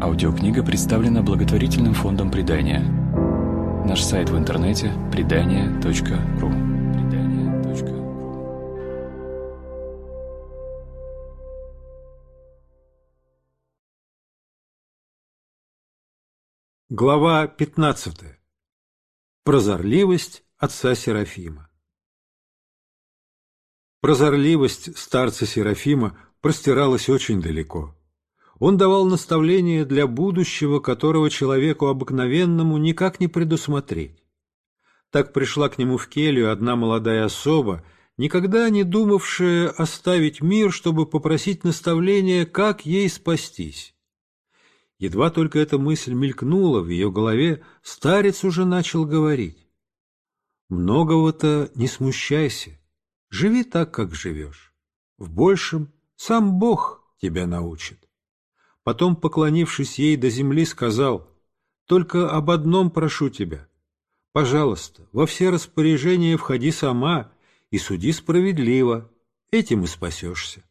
Аудиокнига представлена благотворительным фондом «Предания». Наш сайт в интернете – предания.ру. Глава 15. Прозорливость отца Серафима Прозорливость старца Серафима простиралась очень далеко. Он давал наставления для будущего, которого человеку обыкновенному никак не предусмотреть. Так пришла к нему в келью одна молодая особа, никогда не думавшая оставить мир, чтобы попросить наставления, как ей спастись. Едва только эта мысль мелькнула в ее голове, старец уже начал говорить. «Многого-то не смущайся, живи так, как живешь. В большем сам Бог тебя научит». Потом, поклонившись ей до земли, сказал, «Только об одном прошу тебя. Пожалуйста, во все распоряжения входи сама и суди справедливо, этим и спасешься».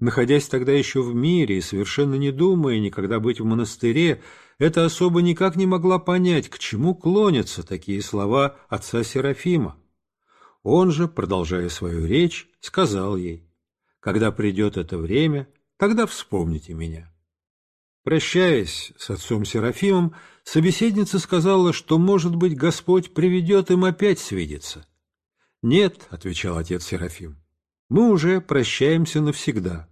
Находясь тогда еще в мире и совершенно не думая никогда быть в монастыре, эта особа никак не могла понять, к чему клонятся такие слова отца Серафима. Он же, продолжая свою речь, сказал ей, «Когда придет это время, тогда вспомните меня». Прощаясь с отцом Серафимом, собеседница сказала, что, может быть, Господь приведет им опять свидеться. «Нет», — отвечал отец Серафим, — «мы уже прощаемся навсегда,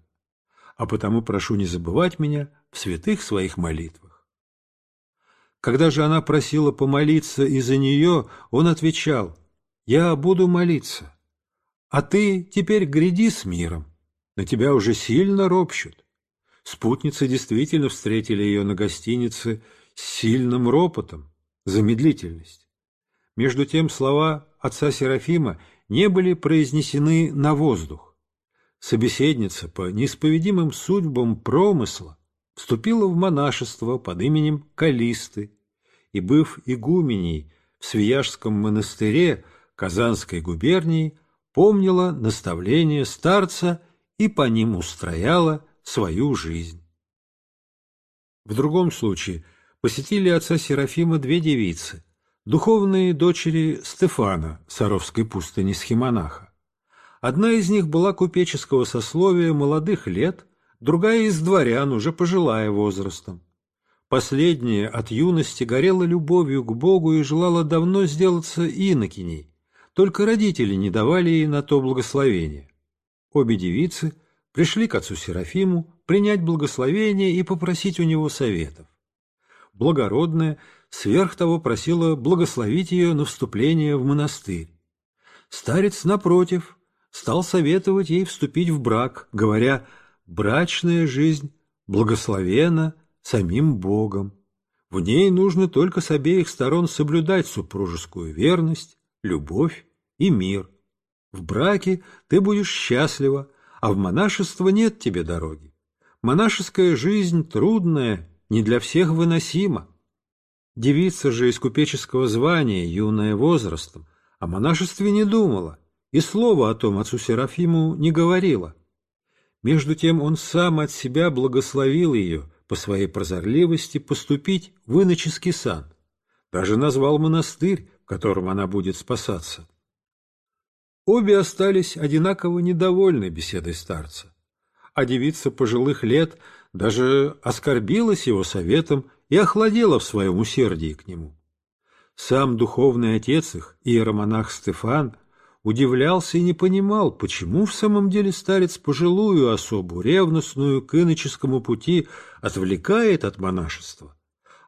а потому прошу не забывать меня в святых своих молитвах». Когда же она просила помолиться из-за нее, он отвечал, «Я буду молиться, а ты теперь гряди с миром, на тебя уже сильно ропщут». Спутницы действительно встретили ее на гостинице с сильным ропотом за медлительность. Между тем слова отца Серафима не были произнесены на воздух. Собеседница по неисповедимым судьбам промысла вступила в монашество под именем Калисты и, быв игуменей в Свияжском монастыре Казанской губернии, помнила наставления старца и по ним устрояла свою жизнь. В другом случае посетили отца Серафима две девицы, духовные дочери Стефана, Саровской пустыни схемонаха. Одна из них была купеческого сословия молодых лет, другая из дворян, уже пожилая возрастом. Последняя от юности горела любовью к Богу и желала давно сделаться инокиней, только родители не давали ей на то благословения. Обе девицы – пришли к отцу Серафиму принять благословение и попросить у него советов. Благородная сверх того просила благословить ее на вступление в монастырь. Старец, напротив, стал советовать ей вступить в брак, говоря «брачная жизнь благословена самим Богом. В ней нужно только с обеих сторон соблюдать супружескую верность, любовь и мир. В браке ты будешь счастлива, а в монашество нет тебе дороги. Монашеская жизнь трудная, не для всех выносима. Девица же из купеческого звания, юная возрастом, о монашестве не думала и слова о том отцу Серафиму не говорила. Между тем он сам от себя благословил ее по своей прозорливости поступить в иноческий сан, даже назвал монастырь, в котором она будет спасаться. Обе остались одинаково недовольны беседой старца, а девица пожилых лет даже оскорбилась его советом и охладела в своем усердии к нему. Сам духовный отец их, иеромонах Стефан, удивлялся и не понимал, почему в самом деле старец пожилую особу, ревностную к иноческому пути, отвлекает от монашества,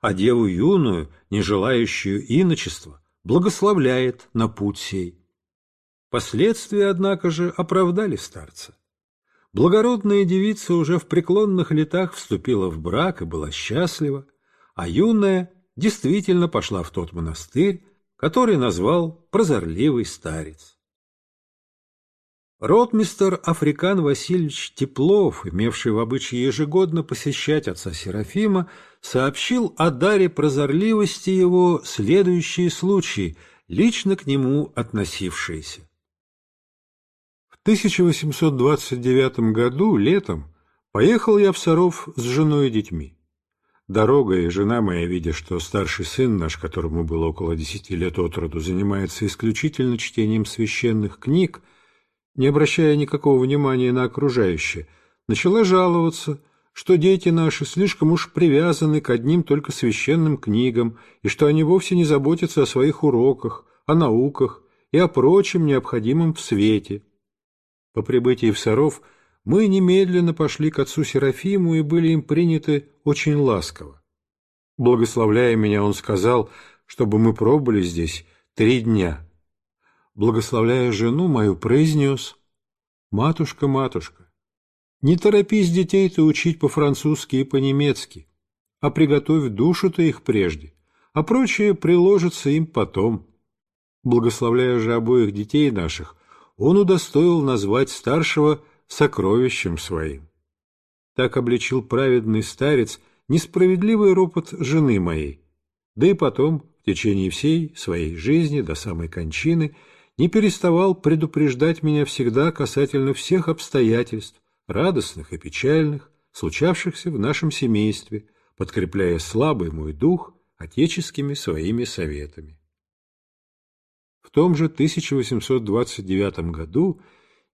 а деву юную, не желающую иночества, благословляет на путь сей. Последствия, однако же, оправдали старца. Благородная девица уже в преклонных летах вступила в брак и была счастлива, а юная действительно пошла в тот монастырь, который назвал прозорливый старец. Ротмистер Африкан Васильевич Теплов, имевший в обычае ежегодно посещать отца Серафима, сообщил о даре прозорливости его следующие случаи, лично к нему относившиеся. 1829 году, летом, поехал я в Саров с женой и детьми. Дорога и жена моя, видя, что старший сын наш, которому было около десяти лет от роду, занимается исключительно чтением священных книг, не обращая никакого внимания на окружающее, начала жаловаться, что дети наши слишком уж привязаны к одним только священным книгам и что они вовсе не заботятся о своих уроках, о науках и о прочем необходимом в свете. По прибытии в Саров – мы немедленно пошли к отцу Серафиму и были им приняты очень ласково. Благословляя меня, он сказал, чтобы мы пробыли здесь три дня. Благословляя жену мою, произнес, «Матушка, матушка, не торопись детей-то учить по-французски и по-немецки, а приготовь душу-то их прежде, а прочее приложится им потом». Благословляя же обоих детей наших, он удостоил назвать старшего сокровищем своим. Так обличил праведный старец несправедливый ропот жены моей, да и потом, в течение всей своей жизни до самой кончины, не переставал предупреждать меня всегда касательно всех обстоятельств, радостных и печальных, случавшихся в нашем семействе, подкрепляя слабый мой дух отеческими своими советами. В том же 1829 году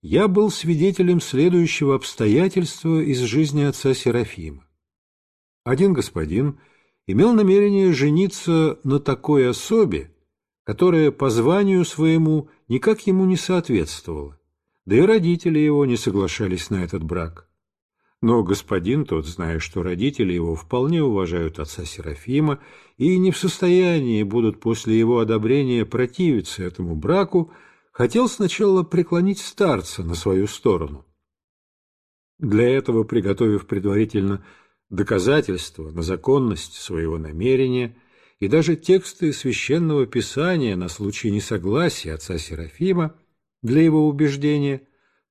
я был свидетелем следующего обстоятельства из жизни отца Серафима. Один господин имел намерение жениться на такой особе, которая по званию своему никак ему не соответствовала, да и родители его не соглашались на этот брак. Но господин тот, зная, что родители его вполне уважают отца Серафима и не в состоянии будут после его одобрения противиться этому браку, хотел сначала преклонить старца на свою сторону. Для этого, приготовив предварительно доказательства на законность своего намерения и даже тексты священного писания на случай несогласия отца Серафима для его убеждения,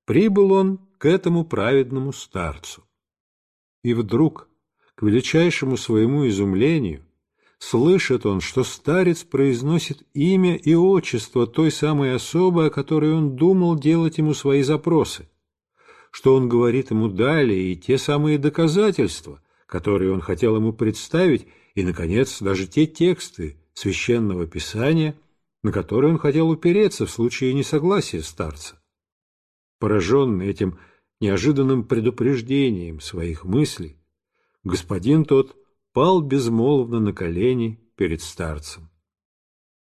прибыл он к этому праведному старцу. И вдруг, к величайшему своему изумлению, Слышит он, что старец произносит имя и отчество той самой особы, о которой он думал делать ему свои запросы, что он говорит ему далее и те самые доказательства, которые он хотел ему представить, и, наконец, даже те тексты священного писания, на которые он хотел упереться в случае несогласия старца. Пораженный этим неожиданным предупреждением своих мыслей, господин тот пал безмолвно на колени перед старцем.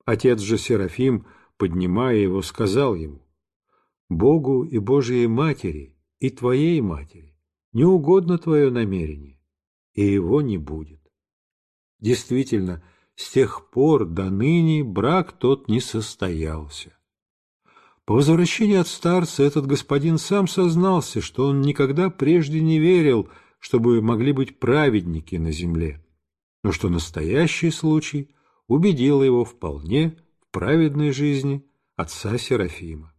Отец же Серафим, поднимая его, сказал ему, «Богу и Божией Матери, и Твоей Матери, не угодно Твое намерение, и его не будет». Действительно, с тех пор до ныне брак тот не состоялся. По возвращении от старца этот господин сам сознался, что он никогда прежде не верил, чтобы могли быть праведники на земле, но что настоящий случай убедил его вполне в праведной жизни отца Серафима.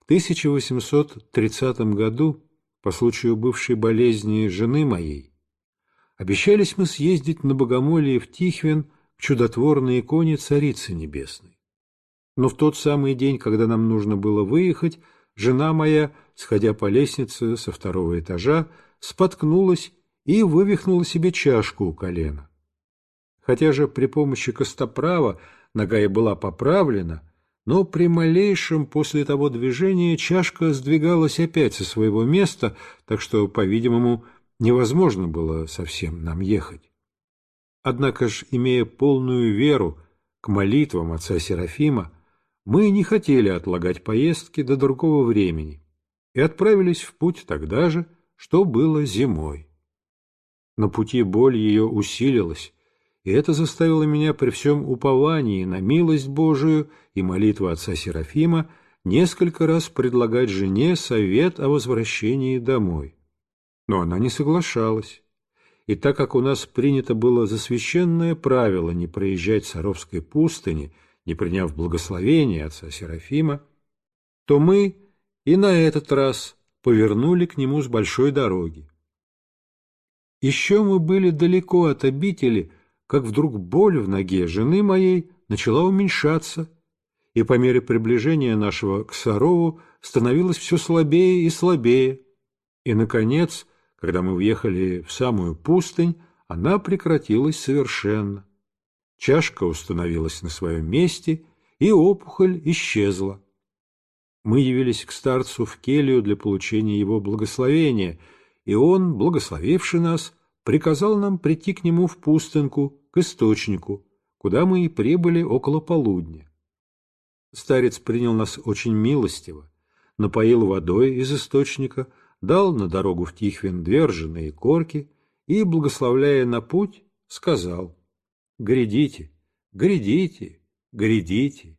В 1830 году, по случаю бывшей болезни жены моей, обещались мы съездить на богомолие в Тихвин к чудотворной иконе Царицы Небесной. Но в тот самый день, когда нам нужно было выехать, жена моя, сходя по лестнице со второго этажа, споткнулась и вывихнула себе чашку у колена. Хотя же при помощи костоправа нога и была поправлена, но при малейшем после того движения чашка сдвигалась опять со своего места, так что, по-видимому, невозможно было совсем нам ехать. Однако ж, имея полную веру к молитвам отца Серафима, мы не хотели отлагать поездки до другого времени и отправились в путь тогда же, что было зимой. На пути боль ее усилилась, и это заставило меня при всем уповании на милость Божию и молитву отца Серафима несколько раз предлагать жене совет о возвращении домой. Но она не соглашалась. И так как у нас принято было за священное правило не проезжать Саровской пустыни, не приняв благословения отца Серафима, то мы и на этот раз повернули к нему с большой дороги. Еще мы были далеко от обители, как вдруг боль в ноге жены моей начала уменьшаться, и по мере приближения нашего к Сарову становилась все слабее и слабее, и, наконец, Когда мы въехали в самую пустынь, она прекратилась совершенно. Чашка установилась на своем месте, и опухоль исчезла. Мы явились к старцу в келью для получения его благословения, и он, благословивший нас, приказал нам прийти к нему в пустынку, к источнику, куда мы и прибыли около полудня. Старец принял нас очень милостиво, напоил водой из источника, дал на дорогу в Тихвин две ржаные корки и, благословляя на путь, сказал «Грядите, грядите, грядите,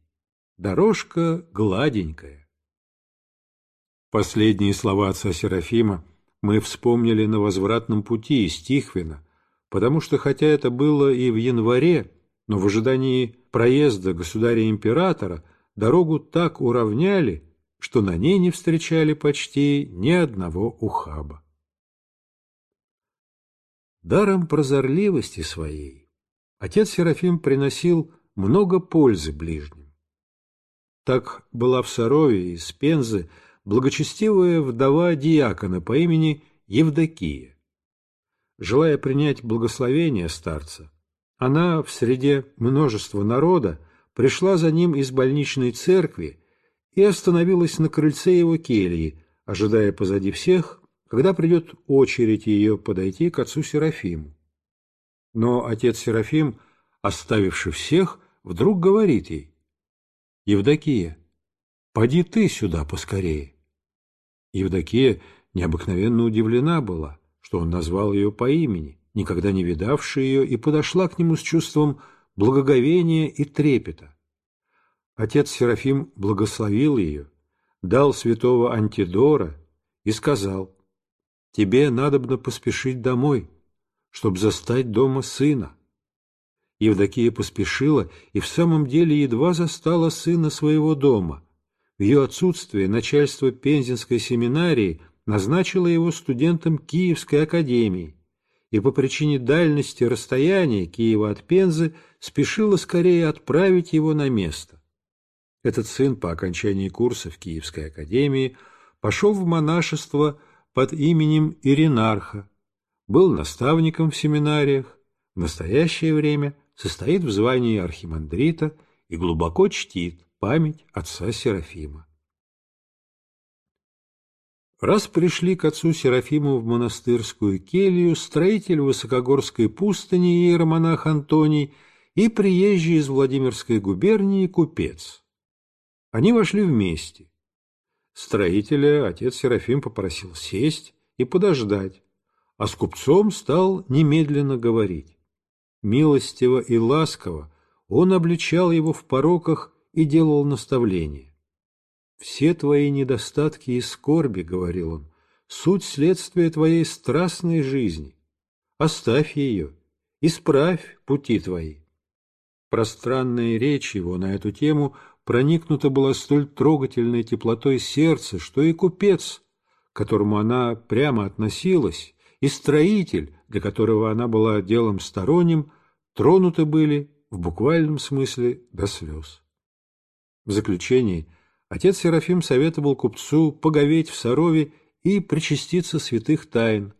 дорожка гладенькая». Последние слова отца Серафима мы вспомнили на возвратном пути из Тихвина, потому что, хотя это было и в январе, но в ожидании проезда государя-императора дорогу так уравняли, что на ней не встречали почти ни одного ухаба. Даром прозорливости своей отец Серафим приносил много пользы ближним. Так была в Сарове из Пензы благочестивая вдова диакона по имени Евдокия. Желая принять благословение старца, она в среде множества народа пришла за ним из больничной церкви и остановилась на крыльце его кельи, ожидая позади всех когда придет очередь ее подойти к отцу Серафиму. Но отец Серафим, оставивший всех, вдруг говорит ей, «Евдокия, поди ты сюда поскорее». Евдокия необыкновенно удивлена была, что он назвал ее по имени, никогда не видавшая ее, и подошла к нему с чувством благоговения и трепета. Отец Серафим благословил ее, дал святого Антидора и сказал, тебе надобно поспешить домой, чтобы застать дома сына. Евдокия поспешила и в самом деле едва застала сына своего дома. В ее отсутствие начальство Пензенской семинарии назначило его студентом Киевской академии, и по причине дальности расстояния Киева от Пензы спешила скорее отправить его на место. Этот сын по окончании курса в Киевской академии пошел в монашество под именем Иринарха, был наставником в семинариях, в настоящее время состоит в звании архимандрита и глубоко чтит память отца Серафима. Раз пришли к отцу Серафиму в монастырскую келью строитель Высокогорской пустыни иеромонах Антоний и приезжий из Владимирской губернии купец. Они вошли вместе. Строителя отец Серафим попросил сесть и подождать, а с купцом стал немедленно говорить. Милостиво и ласково он обличал его в пороках и делал наставления. «Все твои недостатки и скорби, — говорил он, — суть следствия твоей страстной жизни. Оставь ее, исправь пути твои». Пространная речь его на эту тему проникнута была столь трогательной теплотой сердца, что и купец, к которому она прямо относилась, и строитель, для которого она была делом сторонним, тронуты были в буквальном смысле до слез. В заключении отец Серафим советовал купцу поговеть в Сарове и причаститься святых тайн,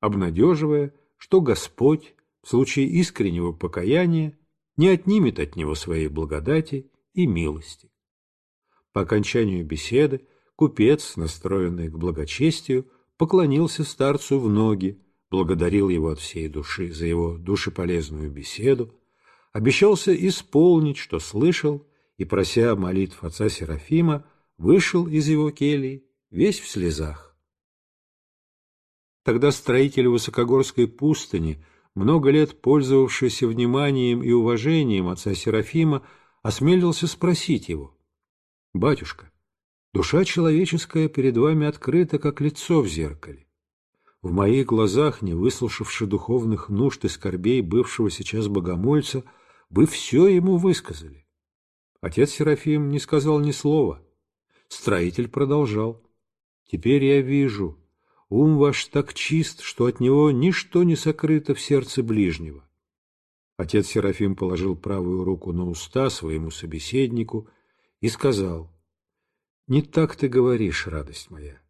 обнадеживая, что Господь в случае искреннего покаяния не отнимет от него своей благодати и милости. По окончанию беседы купец, настроенный к благочестию, поклонился старцу в ноги, благодарил его от всей души за его душеполезную беседу, обещался исполнить, что слышал, и, прося молитв отца Серафима, вышел из его келии весь в слезах. Тогда строитель Высокогорской пустыни, много лет пользовавшийся вниманием и уважением отца Серафима, осмелился спросить его. «Батюшка, душа человеческая перед вами открыта, как лицо в зеркале. В моих глазах, не выслушавши духовных нужд и скорбей бывшего сейчас богомольца, вы все ему высказали». Отец Серафим не сказал ни слова. Строитель продолжал. «Теперь я вижу, ум ваш так чист, что от него ничто не сокрыто в сердце ближнего. Отец Серафим положил правую руку на уста своему собеседнику и сказал, «Не так ты говоришь, радость моя.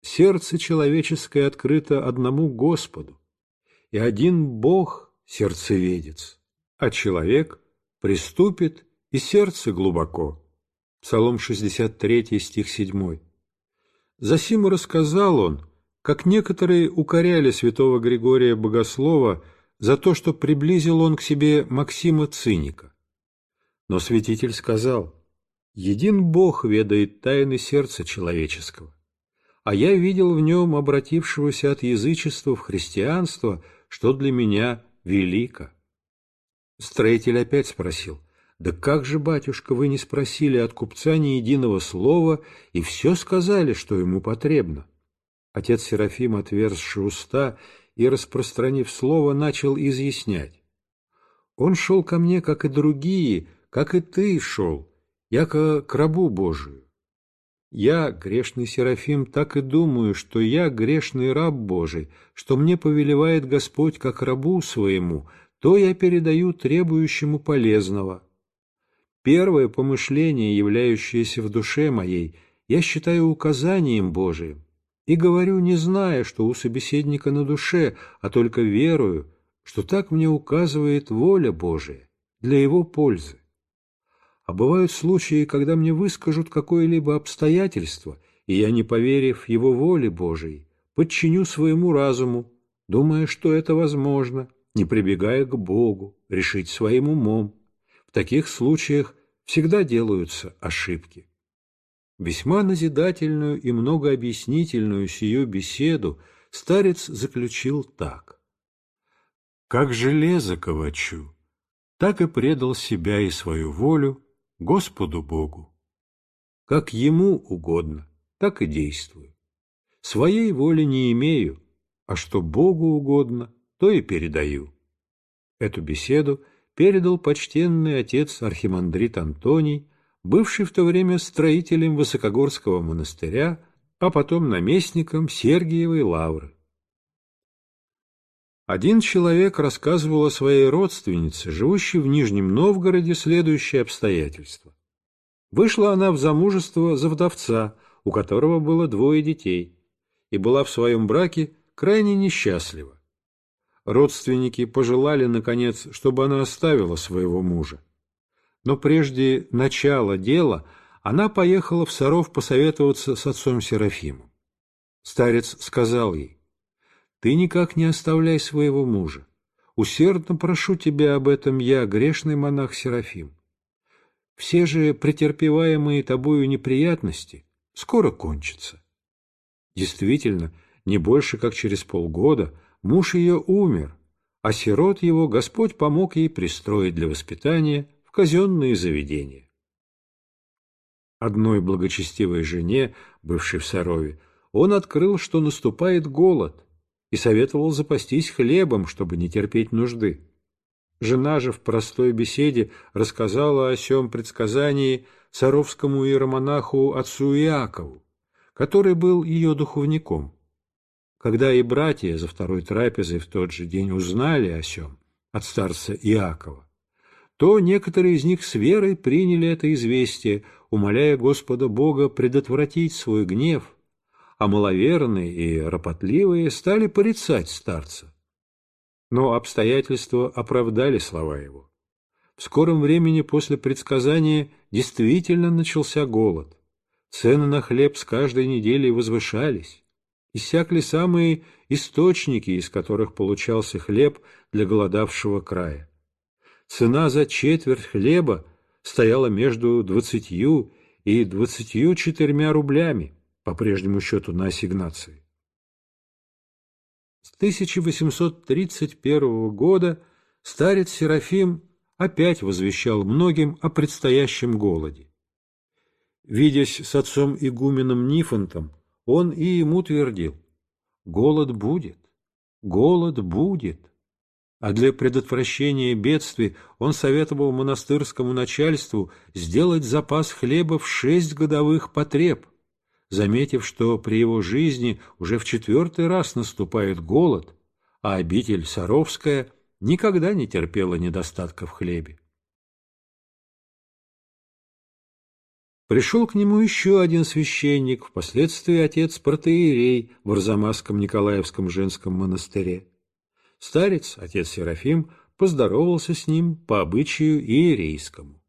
сердце человеческое открыто одному Господу, и один Бог – сердцеведец, а человек приступит и сердце глубоко. Псалом 63, стих 7. Засиму рассказал он, как некоторые укоряли святого Григория Богослова за то, что приблизил он к себе Максима Циника. Но святитель сказал, «Един Бог ведает тайны сердца человеческого, а я видел в нем обратившегося от язычества в христианство, что для меня велико». Строитель опять спросил, «Да как же, батюшка, вы не спросили от купца ни единого слова и все сказали, что ему потребно?» Отец Серафим, отверзший уста и, распространив слово, начал изъяснять. «Он шел ко мне, как и другие, как и ты шел, яко к рабу Божию. Я, грешный Серафим, так и думаю, что я грешный раб Божий, что мне повелевает Господь как рабу своему, то я передаю требующему полезного. Первое помышление, являющееся в душе моей, я считаю указанием Божиим, и говорю, не зная, что у собеседника на душе, а только верую, что так мне указывает воля Божия для его пользы. А бывают случаи, когда мне выскажут какое-либо обстоятельство, и я, не поверив его воле Божией, подчиню своему разуму, думая, что это возможно, не прибегая к Богу, решить своим умом. В таких случаях всегда делаются ошибки. Весьма назидательную и многообъяснительную сию беседу старец заключил так. «Как железо ковачу, так и предал себя и свою волю Господу Богу. Как Ему угодно, так и действую. Своей воли не имею, а что Богу угодно, то и передаю. Эту беседу передал почтенный отец архимандрит Антоний, бывший в то время строителем Высокогорского монастыря, а потом наместником Сергиевой лавры. Один человек рассказывал о своей родственнице, живущей в Нижнем Новгороде, следующее обстоятельство. Вышла она в замужество за вдовца, у которого было двое детей, и была в своем браке крайне несчастлива. Родственники пожелали, наконец, чтобы она оставила своего мужа. Но прежде начала дела она поехала в Саров посоветоваться с отцом Серафимом. Старец сказал ей, ты никак не оставляй своего мужа. Усердно прошу тебя об этом я, грешный монах Серафим. Все же претерпеваемые тобою неприятности скоро кончатся. Действительно, не больше как через полгода муж ее умер, а сирот его Господь помог ей пристроить для воспитания в казенные заведения. Одной благочестивой жене, бывшей в Сарове, он открыл, что наступает голод, и советовал запастись хлебом, чтобы не терпеть нужды. Жена же в простой беседе рассказала о сём предсказании царовскому иеромонаху отцу Иакову, который был ее духовником. Когда и братья за второй трапезой в тот же день узнали о сём от старца Иакова, то некоторые из них с верой приняли это известие, умоляя Господа Бога предотвратить свой гнев а маловерные и ропотливые стали порицать старца. Но обстоятельства оправдали слова его. В скором времени после предсказания действительно начался голод. Цены на хлеб с каждой неделей возвышались. Иссякли самые источники, из которых получался хлеб для голодавшего края. Цена за четверть хлеба стояла между двадцатью и двадцатью четырьмя рублями по прежнему счету на ассигнации. С 1831 года старец Серафим опять возвещал многим о предстоящем голоде. Видясь с отцом игуменом Нифонтом, он и ему твердил «Голод будет, голод будет». А для предотвращения бедствий он советовал монастырскому начальству сделать запас хлеба в шесть годовых потреб – заметив, что при его жизни уже в четвертый раз наступает голод, а обитель Саровская никогда не терпела недостатка в хлебе. Пришел к нему еще один священник, впоследствии отец протеерей в Арзамасском Николаевском женском монастыре. Старец, отец Серафим, поздоровался с ним по обычаю иерейскому.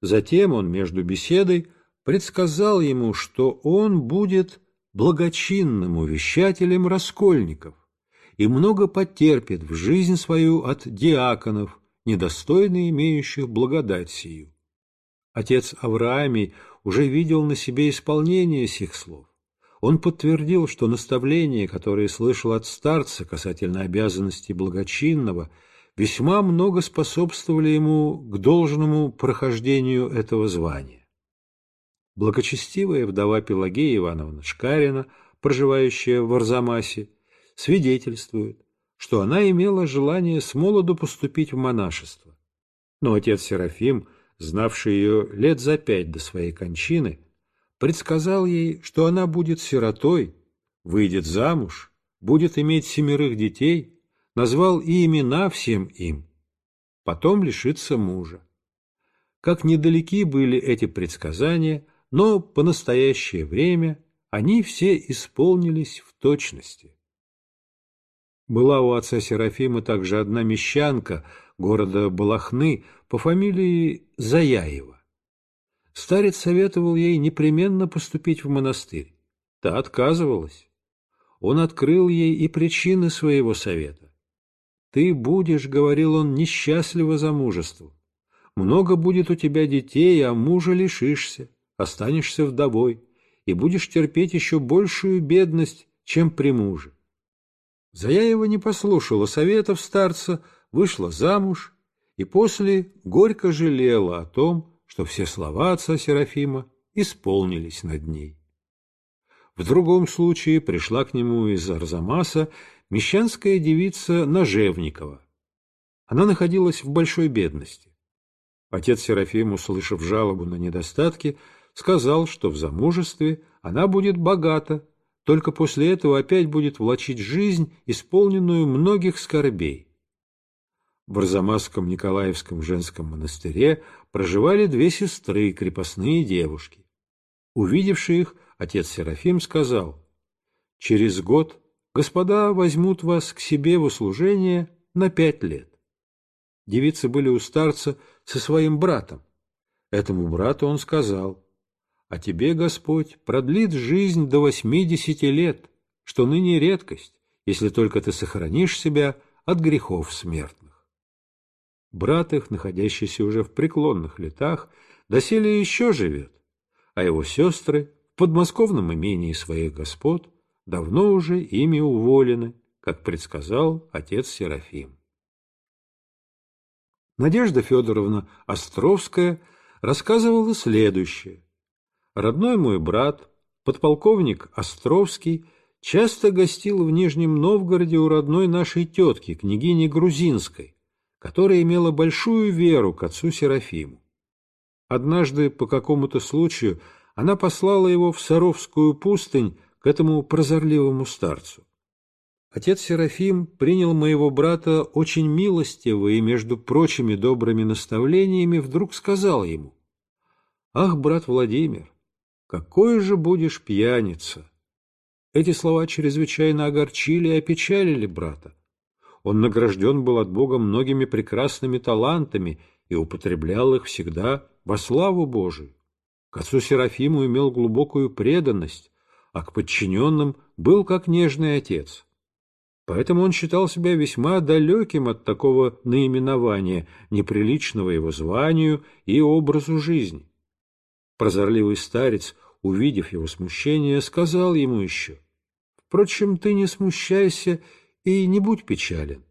Затем он между беседой предсказал ему, что он будет благочинным увещателем раскольников и много потерпит в жизнь свою от диаконов, недостойно имеющих благодать сию. Отец Авраамий уже видел на себе исполнение сих слов. Он подтвердил, что наставления, которые слышал от старца касательно обязанностей благочинного, весьма много способствовали ему к должному прохождению этого звания. Благочестивая вдова Пелагея Ивановна Шкарина, проживающая в Арзамасе, свидетельствует, что она имела желание с молоду поступить в монашество. Но отец Серафим, знавший ее лет за пять до своей кончины, предсказал ей, что она будет сиротой, выйдет замуж, будет иметь семерых детей, назвал и имена всем им, потом лишится мужа. Как недалеки были эти предсказания, но по настоящее время они все исполнились в точности. Была у отца Серафима также одна мещанка города Балахны по фамилии Заяева. Старец советовал ей непременно поступить в монастырь. Та отказывалась. Он открыл ей и причины своего совета. «Ты будешь, — говорил он, — несчастлива замужеству. Много будет у тебя детей, а мужа лишишься, останешься вдовой и будешь терпеть еще большую бедность, чем при муже. Заяева не послушала советов старца, вышла замуж и после горько жалела о том, что все слова отца Серафима исполнились над ней. В другом случае пришла к нему из Арзамаса мещанская девица Нажевникова. Она находилась в большой бедности. Отец Серафим, услышав жалобу на недостатки, сказал, что в замужестве она будет богата только после этого опять будет влачить жизнь, исполненную многих скорбей. В Арзамасском Николаевском женском монастыре проживали две сестры, крепостные девушки. Увидевший их, отец Серафим сказал, «Через год господа возьмут вас к себе в услужение на пять лет». Девицы были у старца со своим братом. Этому брату он сказал, а тебе Господь продлит жизнь до восьмидесяти лет, что ныне редкость, если только ты сохранишь себя от грехов смертных. Брат их, находящийся уже в преклонных летах, доселе еще живет, а его сестры в подмосковном имении своих господ давно уже ими уволены, как предсказал отец Серафим. Надежда Федоровна Островская рассказывала следующее. Родной мой брат, подполковник Островский, часто гостил в Нижнем Новгороде у родной нашей тетки, княгини Грузинской, которая имела большую веру к отцу Серафиму. Однажды по какому-то случаю она послала его в Саровскую пустынь к этому прозорливому старцу. Отец Серафим принял моего брата очень милостиво и, между прочими добрыми наставлениями, вдруг сказал ему, «Ах, брат Владимир, какой же будешь пьяница!» Эти слова чрезвычайно огорчили и опечалили брата. Он награжден был от Бога многими прекрасными талантами и употреблял их всегда во славу Божию. К отцу Серафиму имел глубокую преданность, а к подчиненным был как нежный отец. Поэтому он считал себя весьма далеким от такого наименования, неприличного его званию и образу жизни. Прозорливый старец увидев его смущение, сказал ему еще, «Впрочем, ты не смущайся и не будь печален.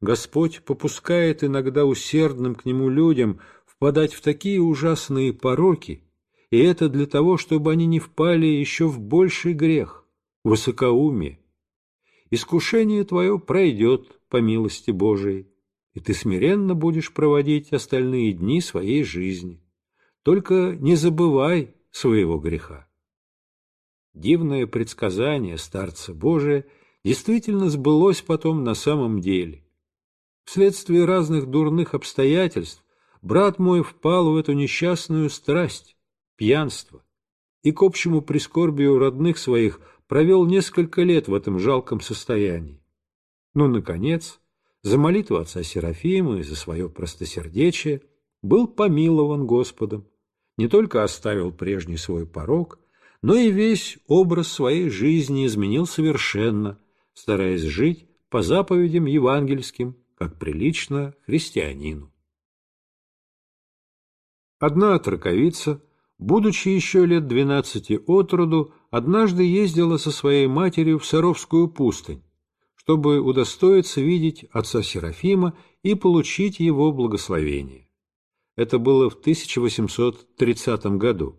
Господь попускает иногда усердным к нему людям впадать в такие ужасные пороки, и это для того, чтобы они не впали еще в больший грех, высокоумие. Искушение твое пройдет по милости Божией, и ты смиренно будешь проводить остальные дни своей жизни. Только не забывай своего греха. Дивное предсказание старца Божия действительно сбылось потом на самом деле. Вследствие разных дурных обстоятельств брат мой впал в эту несчастную страсть, пьянство, и к общему прискорбию родных своих провел несколько лет в этом жалком состоянии. Но, наконец, за молитву отца Серафима и за свое простосердечие был помилован Господом, не только оставил прежний свой порог, но и весь образ своей жизни изменил совершенно, стараясь жить по заповедям евангельским, как прилично христианину. Одна отраковица, будучи еще лет двенадцати от роду, однажды ездила со своей матерью в Саровскую пустынь, чтобы удостоиться видеть отца Серафима и получить его благословение. Это было в 1830 году.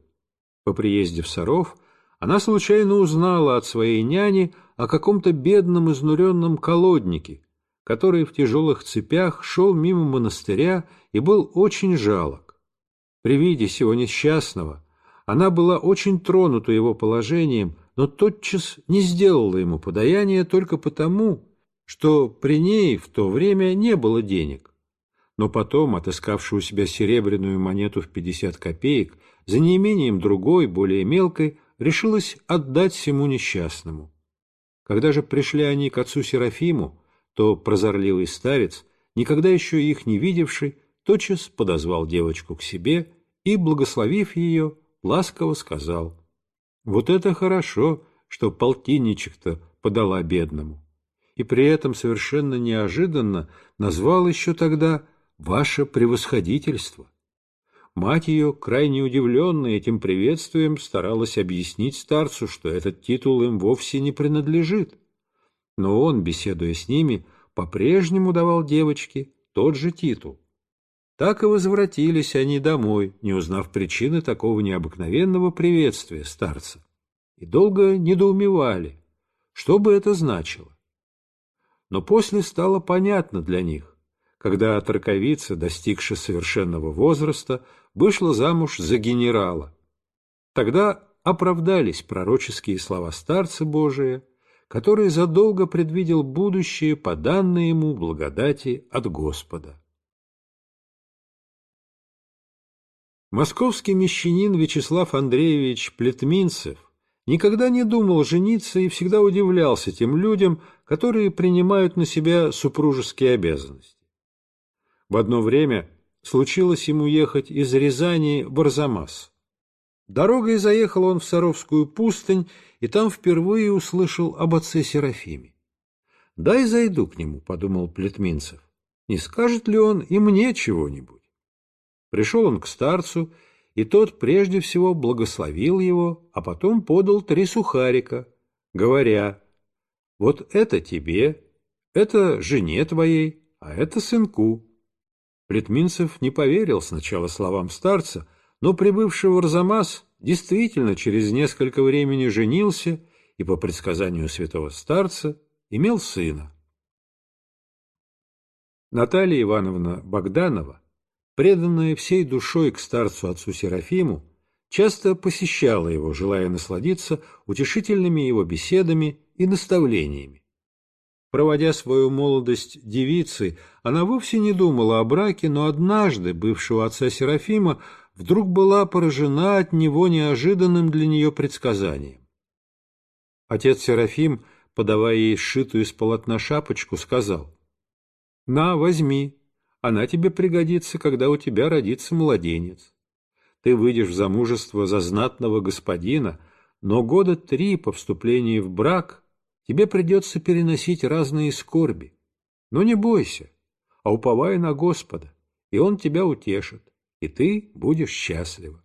По приезде в Саров она случайно узнала от своей няни о каком-то бедном изнуренном колоднике, который в тяжелых цепях шел мимо монастыря и был очень жалок. При виде сего несчастного она была очень тронута его положением, но тотчас не сделала ему подаяние только потому, что при ней в то время не было денег. Но потом, отыскавшую у себя серебряную монету в пятьдесят копеек, за неимением другой, более мелкой, решилась отдать всему несчастному. Когда же пришли они к отцу Серафиму, то прозорливый старец, никогда еще их не видевший, тотчас подозвал девочку к себе и, благословив ее, ласково сказал, «Вот это хорошо, что полтинничек-то подала бедному». И при этом совершенно неожиданно назвал еще тогда «Ваше превосходительство». Мать ее, крайне удивленная этим приветствием, старалась объяснить старцу, что этот титул им вовсе не принадлежит. Но он, беседуя с ними, по-прежнему давал девочке тот же титул. Так и возвратились они домой, не узнав причины такого необыкновенного приветствия старца, и долго недоумевали, что бы это значило. Но после стало понятно для них, когда Тарковица, достигшая совершенного возраста, вышла замуж за генерала. Тогда оправдались пророческие слова старца Божия, который задолго предвидел будущее по данной ему благодати от Господа. Московский мещанин Вячеслав Андреевич Плетминцев никогда не думал жениться и всегда удивлялся тем людям, которые принимают на себя супружеские обязанности. В одно время случилось ему ехать из Рязани в Арзамас. Дорогой заехал он в Саровскую пустынь, и там впервые услышал об отце Серафиме. «Дай зайду к нему», — подумал Плетминцев. «Не скажет ли он и мне чего-нибудь?» Пришел он к старцу, и тот прежде всего благословил его, а потом подал три сухарика, говоря, «Вот это тебе, это жене твоей, а это сынку». Плетминцев не поверил сначала словам старца, но прибывший в Арзамас действительно через несколько времени женился и, по предсказанию святого старца, имел сына. Наталья Ивановна Богданова преданная всей душой к старцу отцу Серафиму, часто посещала его, желая насладиться утешительными его беседами и наставлениями. Проводя свою молодость девицы, она вовсе не думала о браке, но однажды бывшего отца Серафима вдруг была поражена от него неожиданным для нее предсказанием. Отец Серафим, подавая ей сшитую из полотна шапочку, сказал, «На, возьми, она тебе пригодится, когда у тебя родится младенец. Ты выйдешь в замужество за знатного господина, но года три по вступлении в брак тебе придется переносить разные скорби. Но не бойся, а уповай на Господа, и Он тебя утешит, и ты будешь счастлива.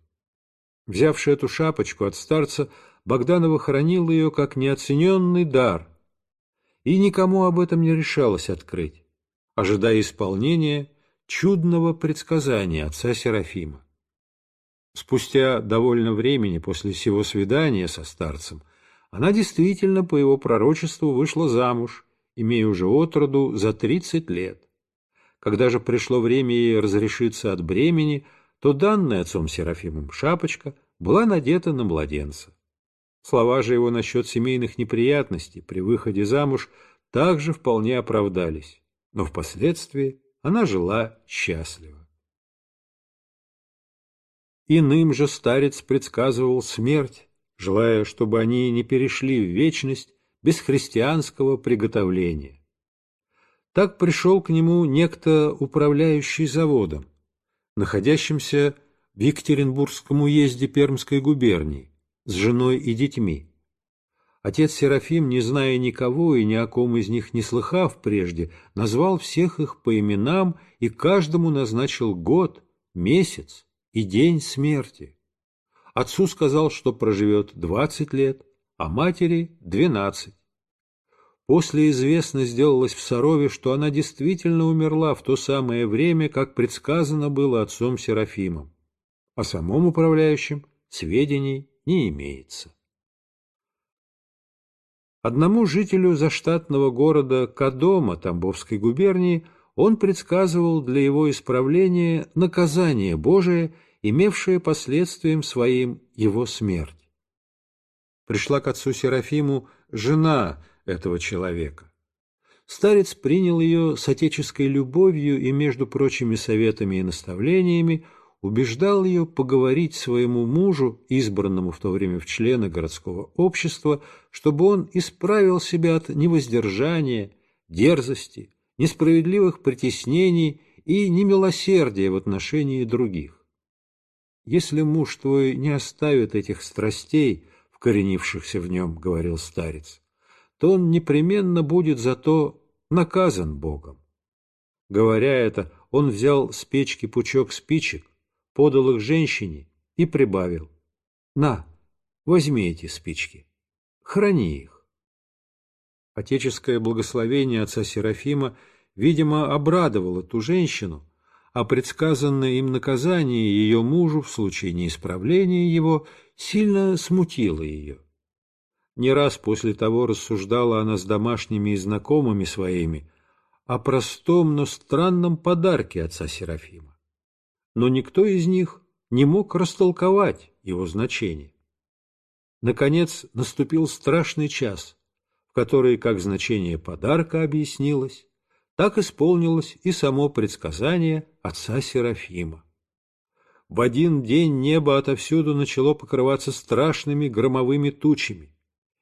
Взявши эту шапочку от старца, Богданова хранила ее как неоцененный дар, и никому об этом не решалась открыть ожидая исполнения чудного предсказания отца Серафима. Спустя довольно времени после сего свидания со старцем она действительно по его пророчеству вышла замуж, имея уже отроду за тридцать лет. Когда же пришло время ей разрешиться от бремени, то данная отцом Серафимом шапочка была надета на младенца. Слова же его насчет семейных неприятностей при выходе замуж также вполне оправдались но впоследствии она жила счастливо. Иным же старец предсказывал смерть, желая, чтобы они не перешли в вечность без христианского приготовления. Так пришел к нему некто, управляющий заводом, находящимся в Екатеринбургском уезде Пермской губернии, с женой и детьми. Отец Серафим, не зная никого и ни о ком из них не слыхав прежде, назвал всех их по именам и каждому назначил год, месяц и день смерти. Отцу сказал, что проживет двадцать лет, а матери — двенадцать. После известно сделалось в Сарове, что она действительно умерла в то самое время, как предсказано было отцом Серафимом. О самом управляющем сведений не имеется. Одному жителю заштатного города Кадома Тамбовской губернии он предсказывал для его исправления наказание Божие, имевшее последствием своим его смерть. Пришла к отцу Серафиму жена этого человека. Старец принял ее с отеческой любовью и, между прочими советами и наставлениями, убеждал ее поговорить своему мужу, избранному в то время в члены городского общества, чтобы он исправил себя от невоздержания, дерзости, несправедливых притеснений и немилосердия в отношении других. «Если муж твой не оставит этих страстей, вкоренившихся в нем, — говорил старец, — то он непременно будет зато наказан Богом. Говоря это, он взял с печки пучок спичек, подал их женщине и прибавил. «На, возьми эти спички, храни их». Отеческое благословение отца Серафима, видимо, обрадовало ту женщину, а предсказанное им наказание ее мужу в случае неисправления его сильно смутило ее. Не раз после того рассуждала она с домашними и знакомыми своими о простом, но странном подарке отца Серафима но никто из них не мог растолковать его значение. Наконец наступил страшный час, в который как значение подарка объяснилось, так исполнилось и само предсказание отца Серафима. В один день небо отовсюду начало покрываться страшными громовыми тучами,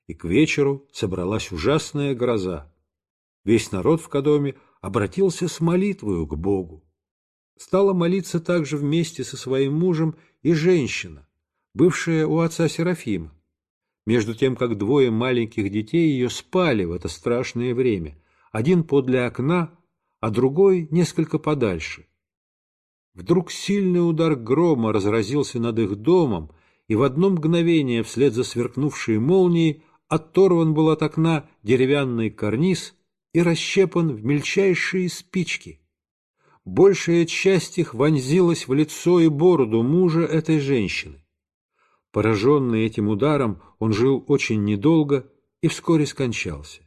и к вечеру собралась ужасная гроза. Весь народ в Кадоме обратился с молитвою к Богу стала молиться также вместе со своим мужем и женщина, бывшая у отца Серафима, между тем, как двое маленьких детей ее спали в это страшное время, один подле окна, а другой несколько подальше. Вдруг сильный удар грома разразился над их домом, и в одно мгновение вслед за сверкнувшей молнией оторван был от окна деревянный карниз и расщепан в мельчайшие спички большая часть их вонзилась в лицо и бороду мужа этой женщины. Пораженный этим ударом, он жил очень недолго и вскоре скончался.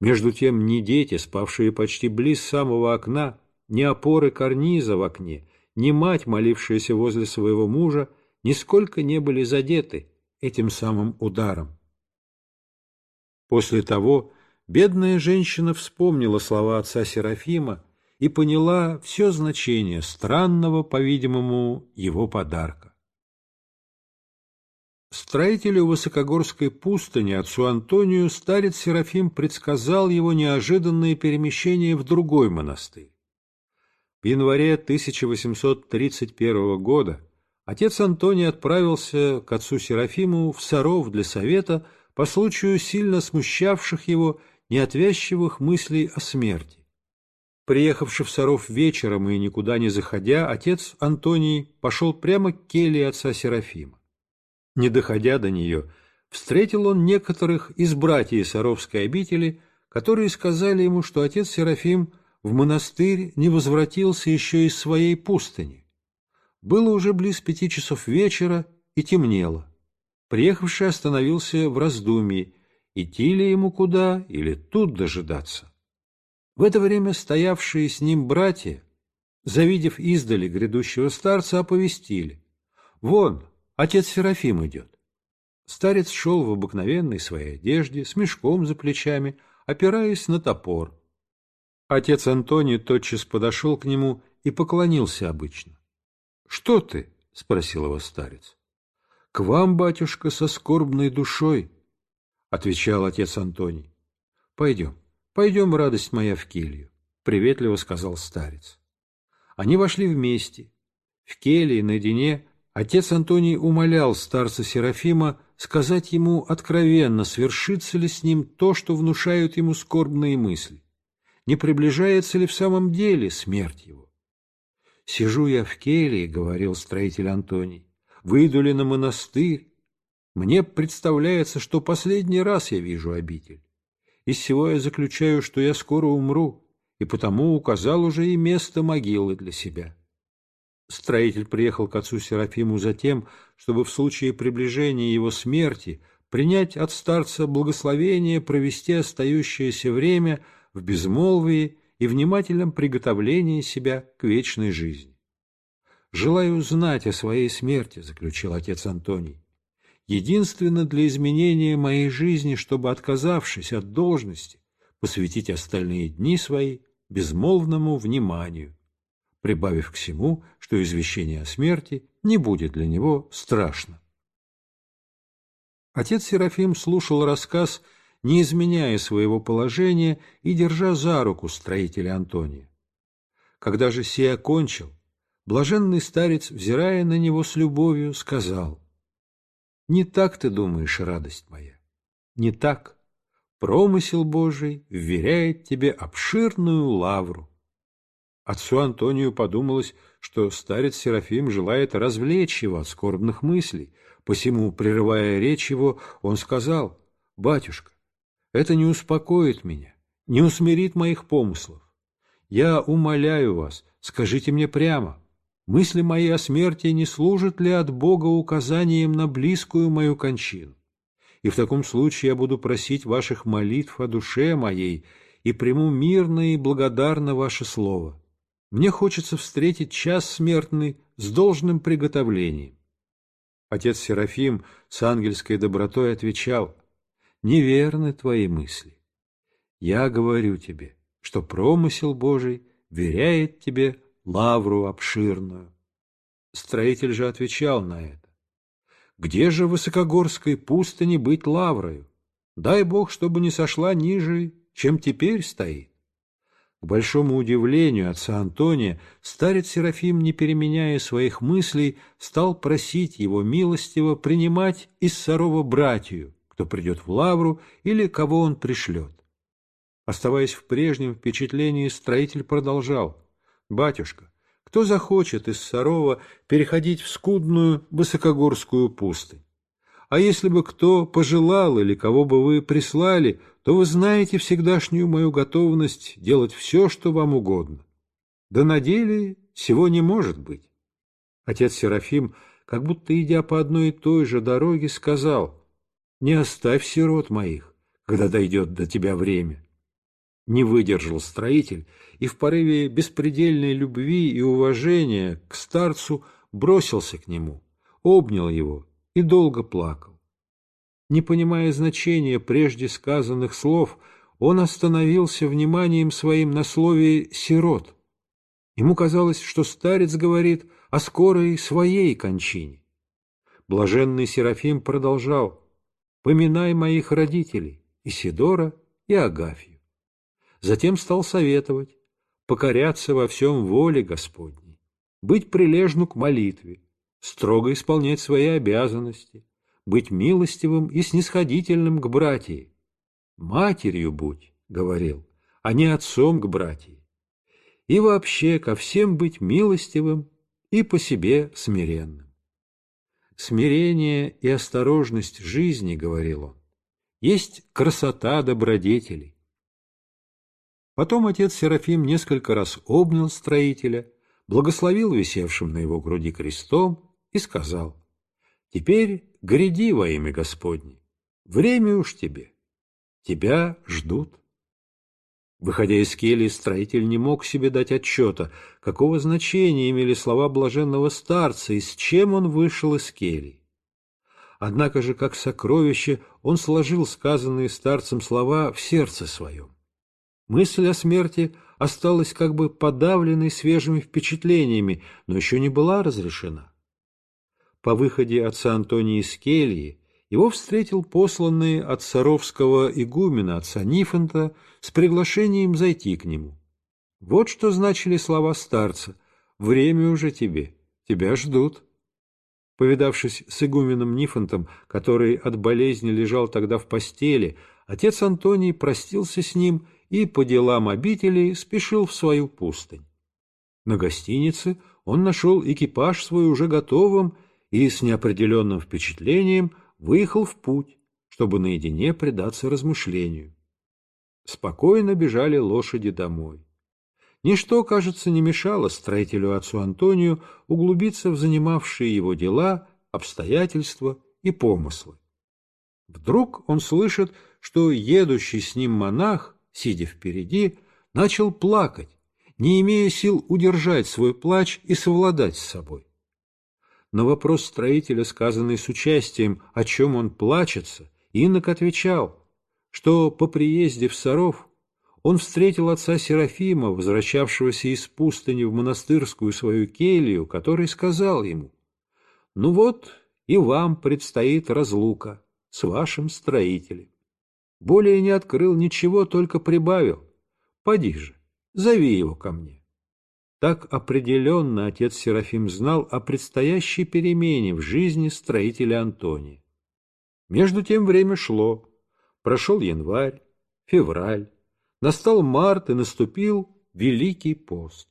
Между тем ни дети, спавшие почти близ самого окна, ни опоры карниза в окне, ни мать, молившаяся возле своего мужа, нисколько не были задеты этим самым ударом. После того бедная женщина вспомнила слова отца Серафима и поняла все значение странного, по-видимому, его подарка. Строителю Высокогорской пустыни, отцу Антонию, старец Серафим предсказал его неожиданное перемещение в другой монастырь. В январе 1831 года отец Антоний отправился к отцу Серафиму в Саров для совета по случаю сильно смущавших его неотвязчивых мыслей о смерти. Приехавший в Саров вечером и никуда не заходя, отец Антоний пошел прямо к келье отца Серафима. Не доходя до нее, встретил он некоторых из братьев Саровской обители, которые сказали ему, что отец Серафим в монастырь не возвратился еще из своей пустыни. Было уже близ пяти часов вечера и темнело. Приехавший остановился в раздумье, идти ли ему куда или тут дожидаться. В это время стоявшие с ним братья, завидев издали грядущего старца, оповестили. «Вон, отец Серафим идет». Старец шел в обыкновенной своей одежде, с мешком за плечами, опираясь на топор. Отец Антоний тотчас подошел к нему и поклонился обычно. «Что ты?» — спросил его старец. — К вам, батюшка, со скорбной душой, — отвечал отец Антоний. — Пойдем, пойдем, радость моя, в келью, — приветливо сказал старец. Они вошли вместе. В келье наедине отец Антоний умолял старца Серафима сказать ему откровенно, свершится ли с ним то, что внушают ему скорбные мысли, не приближается ли в самом деле смерть его. «Сижу я в келье», — говорил строитель Антоний, — «выйду ли на монастырь? Мне представляется, что последний раз я вижу обитель. Из всего я заключаю, что я скоро умру, и потому указал уже и место могилы для себя. Строитель приехал к отцу Серафиму за тем, чтобы в случае приближения его смерти принять от старца благословение провести остающееся время в безмолвии и внимательном приготовлении себя к вечной жизни. «Желаю знать о своей смерти», — заключил отец Антоний. «Единственно для изменения моей жизни, чтобы, отказавшись от должности, посвятить остальные дни свои безмолвному вниманию, прибавив к всему, что извещение о смерти не будет для него страшно. Отец Серафим слушал рассказ, не изменяя своего положения и держа за руку строителя Антония. Когда же сей окончил, блаженный старец, взирая на него с любовью, сказал, «Не так ты думаешь, радость моя, не так. Промысел Божий вверяет тебе обширную лавру, Отцу Антонию подумалось, что старец Серафим желает развлечь его от скорбных мыслей, посему, прерывая речь его, он сказал, «Батюшка, это не успокоит меня, не усмирит моих помыслов. Я умоляю вас, скажите мне прямо, мысли мои о смерти не служат ли от Бога указанием на близкую мою кончину? И в таком случае я буду просить ваших молитв о душе моей и приму мирно и благодарно ваше слово. Мне хочется встретить час смертный с должным приготовлением. Отец Серафим с ангельской добротой отвечал, «Неверны твои мысли. Я говорю тебе, что промысел Божий веряет тебе лавру обширную». Строитель же отвечал на это, «Где же в высокогорской пустыне быть лаврою? Дай Бог, чтобы не сошла ниже, чем теперь стоит». К большому удивлению отца Антония, старец Серафим, не переменяя своих мыслей, стал просить его милостиво принимать из Сарова братью, кто придет в лавру или кого он пришлет. Оставаясь в прежнем впечатлении, строитель продолжал. «Батюшка, кто захочет из Сарова переходить в скудную высокогорскую пустынь? А если бы кто пожелал или кого бы вы прислали, то вы знаете всегдашнюю мою готовность делать все, что вам угодно. Да на деле всего не может быть. Отец Серафим, как будто идя по одной и той же дороге, сказал, «Не оставь сирот моих, когда дойдет до тебя время». Не выдержал строитель и в порыве беспредельной любви и уважения к старцу бросился к нему, обнял его и долго плакал. Не понимая значения прежде сказанных слов, он остановился вниманием своим на слове «сирот». Ему казалось, что старец говорит о скорой своей кончине. Блаженный Серафим продолжал «Поминай моих родителей, Исидора и Агафью». Затем стал советовать покоряться во всем воле Господней, быть прилежну к молитве, строго исполнять свои обязанности, быть милостивым и снисходительным к братьям. «Матерью будь», — говорил, — «а не отцом к братьям. И вообще ко всем быть милостивым и по себе смиренным». «Смирение и осторожность жизни», — говорил он, — «есть красота добродетелей». Потом отец Серафим несколько раз обнял строителя, благословил висевшим на его груди крестом и сказал, «Теперь гряди во имя Господне, время уж тебе, тебя ждут». Выходя из кельи, строитель не мог себе дать отчета, какого значения имели слова блаженного старца и с чем он вышел из кельи. Однако же, как сокровище, он сложил сказанные старцем слова в сердце своем. Мысль о смерти осталась как бы подавленной свежими впечатлениями, но еще не была разрешена. По выходе отца Антония из кельи его встретил посланный от Саровского игумена отца Нифонта с приглашением зайти к нему. Вот что значили слова старца «Время уже тебе, тебя ждут». Повидавшись с игуменом Нифонтом, который от болезни лежал тогда в постели, отец Антоний простился с ним и по делам обители спешил в свою пустынь. На гостинице он нашел экипаж свой уже готовым и с неопределенным впечатлением выехал в путь, чтобы наедине предаться размышлению. Спокойно бежали лошади домой. Ничто, кажется, не мешало строителю отцу Антонию углубиться в занимавшие его дела, обстоятельства и помыслы. Вдруг он слышит, что едущий с ним монах, сидя впереди, начал плакать, не имея сил удержать свой плач и совладать с собой. На вопрос строителя, сказанный с участием, о чем он плачется, инок отвечал, что по приезде в Саров он встретил отца Серафима, возвращавшегося из пустыни в монастырскую свою келью, который сказал ему, «Ну вот, и вам предстоит разлука с вашим строителем. Более не открыл ничего, только прибавил. Поди же, зови его ко мне». Так определенно отец Серафим знал о предстоящей перемене в жизни строителя Антония. Между тем время шло. Прошел январь, февраль, настал март и наступил Великий пост.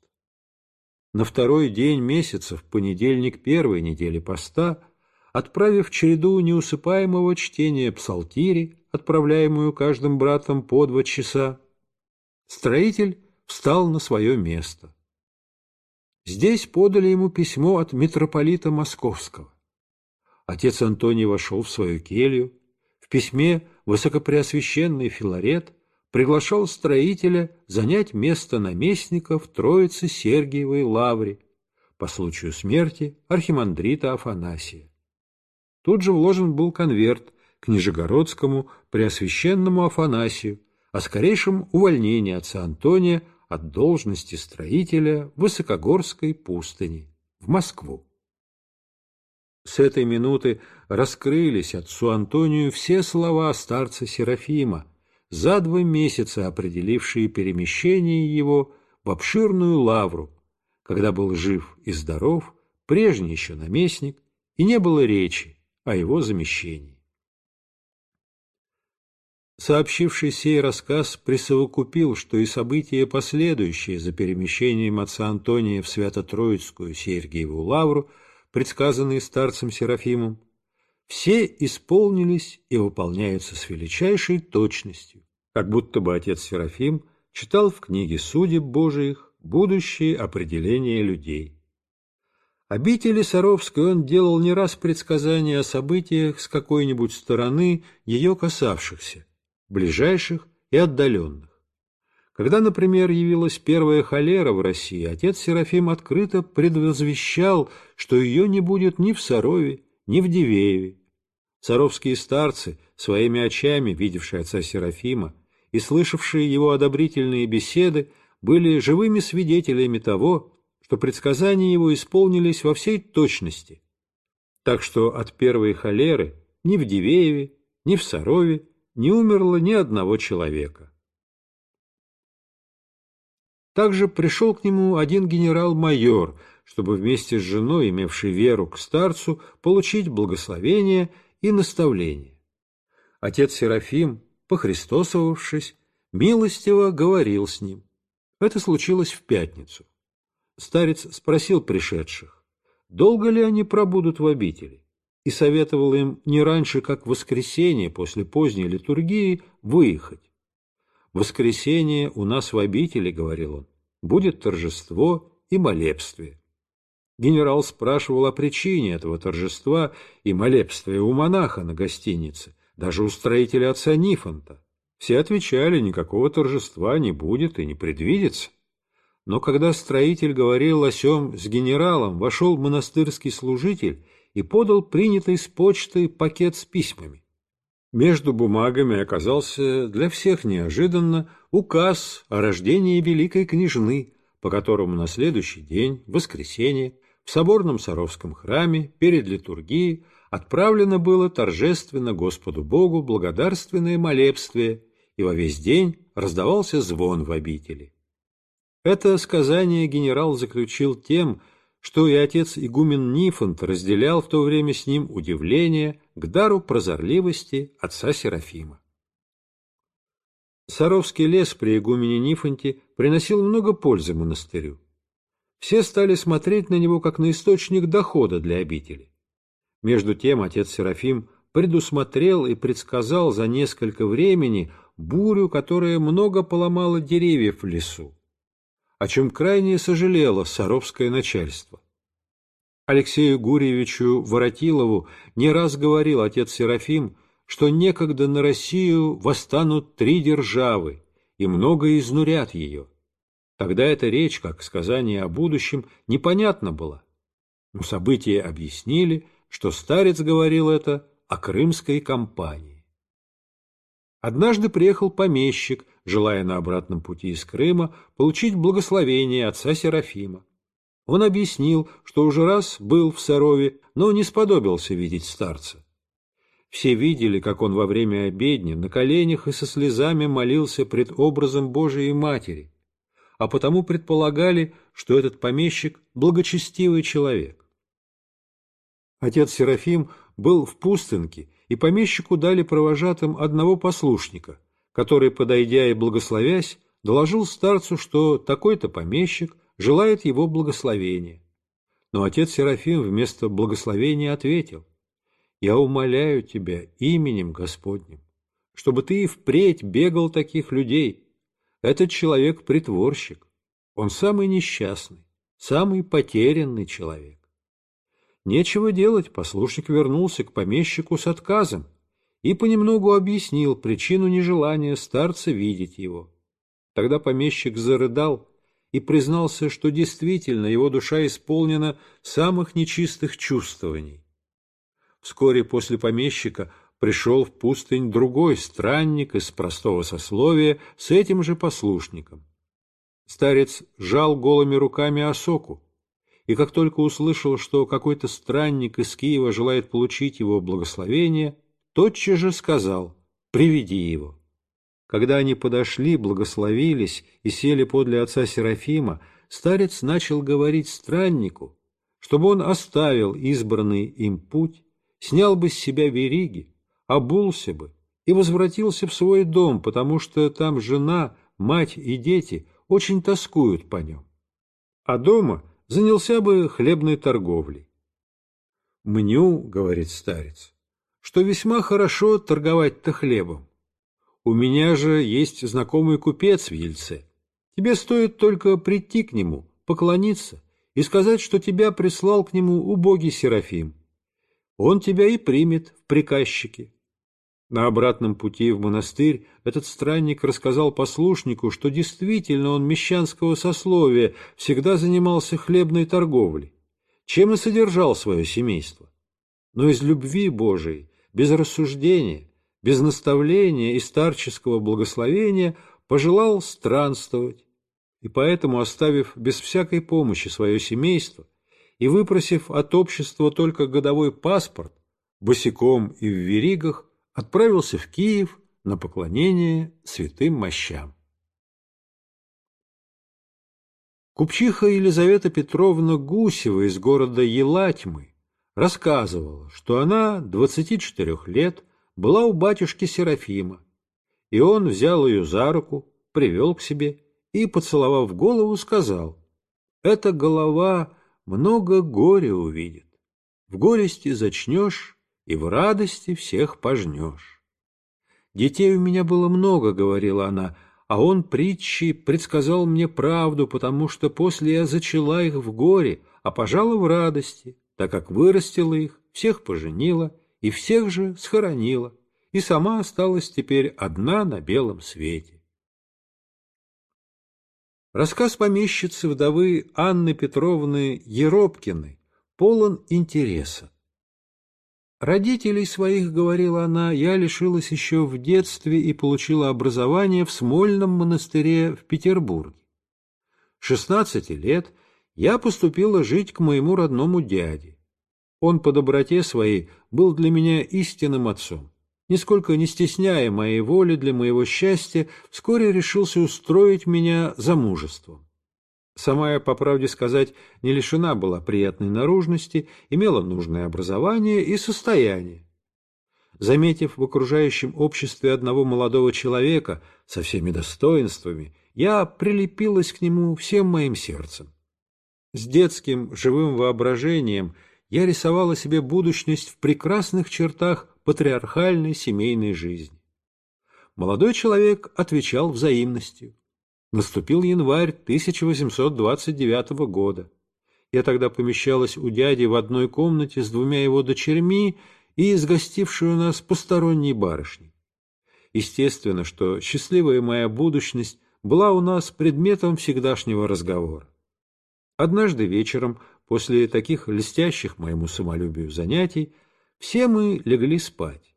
На второй день месяца, в понедельник первой недели поста, отправив череду неусыпаемого чтения псалтири, отправляемую каждым братом по два часа, строитель встал на свое место. Здесь подали ему письмо от митрополита Московского. Отец Антоний вошел в свою келью. В письме высокопреосвященный Филарет приглашал строителя занять место наместника в Троице Сергиевой лавре по случаю смерти архимандрита Афанасия. Тут же вложен был конверт к Нижегородскому Преосвященному Афанасию о скорейшем увольнении отца Антония от должности строителя Высокогорской пустыни в Москву. С этой минуты раскрылись отцу Антонию все слова старца Серафима, за два месяца определившие перемещение его в обширную лавру, когда был жив и здоров, прежний еще наместник, и не было речи о его замещении сообщивший сей рассказ присовокупил, что и события, последующие за перемещением отца Антония в Свято-Троицкую Сергиеву лавру, предсказанные старцем Серафимом, все исполнились и выполняются с величайшей точностью, как будто бы отец Серафим читал в книге судеб Божиих будущее определение людей. Обители Саровской он делал не раз предсказания о событиях с какой-нибудь стороны, ее касавшихся, ближайших и отдаленных. Когда, например, явилась первая холера в России, отец Серафим открыто предвозвещал, что ее не будет ни в Сарове, ни в Дивееве. Саровские старцы, своими очами видевшие отца Серафима и слышавшие его одобрительные беседы, были живыми свидетелями того, что предсказания его исполнились во всей точности. Так что от первой холеры ни в Дивееве, ни в Сарове не умерло ни одного человека. Также пришел к нему один генерал-майор, чтобы вместе с женой, имевшей веру к старцу, получить благословение и наставление. Отец Серафим, похристосовавшись, милостиво говорил с ним. Это случилось в пятницу. Старец спросил пришедших, долго ли они пробудут в обители и советовал им не раньше, как в воскресенье после поздней литургии, выехать. Воскресенье у нас в обители, говорил он, будет торжество и молебствие. Генерал спрашивал о причине этого торжества и молебствия у монаха на гостинице, даже у строителя отца Нифонта. Все отвечали, никакого торжества не будет и не предвидится. Но когда строитель говорил о сем с генералом, вошел монастырский служитель и подал принятый с почты пакет с письмами. Между бумагами оказался для всех неожиданно указ о рождении великой княжны, по которому на следующий день, воскресенье, в соборном Саровском храме перед литургией отправлено было торжественно Господу Богу благодарственное молебствие, и во весь день раздавался звон в обители. Это сказание генерал заключил тем, что и отец игумен Нифонт разделял в то время с ним удивление к дару прозорливости отца Серафима. Саровский лес при игумене Нифонте приносил много пользы монастырю. Все стали смотреть на него как на источник дохода для обители. Между тем отец Серафим предусмотрел и предсказал за несколько времени бурю, которая много поломала деревьев в лесу, о чем крайне сожалело Саровское начальство. Алексею Гурьевичу Воротилову не раз говорил отец Серафим, что некогда на Россию восстанут три державы, и много изнурят ее. Тогда эта речь, как сказание о будущем, непонятна была. Но события объяснили, что старец говорил это о крымской кампании. Однажды приехал помещик, желая на обратном пути из Крыма получить благословение отца Серафима. Он объяснил, что уже раз был в Сарове, но не сподобился видеть старца. Все видели, как он во время обедни на коленях и со слезами молился пред образом Божией Матери, а потому предполагали, что этот помещик – благочестивый человек. Отец Серафим был в пустынке, и помещику дали провожатым одного послушника, который, подойдя и благословясь, доложил старцу, что такой-то помещик желает его благословения. Но отец Серафим вместо благословения ответил, «Я умоляю тебя именем Господним, чтобы ты и впредь бегал таких людей. Этот человек притворщик, он самый несчастный, самый потерянный человек. Нечего делать, послушник вернулся к помещику с отказом и понемногу объяснил причину нежелания старца видеть его. Тогда помещик зарыдал и признался, что действительно его душа исполнена самых нечистых чувствований. Вскоре после помещика пришел в пустынь другой странник из простого сословия с этим же послушником. Старец жал голыми руками осоку, и как только услышал, что какой-то странник из Киева желает получить его благословение, тотчас же сказал «Приведи его». Когда они подошли, благословились и сели подле отца Серафима, старец начал говорить страннику, чтобы он оставил избранный им путь, снял бы с себя вериги, обулся бы и возвратился в свой дом, потому что там жена, мать и дети очень тоскуют по нем. А дома занялся бы хлебной торговлей. «Мню, — говорит старец, — что весьма хорошо торговать-то хлебом. У меня же есть знакомый купец в Ельце. Тебе стоит только прийти к нему, поклониться и сказать, что тебя прислал к нему убогий Серафим. Он тебя и примет в приказчике. На обратном пути в монастырь этот странник рассказал послушнику, что действительно он мещанского сословия, всегда занимался хлебной торговлей, чем и содержал свое семейство. Но из любви Божией, без рассуждения, без наставления и старческого благословения пожелал странствовать, и поэтому, оставив без всякой помощи свое семейство и выпросив от общества только годовой паспорт, босиком и в веригах, отправился в Киев на поклонение святым мощам. Купчиха Елизавета Петровна Гусева из города Елатьмы рассказывала, что она 24 лет была у батюшки Серафима, и он взял ее за руку, привел к себе и, поцеловав голову, сказал, «Эта голова много горя увидит. В горести зачнешь, и в радости всех пожнешь. Детей у меня было много, говорила она, а он притчи предсказал мне правду, потому что после я зачала их в горе, а пожала в радости, так как вырастила их, всех поженила и всех же схоронила, и сама осталась теперь одна на белом свете. Рассказ помещицы вдовы Анны Петровны Еропкиной полон интереса. Родителей своих, говорила она, я лишилась еще в детстве и получила образование в Смольном монастыре в Петербурге. Шестнадцати лет я поступила жить к моему родному дяде. Он по доброте своей был для меня истинным отцом. Нисколько не стесняя моей воли для моего счастья, вскоре решился устроить меня замужеством. Сама я, по правде сказать, не лишена была приятной наружности, имела нужное образование и состояние. Заметив в окружающем обществе одного молодого человека со всеми достоинствами, я прилепилась к нему всем моим сердцем. С детским живым воображением я рисовала себе будущность в прекрасных чертах патриархальной семейной жизни. Молодой человек отвечал взаимностью. Наступил январь 1829 года. Я тогда помещалась у дяди в одной комнате с двумя его дочерьми и с у нас посторонней барышней. Естественно, что счастливая моя будущность была у нас предметом всегдашнего разговора. Однажды вечером, после таких льстящих моему самолюбию занятий, все мы легли спать.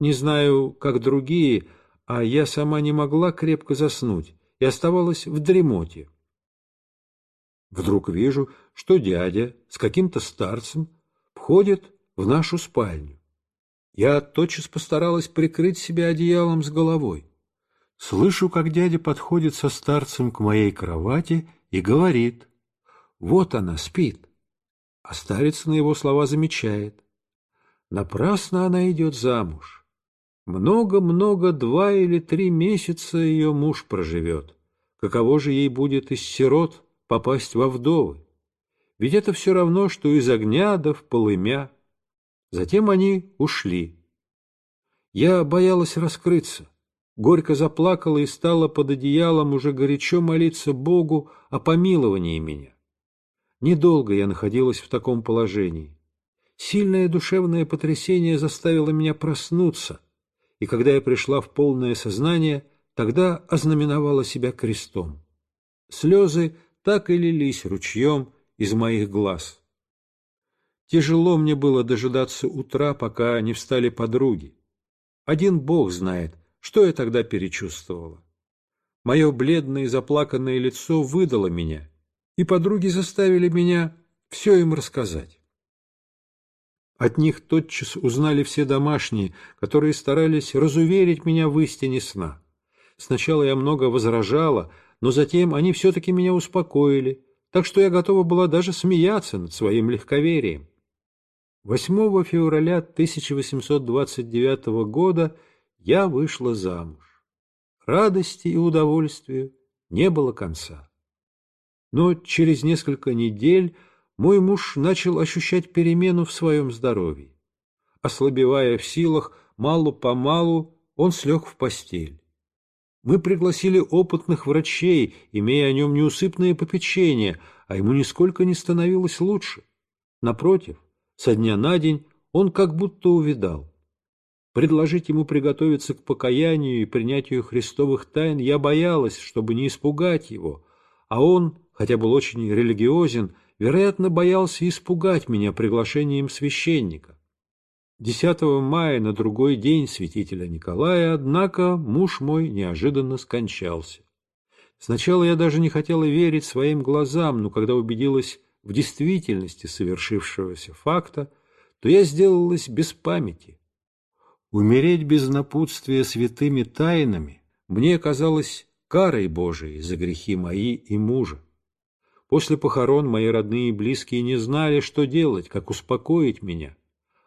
Не знаю, как другие, а я сама не могла крепко заснуть и оставалась в дремоте. Вдруг вижу, что дядя с каким-то старцем входит в нашу спальню. Я тотчас постаралась прикрыть себя одеялом с головой. Слышу, как дядя подходит со старцем к моей кровати и говорит, «Вот она спит». А старец на его слова замечает, Напрасно она идет замуж. Много-много, два или три месяца ее муж проживет. Каково же ей будет из сирот попасть во вдовы? Ведь это все равно, что из огня да в полымя. Затем они ушли. Я боялась раскрыться. Горько заплакала и стала под одеялом уже горячо молиться Богу о помиловании меня. Недолго я находилась в таком положении. Сильное душевное потрясение заставило меня проснуться, и когда я пришла в полное сознание, тогда ознаменовала себя крестом. Слезы так и лились ручьем из моих глаз. Тяжело мне было дожидаться утра, пока не встали подруги. Один Бог знает, что я тогда перечувствовала. Мое бледное и заплаканное лицо выдало меня, и подруги заставили меня все им рассказать. От них тотчас узнали все домашние, которые старались разуверить меня в истине сна. Сначала я много возражала, но затем они все-таки меня успокоили, так что я готова была даже смеяться над своим легковерием. 8 февраля 1829 года я вышла замуж. Радости и удовольствию не было конца. Но через несколько недель мой муж начал ощущать перемену в своем здоровье. Ослабевая в силах, мало-помалу он слег в постель. Мы пригласили опытных врачей, имея о нем неусыпное попечение, а ему нисколько не становилось лучше. Напротив, со дня на день он как будто увидал. Предложить ему приготовиться к покаянию и принятию христовых тайн я боялась, чтобы не испугать его, а он, хотя был очень религиозен, вероятно, боялся испугать меня приглашением священника. 10 мая на другой день святителя Николая, однако, муж мой неожиданно скончался. Сначала я даже не хотела верить своим глазам, но когда убедилась в действительности совершившегося факта, то я сделалась без памяти. Умереть без напутствия святыми тайнами мне казалось карой Божией за грехи мои и мужа. После похорон мои родные и близкие не знали, что делать, как успокоить меня.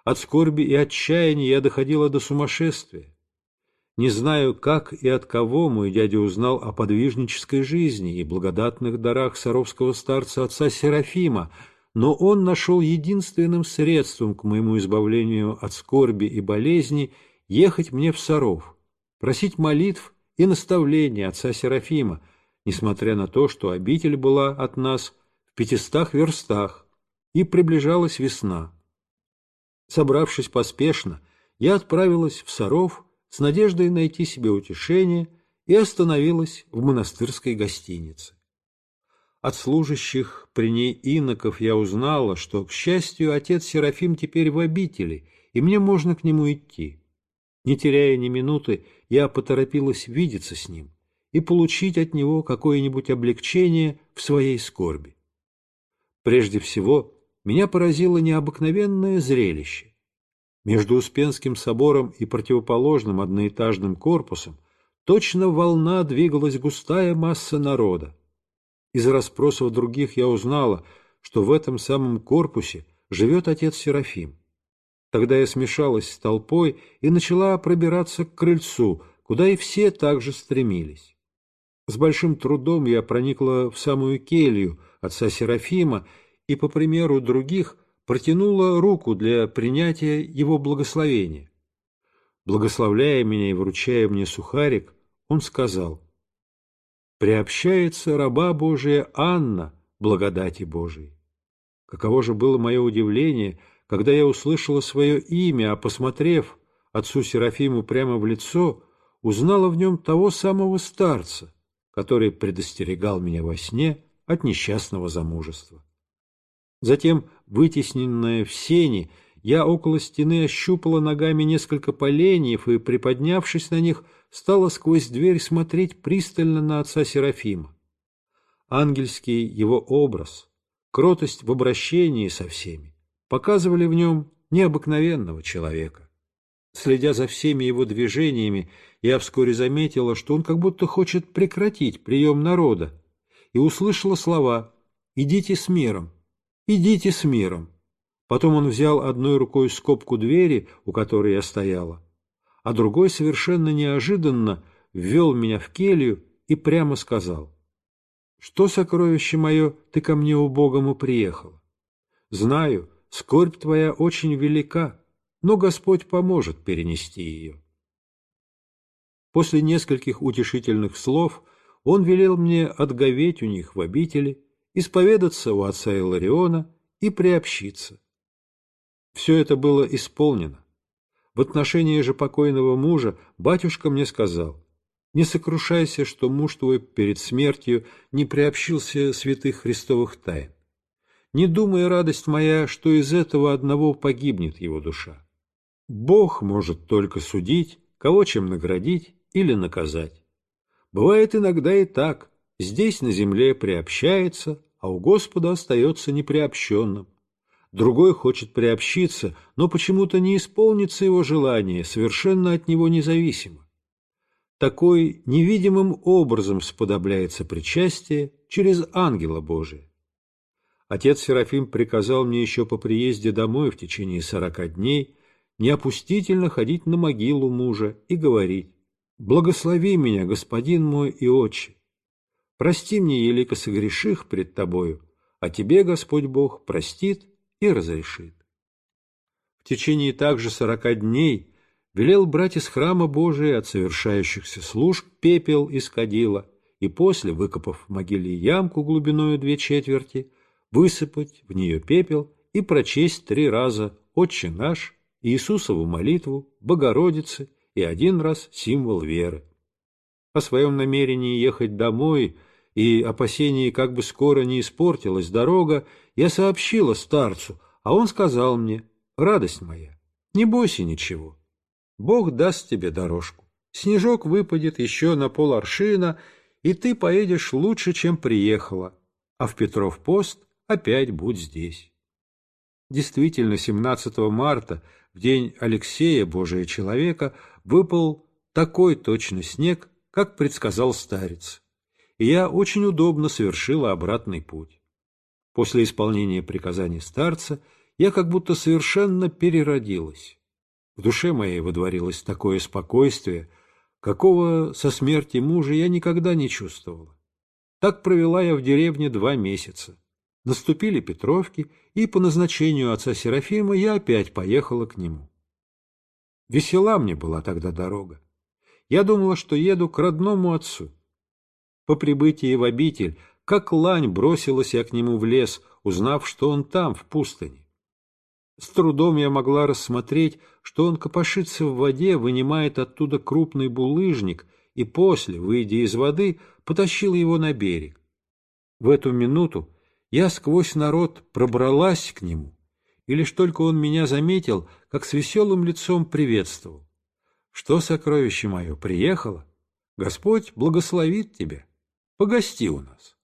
От скорби и отчаяния я доходила до сумасшествия. Не знаю, как и от кого мой дядя узнал о подвижнической жизни и благодатных дарах саровского старца отца Серафима, но он нашел единственным средством к моему избавлению от скорби и болезни ехать мне в Саров, просить молитв и наставления отца Серафима, несмотря на то, что обитель была от нас в пятистах верстах, и приближалась весна. Собравшись поспешно, я отправилась в Саров с надеждой найти себе утешение и остановилась в монастырской гостинице. От служащих при ней иноков я узнала, что, к счастью, отец Серафим теперь в обители, и мне можно к нему идти. Не теряя ни минуты, я поторопилась видеться с ним и получить от него какое-нибудь облегчение в своей скорби. Прежде всего, меня поразило необыкновенное зрелище. Между Успенским собором и противоположным одноэтажным корпусом точно волна двигалась густая масса народа. Из расспросов других я узнала, что в этом самом корпусе живет отец Серафим. Тогда я смешалась с толпой и начала пробираться к крыльцу, куда и все также стремились. С большим трудом я проникла в самую келью отца Серафима и, по примеру других, протянула руку для принятия его благословения. Благословляя меня и вручая мне сухарик, он сказал, «Приобщается раба Божия Анна благодати Божией». Каково же было мое удивление, когда я услышала свое имя, а, посмотрев отцу Серафиму прямо в лицо, узнала в нем того самого старца, который предостерегал меня во сне от несчастного замужества. Затем, вытесненная в сени, я около стены ощупала ногами несколько поленьев и, приподнявшись на них, стала сквозь дверь смотреть пристально на отца Серафима. Ангельский его образ, кротость в обращении со всеми, показывали в нем необыкновенного человека. Следя за всеми его движениями, я вскоре заметила, что он как будто хочет прекратить прием народа, и услышала слова «Идите с миром, идите с миром». Потом он взял одной рукой скобку двери, у которой я стояла, а другой совершенно неожиданно ввел меня в келью и прямо сказал «Что, сокровище мое, ты ко мне убогому приехала? Знаю, скорбь твоя очень велика, но Господь поможет перенести ее». После нескольких утешительных слов он велел мне отговеть у них в обители, исповедаться у отца Илариона и приобщиться. Все это было исполнено. В отношении же покойного мужа батюшка мне сказал, «Не сокрушайся, что муж твой перед смертью не приобщился святых христовых тайн. Не думай, радость моя, что из этого одного погибнет его душа. Бог может только судить, кого чем наградить или наказать. Бывает иногда и так, здесь на земле приобщается, а у Господа остается неприобщенным. Другой хочет приобщиться, но почему-то не исполнится его желание, совершенно от него независимо. Такой невидимым образом сподобляется причастие через ангела Божия. Отец Серафим приказал мне еще по приезде домой в течение сорока дней неопустительно ходить на могилу мужа и говорить «Благослови меня, господин мой и отче! Прости мне, елико согреших пред тобою, а тебе Господь Бог простит и разрешит». В течение также сорока дней велел брать из храма Божия от совершающихся служб пепел из кадила и после, выкопав в могиле ямку глубиною две четверти, высыпать в нее пепел и прочесть три раза «Отче наш», Иисусову молитву, Богородицы и один раз символ веры. О своем намерении ехать домой и опасении, как бы скоро не испортилась дорога, я сообщила старцу, а он сказал мне, «Радость моя, не бойся ничего. Бог даст тебе дорожку. Снежок выпадет еще на пол аршина, и ты поедешь лучше, чем приехала, а в Петров пост опять будь здесь». Действительно, 17 марта – день Алексея, Божия человека, выпал такой точно снег, как предсказал старец, и я очень удобно совершила обратный путь. После исполнения приказаний старца я как будто совершенно переродилась. В душе моей водворилось такое спокойствие, какого со смерти мужа я никогда не чувствовала. Так провела я в деревне два месяца. Наступили Петровки, и по назначению отца Серафима я опять поехала к нему. Весела мне была тогда дорога. Я думала, что еду к родному отцу. По прибытии в обитель, как лань бросилась я к нему в лес, узнав, что он там, в пустыне. С трудом я могла рассмотреть, что он копошится в воде, вынимает оттуда крупный булыжник и после, выйдя из воды, потащил его на берег. В эту минуту я сквозь народ пробралась к нему, и лишь только он меня заметил, как с веселым лицом приветствовал. «Что, сокровище мое, приехало? Господь благословит тебя. Погости у нас».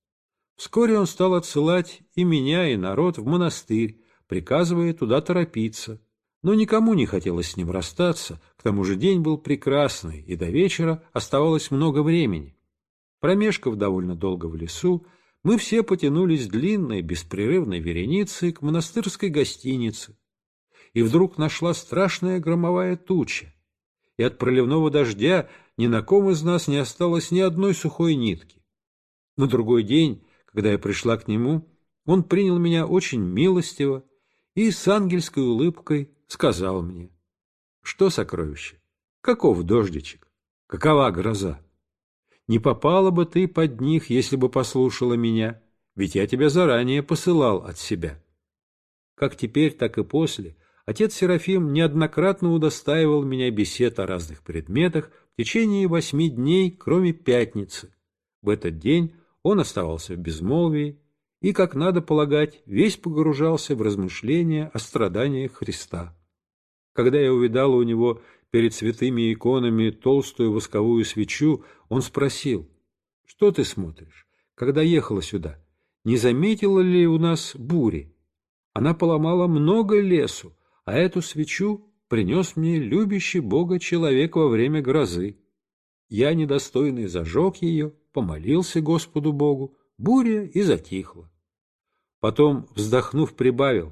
Вскоре он стал отсылать и меня, и народ в монастырь, приказывая туда торопиться. Но никому не хотелось с ним расстаться, к тому же день был прекрасный, и до вечера оставалось много времени. Промешкав довольно долго в лесу, мы все потянулись длинной, беспрерывной вереницей к монастырской гостинице. И вдруг нашла страшная громовая туча, и от проливного дождя ни на ком из нас не осталось ни одной сухой нитки. На другой день когда я пришла к нему, он принял меня очень милостиво и с ангельской улыбкой сказал мне, что сокровище, каков дождичек, какова гроза. Не попала бы ты под них, если бы послушала меня, ведь я тебя заранее посылал от себя. Как теперь, так и после, отец Серафим неоднократно удостаивал меня бесед о разных предметах в течение восьми дней, кроме пятницы. В этот день он оставался в безмолвии и, как надо полагать, весь погружался в размышления о страданиях Христа. Когда я увидала у него перед святыми иконами толстую восковую свечу, он спросил, «Что ты смотришь? Когда ехала сюда, не заметила ли у нас бури? Она поломала много лесу, а эту свечу принес мне любящий Бога человек во время грозы. Я, недостойный, зажег ее, помолился Господу Богу, буря и затихла. Потом, вздохнув, прибавил,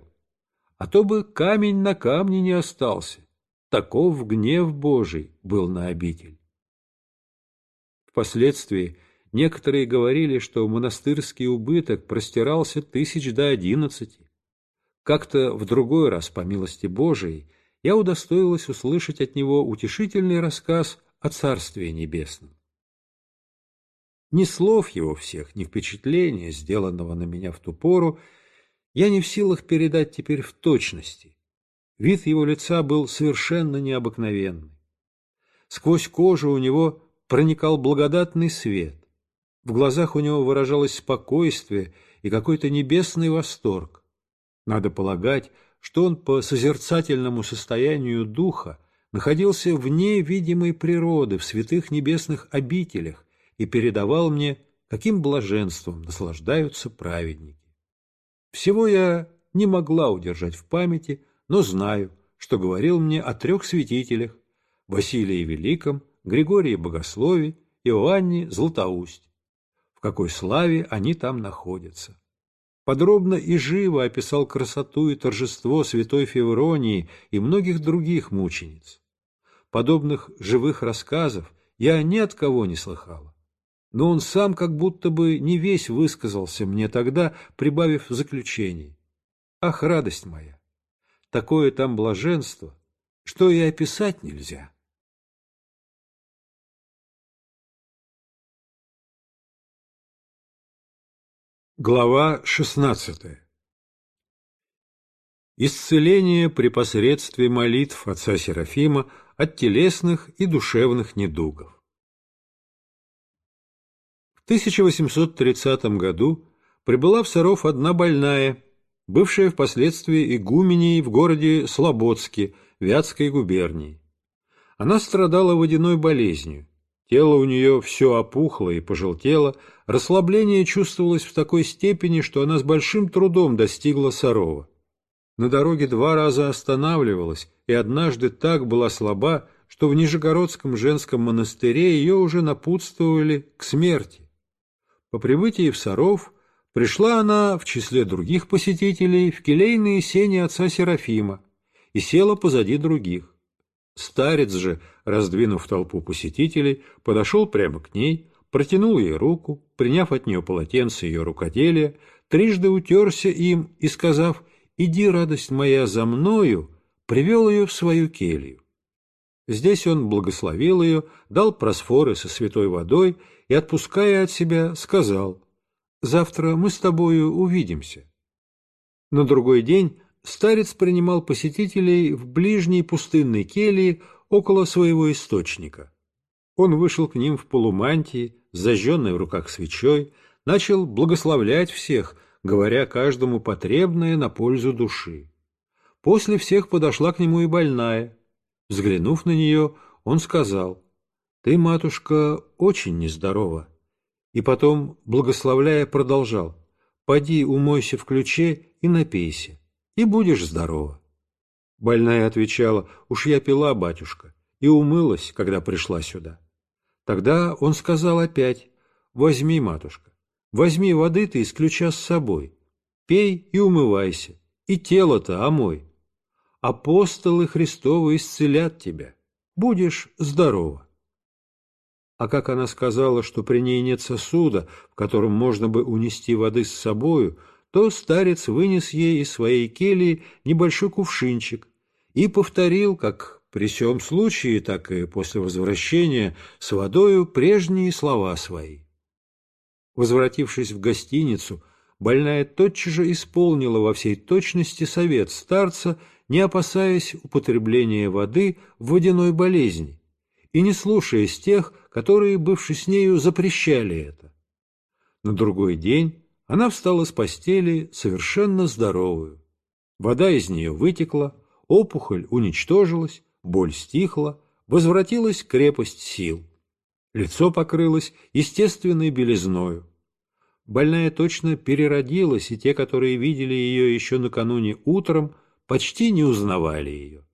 а то бы камень на камне не остался, таков гнев Божий был на обитель. Впоследствии некоторые говорили, что монастырский убыток простирался тысяч до одиннадцати. Как-то в другой раз, по милости Божией, я удостоилась услышать от него утешительный рассказ о Царстве Небесном. Ни слов его всех, ни впечатления, сделанного на меня в ту пору, я не в силах передать теперь в точности. Вид его лица был совершенно необыкновенный. Сквозь кожу у него проникал благодатный свет. В глазах у него выражалось спокойствие и какой-то небесный восторг. Надо полагать, что он по созерцательному состоянию духа находился вне видимой природы, в святых небесных обителях, и передавал мне, каким блаженством наслаждаются праведники. Всего я не могла удержать в памяти, но знаю, что говорил мне о трех святителях – Василии Великом, Григории Богослове, Иоанне Златоусть. В какой славе они там находятся. Подробно и живо описал красоту и торжество святой Февронии и многих других мучениц. Подобных живых рассказов я ни от кого не слыхала но он сам как будто бы не весь высказался мне тогда, прибавив заключение. Ах, радость моя! Такое там блаженство, что и описать нельзя. Глава шестнадцатая Исцеление при посредстве молитв отца Серафима от телесных и душевных недугов. В 1830 году прибыла в Саров одна больная, бывшая впоследствии игуменей в городе Слободске, Вятской губернии. Она страдала водяной болезнью. Тело у нее все опухло и пожелтело, расслабление чувствовалось в такой степени, что она с большим трудом достигла Сарова. На дороге два раза останавливалась, и однажды так была слаба, что в Нижегородском женском монастыре ее уже напутствовали к смерти. По прибытии в Саров пришла она в числе других посетителей в келейные сени отца Серафима и села позади других. Старец же, раздвинув толпу посетителей, подошел прямо к ней, протянул ей руку, приняв от нее полотенце ее рукоделия, трижды утерся им и, сказав «Иди, радость моя, за мною», привел ее в свою келью. Здесь он благословил ее, дал просфоры со святой водой и, отпуская от себя, сказал, «Завтра мы с тобою увидимся». На другой день старец принимал посетителей в ближней пустынной келье около своего источника. Он вышел к ним в полумантии, зажженной в руках свечой, начал благословлять всех, говоря каждому потребное на пользу души. После всех подошла к нему и больная. Взглянув на нее, он сказал, «Ты, матушка, очень нездорова. И потом, благословляя, продолжал. «Поди, умойся в ключе и напейся, и будешь здорова». Больная отвечала, «Уж я пила, батюшка, и умылась, когда пришла сюда». Тогда он сказал опять, «Возьми, матушка, возьми воды ты из ключа с собой, пей и умывайся, и тело-то омой. Апостолы Христовы исцелят тебя, будешь здорова». А как она сказала, что при ней нет сосуда, в котором можно бы унести воды с собою, то старец вынес ей из своей кельи небольшой кувшинчик и повторил, как при всем случае, так и после возвращения с водою прежние слова свои. Возвратившись в гостиницу, больная тотчас же исполнила во всей точности совет старца, не опасаясь употребления воды в водяной болезни и не слушаясь тех, которые, бывши с нею, запрещали это. На другой день она встала с постели совершенно здоровую. Вода из нее вытекла, опухоль уничтожилась, боль стихла, возвратилась крепость сил. Лицо покрылось естественной белизною. Больная точно переродилась, и те, которые видели ее еще накануне утром, почти не узнавали ее.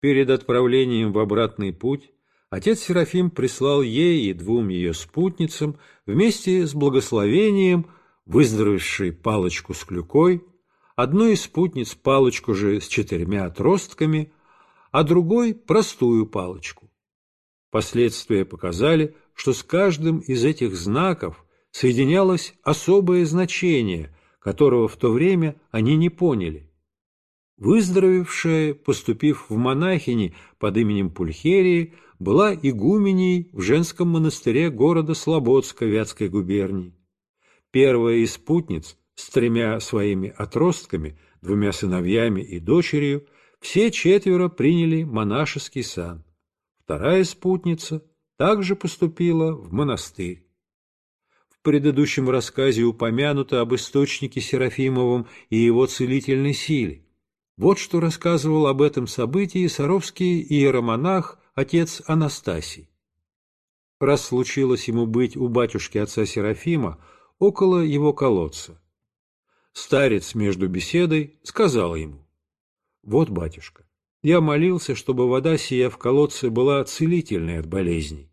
Перед отправлением в обратный путь отец Серафим прислал ей и двум ее спутницам вместе с благословением выздоровевшей палочку с клюкой, одной из спутниц палочку же с четырьмя отростками, а другой – простую палочку. Последствия показали, что с каждым из этих знаков соединялось особое значение, которого в то время они не поняли. Выздоровевшая, поступив в монахини под именем Пульхерии, была игуменей в женском монастыре города Слободска Вятской губернии. Первая из спутниц с тремя своими отростками, двумя сыновьями и дочерью, все четверо приняли монашеский сан. Вторая спутница также поступила в монастырь. В предыдущем рассказе упомянуто об источнике Серафимовом и его целительной силе. Вот что рассказывал об этом событии саровский иеромонах отец Анастасий. Раз случилось ему быть у батюшки отца Серафима около его колодца. Старец между беседой сказал ему, «Вот, батюшка, я молился, чтобы вода сия в колодце была целительной от болезней.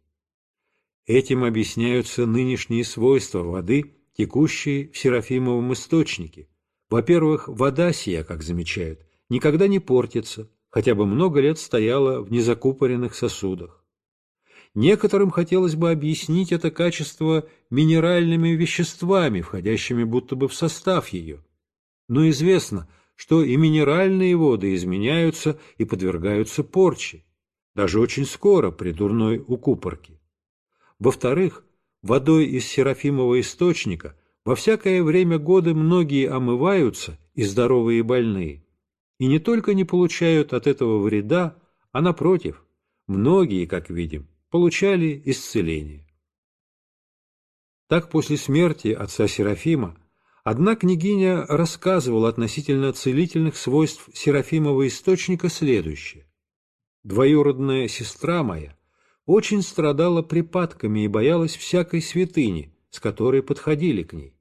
Этим объясняются нынешние свойства воды, текущей в Серафимовом источнике. Во-первых, вода сия, как замечают, никогда не портится, хотя бы много лет стояла в незакупоренных сосудах. Некоторым хотелось бы объяснить это качество минеральными веществами, входящими будто бы в состав ее. Но известно, что и минеральные воды изменяются и подвергаются порче, даже очень скоро при дурной укупорке. Во-вторых, водой из Серафимова источника во всякое время года многие омываются, и здоровые и больные, и не только не получают от этого вреда, а напротив, многие, как видим, получали исцеление. Так после смерти отца Серафима одна княгиня рассказывала относительно целительных свойств Серафимова источника следующее. Двоюродная сестра моя очень страдала припадками и боялась всякой святыни, с которой подходили к ней.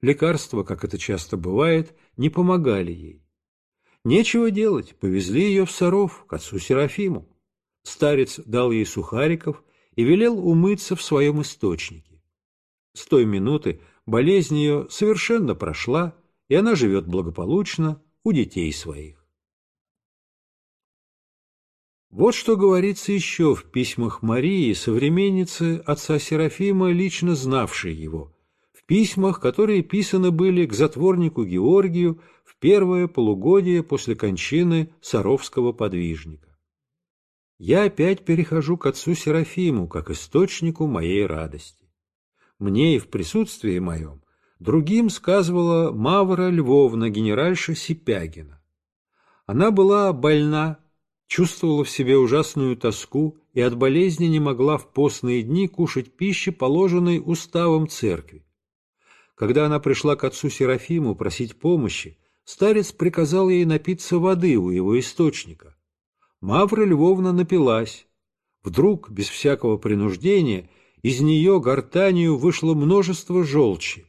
Лекарства, как это часто бывает, не помогали ей. Нечего делать, повезли ее в Саров, к отцу Серафиму. Старец дал ей сухариков и велел умыться в своем источнике. С той минуты болезнь ее совершенно прошла, и она живет благополучно у детей своих. Вот что говорится еще в письмах Марии, современницы отца Серафима, лично знавшей его, в письмах, которые писаны были к затворнику Георгию первое полугодие после кончины Саровского подвижника я опять перехожу к отцу Серафиму, как источнику моей радости. Мне и в присутствии моем другим сказывала Мавра Львовна, генеральша Сипягина. Она была больна, чувствовала в себе ужасную тоску и от болезни не могла в постные дни кушать пищи, положенной уставом церкви. Когда она пришла к отцу Серафиму просить помощи, старец приказал ей напиться воды у его источника. Мавра Львовна напилась. Вдруг, без всякого принуждения, из нее гортанию вышло множество желчи,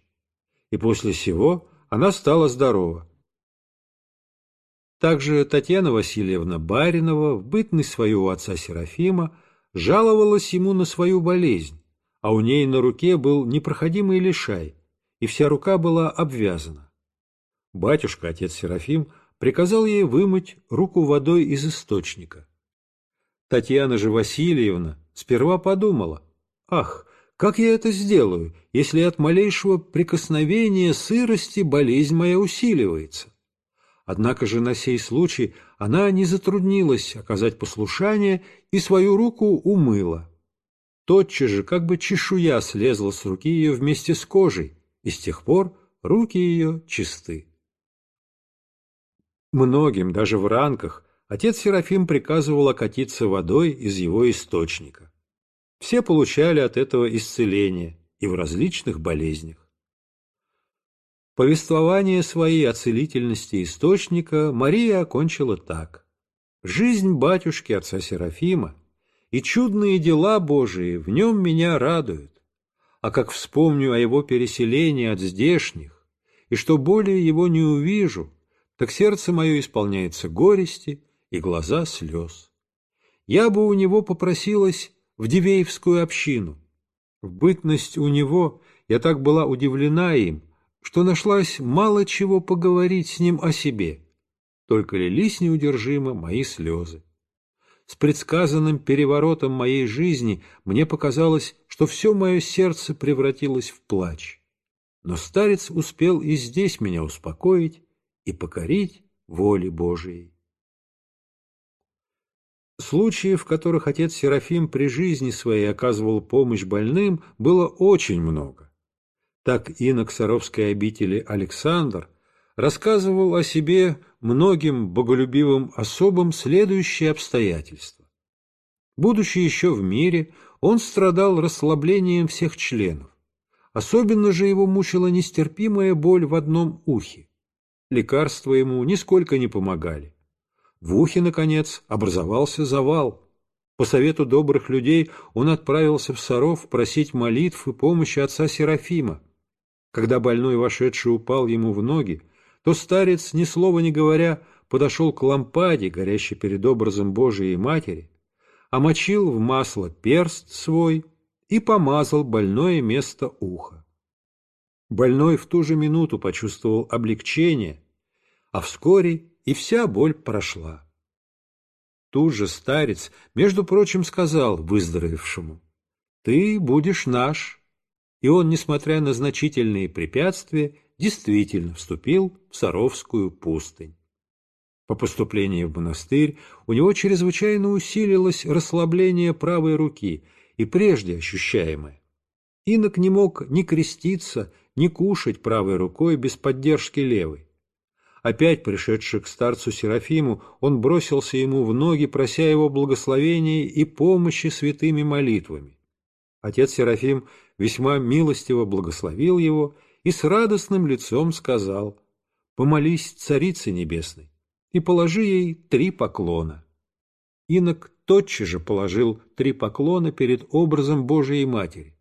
и после сего она стала здорова. Также Татьяна Васильевна Баринова в бытность свою отца Серафима жаловалась ему на свою болезнь, а у ней на руке был непроходимый лишай, и вся рука была обвязана. Батюшка, отец Серафим, приказал ей вымыть руку водой из источника. Татьяна же Васильевна сперва подумала, «Ах, как я это сделаю, если от малейшего прикосновения сырости болезнь моя усиливается?» Однако же на сей случай она не затруднилась оказать послушание и свою руку умыла. Тотчас же как бы чешуя слезла с руки ее вместе с кожей, и с тех пор руки ее чисты. Многим, даже в ранках, отец Серафим приказывал окатиться водой из его источника. Все получали от этого исцеление и в различных болезнях. Повествование своей о целительности источника Мария окончила так. «Жизнь батюшки отца Серафима и чудные дела Божии в нем меня радуют, а как вспомню о его переселении от здешних, и что более его не увижу, так сердце мое исполняется горести и глаза слез. Я бы у него попросилась в Дивеевскую общину. В бытность у него я так была удивлена им, что нашлась мало чего поговорить с ним о себе, только лились неудержимо мои слезы. С предсказанным переворотом моей жизни мне показалось, что все мое сердце превратилось в плач. Но старец успел и здесь меня успокоить и покорить воле Божией. Случаев, в которых отец Серафим при жизни своей оказывал помощь больным, было очень много. Так инок Саровской обители Александр рассказывал о себе многим боголюбивым особам следующие обстоятельства. Будучи еще в мире, он страдал расслаблением всех членов. Особенно же его мучила нестерпимая боль в одном ухе. Лекарства ему нисколько не помогали. В ухе, наконец, образовался завал. По совету добрых людей он отправился в Саров просить молитв и помощи отца Серафима. Когда больной вошедший упал ему в ноги, то старец, ни слова не говоря, подошел к лампаде, горящей перед образом Божией Матери, омочил в масло перст свой и помазал больное место уха. Больной в ту же минуту почувствовал облегчение, а вскоре и вся боль прошла. Тут же старец, между прочим, сказал выздоровевшему, «Ты будешь наш, и он, несмотря на значительные препятствия, действительно вступил в Саровскую пустынь. По поступлении в монастырь у него чрезвычайно усилилось расслабление правой руки и прежде ощущаемое. Инок не мог ни креститься, ни кушать правой рукой без поддержки левой. Опять пришедший к старцу Серафиму, он бросился ему в ноги, прося его благословения и помощи святыми молитвами. Отец Серафим весьма милостиво благословил его и с радостным лицом сказал «Помолись Царице Небесной и положи ей три поклона». Инок тотчас же положил три поклона перед образом Божией Матери.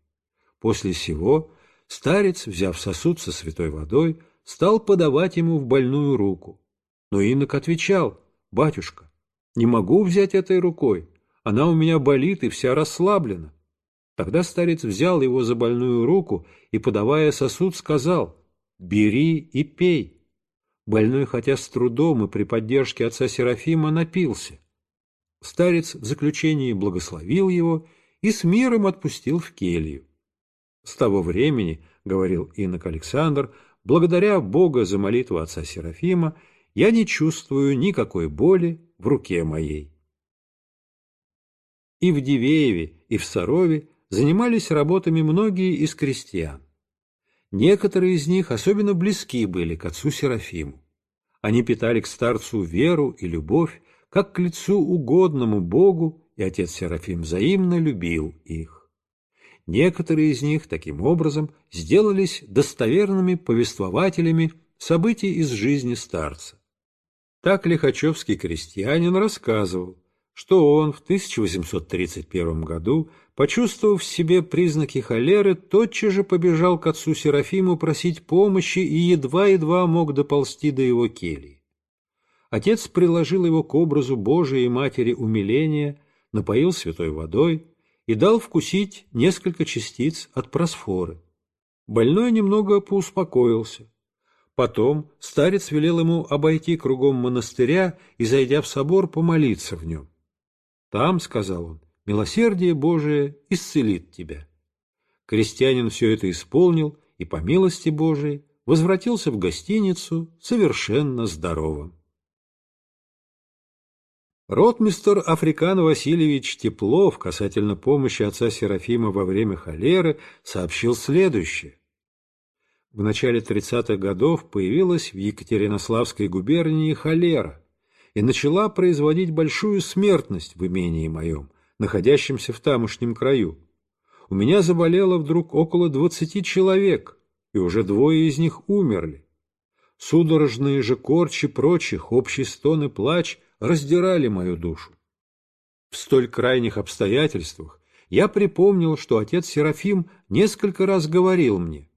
После сего старец, взяв сосуд со святой водой, стал подавать ему в больную руку. Но инок отвечал, «Батюшка, не могу взять этой рукой, она у меня болит и вся расслаблена». Тогда старец взял его за больную руку и, подавая сосуд, сказал «Бери и пей». Больной, хотя с трудом и при поддержке отца Серафима, напился. Старец в заключении благословил его и с миром отпустил в келью. С того времени, — говорил инок Александр, — благодаря Бога за молитву отца Серафима, я не чувствую никакой боли в руке моей. И в Дивееве, и в Сарове занимались работами многие из крестьян. Некоторые из них особенно близки были к отцу Серафиму. Они питали к старцу веру и любовь, как к лицу угодному Богу, и отец Серафим взаимно любил их. Некоторые из них таким образом сделались достоверными повествователями событий из жизни старца. Так Лихачевский крестьянин рассказывал, что он в 1831 году, почувствовав в себе признаки холеры, тотчас же побежал к отцу Серафиму просить помощи и едва-едва мог доползти до его кельи. Отец приложил его к образу Божией Матери умиления, напоил святой водой и дал вкусить несколько частиц от просфоры. Больной немного поуспокоился. Потом старец велел ему обойти кругом монастыря и, зайдя в собор, помолиться в нем. Там, — сказал он, — милосердие Божие исцелит тебя. Крестьянин все это исполнил и, по милости Божией, возвратился в гостиницу совершенно здоровым. Ротмистер Африкан Васильевич Теплов касательно помощи отца Серафима во время холеры сообщил следующее. В начале 30-х годов появилась в Екатеринославской губернии холера, и начала производить большую смертность в имении моем, находящемся в тамошнем краю. У меня заболело вдруг около двадцати человек, и уже двое из них умерли. Судорожные же корчи прочих, общий стон и плач раздирали мою душу. В столь крайних обстоятельствах я припомнил, что отец Серафим несколько раз говорил мне,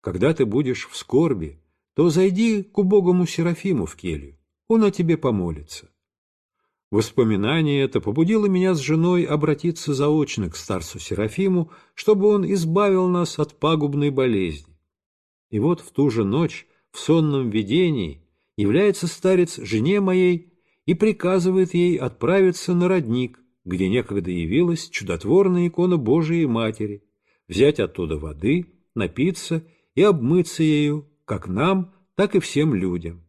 «Когда ты будешь в скорби, то зайди к убогому Серафиму в келью он о тебе помолится. Воспоминание это побудило меня с женой обратиться заочно к старцу Серафиму, чтобы он избавил нас от пагубной болезни. И вот в ту же ночь, в сонном видении, является старец жене моей и приказывает ей отправиться на родник, где некогда явилась чудотворная икона Божией Матери, взять оттуда воды, напиться и обмыться ею, как нам, так и всем людям.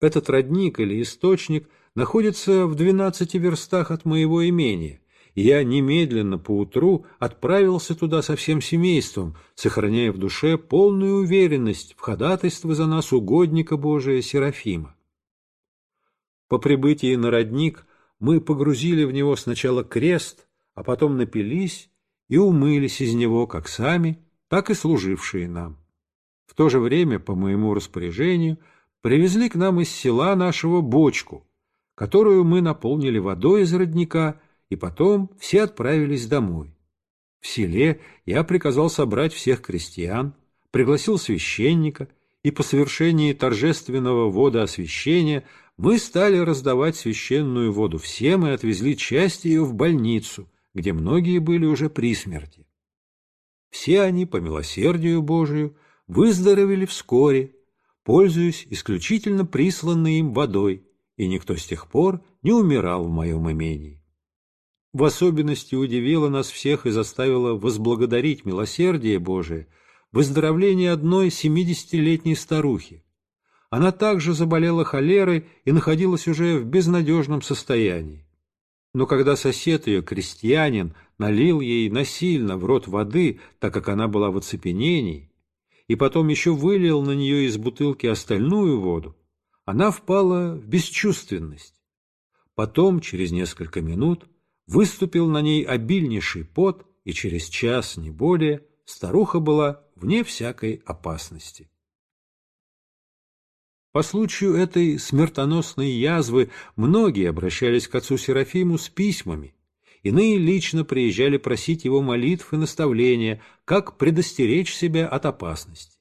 Этот родник или источник находится в двенадцати верстах от моего имения, и я немедленно поутру отправился туда со всем семейством, сохраняя в душе полную уверенность в ходатайство за нас угодника Божия Серафима. По прибытии на родник мы погрузили в него сначала крест, а потом напились и умылись из него как сами, так и служившие нам. В то же время, по моему распоряжению, привезли к нам из села нашего бочку, которую мы наполнили водой из родника, и потом все отправились домой. В селе я приказал собрать всех крестьян, пригласил священника, и по совершении торжественного водоосвящения мы стали раздавать священную воду всем и отвезли часть ее в больницу, где многие были уже при смерти. Все они, по милосердию Божию, выздоровели вскоре пользуюсь исключительно присланной им водой, и никто с тех пор не умирал в моем имении. В особенности удивило нас всех и заставило возблагодарить милосердие Божие выздоровление одной семидесятилетней старухи. Она также заболела холерой и находилась уже в безнадежном состоянии. Но когда сосед ее, крестьянин, налил ей насильно в рот воды, так как она была в оцепенении, и потом еще вылил на нее из бутылки остальную воду, она впала в бесчувственность. Потом, через несколько минут, выступил на ней обильнейший пот, и через час, не более, старуха была вне всякой опасности. По случаю этой смертоносной язвы многие обращались к отцу Серафиму с письмами, Иные лично приезжали просить его молитв и наставления, как предостеречь себя от опасности.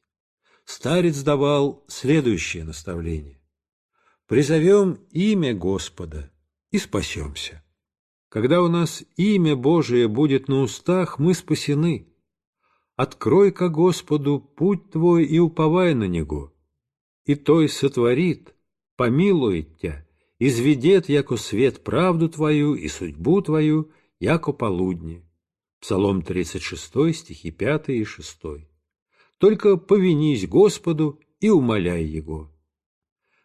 Старец давал следующее наставление. «Призовем имя Господа и спасемся. Когда у нас имя Божие будет на устах, мы спасены. Открой-ка Господу путь твой и уповай на Него. И Той сотворит, помилует тебя, изведет, яко свет, правду твою и судьбу твою, яко полудне. Псалом 36, стихи 5 и 6. Только повинись Господу и умоляй Его.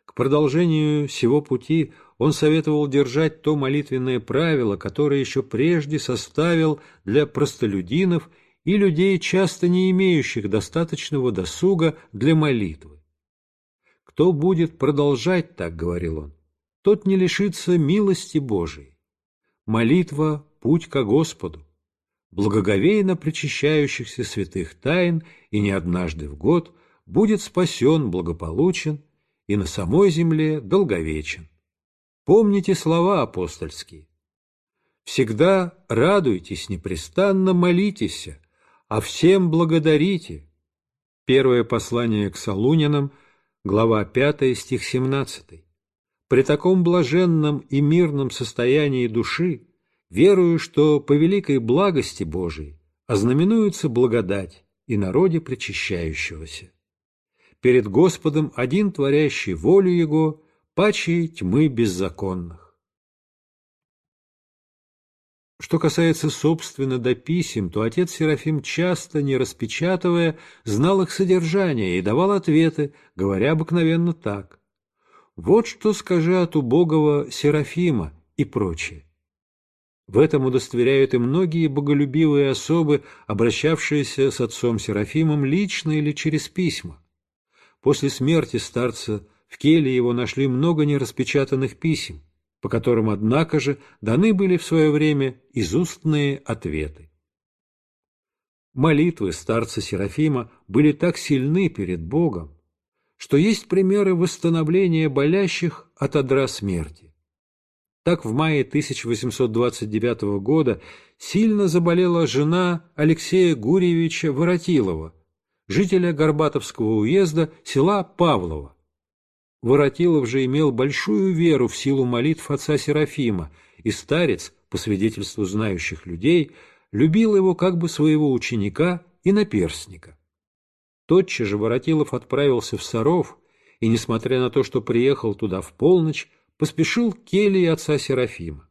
К продолжению всего пути он советовал держать то молитвенное правило, которое еще прежде составил для простолюдинов и людей, часто не имеющих достаточного досуга для молитвы. «Кто будет продолжать так, — говорил он, тот не лишится милости Божией. Молитва – путь ко Господу, благоговейно причащающихся святых тайн и не однажды в год будет спасен, благополучен и на самой земле долговечен. Помните слова апостольские Всегда радуйтесь, непрестанно молитесь, а всем благодарите. Первое послание к Солунинам, глава 5, стих 17. При таком блаженном и мирном состоянии души верую, что по великой благости Божией ознаменуется благодать и народе причащающегося. Перед Господом один творящий волю Его, паче тьмы беззаконных. Что касается, собственно, до писем, то отец Серафим, часто не распечатывая, знал их содержание и давал ответы, говоря обыкновенно так. «Вот что скажи от убогого Серафима» и прочее. В этом удостоверяют и многие боголюбивые особы, обращавшиеся с отцом Серафимом лично или через письма. После смерти старца в келье его нашли много нераспечатанных писем, по которым, однако же, даны были в свое время изустные ответы. Молитвы старца Серафима были так сильны перед Богом, что есть примеры восстановления болящих от одра смерти. Так в мае 1829 года сильно заболела жена Алексея Гурьевича Воротилова, жителя Горбатовского уезда села Павлова. Воротилов же имел большую веру в силу молитв отца Серафима, и старец, по свидетельству знающих людей, любил его как бы своего ученика и наперстника. Тотчас же Воротилов отправился в Саров, и, несмотря на то, что приехал туда в полночь, поспешил к келье отца Серафима.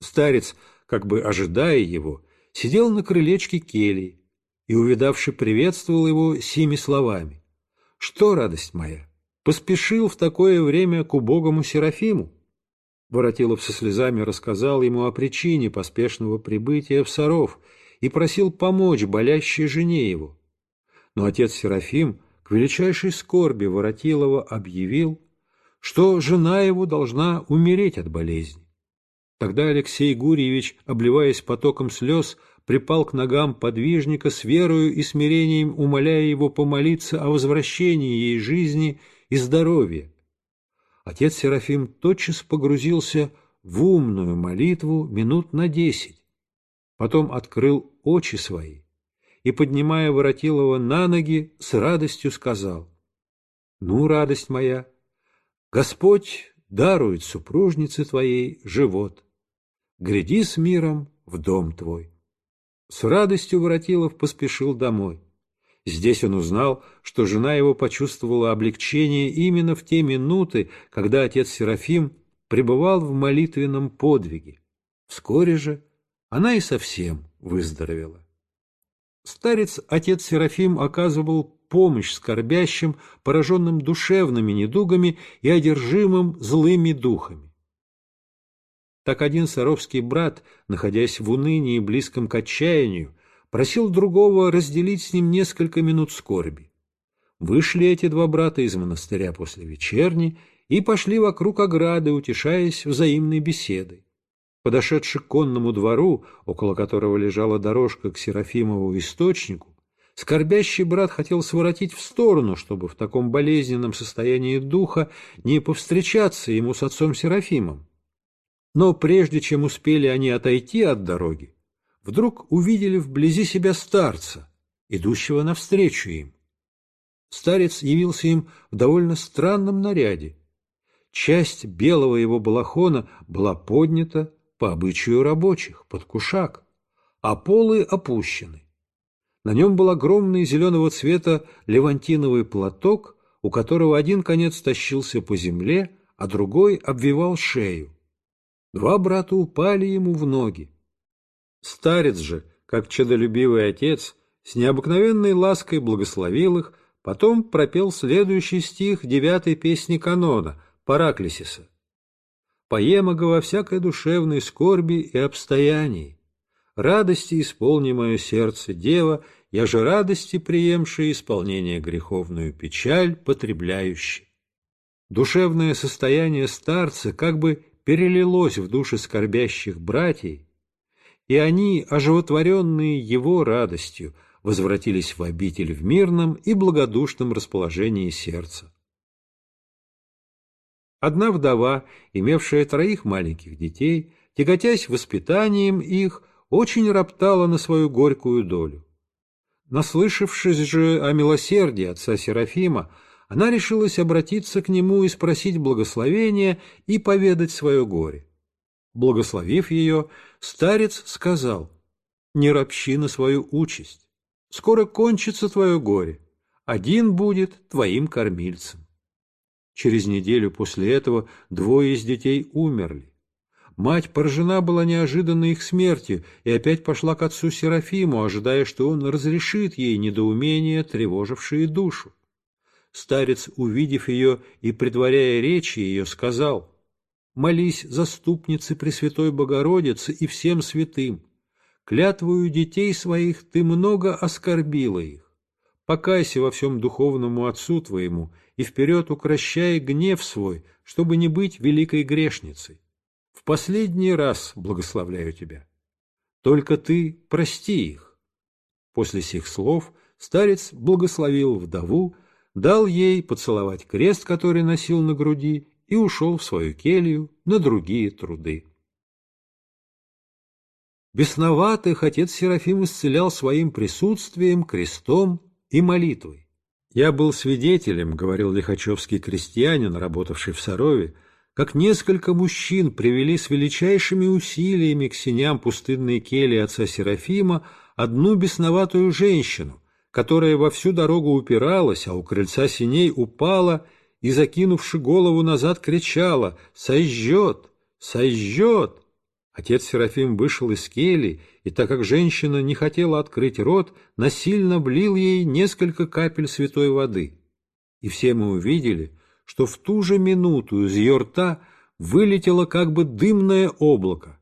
Старец, как бы ожидая его, сидел на крылечке кельи и, увидавши, приветствовал его сими словами. «Что, радость моя, поспешил в такое время к убогому Серафиму?» Воротилов со слезами рассказал ему о причине поспешного прибытия в Саров и просил помочь болящей жене его. Но отец Серафим к величайшей скорби Воротилова объявил, что жена его должна умереть от болезни. Тогда Алексей Гурьевич, обливаясь потоком слез, припал к ногам подвижника с верою и смирением, умоляя его помолиться о возвращении ей жизни и здоровья. Отец Серафим тотчас погрузился в умную молитву минут на десять, потом открыл очи свои и, поднимая Воротилова на ноги, с радостью сказал, «Ну, радость моя, Господь дарует супружнице твоей живот. Гряди с миром в дом твой. С радостью Воротилов поспешил домой. Здесь он узнал, что жена его почувствовала облегчение именно в те минуты, когда отец Серафим пребывал в молитвенном подвиге. Вскоре же она и совсем выздоровела. Старец отец Серафим оказывал помощь скорбящим, пораженным душевными недугами и одержимым злыми духами. Так один саровский брат, находясь в унынии близком к отчаянию, просил другого разделить с ним несколько минут скорби. Вышли эти два брата из монастыря после вечерни и пошли вокруг ограды, утешаясь взаимной беседой. Подошедши к конному двору, около которого лежала дорожка к Серафимову источнику, Скорбящий брат хотел своротить в сторону, чтобы в таком болезненном состоянии духа не повстречаться ему с отцом Серафимом. Но прежде чем успели они отойти от дороги, вдруг увидели вблизи себя старца, идущего навстречу им. Старец явился им в довольно странном наряде. Часть белого его балахона была поднята по обычаю рабочих, под кушак, а полы опущены. На нем был огромный зеленого цвета левантиновый платок, у которого один конец тащился по земле, а другой обвивал шею. Два брата упали ему в ноги. Старец же, как чадолюбивый отец, с необыкновенной лаской благословил их, потом пропел следующий стих девятой песни канона Параклисиса. «Поемого во всякой душевной скорби и обстоянии, радости исполни мое сердце, дева, я же радости приемшая исполнение греховную печаль, потребляющий. Душевное состояние старца как бы перелилось в души скорбящих братьев, и они, оживотворенные его радостью, возвратились в обитель в мирном и благодушном расположении сердца. Одна вдова, имевшая троих маленьких детей, тяготясь воспитанием их, очень роптала на свою горькую долю. Наслышавшись же о милосердии отца Серафима, она решилась обратиться к нему и спросить благословения и поведать свое горе. Благословив ее, старец сказал, «Не ропщи на свою участь, скоро кончится твое горе, один будет твоим кормильцем». Через неделю после этого двое из детей умерли. Мать поражена была неожиданно их смертью и опять пошла к отцу Серафиму, ожидая, что он разрешит ей недоумения, тревожившие душу. Старец, увидев ее и предваряя речи ее, сказал, «Молись, заступнице Пресвятой Богородицы и всем святым. Клятвую детей своих ты много оскорбила их. Покайся во всем духовному отцу твоему и вперед укращай гнев свой, чтобы не быть великой грешницей. В последний раз благословляю тебя. Только ты прости их». После сих слов старец благословил вдову, дал ей поцеловать крест, который носил на груди, и ушел в свою келью на другие труды. Бесноватых отец Серафим исцелял своим присутствием, крестом и молитвой. «Я был свидетелем, — говорил лихачевский крестьянин, работавший в Сарове, — как несколько мужчин привели с величайшими усилиями к синям пустынной кельи отца Серафима одну бесноватую женщину, которая во всю дорогу упиралась, а у крыльца синей упала и, закинувши голову назад, кричала «Сожжет! Сожжет!». Отец Серафим вышел из кели, и так как женщина не хотела открыть рот, насильно влил ей несколько капель святой воды. И все мы увидели, что в ту же минуту из ее рта вылетело как бы дымное облако.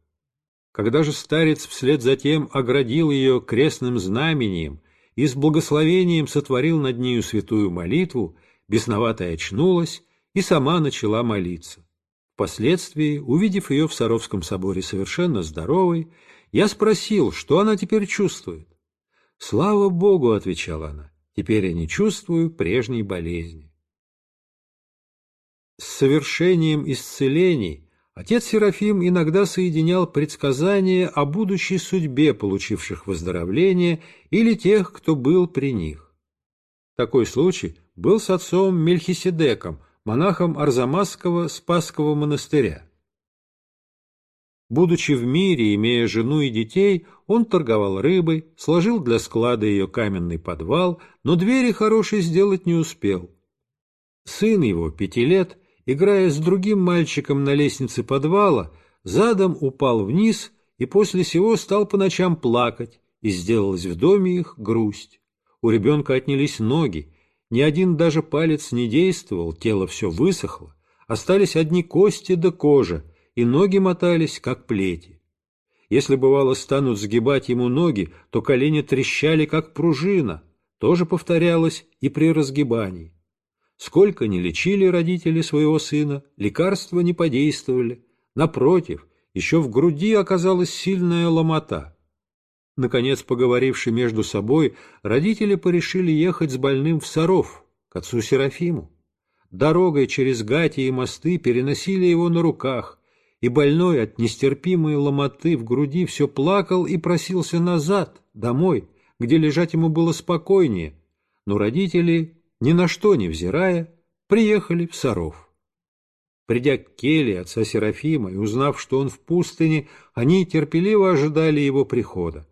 Когда же старец вслед за тем оградил ее крестным знамением и с благословением сотворил над нею святую молитву, бесноватая очнулась и сама начала молиться. Впоследствии, увидев ее в Саровском соборе совершенно здоровой, я спросил, что она теперь чувствует. «Слава Богу!» — отвечала она. «Теперь я не чувствую прежней болезни». С совершением исцелений Отец Серафим иногда соединял предсказания о будущей судьбе получивших выздоровление или тех, кто был при них. Такой случай был с отцом Мельхиседеком, монахом Арзамасского Спасского монастыря. Будучи в мире, имея жену и детей, он торговал рыбой, сложил для склада ее каменный подвал, но двери хорошей сделать не успел. Сын его, пяти лет, играя с другим мальчиком на лестнице подвала, задом упал вниз и после сего стал по ночам плакать, и сделалась в доме их грусть. У ребенка отнялись ноги, ни один даже палец не действовал, тело все высохло, остались одни кости да кожа, и ноги мотались, как плети. Если, бывало, станут сгибать ему ноги, то колени трещали, как пружина, тоже повторялось и при разгибании. Сколько ни лечили родители своего сына, лекарства не подействовали. Напротив, еще в груди оказалась сильная ломота. Наконец, поговоривши между собой, родители порешили ехать с больным в Саров, к отцу Серафиму. Дорогой через гати и мосты переносили его на руках, и больной от нестерпимой ломоты в груди все плакал и просился назад, домой, где лежать ему было спокойнее, но родители ни на что не взирая, приехали в Саров. Придя к Келе отца Серафима и узнав, что он в пустыне, они терпеливо ожидали его прихода.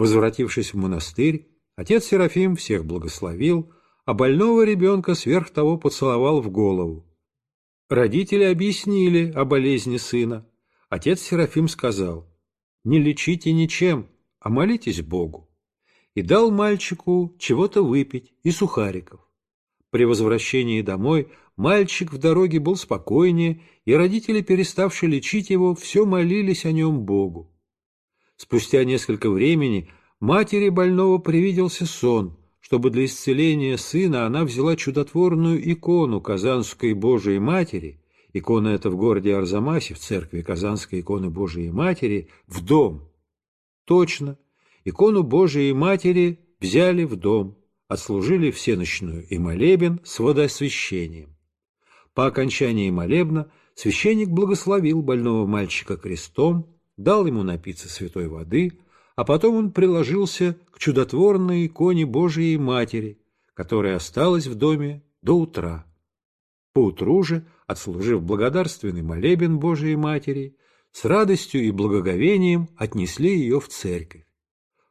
Возвратившись в монастырь, отец Серафим всех благословил, а больного ребенка сверх того поцеловал в голову. Родители объяснили о болезни сына. Отец Серафим сказал, «Не лечите ничем, а молитесь Богу» и дал мальчику чего-то выпить и сухариков. При возвращении домой мальчик в дороге был спокойнее, и родители, переставши лечить его, все молились о нем Богу. Спустя несколько времени матери больного привиделся сон, чтобы для исцеления сына она взяла чудотворную икону Казанской Божией Матери, икона эта в городе Арзамасе, в церкви Казанской иконы Божией Матери, в дом. Точно, икону Божией Матери взяли в дом, отслужили всеночную и молебен с водосвящением. По окончании молебна Священник благословил больного мальчика крестом, дал ему напиться святой воды, а потом он приложился к чудотворной иконе Божией Матери, которая осталась в доме до утра. Поутру же, отслужив благодарственный молебен Божией Матери, с радостью и благоговением отнесли ее в церковь.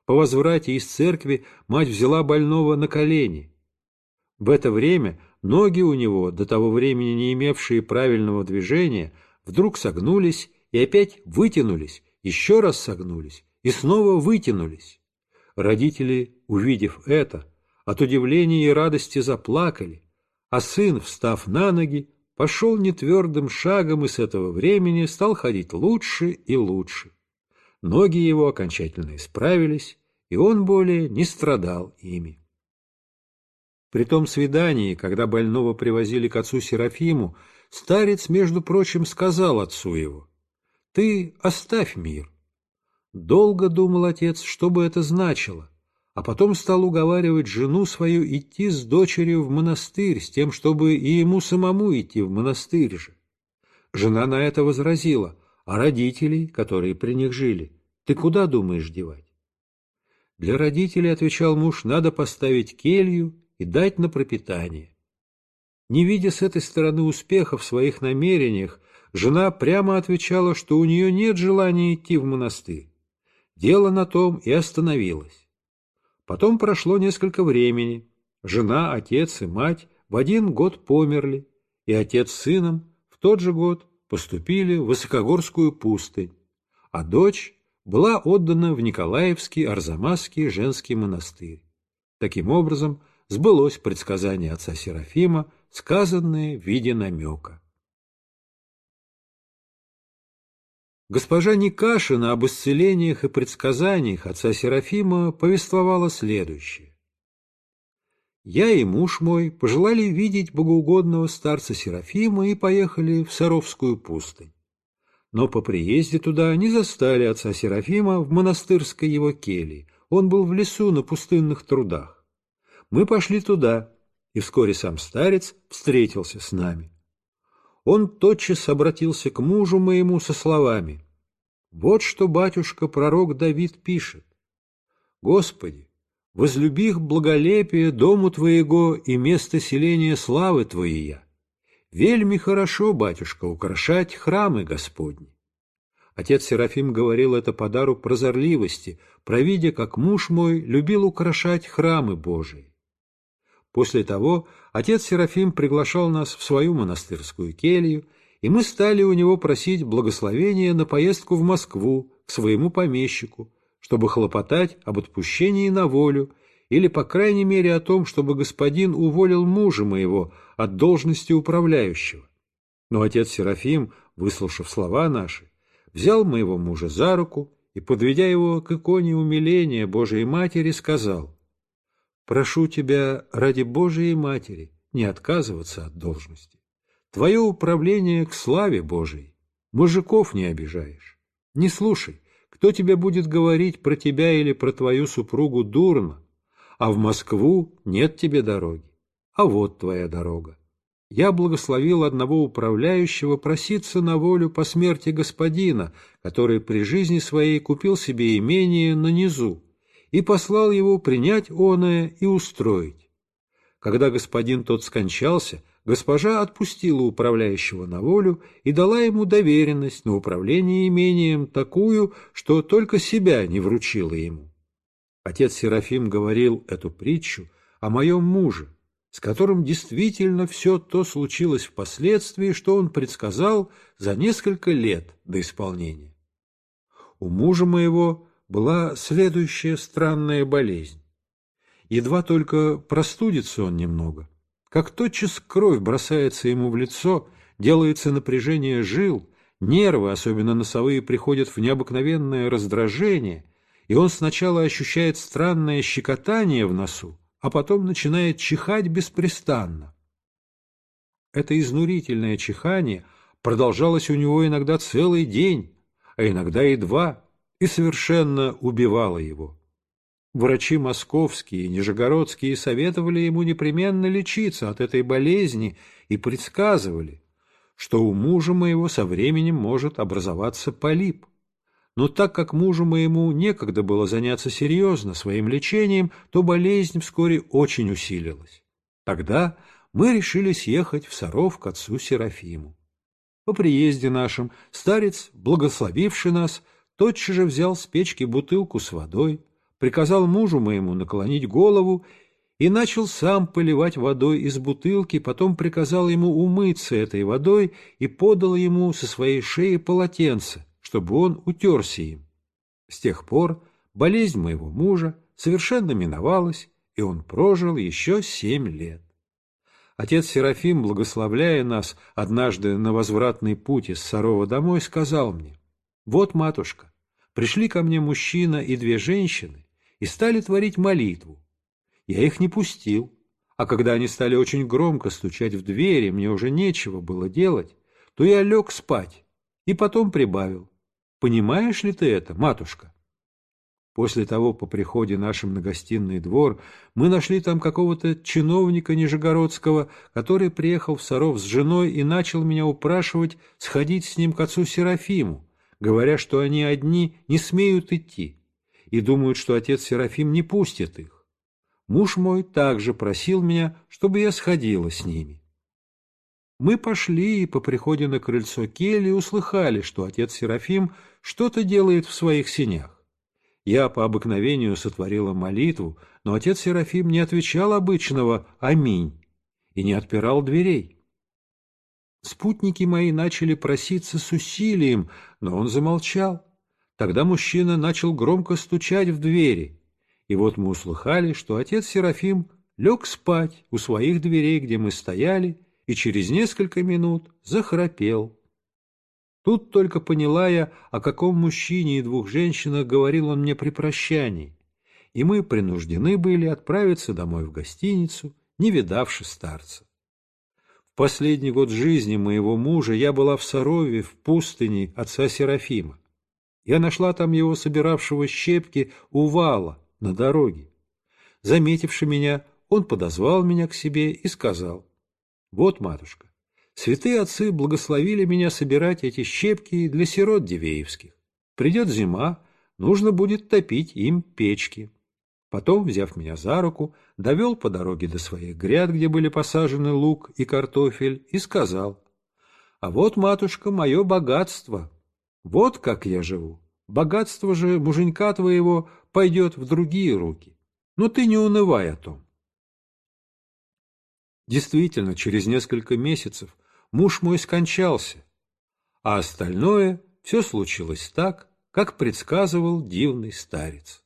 По возврате из церкви мать взяла больного на колени. В это время ноги у него, до того времени не имевшие правильного движения, вдруг согнулись и опять вытянулись, еще раз согнулись и снова вытянулись. Родители, увидев это, от удивления и радости заплакали, а сын, встав на ноги, пошел нетвердым шагом и с этого времени стал ходить лучше и лучше. Ноги его окончательно исправились, и он более не страдал ими. При том свидании, когда больного привозили к отцу Серафиму, старец, между прочим, сказал отцу его, «Ты оставь мир». Долго думал отец, что бы это значило, а потом стал уговаривать жену свою идти с дочерью в монастырь, с тем, чтобы и ему самому идти в монастырь же. Жена на это возразила, а родителей, которые при них жили, ты куда думаешь девать? Для родителей, отвечал муж, надо поставить келью и дать на пропитание. Не видя с этой стороны успеха в своих намерениях, жена прямо отвечала, что у нее нет желания идти в монастырь. Дело на том и остановилось. Потом прошло несколько времени. Жена, отец и мать в один год померли, и отец с сыном в тот же год поступили в Высокогорскую пустынь, а дочь была отдана в Николаевский Арзамасский женский монастырь. Таким образом, сбылось предсказание отца Серафима, сказанное в виде намека. Госпожа Никашина об исцелениях и предсказаниях отца Серафима повествовала следующее. «Я и муж мой пожелали видеть богоугодного старца Серафима и поехали в Саровскую пустынь. Но по приезде туда не застали отца Серафима в монастырской его келье, он был в лесу на пустынных трудах. Мы пошли туда, и вскоре сам старец встретился с нами. Он тотчас обратился к мужу моему со словами «Вот что, батюшка, пророк Давид пишет. Господи, возлюби их благолепие дому Твоего и место селения славы Твоей. Вельми хорошо, батюшка, украшать храмы Господни». Отец Серафим говорил это по дару прозорливости, провидя, как муж мой любил украшать храмы Божии. После того отец Серафим приглашал нас в свою монастырскую келью, и мы стали у него просить благословения на поездку в Москву к своему помещику, чтобы хлопотать об отпущении на волю или, по крайней мере, о том, чтобы господин уволил мужа моего от должности управляющего. Но отец Серафим, выслушав слова наши, взял моего мужа за руку и, подведя его к иконе умиления Божией Матери, сказал — Прошу тебя ради Божией Матери не отказываться от должности. Твое управление к славе Божией. Мужиков не обижаешь. Не слушай, кто тебе будет говорить про тебя или про твою супругу дурно, а в Москву нет тебе дороги, а вот твоя дорога. Я благословил одного управляющего проситься на волю по смерти господина, который при жизни своей купил себе имение на низу, и послал его принять оное и устроить. Когда господин тот скончался, госпожа отпустила управляющего на волю и дала ему доверенность на управление имением такую, что только себя не вручила ему. Отец Серафим говорил эту притчу о моем муже, с которым действительно все то случилось впоследствии, что он предсказал за несколько лет до исполнения. У мужа моего была следующая странная болезнь. Едва только простудится он немного, как тотчас кровь бросается ему в лицо, делается напряжение жил, нервы, особенно носовые, приходят в необыкновенное раздражение, и он сначала ощущает странное щекотание в носу, а потом начинает чихать беспрестанно. Это изнурительное чихание продолжалось у него иногда целый день, а иногда и два и совершенно убивала его. Врачи московские и нижегородские советовали ему непременно лечиться от этой болезни и предсказывали, что у мужа моего со временем может образоваться полип. Но так как мужу моему некогда было заняться серьезно своим лечением, то болезнь вскоре очень усилилась. Тогда мы решили съехать в Саров к отцу Серафиму. По приезде нашим старец, благословивший нас, тотчас же взял с печки бутылку с водой, приказал мужу моему наклонить голову и начал сам поливать водой из бутылки, потом приказал ему умыться этой водой и подал ему со своей шеи полотенце, чтобы он утерся им. С тех пор болезнь моего мужа совершенно миновалась, и он прожил еще семь лет. Отец Серафим, благословляя нас однажды на возвратный путь из Сарова домой, сказал мне, «Вот, матушка, пришли ко мне мужчина и две женщины и стали творить молитву. Я их не пустил, а когда они стали очень громко стучать в двери, мне уже нечего было делать, то я лег спать и потом прибавил. Понимаешь ли ты это, матушка?» После того, по приходе нашим на гостиный двор, мы нашли там какого-то чиновника Нижегородского, который приехал в Саров с женой и начал меня упрашивать сходить с ним к отцу Серафиму, говоря, что они одни не смеют идти и думают, что отец Серафим не пустит их. Муж мой также просил меня, чтобы я сходила с ними. Мы пошли и по приходе на крыльцо кельи услыхали, что отец Серафим что-то делает в своих синях. Я по обыкновению сотворила молитву, но отец Серафим не отвечал обычного «Аминь» и не отпирал дверей. Спутники мои начали проситься с усилием, но он замолчал. Тогда мужчина начал громко стучать в двери, и вот мы услыхали, что отец Серафим лег спать у своих дверей, где мы стояли, и через несколько минут захрапел. Тут только поняла я, о каком мужчине и двух женщинах говорил он мне при прощании, и мы принуждены были отправиться домой в гостиницу, не видавши старца. Последний год жизни моего мужа я была в Сарове, в пустыне отца Серафима. Я нашла там его собиравшего щепки у вала на дороге. Заметивши меня, он подозвал меня к себе и сказал, «Вот, матушка, Святые отцы благословили меня собирать эти щепки для сирот дивеевских. Придет зима, нужно будет топить им печки. Потом, взяв меня за руку, довел по дороге до своих гряд, где были посажены лук и картофель, и сказал, «А вот, матушка, мое богатство. Вот как я живу. Богатство же муженька твоего пойдет в другие руки. Но ты не унывай о том». Действительно, через несколько месяцев муж мой скончался, а остальное все случилось так, как предсказывал дивный старец.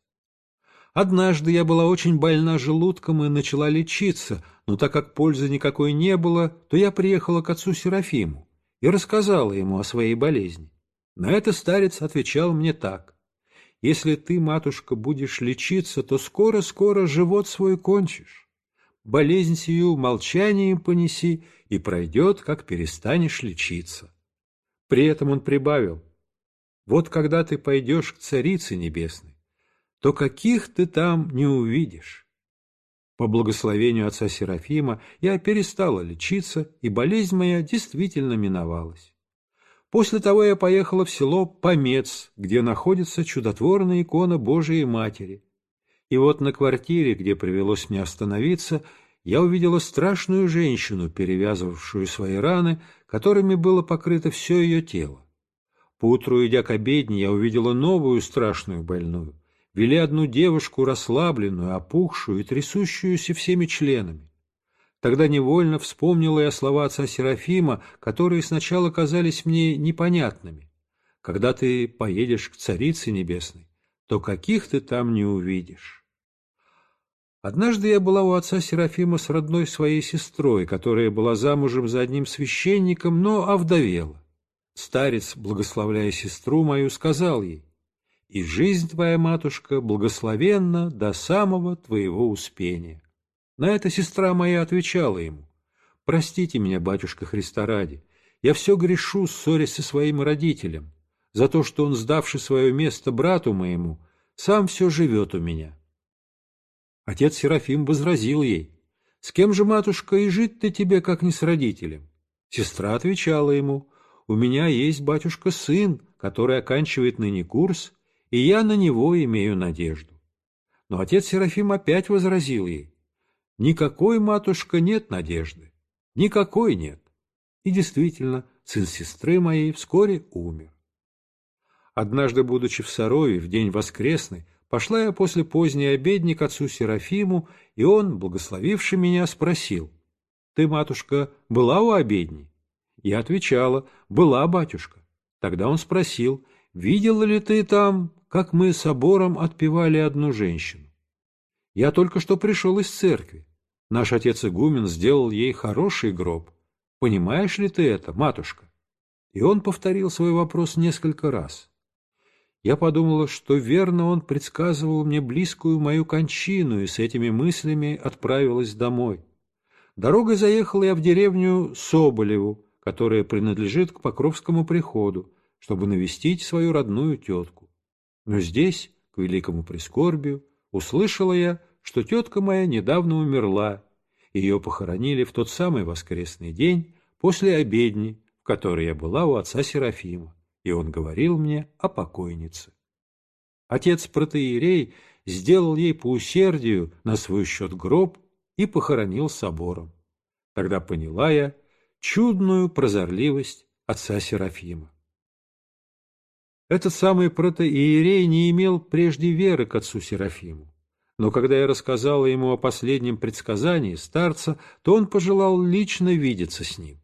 Однажды я была очень больна желудком и начала лечиться, но так как пользы никакой не было, то я приехала к отцу Серафиму и рассказала ему о своей болезни. На это старец отвечал мне так. «Если ты, матушка, будешь лечиться, то скоро-скоро живот свой кончишь болезнь сию молчанием понеси, и пройдет, как перестанешь лечиться. При этом он прибавил, вот когда ты пойдешь к Царице Небесной, то каких ты там не увидишь. По благословению отца Серафима я перестала лечиться, и болезнь моя действительно миновалась. После того я поехала в село Помец, где находится чудотворная икона Божией Матери, и вот на квартире, где привелось мне остановиться, я увидела страшную женщину, перевязывавшую свои раны, которыми было покрыто все ее тело. Поутру, идя к обедне, я увидела новую страшную больную. Вели одну девушку расслабленную, опухшую и трясущуюся всеми членами. Тогда невольно вспомнила я слова отца Серафима, которые сначала казались мне непонятными. Когда ты поедешь к Царице Небесной, то каких ты там не увидишь. Однажды я была у отца Серафима с родной своей сестрой, которая была замужем за одним священником, но овдовела. Старец, благословляя сестру мою, сказал ей, «И жизнь твоя, матушка, благословенна до самого твоего успения». На это сестра моя отвечала ему, «Простите меня, батюшка Христа ради, я все грешу, ссорясь со своим родителем, за то, что он, сдавший свое место брату моему, сам все живет у меня». Отец Серафим возразил ей, «С кем же, матушка, и жить-то тебе, как не с родителем? Сестра отвечала ему, «У меня есть, батюшка, сын, который оканчивает ныне курс, и я на него имею надежду». Но отец Серафим опять возразил ей, «Никакой, матушка, нет надежды, никакой нет». И действительно, сын сестры моей вскоре умер. Однажды, будучи в Сарове, в день воскресный, пошла я после поздней обедни к отцу Серафиму, и он, благословивший меня, спросил, «Ты, матушка, была у обедни?» Я отвечала, «Была, батюшка». Тогда он спросил, «Видела ли ты там, как мы собором отпевали одну женщину?» Я только что пришел из церкви. Наш отец игумен сделал ей хороший гроб. Понимаешь ли ты это, матушка? И он повторил свой вопрос несколько раз. Я подумала, что верно он предсказывал мне близкую мою кончину, и с этими мыслями отправилась домой. Дорогой заехала я в деревню Соболеву, которая принадлежит к Покровскому приходу, чтобы навестить свою родную тетку. Но здесь, к великому прискорбию, услышала я, что тетка моя недавно умерла, ее похоронили в тот самый воскресный день после обедни, в которой я была у отца Серафима, и он говорил мне о покойнице. Отец протеерей сделал ей по усердию на свой счет гроб и похоронил собором. Тогда поняла я чудную прозорливость отца Серафима. Этот самый протоиерей не имел прежде веры к отцу Серафиму. Но когда я рассказала ему о последнем предсказании старца, то он пожелал лично видеться с ним.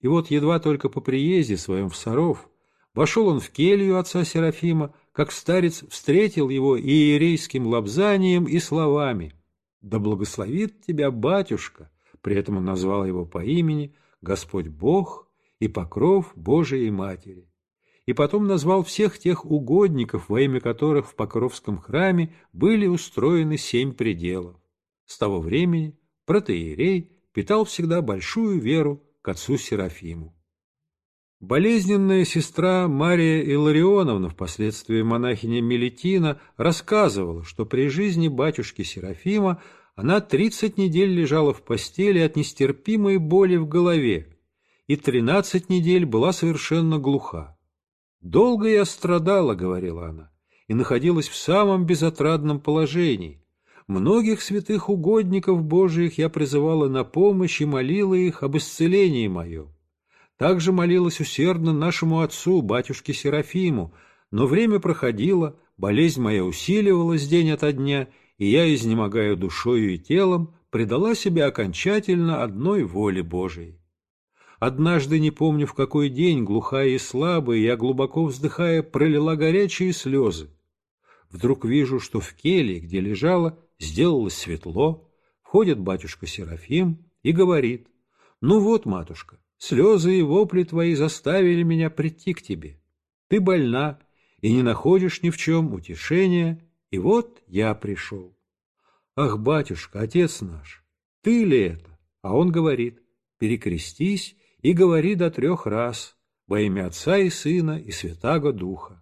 И вот едва только по приезде своем в Саров вошел он в келью отца Серафима, как старец встретил его иерейским лобзанием и словами «Да благословит тебя, батюшка!» При этом он назвал его по имени «Господь Бог и покров Божией Матери» и потом назвал всех тех угодников, во имя которых в Покровском храме были устроены семь пределов. С того времени протеерей питал всегда большую веру к отцу Серафиму. Болезненная сестра Мария Илларионовна, впоследствии монахиня Мелитина, рассказывала, что при жизни батюшки Серафима она тридцать недель лежала в постели от нестерпимой боли в голове и тринадцать недель была совершенно глуха. «Долго я страдала», — говорила она, — «и находилась в самом безотрадном положении. Многих святых угодников Божиих я призывала на помощь и молила их об исцелении моем. Также молилась усердно нашему отцу, батюшке Серафиму, но время проходило, болезнь моя усиливалась день ото дня, и я, изнемогая душою и телом, предала себя окончательно одной воле Божией. Однажды, не помню в какой день, глухая и слабая, я, глубоко вздыхая, пролила горячие слезы. Вдруг вижу, что в келье, где лежала, сделалось светло, входит батюшка Серафим и говорит, «Ну вот, матушка, слезы и вопли твои заставили меня прийти к тебе. Ты больна и не находишь ни в чем утешения, и вот я пришел». «Ах, батюшка, отец наш, ты ли это?» А он говорит, «Перекрестись и говори до трех раз во имя Отца и Сына и Святаго Духа.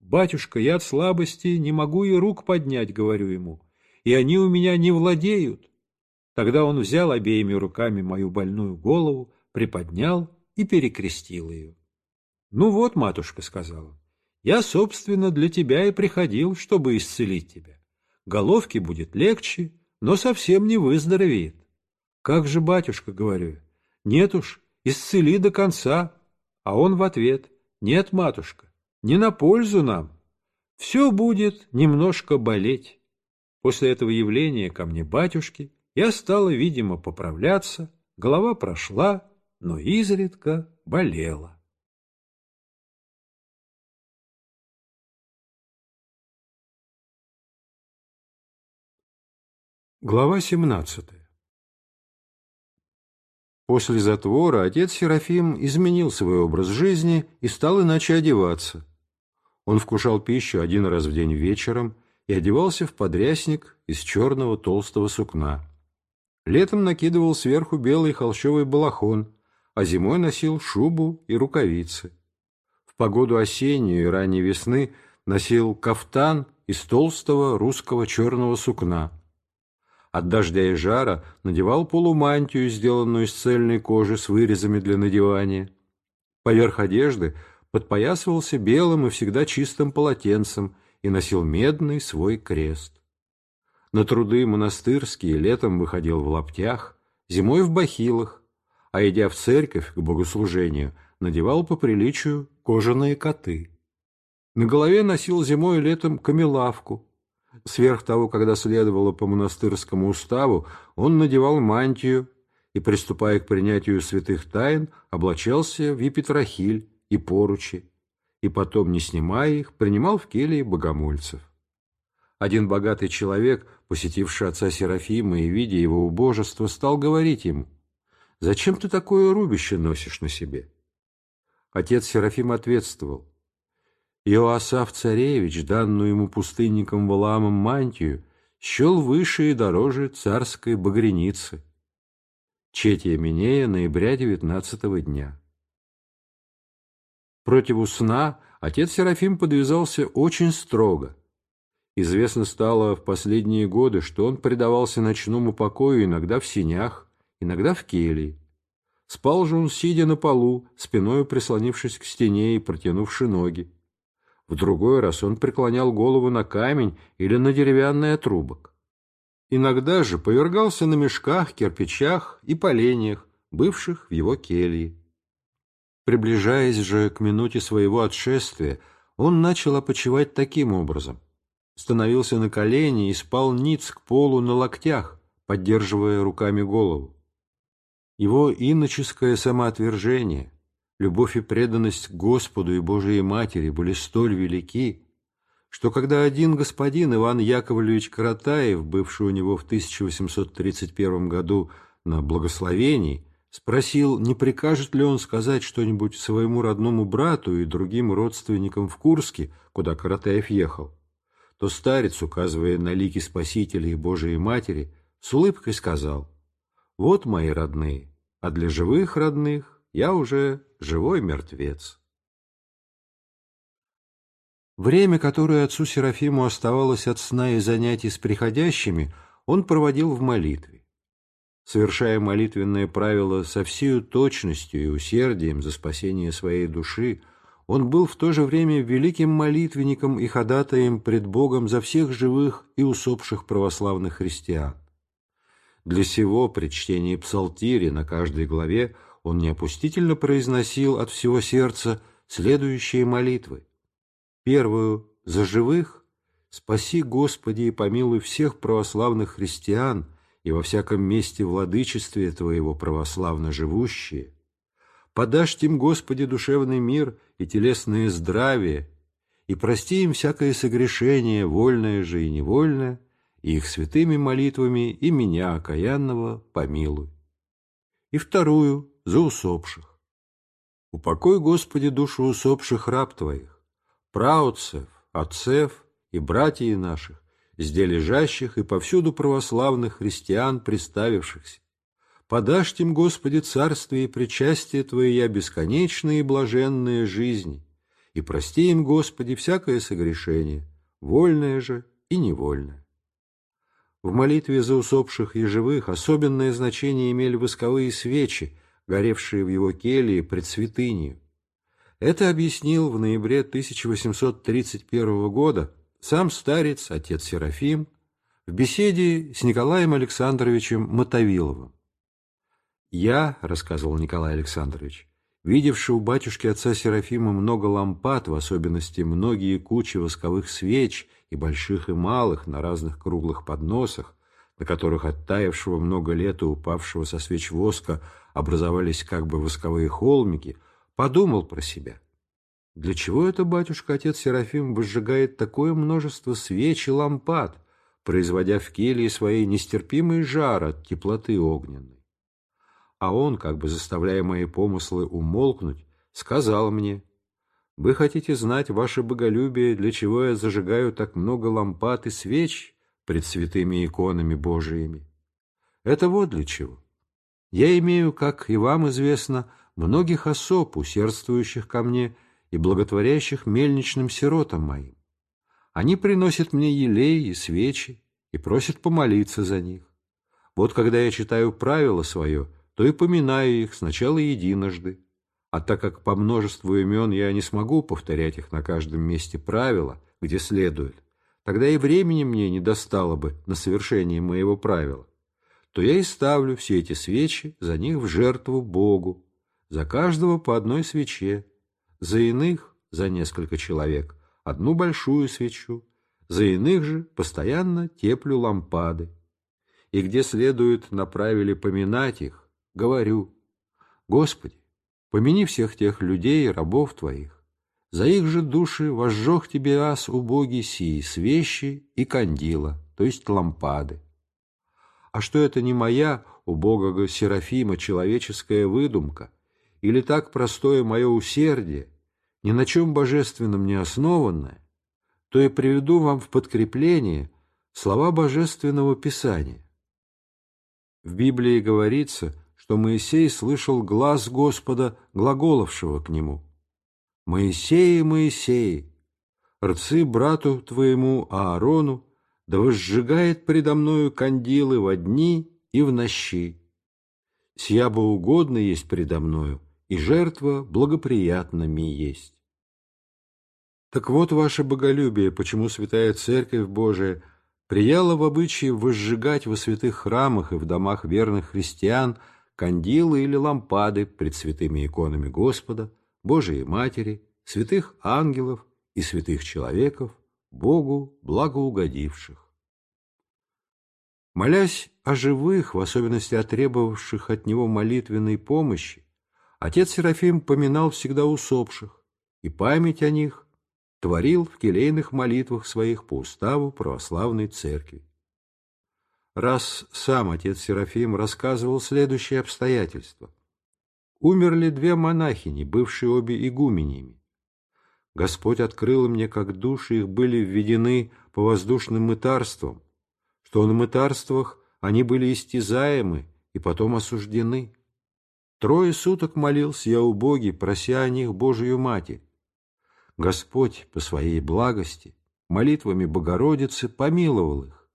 «Батюшка, я от слабости не могу и рук поднять», — говорю ему, «и они у меня не владеют». Тогда он взял обеими руками мою больную голову, приподнял и перекрестил ее. «Ну вот, матушка», — сказал он, — «я, собственно, для тебя и приходил, чтобы исцелить тебя. Головке будет легче, но совсем не выздоровеет». «Как же, батюшка», — говорю, — «нет уж, исцели до конца. А он в ответ, нет, матушка, не на пользу нам. Все будет немножко болеть. После этого явления ко мне батюшки я стала, видимо, поправляться, голова прошла, но изредка болела. Глава семнадцатая После затвора отец Серафим изменил свой образ жизни и стал иначе одеваться. Он вкушал пищу один раз в день вечером и одевался в подрясник из черного толстого сукна. Летом накидывал сверху белый холщовый балахон, а зимой носил шубу и рукавицы. В погоду осеннюю и ранней весны носил кафтан из толстого русского черного сукна. От дождя и жара надевал полумантию, сделанную из цельной кожи с вырезами для надевания. Поверх одежды подпоясывался белым и всегда чистым полотенцем и носил медный свой крест. На труды монастырские летом выходил в лаптях, зимой в бахилах, а идя в церковь к богослужению, надевал по приличию кожаные коты. На голове носил зимой и летом камелавку. Сверх того, когда следовало по монастырскому уставу, он надевал мантию и, приступая к принятию святых тайн, облачался в епитрахиль и поручи, и потом, не снимая их, принимал в келье богомольцев. Один богатый человек, посетивший отца Серафима и видя его убожество, стал говорить ему, «Зачем ты такое рубище носишь на себе?» Отец Серафим ответствовал, Иоасав Царевич, данную ему пустынником Валаамом мантию, счел выше и дороже царской багреницы. Четия Минея, ноября девятнадцатого дня. Противу сна отец Серафим подвязался очень строго. Известно стало в последние годы, что он предавался ночному покою иногда в синях, иногда в келье. Спал же он, сидя на полу, спиною прислонившись к стене и протянувши ноги. В другой раз он преклонял голову на камень или на деревянный отрубок. Иногда же повергался на мешках, кирпичах и поленьях, бывших в его келье. Приближаясь же к минуте своего отшествия, он начал опочивать таким образом. Становился на колени и спал ниц к полу на локтях, поддерживая руками голову. Его иноческое самоотвержение, любовь и преданность Господу и Божией Матери были столь велики, что когда один господин Иван Яковлевич Каратаев, бывший у него в 1831 году на благословении, спросил, не прикажет ли он сказать что-нибудь своему родному брату и другим родственникам в Курске, куда Каратаев ехал, то старец, указывая на лики Спасителя и Божией Матери, с улыбкой сказал, «Вот мои родные, а для живых родных я уже живой мертвец». Время, которое отцу Серафиму оставалось от сна и занятий с приходящими, он проводил в молитве совершая молитвенное правило со всей точностью и усердием за спасение своей души, он был в то же время великим молитвенником и ходатаем пред Богом за всех живых и усопших православных христиан. Для сего при чтении псалтири на каждой главе он неопустительно произносил от всего сердца следующие молитвы. Первую – за живых, спаси, Господи, и помилуй всех православных христиан – и во всяком месте владычестве Твоего православно живущие, подашь им, Господи, душевный мир и телесное здравие, и прости им всякое согрешение, вольное же и невольное, и их святыми молитвами и меня, окаянного, помилуй. И вторую — за усопших. Упокой, Господи, душу усопших раб Твоих, праотцев, отцев и братьев наших, зде лежащих и повсюду православных христиан, приставившихся. Подашь им, Господи, царствие и причастие Твоя бесконечные и блаженные жизни, и прости им, Господи, всякое согрешение, вольное же и невольное. В молитве за усопших и живых особенное значение имели восковые свечи, горевшие в его келье пред святынью. Это объяснил в ноябре 1831 года сам старец, отец Серафим, в беседе с Николаем Александровичем Мотовиловым. «Я, — рассказывал Николай Александрович, — видевший у батюшки отца Серафима много лампад, в особенности многие кучи восковых свеч и больших и малых на разных круглых подносах, на которых оттаившего много лет и упавшего со свеч воска образовались как бы восковые холмики, подумал про себя — для чего это батюшка, отец Серафим, возжигает такое множество свеч и лампад, производя в келье своей нестерпимый жар от теплоты огненной? А он, как бы заставляя мои помыслы умолкнуть, сказал мне, «Вы хотите знать, ваше боголюбие, для чего я зажигаю так много лампад и свеч пред святыми иконами Божиими? Это вот для чего. Я имею, как и вам известно, многих особ, усердствующих ко мне, — и благотворящих мельничным сиротам моим. Они приносят мне елей и свечи и просят помолиться за них. Вот когда я читаю правило свое, то и поминаю их сначала единожды, а так как по множеству имен я не смогу повторять их на каждом месте правила, где следует, тогда и времени мне не достало бы на совершение моего правила, то я и ставлю все эти свечи за них в жертву Богу, за каждого по одной свече, за иных, за несколько человек, одну большую свечу, за иных же постоянно теплю лампады, и где следует направили поминать их, говорю, Господи, помяни всех тех людей рабов Твоих, за их же души возжег Тебе ас убогий сии, свещи и кандила, то есть лампады. А что это не моя, убогого Серафима, человеческая выдумка, или так простое мое усердие, ни на чем божественном не основанное, то и приведу вам в подкрепление слова Божественного Писания. В Библии говорится, что Моисей слышал глаз Господа, глаголовшего к нему. «Моисей, Моисей, рцы брату твоему Аарону, да возжигает предо мною кандилы во дни и в нощи. Сия угодно есть предо мною, и жертва благоприятна ми есть». Так вот ваше боголюбие, почему Святая Церковь Божия – Прияла в обычае возжигать во святых храмах и в домах верных христиан кандилы или лампады пред святыми иконами Господа, Божией Матери, святых ангелов и святых человеков, Богу благоугодивших. Молясь о живых, в особенности о требовавших от него молитвенной помощи, отец Серафим поминал всегда усопших, и память о них творил в келейных молитвах своих по уставу православной церкви. Раз сам отец Серафим рассказывал следующее обстоятельство. Умерли две монахини, бывшие обе игуменями. Господь открыл мне, как души их были введены по воздушным мытарствам, что на мытарствах они были истязаемы и потом осуждены. Трое суток молился я у Боги, прося о них Божию Матерь. Господь по своей благости молитвами Богородицы помиловал их.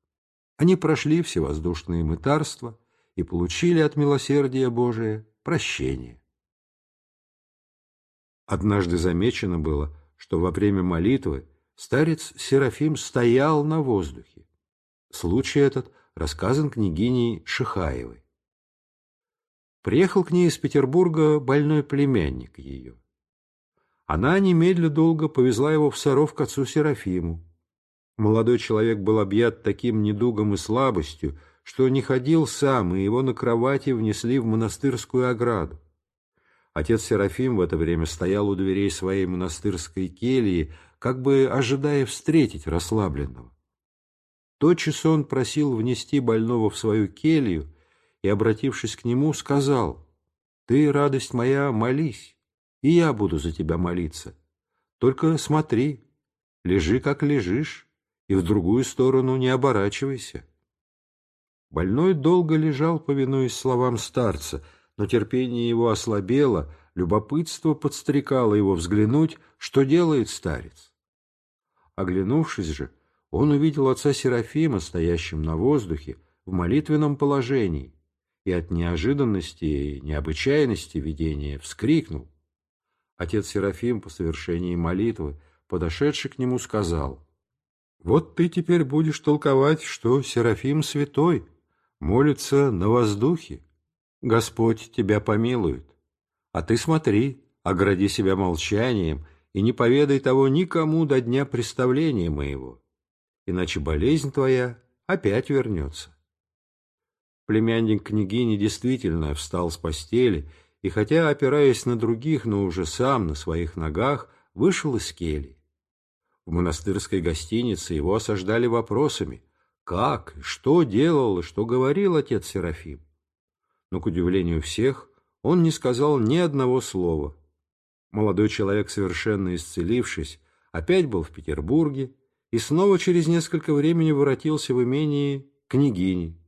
Они прошли все воздушные мытарства и получили от милосердия Божия прощение. Однажды замечено было, что во время молитвы старец Серафим стоял на воздухе. Случай этот рассказан княгиней Шихаевой. Приехал к ней из Петербурга больной племянник ее. Она немедля долго повезла его в Саров к отцу Серафиму. Молодой человек был объят таким недугом и слабостью, что не ходил сам, и его на кровати внесли в монастырскую ограду. Отец Серафим в это время стоял у дверей своей монастырской кельи, как бы ожидая встретить расслабленного. Тотчас он просил внести больного в свою келью и, обратившись к нему, сказал, «Ты, радость моя, молись, и я буду за тебя молиться. Только смотри, лежи, как лежишь, и в другую сторону не оборачивайся. Больной долго лежал, повинуясь словам старца, но терпение его ослабело, любопытство подстрекало его взглянуть, что делает старец. Оглянувшись же, он увидел отца Серафима, стоящим на воздухе, в молитвенном положении, и от неожиданности и необычайности видения вскрикнул. Отец Серафим по совершении молитвы, подошедший к нему, сказал, «Вот ты теперь будешь толковать, что Серафим святой, молится на воздухе. Господь тебя помилует. А ты смотри, огради себя молчанием и не поведай того никому до дня представления моего, иначе болезнь твоя опять вернется». Племянник княгини действительно встал с постели и хотя, опираясь на других, но уже сам на своих ногах, вышел из кельи. В монастырской гостинице его осаждали вопросами, как, что делал и что говорил отец Серафим. Но, к удивлению всех, он не сказал ни одного слова. Молодой человек, совершенно исцелившись, опять был в Петербурге и снова через несколько времени воротился в имение княгини,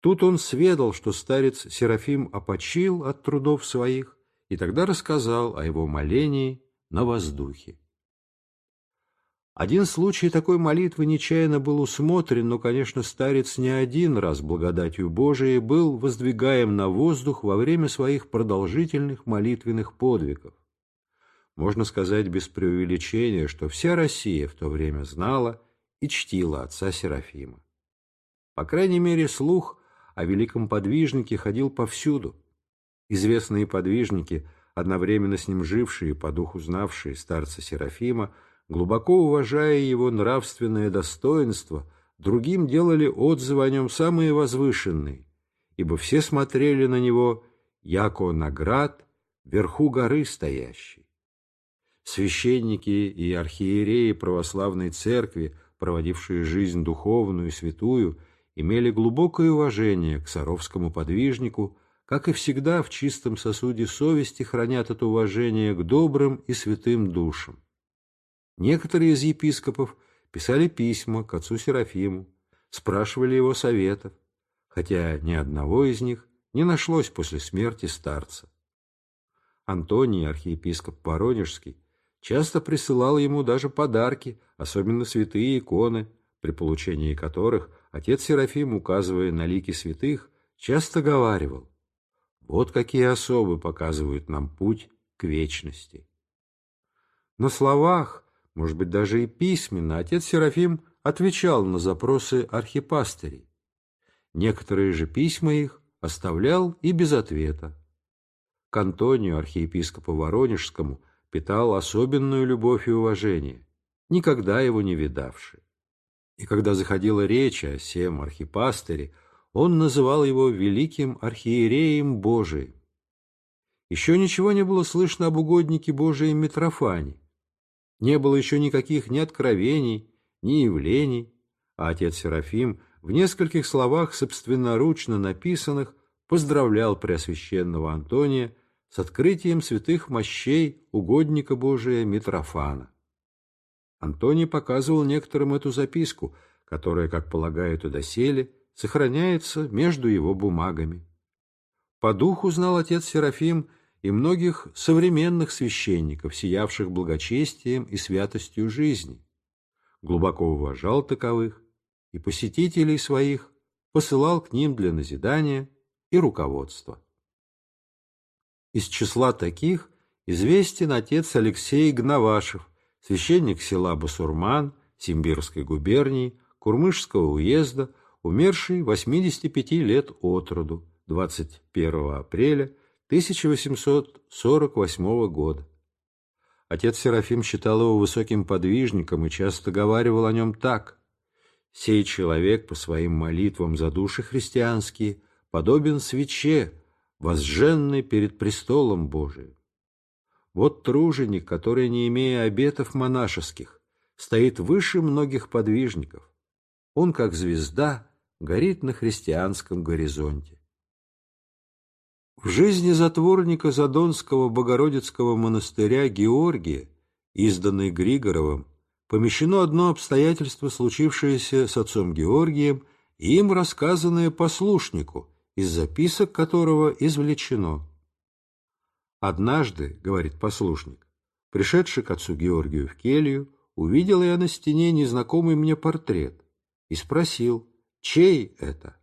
Тут он сведал, что старец Серафим опочил от трудов своих, и тогда рассказал о его молении на воздухе. Один случай такой молитвы нечаянно был усмотрен, но, конечно, старец не один раз благодатью Божией был воздвигаем на воздух во время своих продолжительных молитвенных подвигов. Можно сказать без преувеличения, что вся Россия в то время знала и чтила отца Серафима. По крайней мере, слух о великом подвижнике ходил повсюду. Известные подвижники, одновременно с ним жившие, по духу знавшие старца Серафима, глубоко уважая его нравственное достоинство, другим делали отзывы о нем самые возвышенные, ибо все смотрели на него, яко наград, вверху горы стоящий. Священники и архиереи православной церкви, проводившие жизнь духовную и святую, имели глубокое уважение к саровскому подвижнику, как и всегда в чистом сосуде совести хранят это уважение к добрым и святым душам. Некоторые из епископов писали письма к отцу Серафиму, спрашивали его советов, хотя ни одного из них не нашлось после смерти старца. Антоний, архиепископ Воронежский, часто присылал ему даже подарки, особенно святые иконы, при получении которых отец Серафим, указывая на лики святых, часто говаривал «Вот какие особы показывают нам путь к вечности». На словах может быть, даже и письменно, отец Серафим отвечал на запросы архипастырей. Некоторые же письма их оставлял и без ответа. К Антонию, архиепископу Воронежскому, питал особенную любовь и уважение, никогда его не видавший. И когда заходила речь о сем архипастыре, он называл его великим архиереем Божиим. Еще ничего не было слышно об угоднике Божием Митрофане, не было еще никаких ни откровений, ни явлений, а отец Серафим в нескольких словах собственноручно написанных поздравлял Преосвященного Антония с открытием святых мощей угодника Божия Митрофана. Антоний показывал некоторым эту записку, которая, как полагают и доселе, сохраняется между его бумагами. По духу знал отец Серафим и многих современных священников, сиявших благочестием и святостью жизни. Глубоко уважал таковых и посетителей своих посылал к ним для назидания и руководства. Из числа таких известен отец Алексей Гнавашев, священник села Басурман Симбирской губернии Курмышского уезда, умерший 85 лет от роду 21 апреля 1848 года. Отец Серафим считал его высоким подвижником и часто говаривал о нем так. «Сей человек по своим молитвам за души христианские подобен свече, возженной перед престолом Божиим. Вот труженик, который, не имея обетов монашеских, стоит выше многих подвижников. Он, как звезда, горит на христианском горизонте. В жизни затворника Задонского Богородицкого монастыря Георгия, изданной Григоровым, помещено одно обстоятельство, случившееся с отцом Георгием, и им рассказанное послушнику, из записок которого извлечено. «Однажды, — говорит послушник, — пришедший к отцу Георгию в келью, увидел я на стене незнакомый мне портрет и спросил, чей это?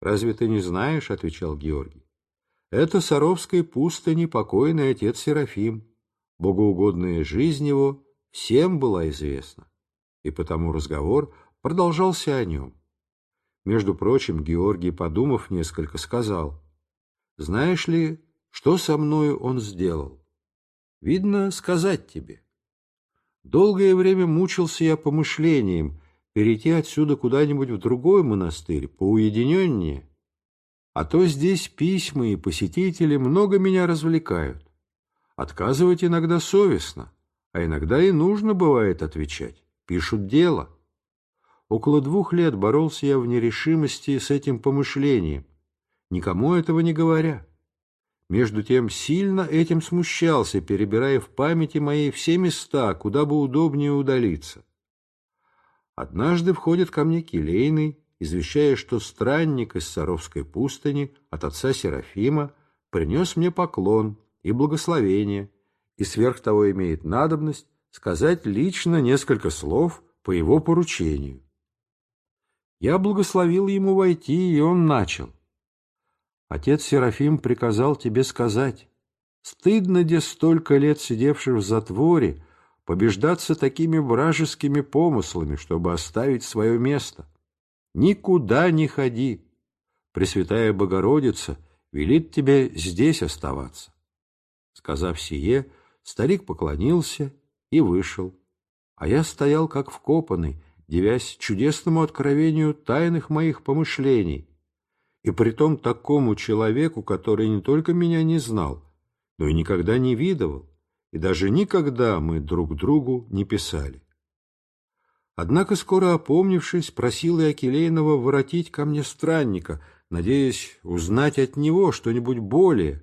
«Разве ты не знаешь?» — отвечал Георгий. Это Саровской пустыни покойный отец Серафим. Богоугодная жизнь его всем была известна, и потому разговор продолжался о нем. Между прочим, Георгий, подумав несколько, сказал, «Знаешь ли, что со мною он сделал? Видно, сказать тебе. Долгое время мучился я помышлением перейти отсюда куда-нибудь в другой монастырь, поуединеннее, а то здесь письма и посетители много меня развлекают. Отказывать иногда совестно, а иногда и нужно бывает отвечать. Пишут дело. Около двух лет боролся я в нерешимости с этим помышлением, никому этого не говоря. Между тем сильно этим смущался, перебирая в памяти моей все места, куда бы удобнее удалиться. Однажды входит ко мне Келейный извещая, что странник из Саровской пустыни от отца Серафима принес мне поклон и благословение, и сверх того имеет надобность сказать лично несколько слов по его поручению. Я благословил ему войти, и он начал. Отец Серафим приказал тебе сказать, стыдно, где столько лет сидевших в затворе, побеждаться такими вражескими помыслами, чтобы оставить свое место. Никуда не ходи. Пресвятая Богородица велит тебе здесь оставаться. Сказав сие, старик поклонился и вышел, а я стоял как вкопанный, девясь чудесному откровению тайных моих помышлений, и притом такому человеку, который не только меня не знал, но и никогда не видывал, и даже никогда мы друг другу не писали. Однако, скоро опомнившись, просил и Акилейного воротить ко мне странника, надеясь узнать от него что-нибудь более,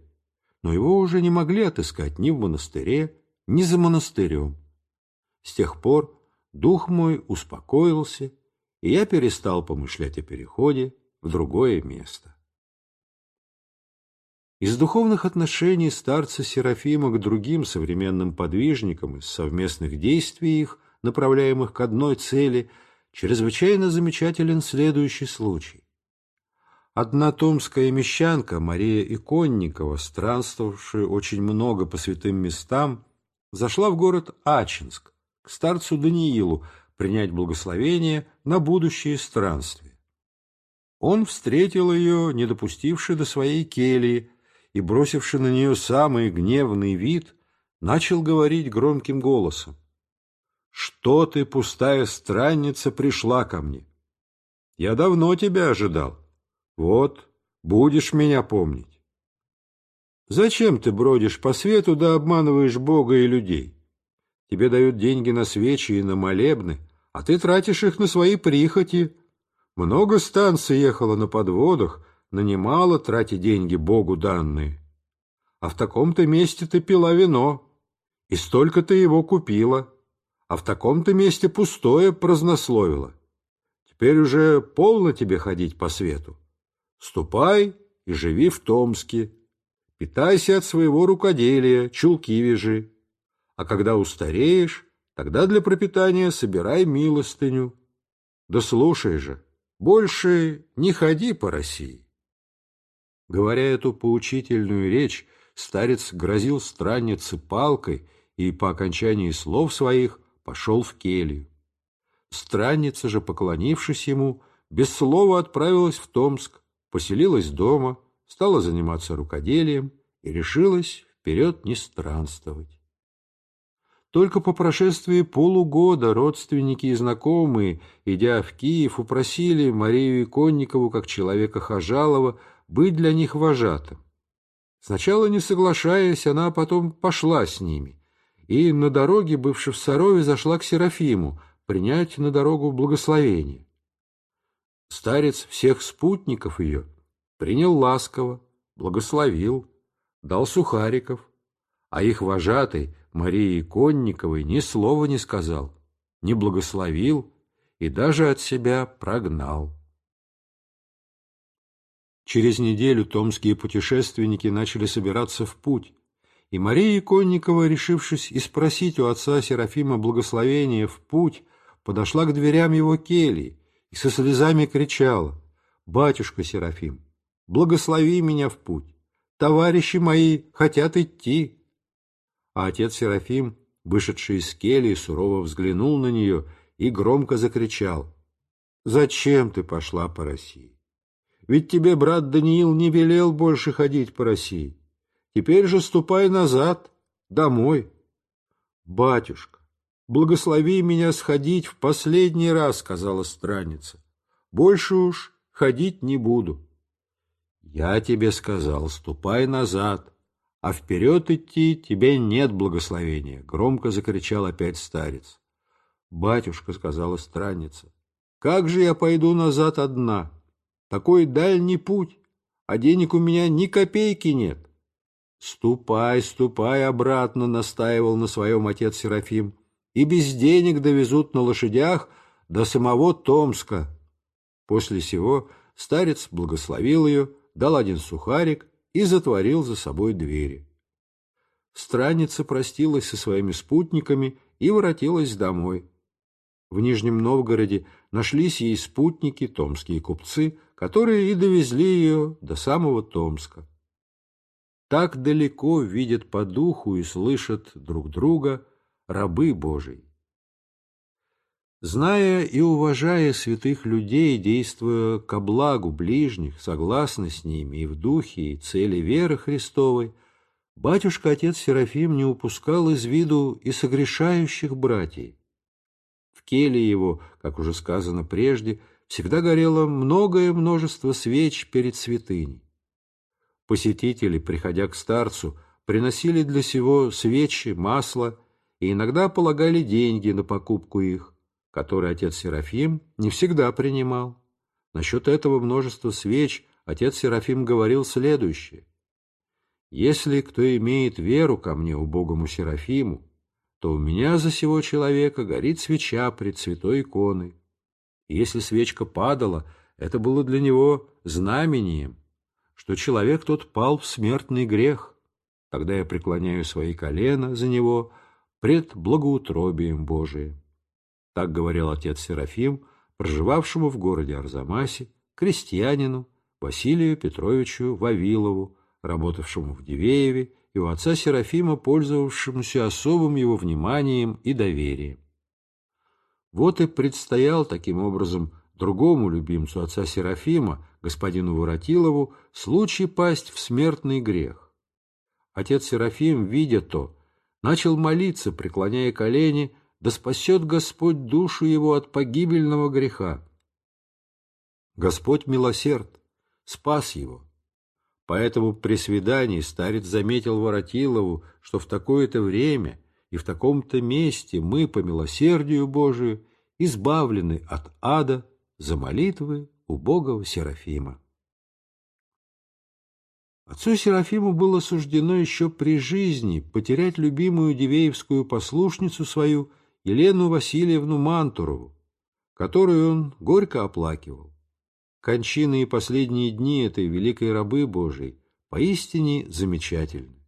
но его уже не могли отыскать ни в монастыре, ни за монастырем. С тех пор дух мой успокоился, и я перестал помышлять о переходе в другое место. Из духовных отношений старца Серафима к другим современным подвижникам из совместных действий их, направляемых к одной цели, чрезвычайно замечателен следующий случай. Одна томская мещанка Мария Иконникова, странствовавшая очень много по святым местам, зашла в город Ачинск к старцу Даниилу принять благословение на будущее странствие. Он встретил ее, не допустивший до своей кельи, и, бросивший на нее самый гневный вид, начал говорить громким голосом. «Что ты, пустая странница, пришла ко мне? Я давно тебя ожидал. Вот, будешь меня помнить. Зачем ты бродишь по свету да обманываешь Бога и людей? Тебе дают деньги на свечи и на молебны, а ты тратишь их на свои прихоти. Много станций ехало на подводах, нанимала, тратя деньги Богу данные. А в таком-то месте ты пила вино, и столько ты его купила, а в таком-то месте пустое празднословила. Теперь уже полно тебе ходить по свету. Ступай и живи в Томске. Питайся от своего рукоделия, чулки вяжи. А когда устареешь, тогда для пропитания собирай милостыню. Да слушай же, больше не ходи по России. Говоря эту поучительную речь, старец грозил страннице палкой и по окончании слов своих пошел в келью. Странница же, поклонившись ему, без слова отправилась в Томск, поселилась дома, стала заниматься рукоделием и решилась вперед не странствовать. Только по прошествии полугода родственники и знакомые, идя в Киев, упросили Марию Иконникову, как человека Хожалова, быть для них вожатым. Сначала не соглашаясь, она потом пошла с ними, и на дороге, бывшей в Сарове, зашла к Серафиму, принять на дорогу благословение. Старец всех спутников ее принял ласково, благословил, дал сухариков, а их вожатый Марии Конниковой ни слова не сказал, не благословил и даже от себя прогнал. Через неделю томские путешественники начали собираться в путь, и Мария Конникова, решившись и спросить у отца Серафима благословения в путь, подошла к дверям его кельи, и со слезами кричала, «Батюшка Серафим, благослови меня в путь, товарищи мои хотят идти». А отец Серафим, вышедший из кельи, сурово взглянул на нее и громко закричал, «Зачем ты пошла по России? Ведь тебе брат Даниил не велел больше ходить по России. Теперь же ступай назад, домой». «Батюшка, «Благослови меня сходить в последний раз», — сказала странница. «Больше уж ходить не буду». «Я тебе сказал, ступай назад, а вперед идти тебе нет благословения», — громко закричал опять старец. «Батюшка», — сказала странница, — «как же я пойду назад одна? Такой дальний путь, а денег у меня ни копейки нет». «Ступай, ступай обратно», — настаивал на своем отец Серафим и без денег довезут на лошадях до самого Томска. После сего старец благословил ее, дал один сухарик и затворил за собой двери. Странница простилась со своими спутниками и воротилась домой. В Нижнем Новгороде нашлись ей спутники, томские купцы, которые и довезли ее до самого Томска. Так далеко видят по духу и слышат друг друга рабы Божии. Зная и уважая святых людей, действуя ко благу ближних, согласно с ними и в духе, и цели веры Христовой, батюшка-отец Серафим не упускал из виду и согрешающих братьев. В келе его, как уже сказано прежде, всегда горело многое множество свеч перед святыней. Посетители, приходя к старцу, приносили для сего свечи, масло и иногда полагали деньги на покупку их, которые отец Серафим не всегда принимал. Насчет этого множества свеч отец Серафим говорил следующее. «Если кто имеет веру ко мне, убогому Серафиму, то у меня за сего человека горит свеча пред святой иконой. Если свечка падала, это было для него знамением, что человек тот пал в смертный грех. Тогда я преклоняю свои колена за него пред благоутробием Божиим. Так говорил отец Серафим, проживавшему в городе Арзамасе, крестьянину Василию Петровичу Вавилову, работавшему в Дивееве и у отца Серафима, пользовавшемуся особым его вниманием и доверием. Вот и предстоял таким образом другому любимцу отца Серафима, господину Воротилову, случай пасть в смертный грех. Отец Серафим, видя то, начал молиться, преклоняя колени, да спасет Господь душу его от погибельного греха. Господь милосерд, спас его, Поэтому при свидании старец заметил Воротилову, что в такое-то время и в таком-то месте мы, по милосердию Божию, избавлены от ада за молитвы убогого Серафима. Отцу Серафиму было суждено еще при жизни потерять любимую дивеевскую послушницу свою Елену Васильевну Мантурову, которую он горько оплакивал. Кончины и последние дни этой великой рабы Божией поистине замечательны.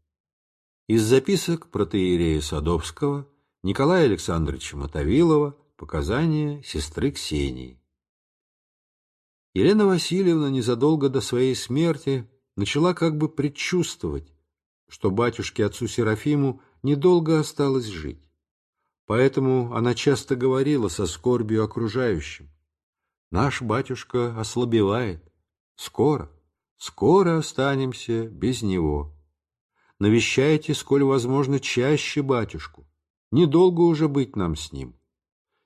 Из записок протеерея Садовского Николая Александровича Мотовилова показания сестры Ксении. Елена Васильевна незадолго до своей смерти начала как бы предчувствовать, что батюшке отцу Серафиму недолго осталось жить. Поэтому она часто говорила со скорбью окружающим. Наш батюшка ослабевает. Скоро, скоро останемся без него. Навещайте, сколь возможно, чаще батюшку. Недолго уже быть нам с ним.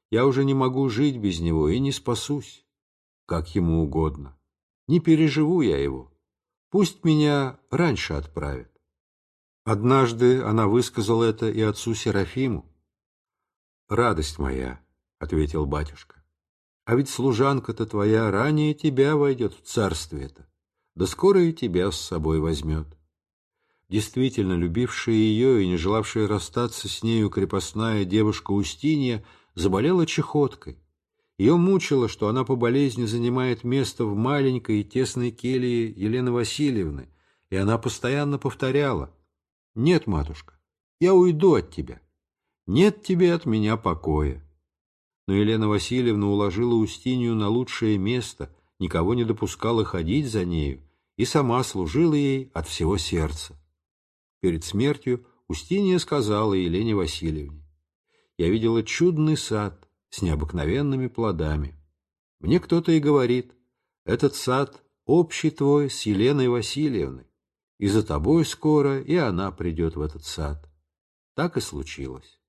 Я уже не могу жить без него и не спасусь, как ему угодно. Не переживу я его. Пусть меня раньше отправят. Однажды она высказала это и отцу Серафиму. «Радость моя», — ответил батюшка, а ведь служанка-то твоя ранее тебя войдет в царствие это, да скоро и тебя с собой возьмет. Действительно, любившая ее и не желавшая расстаться с нею крепостная девушка Устинья заболела чехоткой. Ее мучило, что она по болезни занимает место в маленькой и тесной келье Елены Васильевны, и она постоянно повторяла «Нет, матушка, я уйду от тебя. Нет тебе от меня покоя но Елена Васильевна уложила Устинью на лучшее место, никого не допускала ходить за нею и сама служила ей от всего сердца. Перед смертью Устинья сказала Елене Васильевне, «Я видела чудный сад с необыкновенными плодами. Мне кто-то и говорит, этот сад общий твой с Еленой Васильевной, и за тобой скоро и она придет в этот сад». Так и случилось.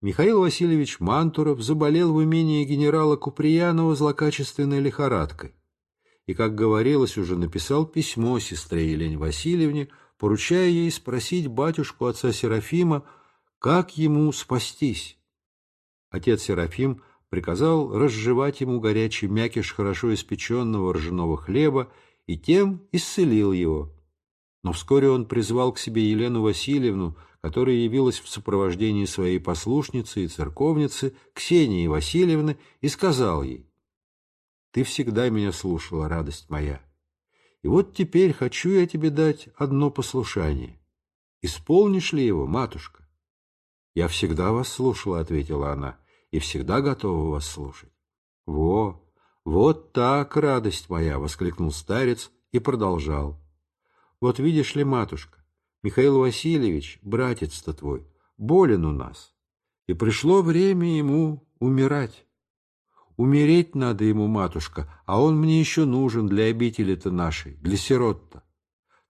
Михаил Васильевич Мантуров заболел в имении генерала Куприянова злокачественной лихорадкой и, как говорилось, уже написал письмо сестре Елене Васильевне, поручая ей спросить батюшку отца Серафима, как ему спастись. Отец Серафим приказал разжевать ему горячий мякиш хорошо испеченного ржаного хлеба и тем исцелил его. Но вскоре он призвал к себе Елену Васильевну, которая явилась в сопровождении своей послушницы и церковницы Ксении Васильевны и сказал ей, «Ты всегда меня слушала, радость моя, и вот теперь хочу я тебе дать одно послушание. Исполнишь ли его, матушка?» «Я всегда вас слушала», — ответила она, — «и всегда готова вас слушать». «Во, вот так, радость моя!» — воскликнул старец и продолжал. «Вот видишь ли, матушка, Михаил Васильевич, братец-то твой, болен у нас, и пришло время ему умирать. Умереть надо ему, матушка, а он мне еще нужен для обители-то нашей, для сирот-то.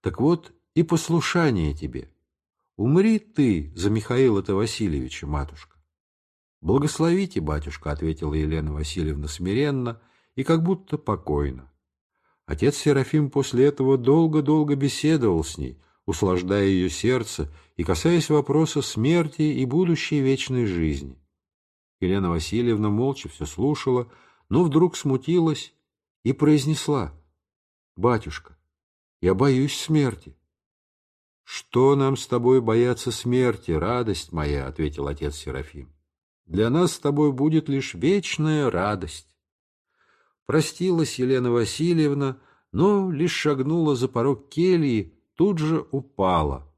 Так вот и послушание тебе. Умри ты за Михаила-то Васильевича, матушка. Благословите, батюшка, — ответила Елена Васильевна смиренно и как будто покойно. Отец Серафим после этого долго-долго беседовал с ней, услаждая ее сердце и касаясь вопроса смерти и будущей вечной жизни. Елена Васильевна молча все слушала, но вдруг смутилась и произнесла, «Батюшка, я боюсь смерти». «Что нам с тобой бояться смерти, радость моя?» — ответил отец Серафим. «Для нас с тобой будет лишь вечная радость». Простилась Елена Васильевна, но лишь шагнула за порог кельи, тут же упала.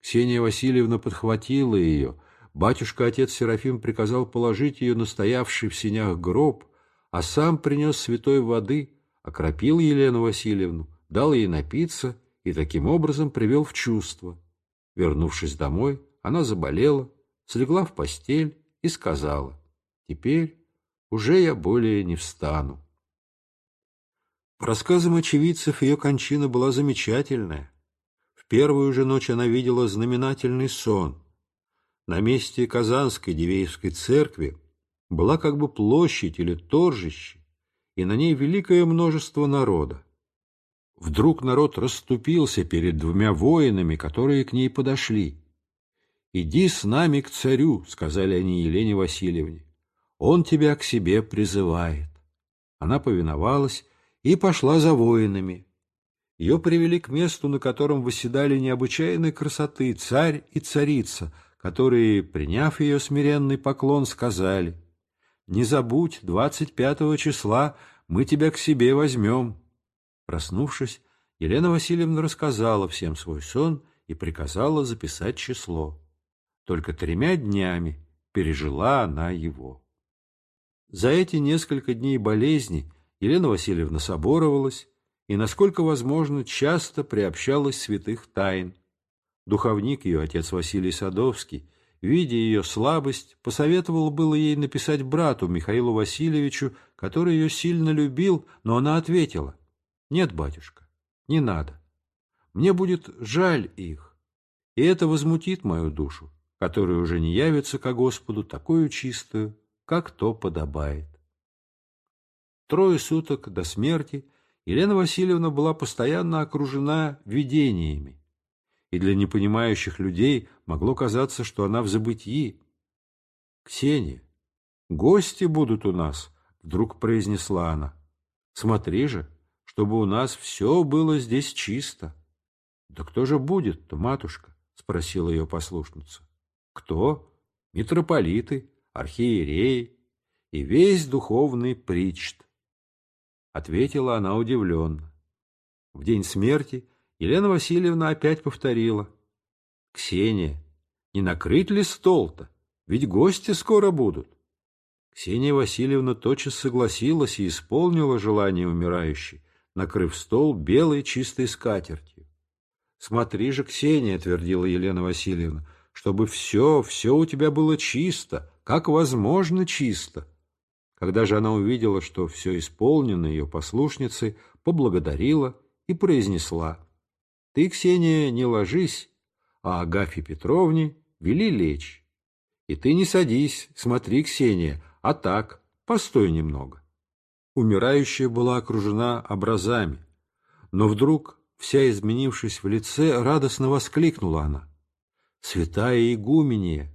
Ксения Васильевна подхватила ее. Батюшка-отец Серафим приказал положить ее на стоявший в синях гроб, а сам принес святой воды, окропил Елену Васильевну, дал ей напиться — и таким образом привел в чувство. Вернувшись домой, она заболела, слегла в постель и сказала, «Теперь уже я более не встану». По рассказам очевидцев, ее кончина была замечательная. В первую же ночь она видела знаменательный сон. На месте Казанской Дивеевской церкви была как бы площадь или торжище, и на ней великое множество народа. Вдруг народ расступился перед двумя воинами, которые к ней подошли. «Иди с нами к царю», — сказали они Елене Васильевне. «Он тебя к себе призывает». Она повиновалась и пошла за воинами. Ее привели к месту, на котором восседали необычайной красоты царь и царица, которые, приняв ее смиренный поклон, сказали, «Не забудь, двадцать пятого числа мы тебя к себе возьмем». Проснувшись, Елена Васильевна рассказала всем свой сон и приказала записать число. Только тремя днями пережила она его. За эти несколько дней болезни Елена Васильевна соборовалась и, насколько возможно, часто приобщалась святых тайн. Духовник ее, отец Василий Садовский, видя ее слабость, посоветовал было ей написать брату Михаилу Васильевичу, который ее сильно любил, но она ответила, нет, батюшка, не надо. Мне будет жаль их, и это возмутит мою душу, которая уже не явится ко Господу такую чистую, как то подобает. Трое суток до смерти Елена Васильевна была постоянно окружена видениями, и для непонимающих людей могло казаться, что она в забытии. «Ксения, гости будут у нас», — вдруг произнесла она. «Смотри же, чтобы у нас все было здесь чисто. — Да кто же будет-то, матушка? — спросила ее послушница. — Кто? Митрополиты, архиереи и весь духовный причт. Ответила она удивленно. В день смерти Елена Васильевна опять повторила. — Ксения, не накрыть ли стол-то? Ведь гости скоро будут. Ксения Васильевна тотчас согласилась и исполнила желание умирающей, накрыв стол белой чистой скатертью. «Смотри же, Ксения», — твердила Елена Васильевна, — «чтобы все, все у тебя было чисто, как возможно чисто». Когда же она увидела, что все исполнено ее послушницей, поблагодарила и произнесла, «Ты, Ксения, не ложись, а Агафье Петровне вели лечь. И ты не садись, смотри, Ксения, а так, постой немного». Умирающая была окружена образами, но вдруг, вся изменившись в лице, радостно воскликнула она. «Святая игуменья!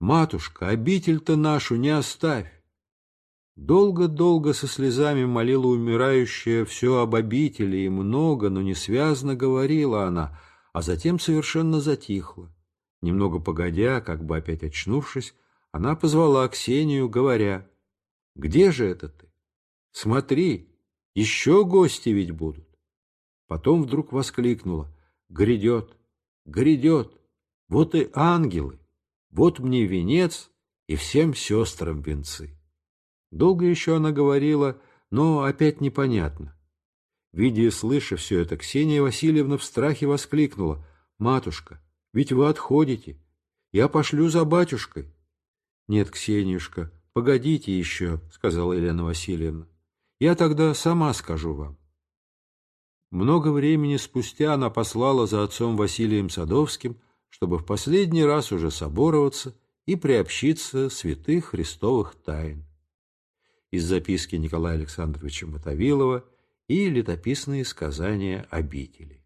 Матушка, обитель-то нашу не оставь!» Долго-долго со слезами молила умирающая все об обители, и много, но не связно говорила она, а затем совершенно затихла. Немного погодя, как бы опять очнувшись, она позвала Ксению, говоря, «Где же это ты?» Смотри, еще гости ведь будут. Потом вдруг воскликнула. Грядет, грядет, вот и ангелы. Вот мне венец и всем сестрам венцы. Долго еще она говорила, но опять непонятно. Видя и слыша все это, Ксения Васильевна в страхе воскликнула. «Матушка, ведь вы отходите. Я пошлю за батюшкой». «Нет, Ксениюшка, погодите еще», — сказала Елена Васильевна. «Я тогда сама скажу вам». Много времени спустя она послала за отцом Василием Садовским, чтобы в последний раз уже собороваться и приобщиться святых христовых тайн. Из записки Николая Александровича Мотовилова и летописные сказания обители.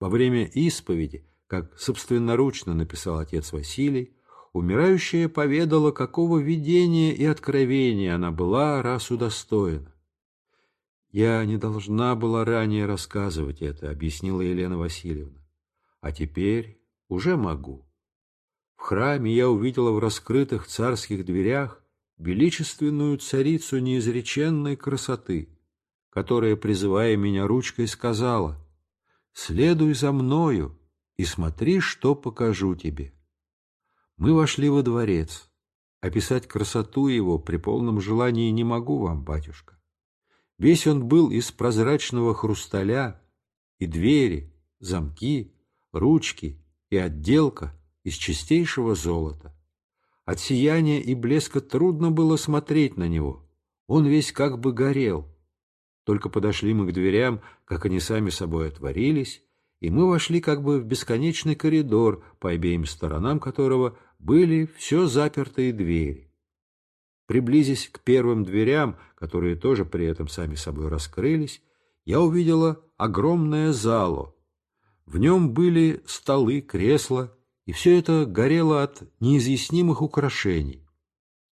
Во время исповеди, как собственноручно написал отец Василий, умирающая поведала, какого видения и откровения она была раз удостоена. «Я не должна была ранее рассказывать это», — объяснила Елена Васильевна. «А теперь уже могу. В храме я увидела в раскрытых царских дверях величественную царицу неизреченной красоты, которая, призывая меня ручкой, сказала «Следуй за мною и смотри, что покажу тебе». Мы вошли во дворец. Описать красоту его при полном желании не могу вам, батюшка. Весь он был из прозрачного хрусталя, и двери, замки, ручки и отделка из чистейшего золота. От сияния и блеска трудно было смотреть на него. Он весь как бы горел. Только подошли мы к дверям, как они сами собой отворились, и мы вошли как бы в бесконечный коридор, по обеим сторонам которого были все запертые двери. Приблизясь к первым дверям, которые тоже при этом сами собой раскрылись, я увидела огромное зало. В нем были столы, кресла, и все это горело от неизъяснимых украшений.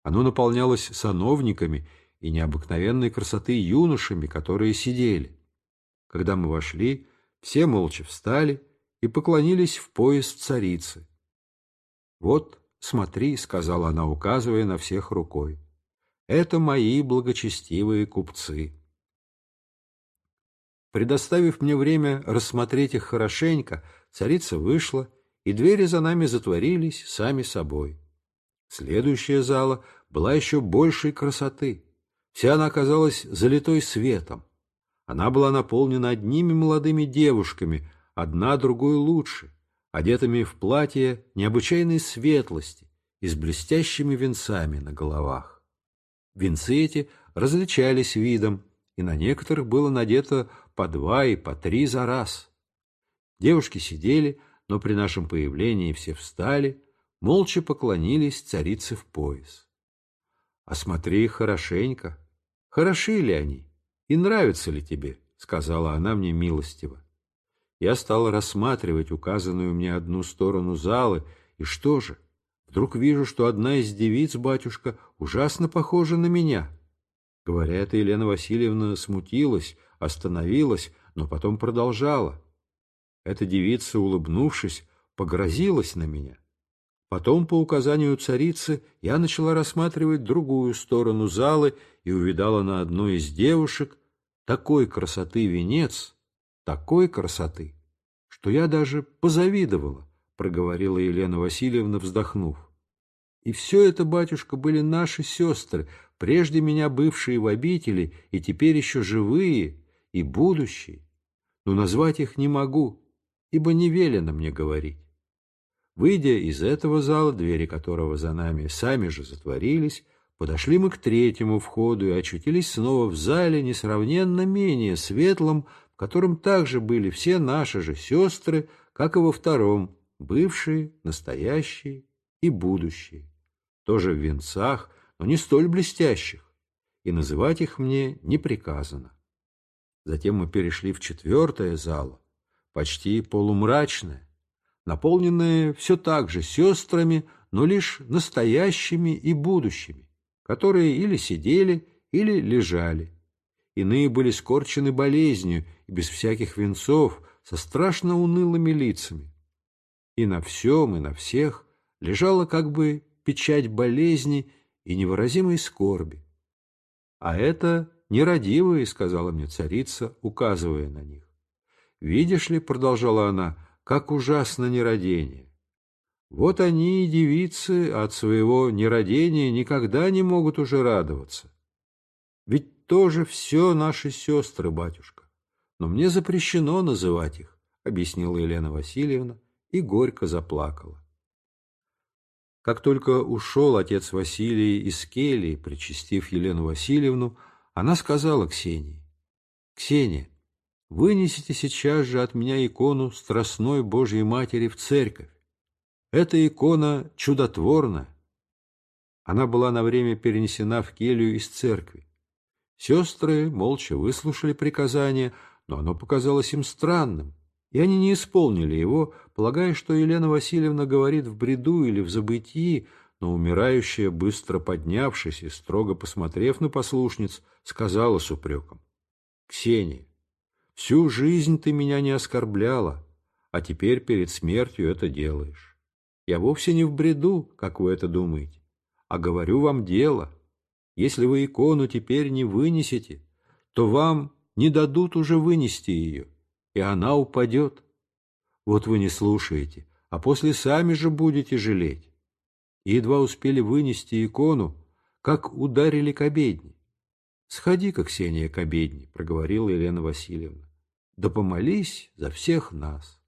Оно наполнялось сановниками и необыкновенной красоты юношами, которые сидели. Когда мы вошли, все молча встали и поклонились в пояс царицы. Вот «Смотри», — сказала она, указывая на всех рукой, — «это мои благочестивые купцы». Предоставив мне время рассмотреть их хорошенько, царица вышла, и двери за нами затворились сами собой. Следующая зала была еще большей красоты. Вся она оказалась залитой светом. Она была наполнена одними молодыми девушками, одна другой лучше — одетыми в платье необычайной светлости и с блестящими венцами на головах. Венцы эти различались видом, и на некоторых было надето по два и по три за раз. Девушки сидели, но при нашем появлении все встали, молча поклонились царице в пояс. «Осмотри их хорошенько. Хороши ли они? И нравятся ли тебе?» — сказала она мне милостиво. Я стал рассматривать указанную мне одну сторону залы, и что же? Вдруг вижу, что одна из девиц, батюшка, ужасно похожа на меня. Говоря это, Елена Васильевна смутилась, остановилась, но потом продолжала. Эта девица, улыбнувшись, погрозилась на меня. Потом, по указанию царицы, я начала рассматривать другую сторону залы и увидала на одной из девушек такой красоты венец, такой красоты, что я даже позавидовала, проговорила Елена Васильевна, вздохнув. И все это, батюшка, были наши сестры, прежде меня бывшие в обители и теперь еще живые и будущие. Но назвать их не могу, ибо не велено мне говорить. Выйдя из этого зала, двери которого за нами сами же затворились, подошли мы к третьему входу и очутились снова в зале, несравненно менее светлом, в котором также были все наши же сестры, как и во втором, бывшие, настоящие и будущие, тоже в венцах, но не столь блестящих, и называть их мне не приказано. Затем мы перешли в четвертое зало, почти полумрачное, наполненное все так же сестрами, но лишь настоящими и будущими, которые или сидели, или лежали. Иные были скорчены болезнью без всяких венцов, со страшно унылыми лицами. И на всем, и на всех лежала как бы печать болезни и невыразимой скорби. А это нерадивые, сказала мне царица, указывая на них. Видишь ли, продолжала она, как ужасно нерадение. Вот они и девицы от своего нерадения никогда не могут уже радоваться. Ведь тоже все наши сестры, батюшка. Но мне запрещено называть их, объяснила Елена Васильевна и горько заплакала. Как только ушел отец Василий из келии, причастив Елену Васильевну, она сказала Ксении, «Ксения, вынесите сейчас же от меня икону Страстной Божьей Матери в церковь. Эта икона чудотворна». Она была на время перенесена в келью из церкви. Сестры молча выслушали приказание, но оно показалось им странным, и они не исполнили его, полагая, что Елена Васильевна говорит в бреду или в забытии, но умирающая, быстро поднявшись и строго посмотрев на послушниц, сказала с упреком. «Ксения, всю жизнь ты меня не оскорбляла, а теперь перед смертью это делаешь. Я вовсе не в бреду, как вы это думаете, а говорю вам дело. Если вы икону теперь не вынесете, то вам не дадут уже вынести ее, и она упадет. Вот вы не слушаете, а после сами же будете жалеть. И едва успели вынести икону, как ударили к обедне. «Сходи-ка, Ксения, к обедне», — проговорила Елена Васильевна. «Да помолись за всех нас».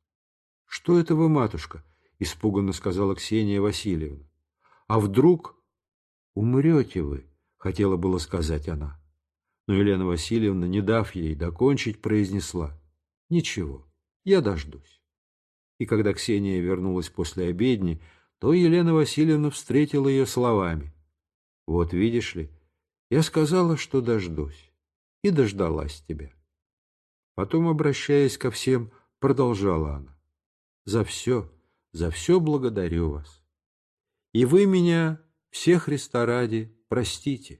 «Что это вы, матушка?» — испуганно сказала Ксения Васильевна. «А вдруг умрете вы?» — хотела было сказать она. Но Елена Васильевна, не дав ей докончить, произнесла. «Ничего, я дождусь». И когда Ксения вернулась после обедни, то Елена Васильевна встретила ее словами. «Вот видишь ли, я сказала, что дождусь, и дождалась тебя». Потом, обращаясь ко всем, продолжала она. «За все, за все благодарю вас. И вы меня, все Христа ради, простите».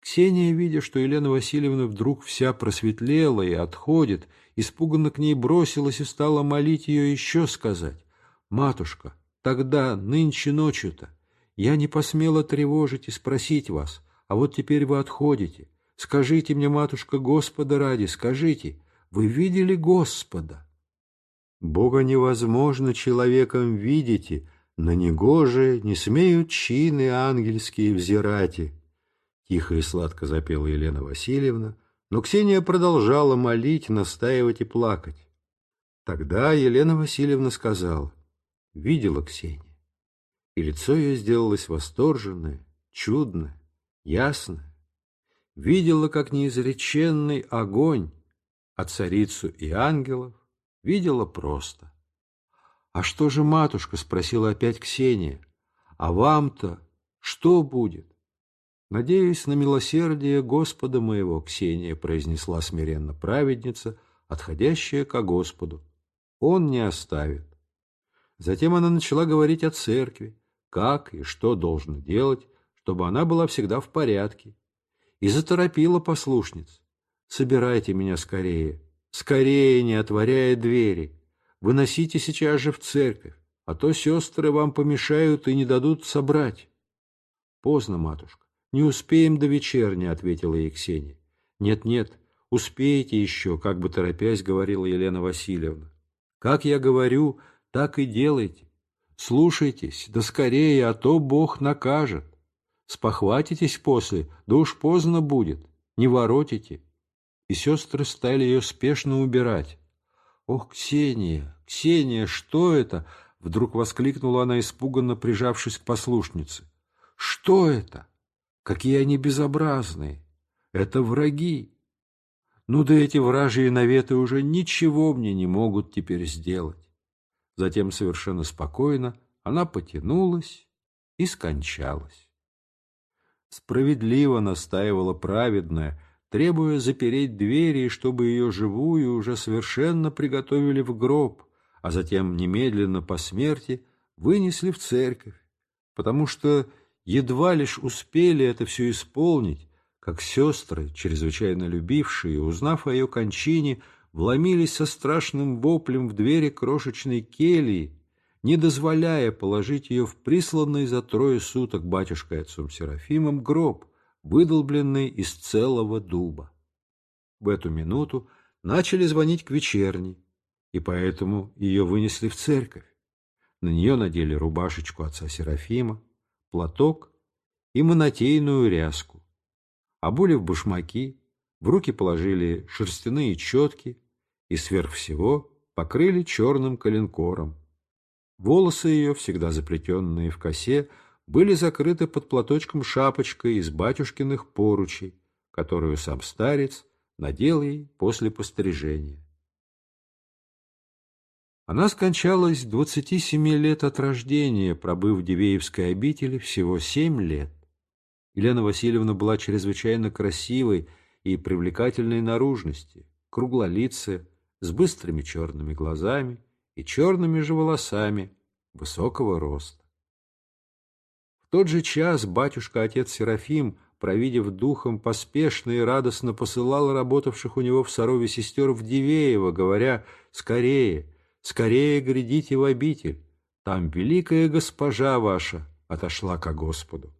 Ксения, видя, что Елена Васильевна вдруг вся просветлела и отходит, испуганно к ней бросилась и стала молить ее еще сказать. «Матушка, тогда, нынче ночью-то, я не посмела тревожить и спросить вас, а вот теперь вы отходите. Скажите мне, матушка, Господа ради, скажите, вы видели Господа?» «Бога невозможно человеком видите, на негоже не смеют чины ангельские взирати». Тихо и сладко запела Елена Васильевна, но Ксения продолжала молить, настаивать и плакать. Тогда Елена Васильевна сказала, видела Ксения, и лицо ее сделалось восторженное, чудное, ясное. Видела, как неизреченный огонь, а царицу и ангелов видела просто. «А что же, матушка?» — спросила опять Ксения. «А вам-то что будет?» «Надеюсь на милосердие Господа моего», — Ксения произнесла смиренно праведница, отходящая ко Господу. «Он не оставит». Затем она начала говорить о церкви, как и что должно делать, чтобы она была всегда в порядке, и заторопила послушниц. «Собирайте меня скорее, скорее, не отворяя двери, выносите сейчас же в церковь, а то сестры вам помешают и не дадут собрать». «Поздно, матушка. «Не успеем до вечерни», — ответила ей Ксения. «Нет-нет, успеете еще», — как бы торопясь говорила Елена Васильевна. «Как я говорю, так и делайте. Слушайтесь, да скорее, а то Бог накажет. Спохватитесь после, да уж поздно будет, не воротите». И сестры стали ее спешно убирать. «Ох, Ксения, Ксения, что это?» Вдруг воскликнула она, испуганно прижавшись к послушнице. «Что это?» Какие они безобразные! Это враги! Ну да эти вражьи наветы уже ничего мне не могут теперь сделать. Затем совершенно спокойно она потянулась и скончалась. Справедливо настаивала праведная, требуя запереть двери, чтобы ее живую уже совершенно приготовили в гроб, а затем немедленно по смерти вынесли в церковь, потому что Едва лишь успели это все исполнить, как сестры, чрезвычайно любившие, узнав о ее кончине, вломились со страшным воплем в двери крошечной кельи, не дозволяя положить ее в присланный за трое суток батюшкой отцом Серафимом гроб, выдолбленный из целого дуба. В эту минуту начали звонить к вечерне, и поэтому ее вынесли в церковь. На нее надели рубашечку отца Серафима, платок и монотейную ряску. Обули в башмаки, в руки положили шерстяные четки и сверх всего покрыли черным коленкором. Волосы ее, всегда заплетенные в косе, были закрыты под платочком шапочкой из батюшкиных поручей, которую сам старец надел ей после пострижения. Она скончалась двадцати семи лет от рождения, пробыв в Дивеевской обители всего семь лет. Елена Васильевна была чрезвычайно красивой и привлекательной наружности, круглолицая, с быстрыми черными глазами и черными же волосами высокого роста. В тот же час батюшка-отец Серафим, провидев духом, поспешно и радостно посылал работавших у него в Сарове сестер в Дивеево, говоря «Скорее, скорее грядите в обитель, там великая госпожа ваша отошла ко Господу».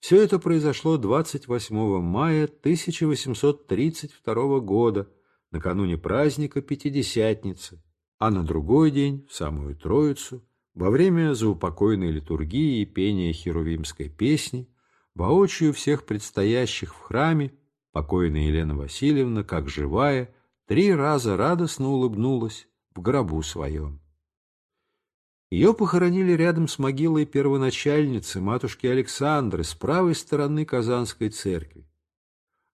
Все это произошло 28 мая 1832 года, накануне праздника Пятидесятницы, а на другой день, в самую Троицу, во время заупокойной литургии и пения херувимской песни, воочию всех предстоящих в храме, покойная Елена Васильевна, как живая, три раза радостно улыбнулась в гробу своем. Ее похоронили рядом с могилой первоначальницы, матушки Александры, с правой стороны Казанской церкви.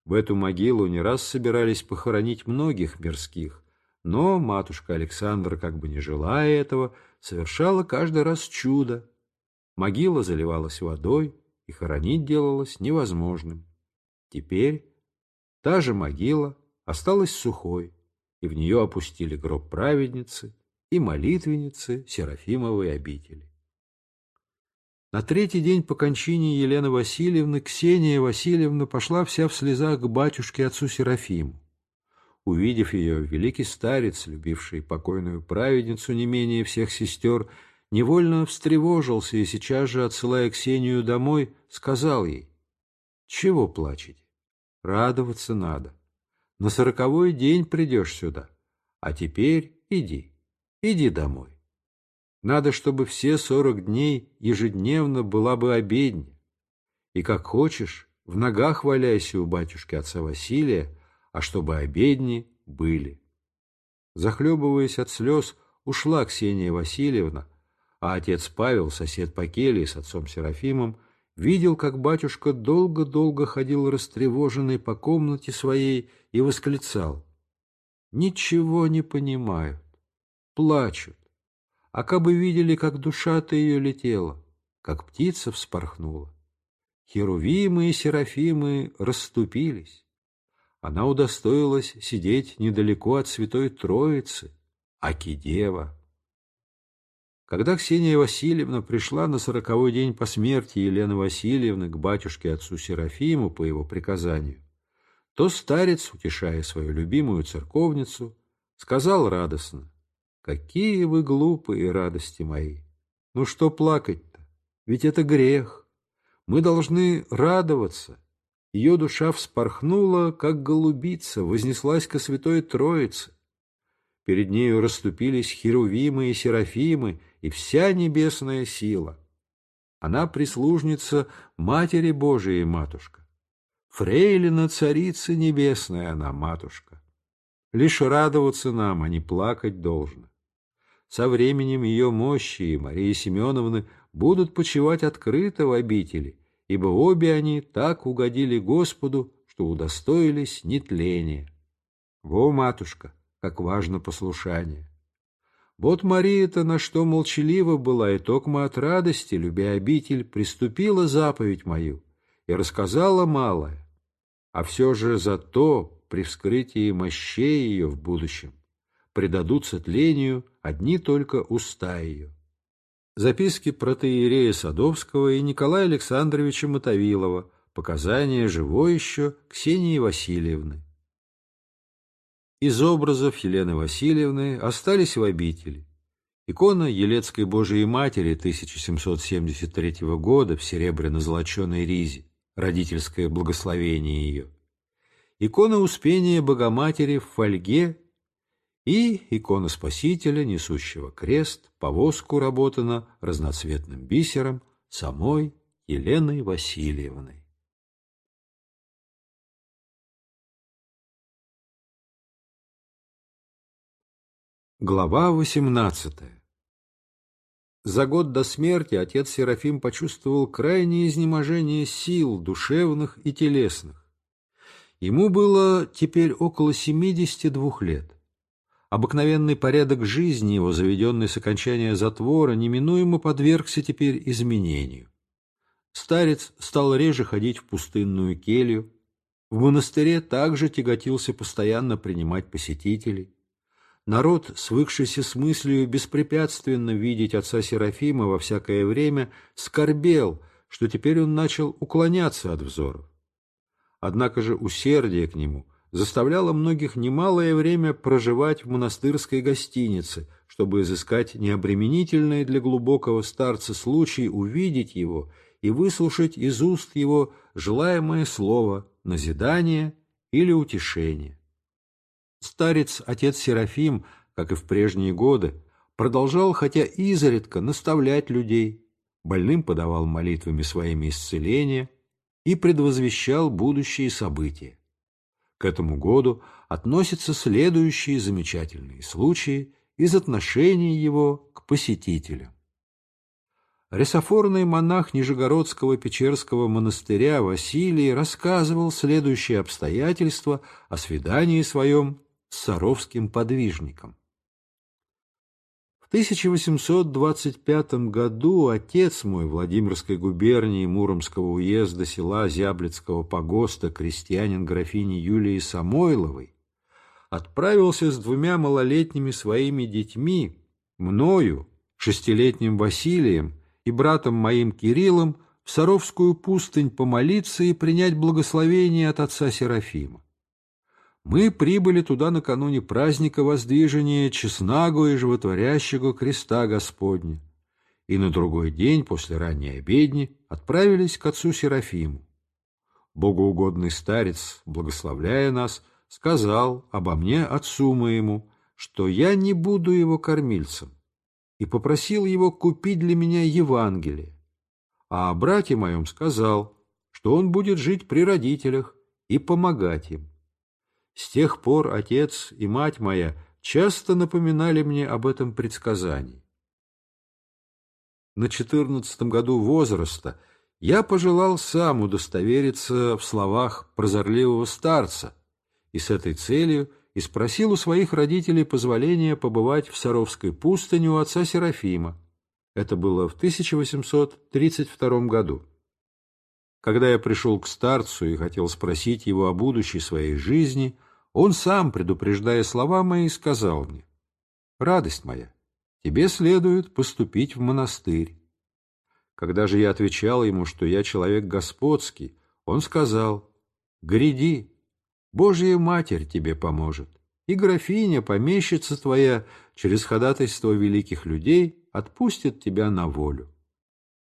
В эту могилу не раз собирались похоронить многих мирских, но матушка Александра, как бы не желая этого, совершала каждый раз чудо. Могила заливалась водой, и хоронить делалось невозможным. Теперь та же могила осталась сухой, и в нее опустили гроб праведницы, и молитвенницы Серафимовой обители. На третий день по кончине Елены Васильевны Ксения Васильевна пошла вся в слезах к батюшке отцу Серафиму. Увидев ее, великий старец, любивший покойную праведницу не менее всех сестер, невольно встревожился и сейчас же, отсылая Ксению домой, сказал ей, «Чего плачете? Радоваться надо. На сороковой день придешь сюда, а теперь иди». Иди домой. Надо, чтобы все сорок дней ежедневно была бы обедня. И как хочешь, в ногах валяйся у батюшки отца Василия, а чтобы обедни были. Захлебываясь от слез, ушла Ксения Васильевна, а отец Павел, сосед по келье с отцом Серафимом, видел, как батюшка долго-долго ходил растревоженный по комнате своей и восклицал. «Ничего не понимаю плачут. А кабы видели, как душа-то ее летела, как птица вспорхнула. Херувимы и серафимы расступились. Она удостоилась сидеть недалеко от Святой Троицы, Акидева. Когда Ксения Васильевна пришла на сороковой день по смерти Елены Васильевны к батюшке отцу Серафиму по его приказанию, то старец, утешая свою любимую церковницу, сказал радостно, Какие вы глупые, радости мои! Ну что плакать-то? Ведь это грех. Мы должны радоваться. Ее душа вспорхнула, как голубица, вознеслась ко Святой Троице. Перед нею расступились херувимы и серафимы и вся небесная сила. Она прислужница Матери Божией, матушка. Фрейлина Царица Небесная она, матушка. Лишь радоваться нам, а не плакать должно. Со временем ее мощи и Марии Семеновны будут почивать открыто в обители, ибо обе они так угодили Господу, что удостоились нетления. Во, матушка, как важно послушание! Вот Мария-то на что молчалива была, и токмо от радости, любя обитель, приступила заповедь мою и рассказала малое, а все же за то при вскрытии мощей ее в будущем предадутся тлению одни только уста ее. Записки протеерея Садовского и Николая Александровича Мотовилова, показания живой еще Ксении Васильевны. Из образов Елены Васильевны остались в обители. Икона Елецкой Божией Матери 1773 года в серебряно-золоченой ризе, родительское благословение ее. Икона Успения Богоматери в фольге и икона Спасителя, несущего крест, повозку работана разноцветным бисером самой Еленой Васильевной. Глава восемнадцатая За год до смерти отец Серафим почувствовал крайнее изнеможение сил душевных и телесных. Ему было теперь около семидесяти двух лет. Обыкновенный порядок жизни его, заведенный с окончания затвора, неминуемо подвергся теперь изменению. Старец стал реже ходить в пустынную келью, в монастыре также тяготился постоянно принимать посетителей. Народ, свыкшийся с мыслью беспрепятственно видеть отца Серафима во всякое время, скорбел, что теперь он начал уклоняться от взоров. Однако же усердие к нему – заставляло многих немалое время проживать в монастырской гостинице, чтобы изыскать необременительный для глубокого старца случай увидеть его и выслушать из уст его желаемое слово, назидание или утешение. Старец, отец Серафим, как и в прежние годы, продолжал, хотя изредка, наставлять людей, больным подавал молитвами своими исцеления и предвозвещал будущие события. К этому году относятся следующие замечательные случаи из отношения его к посетителям. Ресофорный монах Нижегородского Печерского монастыря Василий рассказывал следующие обстоятельства о свидании своем с саровским подвижником. 1825 году отец мой Владимирской губернии Муромского уезда села Зяблицкого погоста крестьянин графини Юлии Самойловой отправился с двумя малолетними своими детьми, мною, шестилетним Василием и братом моим Кириллом в Саровскую пустынь помолиться и принять благословение от отца Серафима. Мы прибыли туда накануне праздника воздвижения честного и животворящего креста Господня, и на другой день после ранней обедни отправились к отцу Серафиму. Богоугодный старец, благословляя нас, сказал обо мне отцу моему, что я не буду его кормильцем, и попросил его купить для меня Евангелие, а о брате моем сказал, что он будет жить при родителях и помогать им. С тех пор отец и мать моя часто напоминали мне об этом предсказании. На четырнадцатом году возраста я пожелал сам удостовериться в словах прозорливого старца и с этой целью и спросил у своих родителей позволения побывать в Саровской пустыне у отца Серафима. Это было в 1832 году. Когда я пришел к старцу и хотел спросить его о будущей своей жизни, он сам, предупреждая слова мои, сказал мне, «Радость моя, тебе следует поступить в монастырь». Когда же я отвечал ему, что я человек господский, он сказал, «Гряди, Божья Матерь тебе поможет, и графиня, помещица твоя, через ходатайство великих людей отпустит тебя на волю».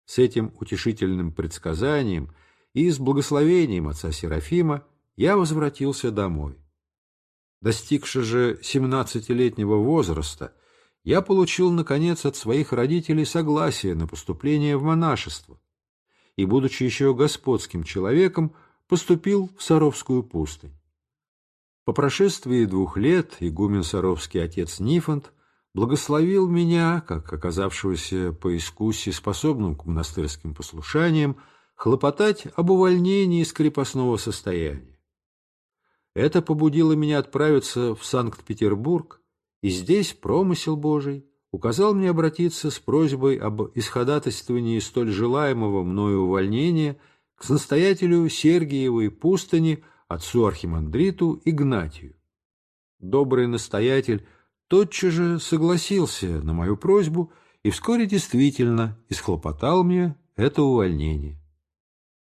С этим утешительным предсказанием и с благословением отца Серафима я возвратился домой. Достигши же семнадцатилетнего возраста, я получил, наконец, от своих родителей согласие на поступление в монашество и, будучи еще господским человеком, поступил в Саровскую пустынь. По прошествии двух лет игумен Саровский отец Нифонт благословил меня, как оказавшегося по искусе способным к монастырским послушаниям, хлопотать об увольнении из крепостного состояния. Это побудило меня отправиться в Санкт-Петербург, и здесь промысел Божий указал мне обратиться с просьбой об исходатайствовании столь желаемого мною увольнения к настоятелю Сергиевой пустыни, отцу архимандриту Игнатию. Добрый настоятель тотчас же согласился на мою просьбу и вскоре действительно исхлопотал мне это увольнение.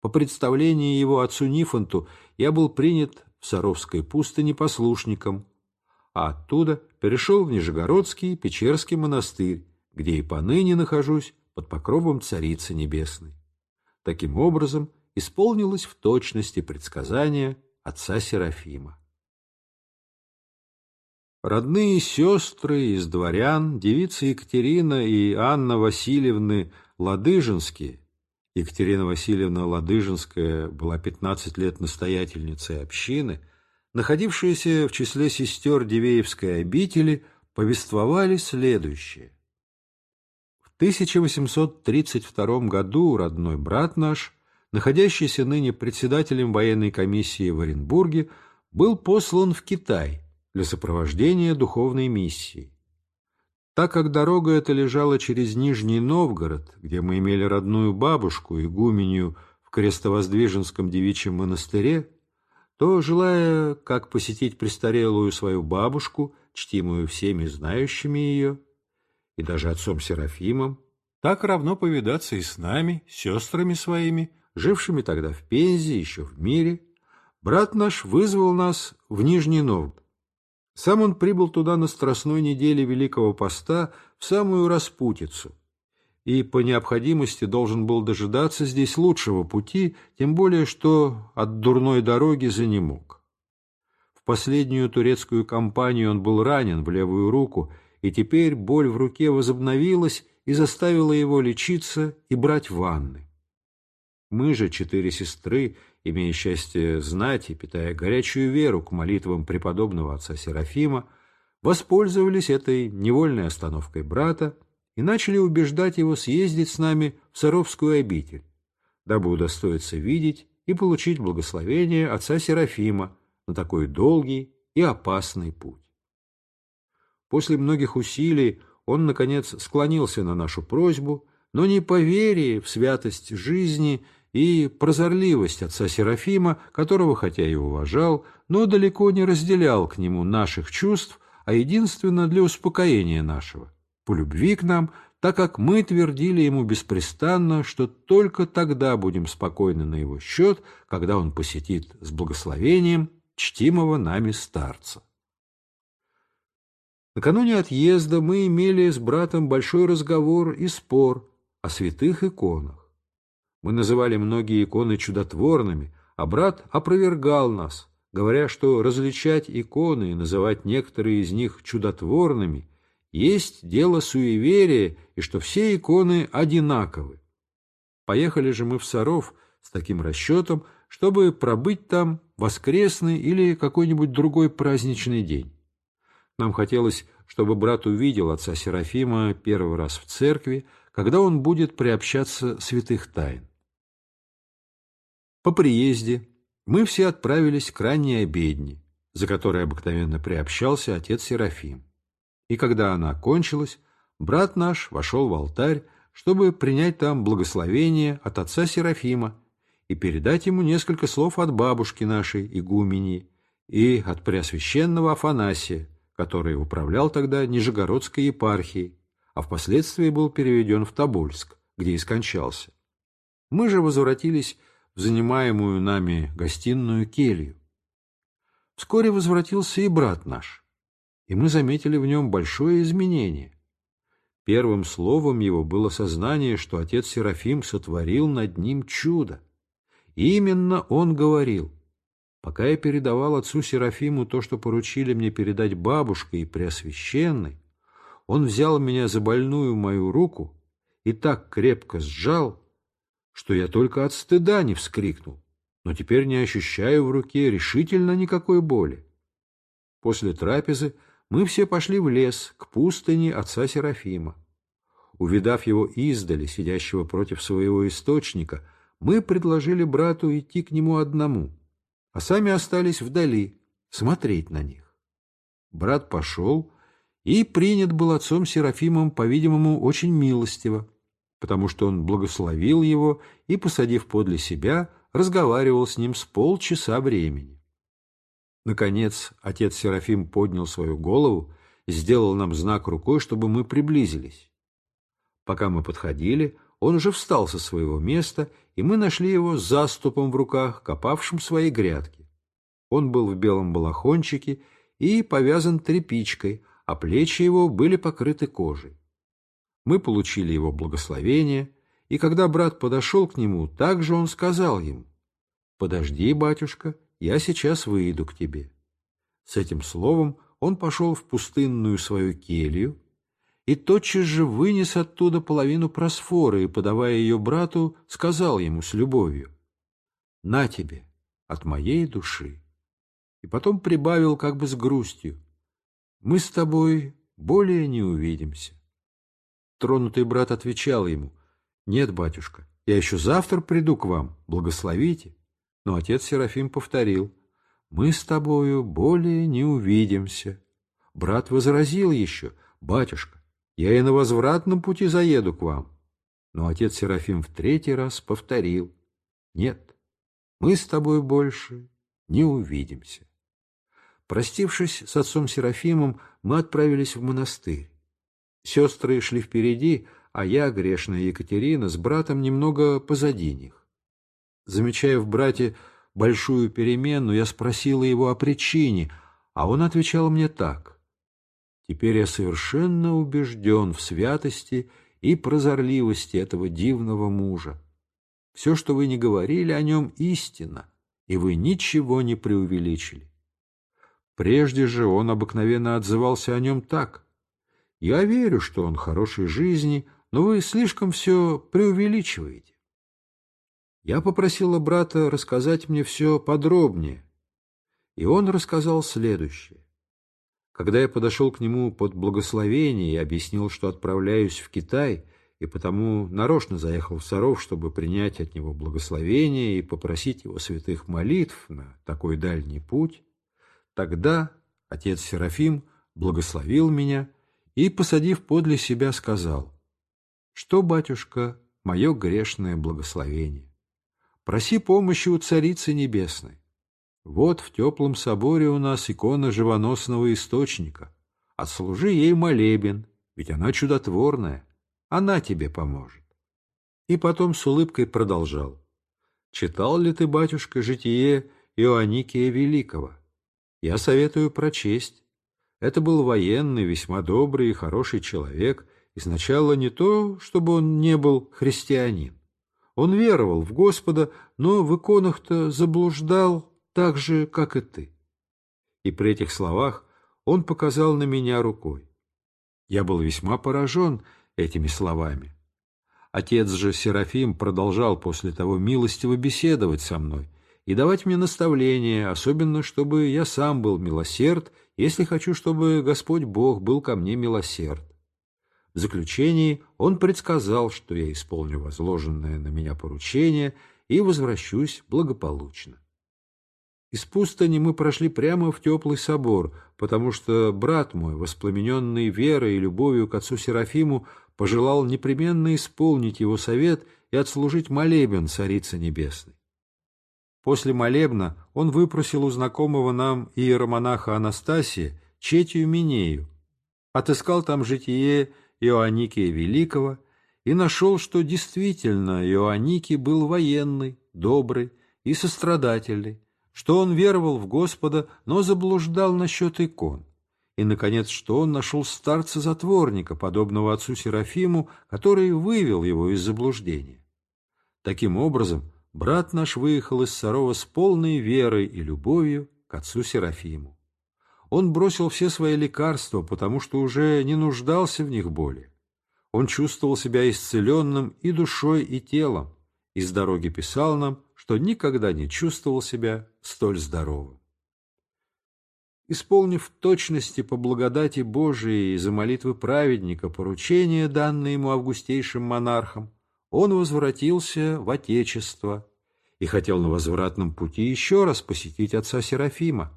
По представлению его отцу Нифонту я был принят в Саровской пустыне послушником, а оттуда перешел в Нижегородский Печерский монастырь, где и поныне нахожусь под покровом Царицы Небесной. Таким образом, исполнилось в точности предсказание отца Серафима. Родные сестры из дворян, девицы Екатерина и Анна Васильевны Ладыжинские, Екатерина Васильевна Ладыжинская была 15 лет настоятельницей общины, находившиеся в числе сестер Дивеевской обители, повествовали следующее. В 1832 году родной брат наш, находящийся ныне председателем военной комиссии в Оренбурге, был послан в Китай для сопровождения духовной миссии. Так как дорога эта лежала через Нижний Новгород, где мы имели родную бабушку, игуменью в Крестовоздвиженском девичьем монастыре, то, желая как посетить престарелую свою бабушку, чтимую всеми знающими ее, и даже отцом Серафимом, так равно повидаться и с нами, сестрами своими, жившими тогда в Пензе, еще в мире, брат наш вызвал нас в Нижний Новгород. Сам он прибыл туда на страстной неделе Великого Поста в самую распутицу и по необходимости должен был дожидаться здесь лучшего пути, тем более что от дурной дороги занемог. В последнюю турецкую кампанию он был ранен в левую руку, и теперь боль в руке возобновилась и заставила его лечиться и брать ванны. Мы же, четыре сестры, имея счастье знать и питая горячую веру к молитвам преподобного отца Серафима, воспользовались этой невольной остановкой брата и начали убеждать его съездить с нами в Саровскую обитель, дабы удостоиться видеть и получить благословение отца Серафима на такой долгий и опасный путь. После многих усилий он, наконец, склонился на нашу просьбу, но не по вере в святость жизни и прозорливость отца Серафима, которого хотя и уважал, но далеко не разделял к нему наших чувств, а единственно для успокоения нашего, по любви к нам, так как мы твердили ему беспрестанно, что только тогда будем спокойны на его счет, когда он посетит с благословением чтимого нами старца. Накануне отъезда мы имели с братом большой разговор и спор о святых иконах. Мы называли многие иконы чудотворными, а брат опровергал нас, говоря, что различать иконы и называть некоторые из них чудотворными есть дело суеверия и что все иконы одинаковы. Поехали же мы в Саров с таким расчетом, чтобы пробыть там воскресный или какой-нибудь другой праздничный день. Нам хотелось, чтобы брат увидел отца Серафима первый раз в церкви, когда он будет приобщаться святых тайн. По приезде мы все отправились к ранней обедне, за которой обыкновенно приобщался отец Серафим. И когда она кончилась, брат наш вошел в алтарь, чтобы принять там благословение от отца Серафима и передать ему несколько слов от бабушки нашей, игумени, и от преосвященного Афанасия, который управлял тогда Нижегородской епархией, а впоследствии был переведен в Тобольск, где и скончался. Мы же возвратились в занимаемую нами гостиную келью. Вскоре возвратился и брат наш, и мы заметили в нем большое изменение. Первым словом его было сознание, что отец Серафим сотворил над ним чудо. Именно он говорил, пока я передавал отцу Серафиму то, что поручили мне передать бабушке и Преосвященной, он взял меня за больную мою руку и так крепко сжал, что я только от стыда не вскрикнул, но теперь не ощущаю в руке решительно никакой боли. После трапезы мы все пошли в лес, к пустыне отца Серафима. Увидав его издали, сидящего против своего источника, мы предложили брату идти к нему одному, а сами остались вдали, смотреть на них. Брат пошел и принят был отцом Серафимом, по-видимому, очень милостиво, потому что он благословил его и, посадив подле себя, разговаривал с ним с полчаса времени. Наконец, отец Серафим поднял свою голову сделал нам знак рукой, чтобы мы приблизились. Пока мы подходили, он уже встал со своего места, и мы нашли его с заступом в руках, копавшим свои грядки. Он был в белом балахончике и повязан тряпичкой, а плечи его были покрыты кожей. Мы получили его благословение, и когда брат подошел к нему, также он сказал ему, «Подожди, батюшка, я сейчас выйду к тебе». С этим словом он пошел в пустынную свою келью и тотчас же вынес оттуда половину просфоры и, подавая ее брату, сказал ему с любовью «На тебе, от моей души». И потом прибавил как бы с грустью «Мы с тобой более не увидимся». Тронутый брат отвечал ему «Нет, батюшка, я еще завтра приду к вам, благословите». Но отец Серафим повторил «Мы с тобою более не увидимся». Брат возразил еще «Батюшка, я и на возвратном пути заеду к вам». Но отец Серафим в третий раз повторил «Нет, мы с тобой больше не увидимся». Простившись с отцом Серафимом, мы отправились в монастырь. Сестры шли впереди, а я, грешная Екатерина, с братом немного позади них. Замечая в брате большую перемену, я спросила его о причине, а он отвечал мне так. «Теперь я совершенно убежден в святости и прозорливости этого дивного мужа. Все, что вы не говорили о нем, истина, и вы ничего не преувеличили. Прежде же он обыкновенно отзывался о нем так. Я верю, что он хорошей жизни, но вы слишком все преувеличиваете. Я попросила брата рассказать мне все подробнее, и он рассказал следующее. Когда я подошел к нему под благословение и объяснил, что отправляюсь в Китай, и потому нарочно заехал в Саров, чтобы принять от него благословение и попросить его святых молитв на такой дальний путь, тогда отец Серафим благословил меня и, посадив подле себя, сказал, «Что, батюшка, мое грешное благословение? Проси помощи у Царицы Небесной. Вот в теплом соборе у нас икона живоносного источника. Отслужи ей молебен, ведь она чудотворная, она тебе поможет». И потом с улыбкой продолжал. «Читал ли ты, батюшка, житие Иоанникия Великого? Я советую прочесть. Это был военный, весьма добрый и хороший человек, и сначала не то, чтобы он не был христианин. Он веровал в Господа, но в иконах-то заблуждал так же, как и ты. И при этих словах он показал на меня рукой. Я был весьма поражен этими словами. Отец же Серафим продолжал после того милостиво беседовать со мной — и давать мне наставления, особенно чтобы я сам был милосерд, если хочу, чтобы Господь Бог был ко мне милосерд. В заключении он предсказал, что я исполню возложенное на меня поручение и возвращусь благополучно. Из пустыни мы прошли прямо в теплый собор, потому что брат мой, воспламененный верой и любовью к отцу Серафиму, пожелал непременно исполнить его совет и отслужить молебен Царицы Небесной. После молебна он выпросил у знакомого нам иеромонаха Анастасия Четию Минею, отыскал там житие Иоанникия Великого и нашел, что действительно Иоанники был военный, добрый и сострадательный, что он веровал в Господа, но заблуждал насчет икон, и, наконец, что он нашел старца-затворника, подобного отцу Серафиму, который вывел его из заблуждения. Таким образом, брат наш выехал из Сарова с полной верой и любовью к отцу Серафиму. Он бросил все свои лекарства, потому что уже не нуждался в них более. Он чувствовал себя исцеленным и душой, и телом, и с дороги писал нам, что никогда не чувствовал себя столь здоровым. Исполнив точности по благодати Божией и за молитвы праведника поручения, данные ему августейшим монархам, он возвратился в Отечество и хотел на возвратном пути еще раз посетить отца Серафима.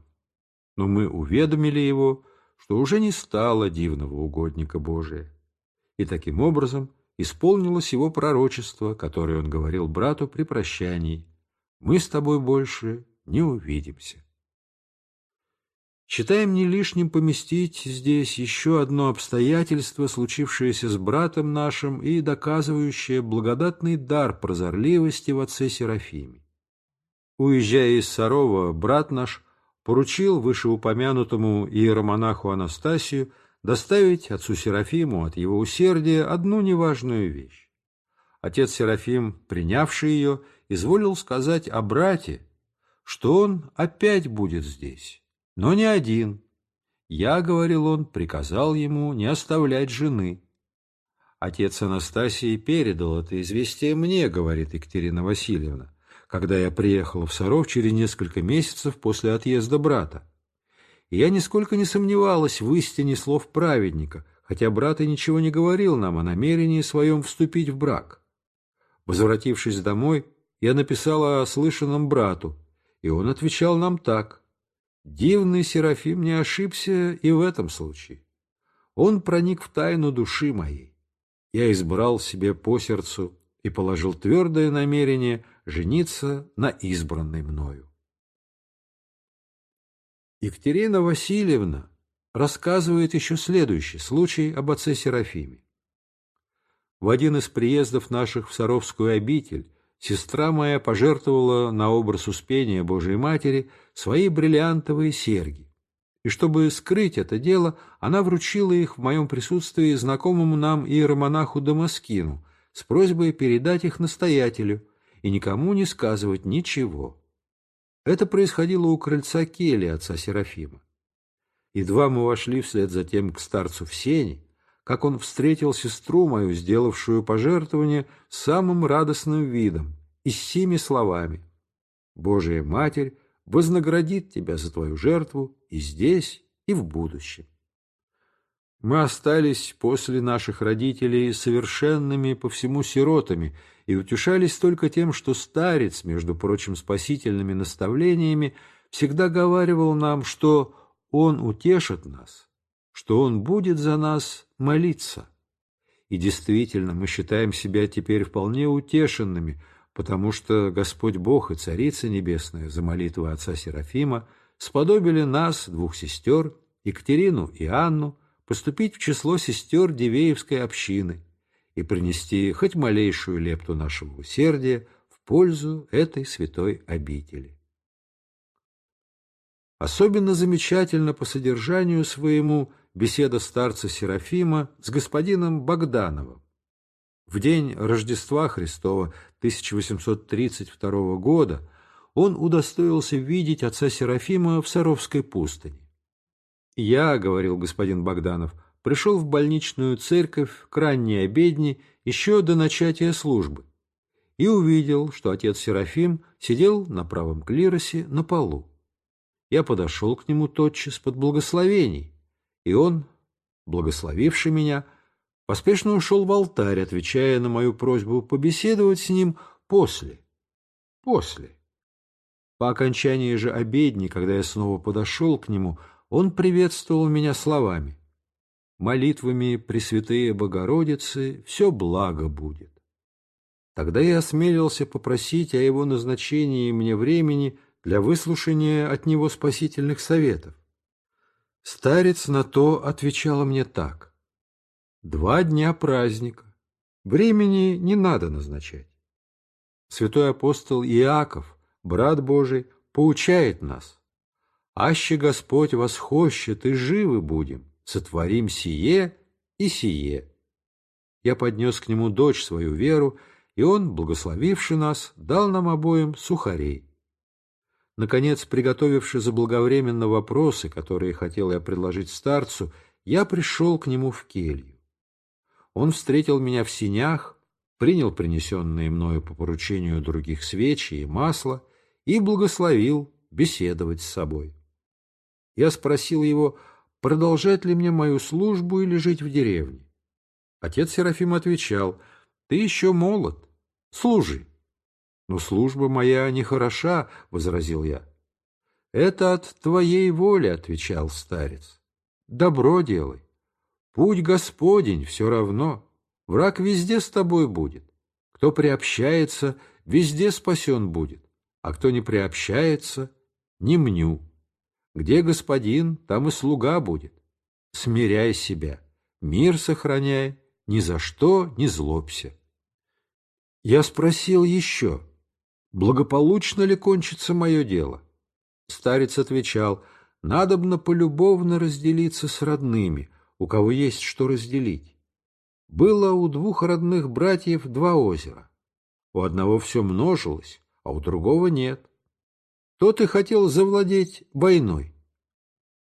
Но мы уведомили его, что уже не стало дивного угодника Божия. И таким образом исполнилось его пророчество, которое он говорил брату при прощании. «Мы с тобой больше не увидимся». Считаем не лишним поместить здесь еще одно обстоятельство, случившееся с братом нашим и доказывающее благодатный дар прозорливости в отце Серафиме. Уезжая из Сарова, брат наш поручил вышеупомянутому иеромонаху Анастасию доставить отцу Серафиму от его усердия одну неважную вещь. Отец Серафим, принявший ее, изволил сказать о брате, что он опять будет здесь но не один, Я, говорил он, приказал ему не оставлять жены. Отец Анастасии передал это известие мне, говорит Екатерина Васильевна, когда я приехал в Саров через несколько месяцев после отъезда брата. И я нисколько не сомневалась в истине слов праведника, хотя брат и ничего не говорил нам о намерении своем вступить в брак. Возвратившись домой, я написала о слышанном брату, и он отвечал нам так. Дивный Серафим не ошибся и в этом случае. Он проник в тайну души моей. Я избрал себе по сердцу и положил твердое намерение жениться на избранной мною. Екатерина Васильевна рассказывает еще следующий случай об отце Серафиме. В один из приездов наших в Саровскую обитель сестра моя пожертвовала на образ Успения Божией Матери свои бриллиантовые серьги. И чтобы скрыть это дело, она вручила их в моем присутствии знакомому нам иеромонаху Дамаскину с просьбой передать их настоятелю и никому не сказывать ничего. Это происходило у крыльца кели отца Серафима. Едва мы вошли вслед за тем к старцу в сене, как он встретил сестру мою, сделавшую пожертвование самым радостным видом и с семи словами «Божия Матерь вознаградит тебя за твою жертву и здесь, и в будущем». Мы остались после наших родителей совершенными по всему сиротами и утешались только тем, что старец, между прочим спасительными наставлениями, всегда говаривал нам, что он утешит нас, что Он будет за нас молиться. И действительно, мы считаем себя теперь вполне утешенными, потому что Господь Бог и Царица Небесная за молитвы отца Серафима сподобили нас, двух сестер, Екатерину и Анну, поступить в число сестер Дивеевской общины и принести хоть малейшую лепту нашего усердия в пользу этой святой обители. Особенно замечательно по содержанию своему – беседа старца Серафима с господином Богдановым. В день Рождества Христова 1832 года он удостоился видеть отца Серафима в Саровской пустыне. «Я, — говорил господин Богданов, — пришел в больничную церковь к ранней обедне еще до начатия службы и увидел, что отец Серафим сидел на правом клиросе на полу. Я подошел к нему тотчас под благословений, и он, благословивший меня, поспешно ушел в алтарь, отвечая на мою просьбу побеседовать с ним после. После. По окончании же обедни, когда я снова подошел к нему, он приветствовал меня словами «Молитвами Пресвятые Богородицы все благо будет». Тогда я осмелился попросить о его назначении мне времени для выслушания от него спасительных советов. Старец на то отвечала мне так. Два дня праздника. Времени не надо назначать. Святой апостол Иаков, брат Божий, поучает нас. Аще Господь восхощет, и живы будем, сотворим сие и сие. Я поднес к нему дочь свою веру, и он, благословивший нас, дал нам обоим сухарей. Наконец, приготовивши заблаговременно вопросы, которые хотел я предложить старцу, я пришел к нему в келью. Он встретил меня в синях, принял принесенные мною по поручению других свечи и масло и благословил беседовать с собой. Я спросил его, продолжать ли мне мою службу или жить в деревне. Отец Серафим отвечал, «Ты еще молод, служи». «Но служба моя нехороша», — возразил я. «Это от твоей воли», — отвечал старец. «Добро делай. Путь Господень все равно. Враг везде с тобой будет. Кто приобщается, везде спасен будет, а кто не приобщается, не мню. Где господин, там и слуга будет. Смиряй себя, мир сохраняй, ни за что не злобся». Я спросил еще — благополучно ли кончится мое дело? Старец отвечал, надобно полюбовно разделиться с родными, у кого есть что разделить. Было у двух родных братьев два озера. У одного все множилось, а у другого нет. Тот и хотел завладеть войной.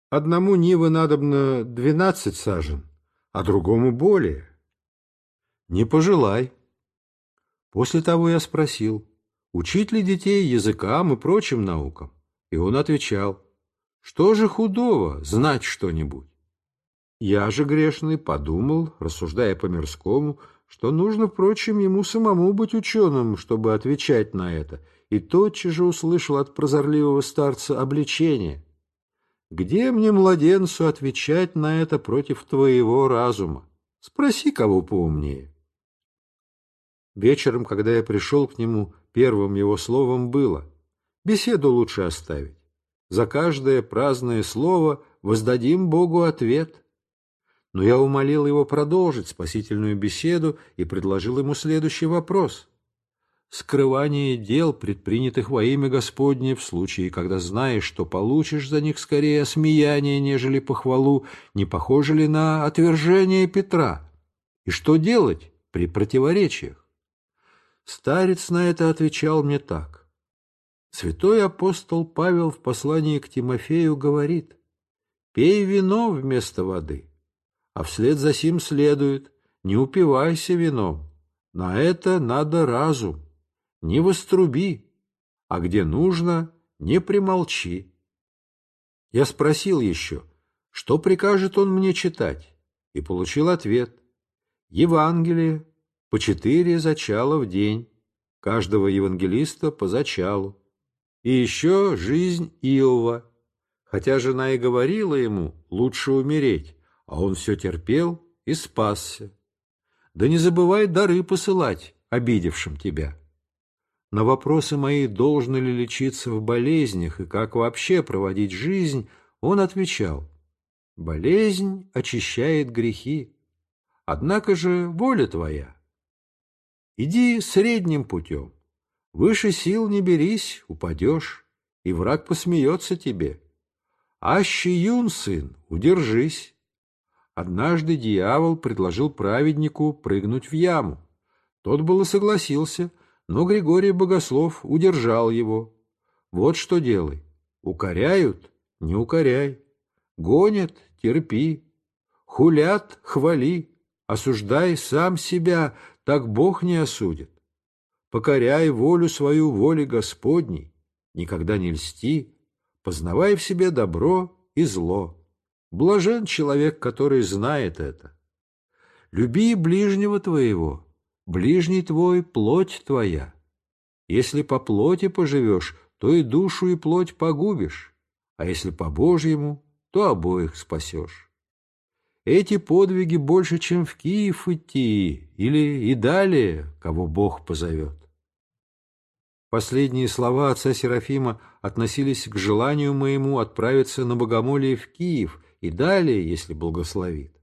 Одному нивы надобно двенадцать сажен, а другому более. Не пожелай. После того я спросил, учить ли детей языкам и прочим наукам, и он отвечал, что же худого знать что-нибудь? Я же грешный подумал, рассуждая по-мирскому, что нужно, впрочем, ему самому быть ученым, чтобы отвечать на это, и тотчас же услышал от прозорливого старца обличение. «Где мне, младенцу, отвечать на это против твоего разума? Спроси кого поумнее». Вечером, когда я пришел к нему, первым его словом было «Беседу лучше оставить. За каждое праздное слово воздадим Богу ответ» но я умолил его продолжить спасительную беседу и предложил ему следующий вопрос. Скрывание дел, предпринятых во имя Господне, в случае, когда знаешь, что получишь за них скорее осмеяние, нежели похвалу, не похоже ли на отвержение Петра? И что делать при противоречиях? Старец на это отвечал мне так. Святой апостол Павел в послании к Тимофею говорит, «Пей вино вместо воды» а вслед за сим следует «Не упивайся вином, на это надо разум, не воструби, а где нужно, не примолчи». Я спросил еще, что прикажет он мне читать, и получил ответ «Евангелие по четыре зачала в день, каждого евангелиста по зачалу, и еще жизнь Иова, хотя жена и говорила ему «лучше умереть», а он все терпел и спасся. Да не забывай дары посылать обидевшим тебя. На вопросы мои, должно ли лечиться в болезнях и как вообще проводить жизнь, он отвечал, «Болезнь очищает грехи, однако же воля твоя. Иди средним путем, выше сил не берись, упадешь, и враг посмеется тебе. Аще юн, сын, удержись, Однажды дьявол предложил праведнику прыгнуть в яму. Тот было согласился, но Григорий Богослов удержал его. Вот что делай. Укоряют — не укоряй. Гонят — терпи. Хулят — хвали. Осуждай сам себя, так Бог не осудит. Покоряй волю свою воле Господней. Никогда не льсти. Познавай в себе добро и зло. Блажен человек, который знает это. Люби ближнего твоего, ближний твой — плоть твоя. Если по плоти поживешь, то и душу и плоть погубишь, а если по Божьему, то обоих спасешь. Эти подвиги больше, чем в Киев идти или и далее, кого Бог позовет. Последние слова отца Серафима относились к желанию моему отправиться на богомолие в Киев и далее, если благословит.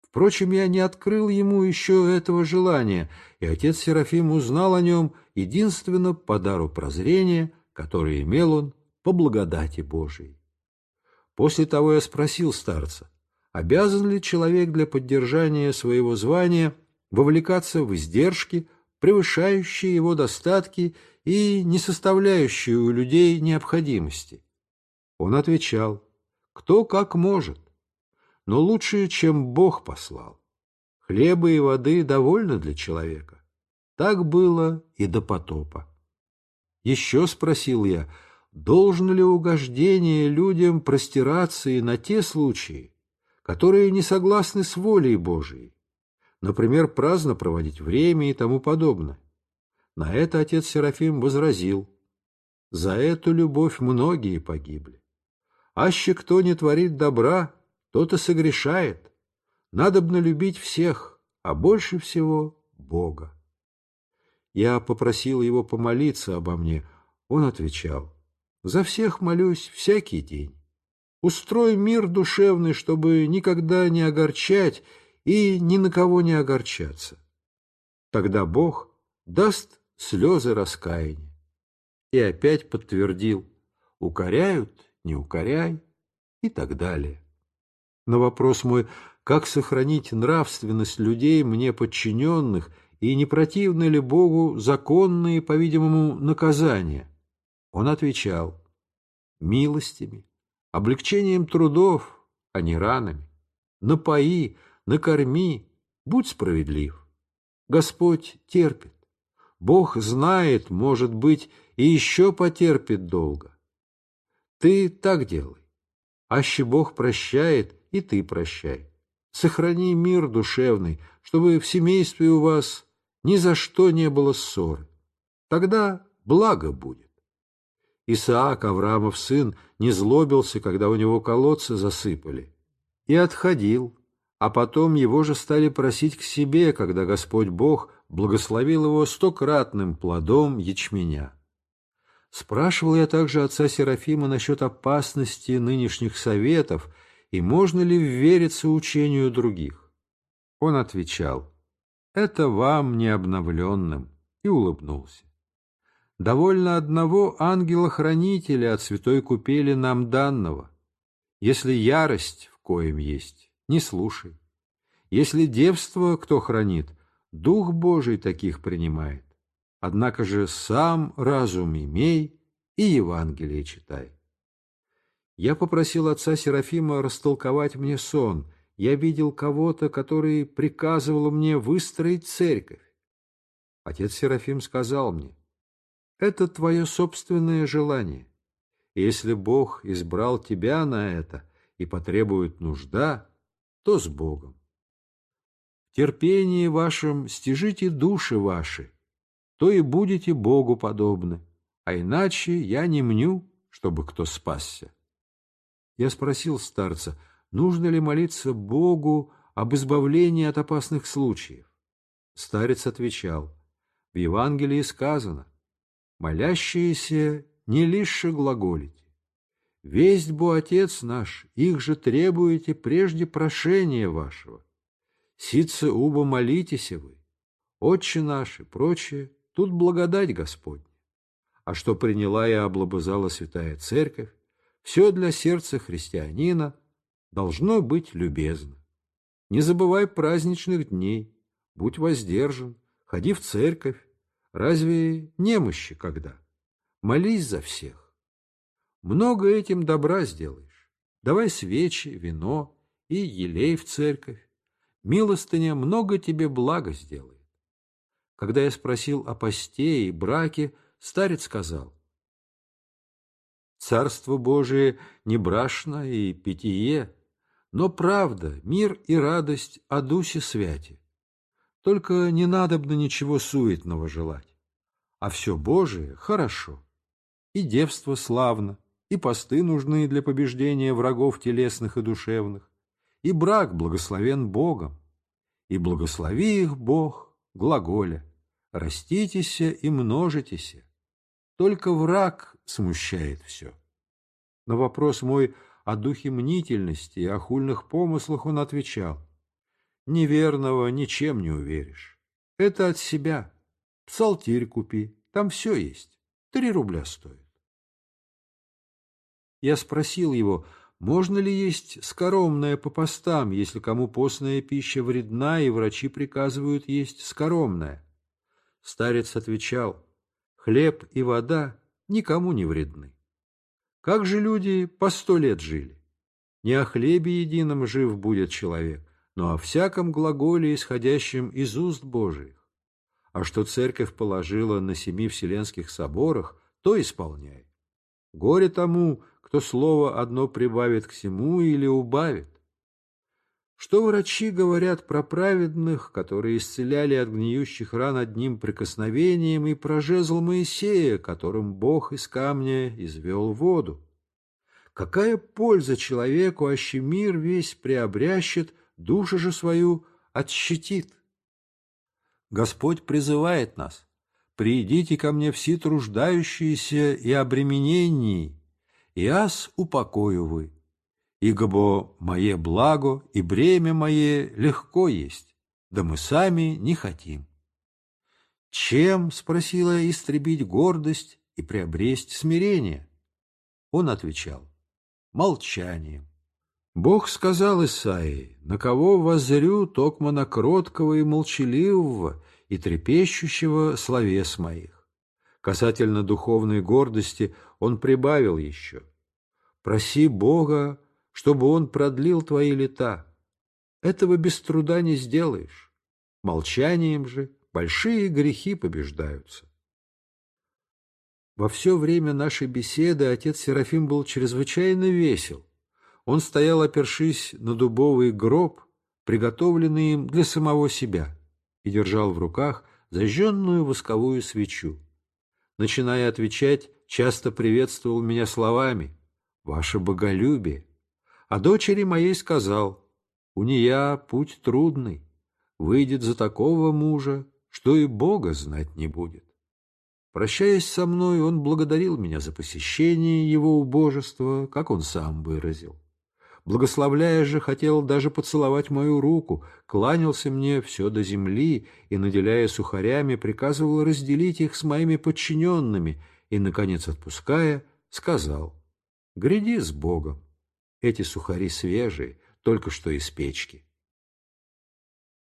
Впрочем, я не открыл ему еще этого желания, и отец Серафим узнал о нем единственно по дару прозрения, который имел он по благодати Божией. После того я спросил старца, обязан ли человек для поддержания своего звания вовлекаться в издержки, превышающие его достатки и не составляющие у людей необходимости. Он отвечал, кто как может, но лучше, чем Бог послал. Хлеба и воды довольно для человека. Так было и до потопа. Еще спросил я, должно ли угождение людям простираться и на те случаи, которые не согласны с волей Божией, например, праздно проводить время и тому подобное. На это отец Серафим возразил, за эту любовь многие погибли. Аще кто не творит добра, тот и согрешает. Надобно любить всех, а больше всего Бога. Я попросил его помолиться обо мне. Он отвечал, «За всех молюсь всякий день. Устрой мир душевный, чтобы никогда не огорчать и ни на кого не огорчаться. Тогда Бог даст слезы раскаяния». И опять подтвердил, «Укоряют не укоряй и так далее. На вопрос мой, как сохранить нравственность людей, мне подчиненных, и не противны ли Богу законные, по-видимому, наказания, он отвечал, милостями, облегчением трудов, а не ранами. Напои, накорми, будь справедлив. Господь терпит. Бог знает, может быть, и еще потерпит долго. Ты так делай. Аще Бог прощает, и ты прощай. Сохрани мир душевный, чтобы в семействе у вас ни за что не было ссоры. Тогда благо будет. Исаак, Авраамов сын, не злобился, когда у него колодцы засыпали, и отходил, а потом его же стали просить к себе, когда Господь Бог благословил его стократным плодом ячменя. Спрашивал я также отца Серафима насчет опасности нынешних советов и можно ли вериться учению других. Он отвечал, «Это вам необновленным», и улыбнулся. «Довольно одного ангела-хранителя от святой купели нам данного. Если ярость в коем есть, не слушай. Если девство кто хранит, Дух Божий таких принимает. Однако же сам разум имей и Евангелие читай. Я попросил отца Серафима растолковать мне сон. Я видел кого-то, который приказывал мне выстроить церковь. Отец Серафим сказал мне, «Это твое собственное желание. если Бог избрал тебя на это и потребует нужда, то с Богом. В терпении вашем стяжите души ваши, то и будете Богу подобны, а иначе я не мню, чтобы кто спасся. Я спросил старца, нужно ли молиться Богу об избавлении от опасных случаев. Старец отвечал, в Евангелии сказано, «Молящиеся не лишь глаголите. Весть бо Отец наш, их же требуете прежде прошения вашего. Сице уба молитесь вы, Отче наши, прочее, тут благодать Господня. А что приняла и облобызала Святая Церковь, все для сердца христианина должно быть любезно. Не забывай праздничных дней, будь воздержан, ходи в церковь. Разве немощи когда? Молись за всех. Много этим добра сделаешь. Давай свечи, вино и елей в церковь. Милостыня много тебе блага сделает. Когда я спросил о посте и браке, старец сказал — Царство Божие не брашно и питье, но правда, мир и радость о Дусе Святе. Только не надобно ничего суетного желать, а все Божие хорошо. И девство славно, и посты нужны для побеждения врагов телесных и душевных, и брак благословен Богом, и благослови их Бог, глаголя, раститесь и множитесь. Только враг смущает все. На вопрос мой о духе мнительности и о хульных помыслах он отвечал. Неверного ничем не уверишь. Это от себя. Псалтирь купи, там все есть. Три рубля стоит. Я спросил его, можно ли есть скоромное по постам, если кому постная пища вредна и врачи приказывают есть скоромное. Старец отвечал, хлеб и вода никому не вредны. Как же люди по сто лет жили? Не о хлебе едином жив будет человек, но о всяком глаголе, исходящем из уст Божиих. А что церковь положила на семи вселенских соборах, то исполняй. Горе тому, кто слово одно прибавит к всему или убавит. Что врачи говорят про праведных, которые исцеляли от гниющих ран одним прикосновением, и про жезл Моисея, которым Бог из камня извел воду? Какая польза человеку, аще мир весь приобрящет, душу же свою отщитит? Господь призывает нас, «Придите ко мне все труждающиеся и обременении, и аз упокою вы» Игобо мое благо и бремя мое легко есть, да мы сами не хотим. Чем, спросила истребить гордость и приобресть смирение? Он отвечал, молчанием. Бог сказал Исаии, на кого воззрю токмо кроткого и молчаливого и трепещущего словес моих. Касательно духовной гордости он прибавил еще — Проси Бога, чтобы Он продлил твои лета. Этого без труда не сделаешь. Молчанием же большие грехи побеждаются. Во все время нашей беседы отец Серафим был чрезвычайно весел. Он стоял, опершись на дубовый гроб, приготовленный им для самого себя, и держал в руках зажженную восковую свечу. Начиная отвечать, часто приветствовал меня словами «Ваше боголюбие». А дочери моей сказал «У нее путь трудный, выйдет за такого мужа, что и Бога знать не будет». Прощаясь со мной, он благодарил меня за посещение его убожества, как он сам выразил. Благословляя же, хотел даже поцеловать мою руку, кланялся мне все до земли и, наделяя сухарями, приказывал разделить их с моими подчиненными и, наконец, отпуская, сказал, «Гряди с Богом, эти сухари свежие, только что из печки».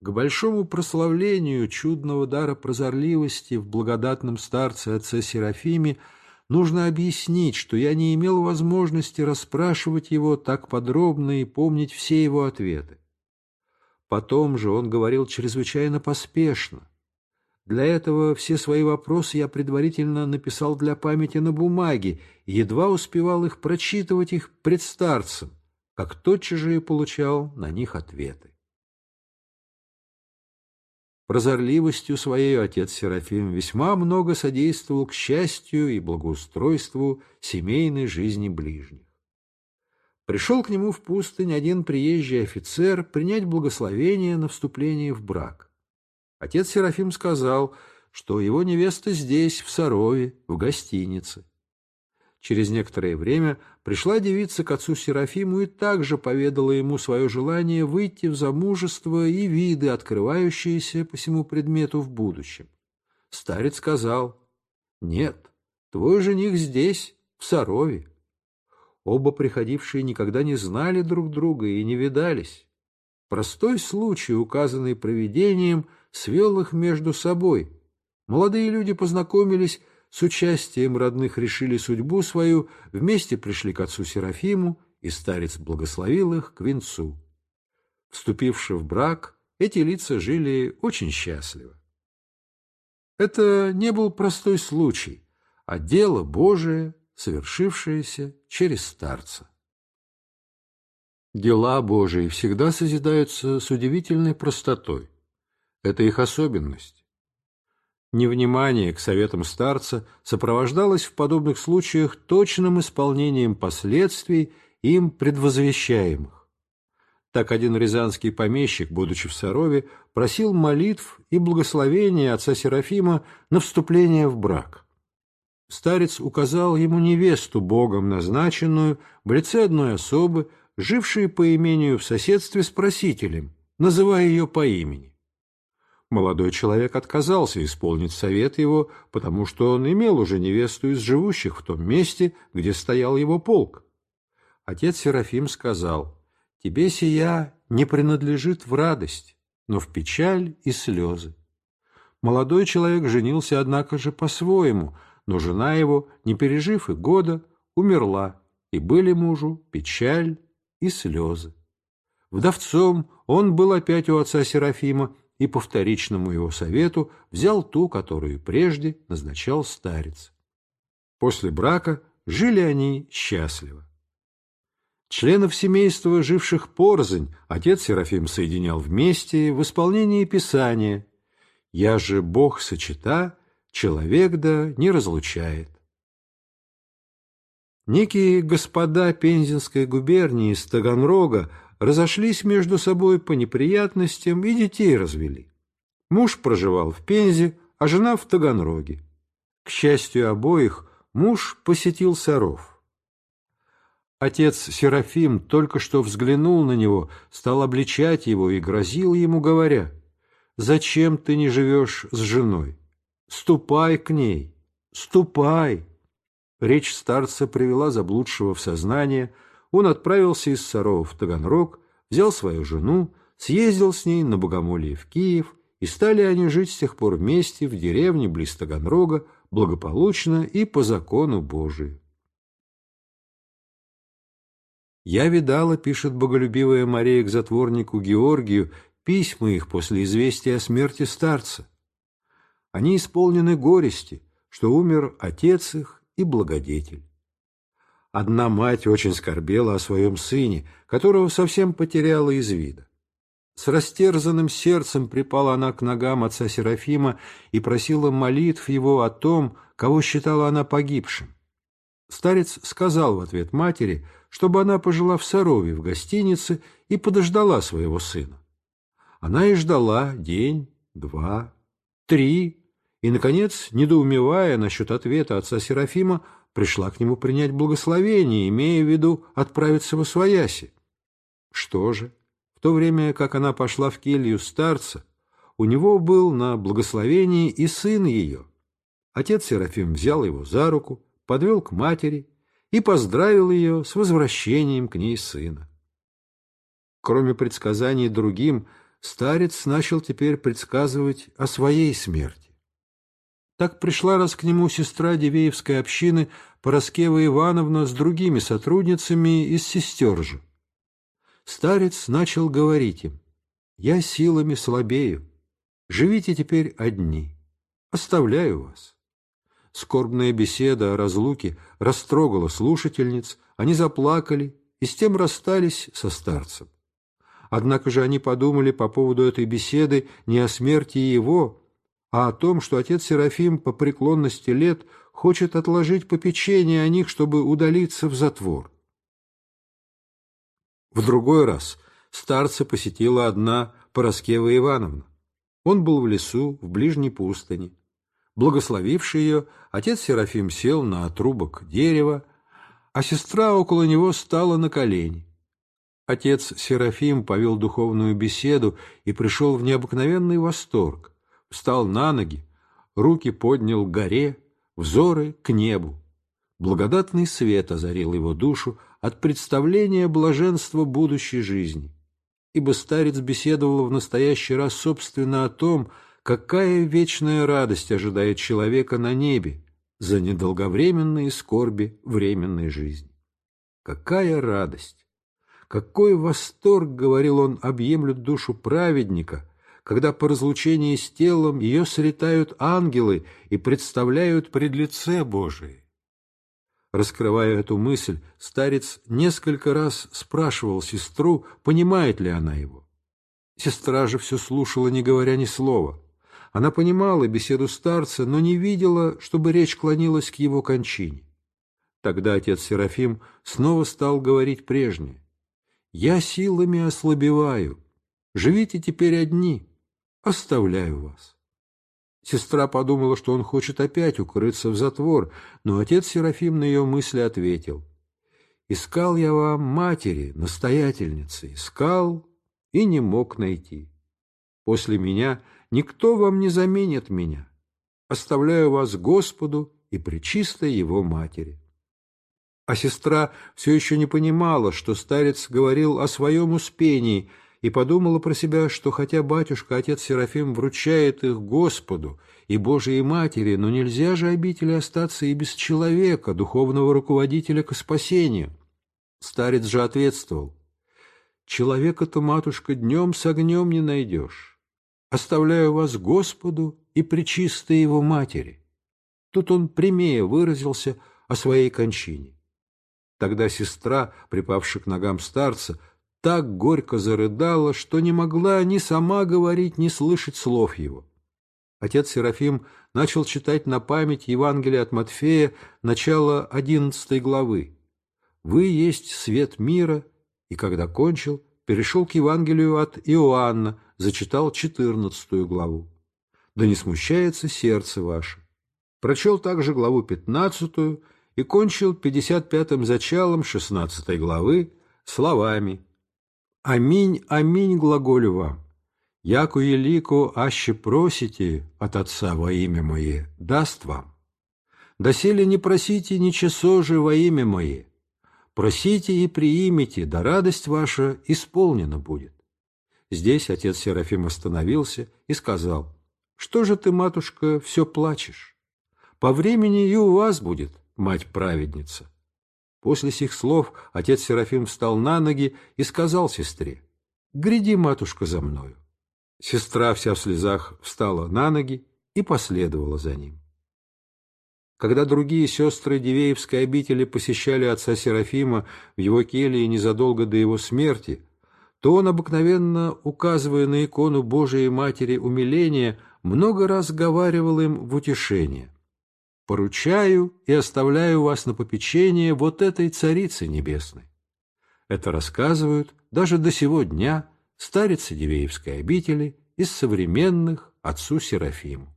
К большому прославлению чудного дара прозорливости в благодатном старце отце Серафиме нужно объяснить, что я не имел возможности расспрашивать его так подробно и помнить все его ответы. Потом же он говорил чрезвычайно поспешно. Для этого все свои вопросы я предварительно написал для памяти на бумаге едва успевал их прочитывать их пред старцем, как тотчас же и получал на них ответы. Прозорливостью своей отец Серафим весьма много содействовал к счастью и благоустройству семейной жизни ближних. Пришел к нему в пустынь один приезжий офицер принять благословение на вступление в брак. Отец Серафим сказал, что его невеста здесь, в Сарове, в гостинице. Через некоторое время пришла девица к отцу Серафиму и также поведала ему свое желание выйти в замужество и виды, открывающиеся по всему предмету в будущем. Старец сказал, «Нет, твой жених здесь, в Сарове». Оба приходившие никогда не знали друг друга и не видались. Простой случай, указанный провидением, свел их между собой. Молодые люди познакомились с участием родных решили судьбу свою, вместе пришли к отцу Серафиму, и старец благословил их к венцу. Вступивши в брак, эти лица жили очень счастливо. Это не был простой случай, а дело Божие, совершившееся через старца. Дела Божии всегда созидаются с удивительной простотой. Это их особенность. Невнимание к советам старца сопровождалось в подобных случаях точным исполнением последствий им предвозвещаемых. Так один рязанский помещик, будучи в Сарове, просил молитв и благословения отца Серафима на вступление в брак. Старец указал ему невесту, богом назначенную, в лице одной особы, жившей по имению в соседстве с просителем, называя ее по имени. Молодой человек отказался исполнить совет его, потому что он имел уже невесту из живущих в том месте, где стоял его полк. Отец Серафим сказал, «Тебе сия не принадлежит в радость, но в печаль и слезы». Молодой человек женился, однако же, по-своему, но жена его, не пережив и года, умерла, и были мужу печаль и слезы. Вдовцом он был опять у отца Серафима, и по вторичному его совету взял ту, которую прежде назначал старец. После брака жили они счастливо. Членов семейства, живших порознь, отец Серафим соединял вместе в исполнении Писания «Я же Бог сочета, человек да не разлучает». Некие господа Пензенской губернии из Таганрога разошлись между собой по неприятностям и детей развели. Муж проживал в Пензе, а жена в Таганроге. К счастью обоих, муж посетил Саров. Отец Серафим только что взглянул на него, стал обличать его и грозил ему, говоря, «Зачем ты не живешь с женой? Ступай к ней, ступай!» Речь старца привела заблудшего в сознание – он отправился из Сарова в Таганрог, взял свою жену, съездил с ней на богомолье в Киев, и стали они жить с тех пор вместе в деревне близ Таганрога, благополучно и по закону Божию. Я видала, пишет боголюбивая Мария к затворнику Георгию, письма их после известия о смерти старца. Они исполнены горести, что умер отец их и благодетель. Одна мать очень скорбела о своем сыне, которого совсем потеряла из вида. С растерзанным сердцем припала она к ногам отца Серафима и просила молитв его о том, кого считала она погибшим. Старец сказал в ответ матери, чтобы она пожила в Сарове в гостинице и подождала своего сына. Она и ждала день, два, три, и, наконец, недоумевая насчет ответа отца Серафима, пришла к нему принять благословение, имея в виду отправиться в Освояси. Что же, в то время, как она пошла в келью старца, у него был на благословении и сын ее. Отец Серафим взял его за руку, подвел к матери и поздравил ее с возвращением к ней сына. Кроме предсказаний другим, старец начал теперь предсказывать о своей смерти. Так пришла раз к нему сестра Дивеевской общины Пороскева Ивановна с другими сотрудницами из сестер же. Старец начал говорить им, «Я силами слабею, живите теперь одни, оставляю вас». Скорбная беседа о разлуке растрогала слушательниц, они заплакали и с тем расстались со старцем. Однако же они подумали по поводу этой беседы не о смерти его, а о том, что отец Серафим по преклонности лет хочет отложить попечение о них, чтобы удалиться в затвор. В другой раз старца посетила одна Пороскева Ивановна. Он был в лесу, в ближней пустыне. Благословивший ее, отец Серафим сел на отрубок дерева, а сестра около него стала на колени. Отец Серафим повел духовную беседу и пришел в необыкновенный восторг. Встал на ноги, руки поднял к горе, взоры к небу. Благодатный свет озарил его душу от представления блаженства будущей жизни. Ибо старец беседовал в настоящий раз собственно о том, Какая вечная радость ожидает человека на небе за недолговременные скорби временной жизни? Какая радость! Какой восторг, говорил он, объемлют душу праведника, когда по разлучении с телом ее сретают ангелы и представляют пред лице Божие. Раскрывая эту мысль, старец несколько раз спрашивал сестру, понимает ли она его. Сестра же все слушала, не говоря ни слова. Она понимала беседу старца, но не видела, чтобы речь клонилась к его кончине. Тогда отец Серафим снова стал говорить прежнее. «Я силами ослабеваю. Живите теперь одни. Оставляю вас». Сестра подумала, что он хочет опять укрыться в затвор, но отец Серафим на ее мысли ответил. «Искал я вам матери, настоятельницы, искал и не мог найти. После меня — никто вам не заменит меня. Оставляю вас Господу и Пречистой Его Матери». А сестра все еще не понимала, что старец говорил о своем успении, и подумала про себя, что хотя батюшка, отец Серафим, вручает их Господу и Божией Матери, но нельзя же обители остаться и без человека, духовного руководителя к спасению. Старец же ответствовал, «Человека-то, матушка, днем с огнем не найдешь» оставляю вас Господу и Пречистой Его Матери». Тут он прямее выразился о своей кончине. Тогда сестра, припавшая к ногам старца, так горько зарыдала, что не могла ни сама говорить, ни слышать слов его. Отец Серафим начал читать на память Евангелие от Матфея, начало одиннадцатой главы. «Вы есть свет мира», и когда кончил, перешел к Евангелию от Иоанна, зачитал четырнадцатую главу. «Да не смущается сердце ваше». Прочел также главу пятнадцатую и кончил пятьдесят пятым зачалом шестнадцатой главы словами «Аминь, аминь глаголю вам, яку елику аще просите от Отца во имя Мое, даст вам. Доселе не просите ни часо же во имя Мое, просите и приимите, да радость ваша исполнена будет». Здесь отец Серафим остановился и сказал, «Что же ты, матушка, все плачешь? По времени и у вас будет мать-праведница». После сих слов отец Серафим встал на ноги и сказал сестре, «Гряди, матушка, за мною». Сестра вся в слезах встала на ноги и последовала за ним. Когда другие сестры Дивеевской обители посещали отца Серафима в его келье незадолго до его смерти, то он, обыкновенно указывая на икону Божией Матери умиления, много раз говаривал им в утешение. «Поручаю и оставляю вас на попечение вот этой Царицы Небесной». Это рассказывают даже до сего дня старицы Дивеевской обители из современных отцу Серафиму.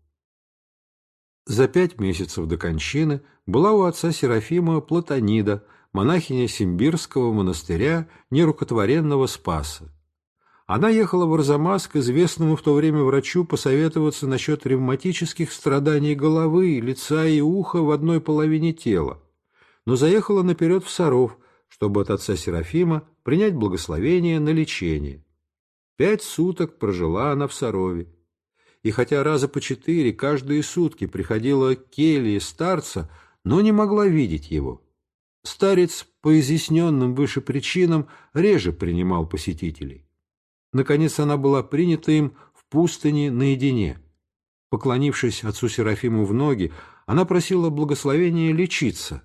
За пять месяцев до кончины была у отца Серафима Платонида, монахиня Симбирского монастыря нерукотворенного Спаса. Она ехала в Арзамас к известному в то время врачу посоветоваться насчет ревматических страданий головы, лица и уха в одной половине тела, но заехала наперед в Саров, чтобы от отца Серафима принять благословение на лечение. Пять суток прожила она в Сарове и хотя раза по четыре каждые сутки приходила к келье старца, но не могла видеть его. Старец по изъясненным выше причинам реже принимал посетителей. Наконец она была принята им в пустыне наедине. Поклонившись отцу Серафиму в ноги, она просила благословения лечиться.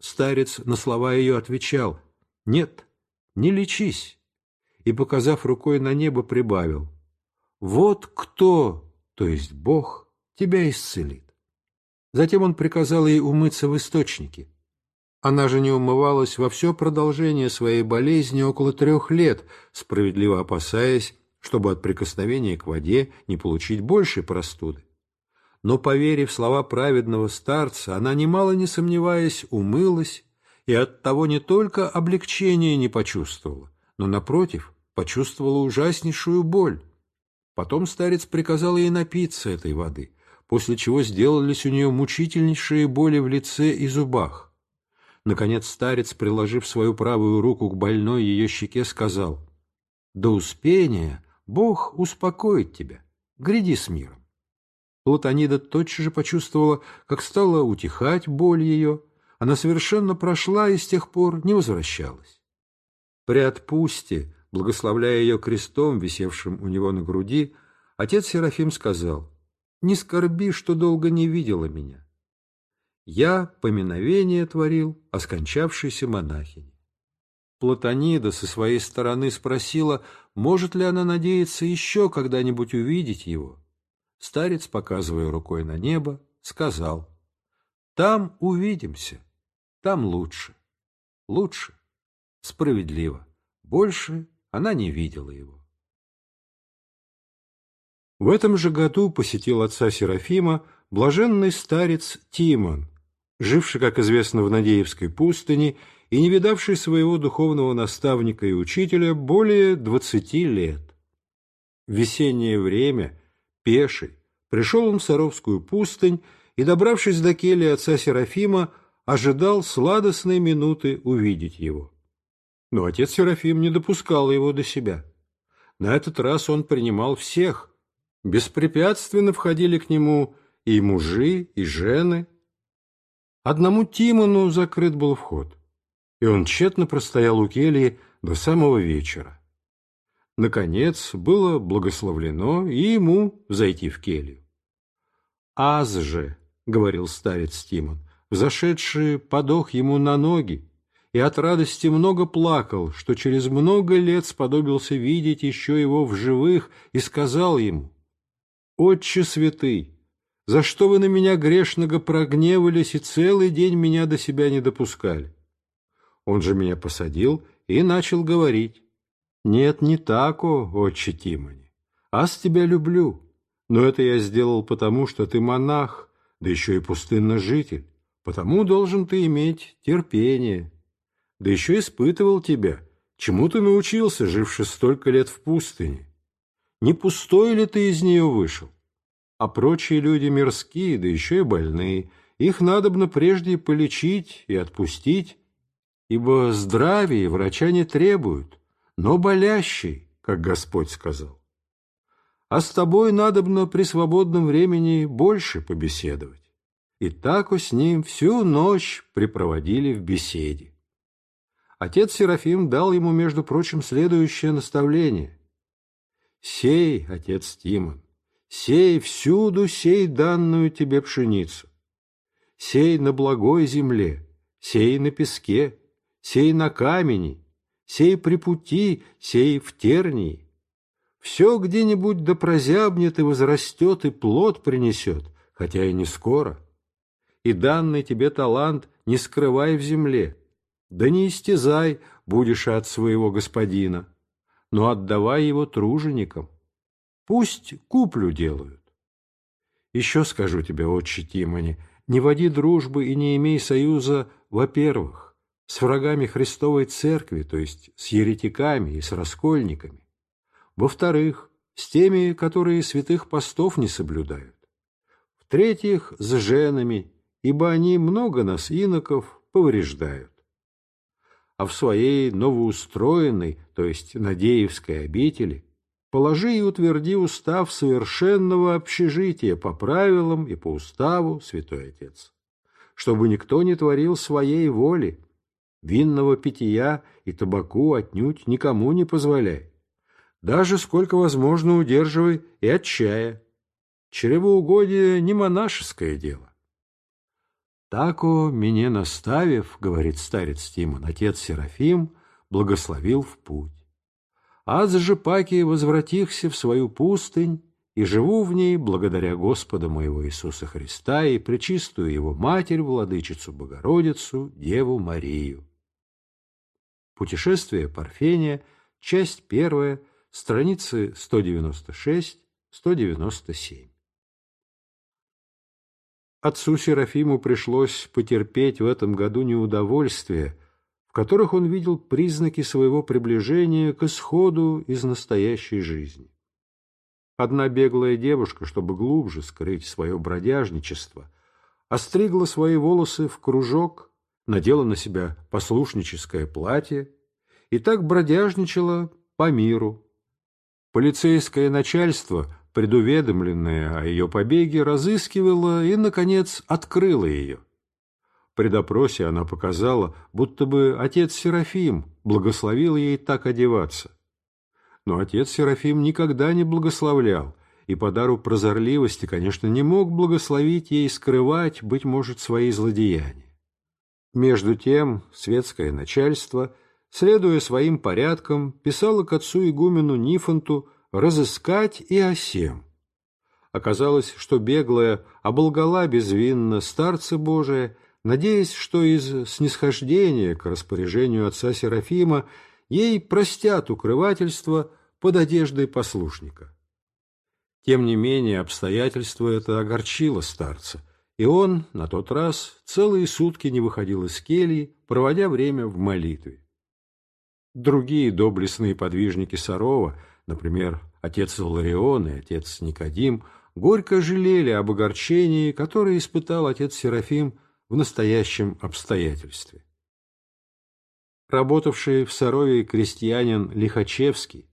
Старец на слова ее отвечал «Нет, не лечись», и, показав рукой на небо, прибавил – вот кто, то есть Бог, тебя исцелит. Затем он приказал ей умыться в источнике. Она же не умывалась во все продолжение своей болезни около трех лет, справедливо опасаясь, чтобы от прикосновения к воде не получить больше простуды. Но, поверив слова праведного старца, она, немало не сомневаясь, умылась и оттого не только облегчения не почувствовала, но, напротив, почувствовала ужаснейшую боль. Потом старец приказал ей напиться этой воды, после чего сделались у нее мучительнейшие боли в лице и зубах. Наконец старец, приложив свою правую руку к больной ее щеке, сказал, «До успения Бог успокоит тебя, гряди с миром». Платонида тотчас же почувствовала, как стала утихать боль ее, она совершенно прошла и с тех пор не возвращалась. При отпусте благословляя ее крестом, висевшим у него на груди, отец Серафим сказал, «Не скорби, что долго не видела меня. Я поминовение творил о скончавшейся монахине». Платонида со своей стороны спросила, может ли она надеяться еще когда-нибудь увидеть его. Старец, показывая рукой на небо, сказал, «Там увидимся, там лучше, лучше, справедливо, больше она не видела его. В этом же году посетил отца Серафима блаженный старец Тимон, живший, как известно, в Надеевской пустыне и не видавший своего духовного наставника и учителя более двадцати лет. В весеннее время, пеший, пришел он в Саровскую пустынь и, добравшись до кельи отца Серафима, ожидал сладостной минуты увидеть его. Но отец Серафим не допускал его до себя. На этот раз он принимал всех. Беспрепятственно входили к нему и мужи, и жены. Одному Тимону закрыт был вход, и он тщетно простоял у кельи до самого вечера. Наконец было благословлено и ему зайти в келью. «Аз же», — говорил старец Тимон, взошедший подох ему на ноги, и от радости много плакал, что через много лет сподобился видеть еще его в живых, и сказал ему, «Отче святый, за что вы на меня грешного прогневались и целый день меня до себя не допускали?» Он же меня посадил и начал говорить, «Нет, не так, о, отче Тимони, а с тебя люблю, но это я сделал потому, что ты монах, да еще и пустынно житель, потому должен ты иметь терпение» да еще испытывал тебя, чему ты научился, живши столько лет в пустыне. Не пустой ли ты из нее вышел? А прочие люди мирские, да еще и больные, их надобно прежде полечить и отпустить, ибо здравие врача не требуют, но болящий, как Господь сказал. А с тобой надобно при свободном времени больше побеседовать. И так с ним всю ночь припроводили в беседе. отец Серафим дал ему, между прочим, следующее наставление. «Сей, отец Тимон, сей всюду сей данную тебе пшеницу, сей на благой земле, сей на песке, сей на камени, сей при пути, сей в тернии. Все где-нибудь да прозябнет и возрастет, и плод принесет, хотя и не скоро. И данный тебе талант не скрывай в земле, да не истязай, будешь от своего господина, но отдавай его труженикам. Пусть куплю делают. Еще скажу тебе, отче Тимони, не води дружбы и не имей союза, во-первых, с врагами Христовой Церкви, то есть с еретиками и с раскольниками. Во-вторых, с теми, которые святых постов не соблюдают. В-третьих, с женами, ибо они много нас, иноков, повреждают а в своей новоустроенной, то есть Надеевской обители, положи и утверди устав совершенного общежития по правилам и по уставу, святой отец, чтобы никто не творил своей воли, винного питья и табаку отнюдь никому не позволяй, даже сколько возможно удерживай и от чая. Чревоугодие не монашеское дело. Тако, мне наставив, говорит старец Тимон, отец Серафим, благословил в путь. Аз же паки возвратихся в свою пустынь, и живу в ней благодаря Господа моего Иисуса Христа и пречистую Его Матерь, Владычицу Богородицу, Деву Марию. Путешествие Парфения, часть первая, страницы 196-197. Отцу Серафиму пришлось потерпеть в этом году неудовольствия, в которых он видел признаки своего приближения к исходу из настоящей жизни. Одна беглая девушка, чтобы глубже скрыть свое бродяжничество, остригла свои волосы в кружок, надела на себя послушническое платье и так бродяжничала по миру. Полицейское начальство – предуведомленная о ее побеге, разыскивала и, наконец, открыла ее. При допросе она показала, будто бы отец Серафим благословил ей так одеваться. Но отец Серафим никогда не благословлял, и по дару прозорливости, конечно, не мог благословить ей скрывать, быть может, свои злодеяния. Между тем светское начальство, следуя своим порядкам, писало к отцу игумену Нифонту разыскать и осем. Оказалось, что беглая оболгала безвинно старца Божия, надеясь, что из снисхождения к распоряжению отца Серафима ей простят укрывательство под одеждой послушника. Тем не менее, обстоятельство это огорчило старца, и он на тот раз целые сутки не выходил из кельи, проводя время в молитве. Другие доблестные подвижники Сарова – Например, отец Ларион и отец Никодим горько жалели об огорчении, которое испытал отец Серафим в настоящем обстоятельстве. Работавший в Сарове крестьянин Лихачевский,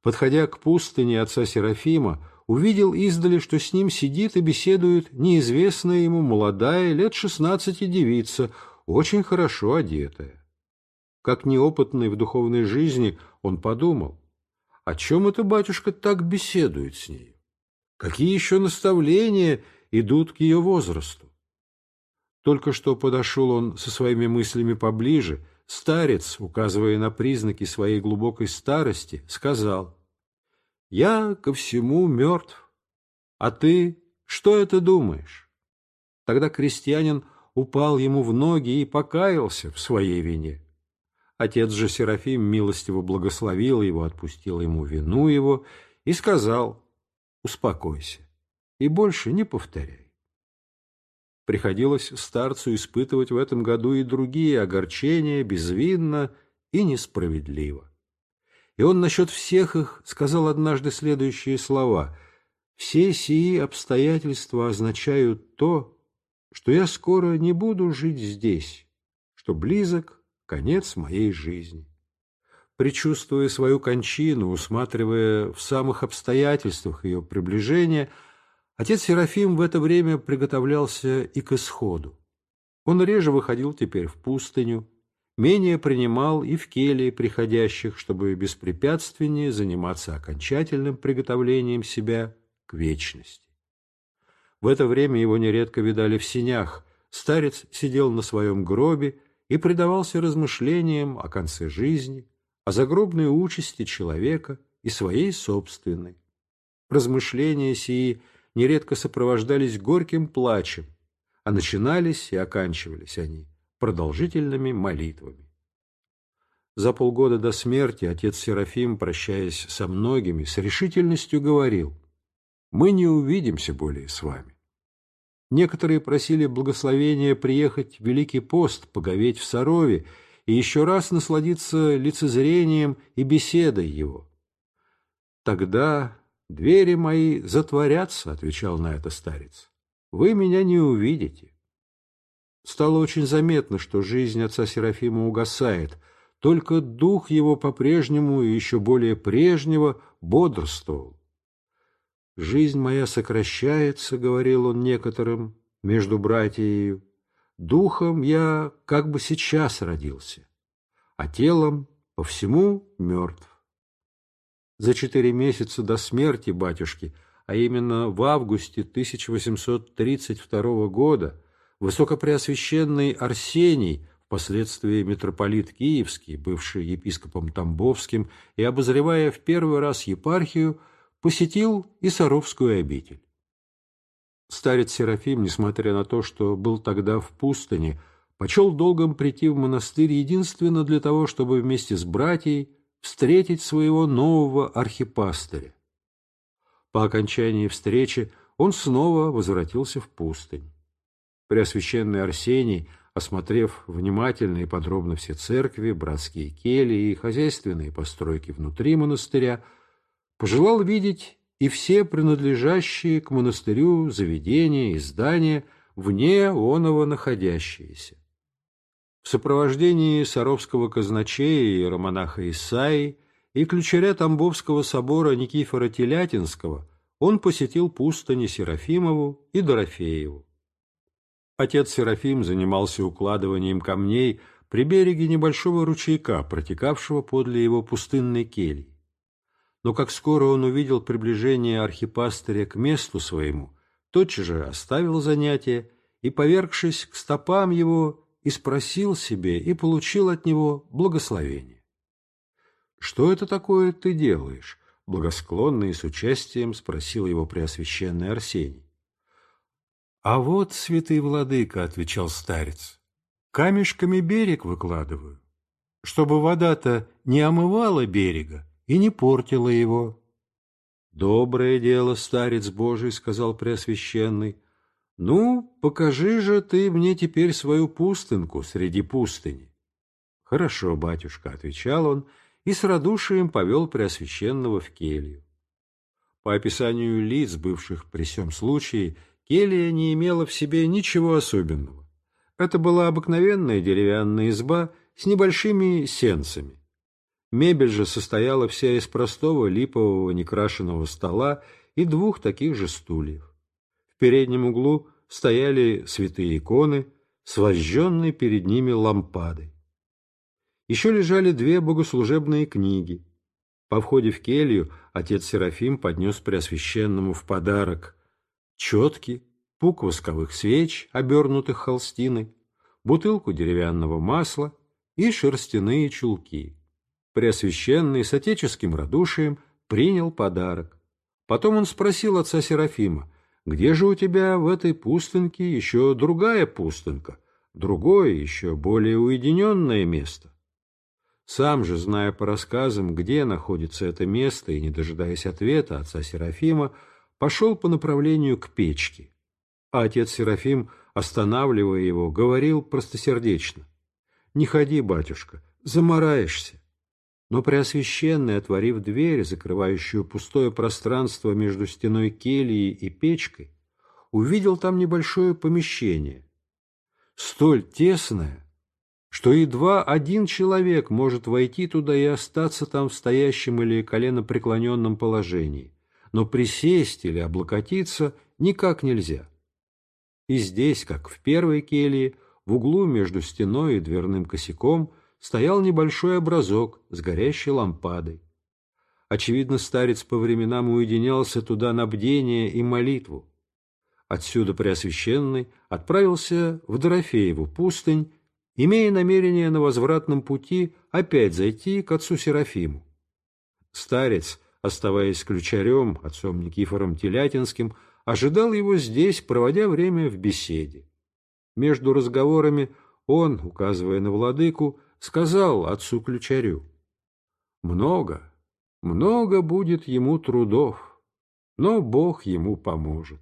подходя к пустыне отца Серафима, увидел издали, что с ним сидит и беседует неизвестная ему молодая, лет шестнадцати девица, очень хорошо одетая. Как неопытный в духовной жизни, он подумал, о чем это батюшка так беседует с ней? Какие еще наставления идут к ее возрасту? Только что подошел он со своими мыслями поближе, старец, указывая на признаки своей глубокой старости, сказал, «Я ко всему мертв, а ты что это думаешь?» Тогда крестьянин упал ему в ноги и покаялся в своей вине. Отец же Серафим милостиво благословил его, отпустил ему вину его и сказал «Успокойся и больше не повторяй». Приходилось старцу испытывать в этом году и другие огорчения безвинно и несправедливо. И он насчет всех их сказал однажды следующие слова «Все сии обстоятельства означают то, что я скоро не буду жить здесь, что близок конец моей жизни. Причувствуя свою кончину, усматривая в самых обстоятельствах ее приближения, отец Серафим в это время приготовлялся и к исходу. Он реже выходил теперь в пустыню, менее принимал и в келье приходящих, чтобы беспрепятственнее заниматься окончательным приготовлением себя к вечности. В это время его нередко видали в синях, старец сидел на своем гробе и предавался размышлениям о конце жизни, о загробной участи человека и своей собственной. Размышления сии нередко сопровождались горьким плачем, а начинались и оканчивались они продолжительными молитвами. За полгода до смерти отец Серафим, прощаясь со многими, с решительностью говорил, «Мы не увидимся более с вами». Некоторые просили благословения приехать в Великий пост, поговеть в Сарове и еще раз насладиться лицезрением и беседой его. Тогда «Двери мои затворятся», — отвечал на это старец. «Вы меня не увидите». Стало очень заметно, что жизнь отца Серафима угасает, только дух его по-прежнему и еще более прежнего бодрствовал. «Жизнь моя сокращается», — говорил он некоторым, между братьями, «духом я как бы сейчас родился, а телом по всему мертв». За четыре месяца до смерти батюшки, а именно в августе 1832 года, Высокопреосвященный Арсений, впоследствии митрополит Киевский, бывший епископом Тамбовским и обозревая в первый раз епархию, посетил и Саровскую обитель. Старец Серафим, несмотря на то, что был тогда в пустыне, почел долгом прийти в монастырь единственно для того, чтобы вместе с братьей встретить своего нового архипастыря. По окончании встречи он снова возвратился в пустынь. Преосвященный Арсений, осмотрев внимательно и подробно все церкви, братские кельи и хозяйственные постройки внутри монастыря, пожелал видеть и все принадлежащие к монастырю заведения и здания, вне оного находящиеся. В сопровождении Саровского казначея и романаха Исаи и ключаря Тамбовского собора Никифора Телятинского он посетил пустыни Серафимову и Дорофееву. Отец Серафим занимался укладыванием камней при береге небольшого ручейка, протекавшего подле его пустынной кельи. Но как скоро он увидел приближение архипастыря к месту своему, тотчас же оставил занятие и, повергшись к стопам его, и спросил себе и получил от него благословение. «Что это такое ты делаешь?» — благосклонно и с участием спросил его преосвященный Арсений. «А вот, святый владыка», — отвечал старец, — «камешками берег выкладываю, чтобы вода-то не омывала берега и не портила его». «Доброе дело, старец Божий», — сказал Преосвященный, «Ну, покажи же ты мне теперь свою пустынку среди пустыни». «Хорошо, батюшка», — отвечал он, и с радушием повел Преосвященного в келью. По описанию лиц, бывших при всем случае, келья не имела в себе ничего особенного. Это была обыкновенная деревянная изба с небольшими сенцами. Мебель же состояла вся из простого липового некрашенного стола и двух таких же стульев. Переднем углу стояли святые иконы с возжженной перед ними лампадой. Еще лежали две богослужебные книги. По входе в келью отец Серафим поднес Преосвященному в подарок четки, пук восковых свеч, обернутых холстиной, бутылку деревянного масла и шерстяные чулки. Преосвященный с отеческим радушием принял подарок. Потом он спросил отца Серафима, где же у тебя в этой пустынке еще другая пустынка, другое, еще более уединенное место? Сам же, зная по рассказам, где находится это место, и не дожидаясь ответа отца Серафима, пошел по направлению к печке. А отец Серафим, останавливая его, говорил простосердечно. «Не ходи, батюшка, замораешься. Но Преосвященный, отворив дверь, закрывающую пустое пространство между стеной кельи и печкой, увидел там небольшое помещение, столь тесное, что едва один человек может войти туда и остаться там в стоящем или коленопреклоненном положении, но присесть или облокотиться никак нельзя. И здесь, как в первой келье, в углу между стеной и дверным косяком – стоял небольшой образок с горящей лампадой. Очевидно, старец по временам уединялся туда на бдение и молитву. Отсюда Преосвященный отправился в Дорофееву пустынь, имея намерение на возвратном пути опять зайти к отцу Серафиму. Старец, оставаясь ключарем, отцом Никифором Телятинским, ожидал его здесь, проводя время в беседе. Между разговорами он, указывая на владыку, сказал отцу-ключарю, «Много, много будет ему трудов, но Бог ему поможет».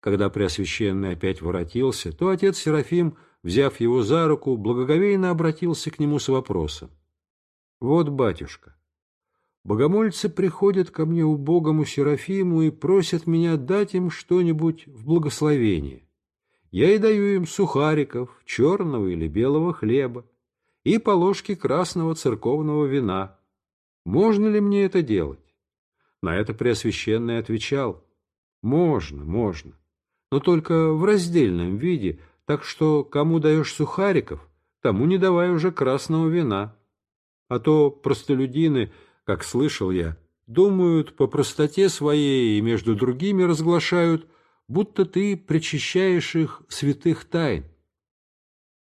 Когда Преосвященный опять воротился, то отец Серафим, взяв его за руку, благоговейно обратился к нему с вопросом. «Вот, батюшка, богомольцы приходят ко мне убогому Серафиму и просят меня дать им что-нибудь в благословение. Я и даю им сухариков, черного или белого хлеба и по ложке красного церковного вина. Можно ли мне это делать?» На это Преосвященный отвечал, «Можно, можно но только в раздельном виде, так что кому даешь сухариков, тому не давай уже красного вина. А то простолюдины, как слышал я, думают по простоте своей и между другими разглашают, будто ты причащаешь их святых тайн.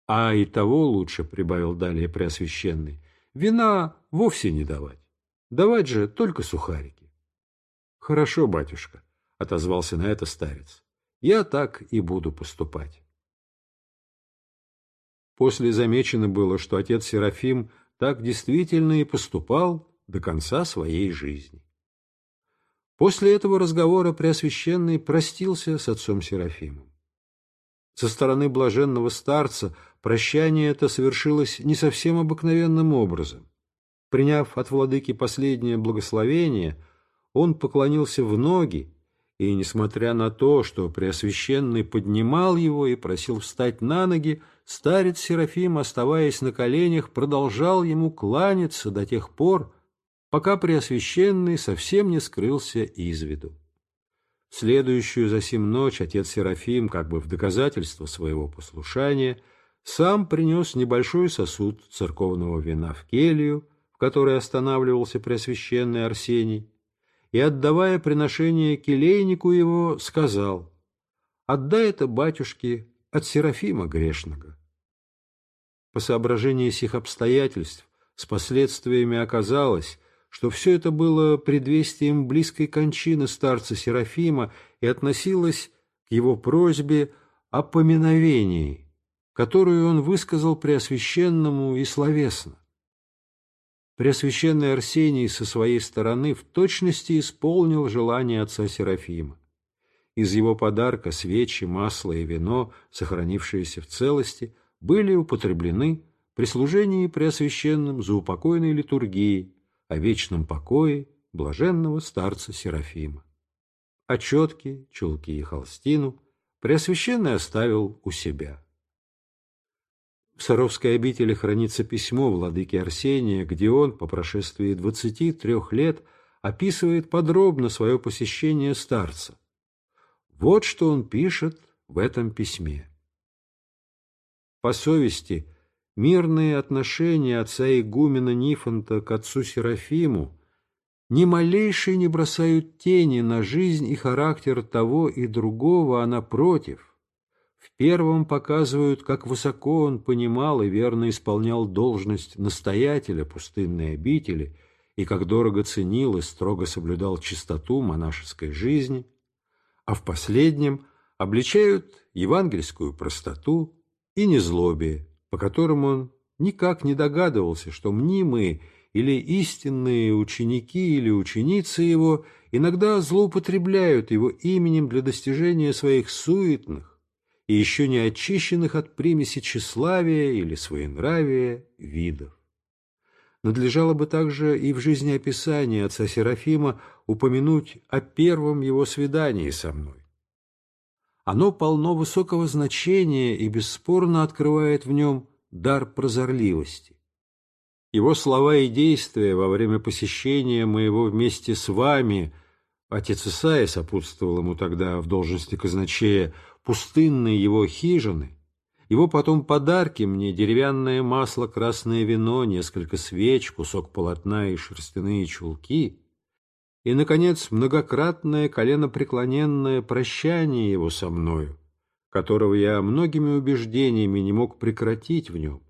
А и того лучше, — прибавил далее Преосвященный, — вина вовсе не давать. Давать же только сухарики. — Хорошо, батюшка, — отозвался на это старец я так и буду поступать. После замечено было, что отец Серафим так действительно и поступал до конца своей жизни. После этого разговора Преосвященный простился с отцом Серафимом. Со стороны блаженного старца прощание это совершилось не совсем обыкновенным образом. Приняв от владыки последнее благословение, он поклонился в ноги и, несмотря на то, что Преосвященный поднимал его и просил встать на ноги, старец Серафим, оставаясь на коленях, продолжал ему кланяться до тех пор, пока Преосвященный совсем не скрылся из виду. Следующую за сим ночь отец Серафим, как бы в доказательство своего послушания, сам принес небольшой сосуд церковного вина в келью, в которой останавливался Преосвященный Арсений, и, отдавая приношение келейнику его, сказал, «Отдай это батюшке от Серафима грешного». По соображении сих обстоятельств с последствиями оказалось, что все это было предвестием близкой кончины старца Серафима и относилось к его просьбе о поминовении, которую он высказал Преосвященному и словесно. Преосвященный Арсений со своей стороны в точности исполнил желание отца Серафима. Из его подарка свечи, масло и вино, сохранившиеся в целости, были употреблены при служении Преосвященным за упокойной литургией о вечном покое блаженного старца Серафима. А четки, чулки и холстину Преосвященный оставил у себя. В Саровской обители хранится письмо владыки Арсения, где он, по прошествии двадцати трех лет, описывает подробно свое посещение старца. Вот что он пишет в этом письме. По совести, мирные отношения отца игумена Нифонта к отцу Серафиму ни малейшие не бросают тени на жизнь и характер того и другого, а напротив, в первом показывают, как высоко он понимал и верно исполнял должность настоятеля пустынной обители и как дорого ценил и строго соблюдал чистоту монашеской жизни, а в последнем обличают евангельскую простоту и незлобие, по которым он никак не догадывался, что мнимые или истинные ученики или ученицы его иногда злоупотребляют его именем для достижения своих суетных, и еще не очищенных от примеси тщеславия или своенравия видов. Надлежало бы также и в жизнеописании отца Серафима упомянуть о первом его свидании со мной. Оно полно высокого значения и бесспорно открывает в нем дар прозорливости. Его слова и действия во время посещения моего вместе с вами, отец Исаия сопутствовал ему тогда в должности казначея, пустынные его хижины его потом подарки мне, деревянное масло, красное вино, несколько свеч, кусок полотна и шерстяные чулки, и, наконец, многократное коленопреклоненное прощание его со мною, которого я многими убеждениями не мог прекратить в нем,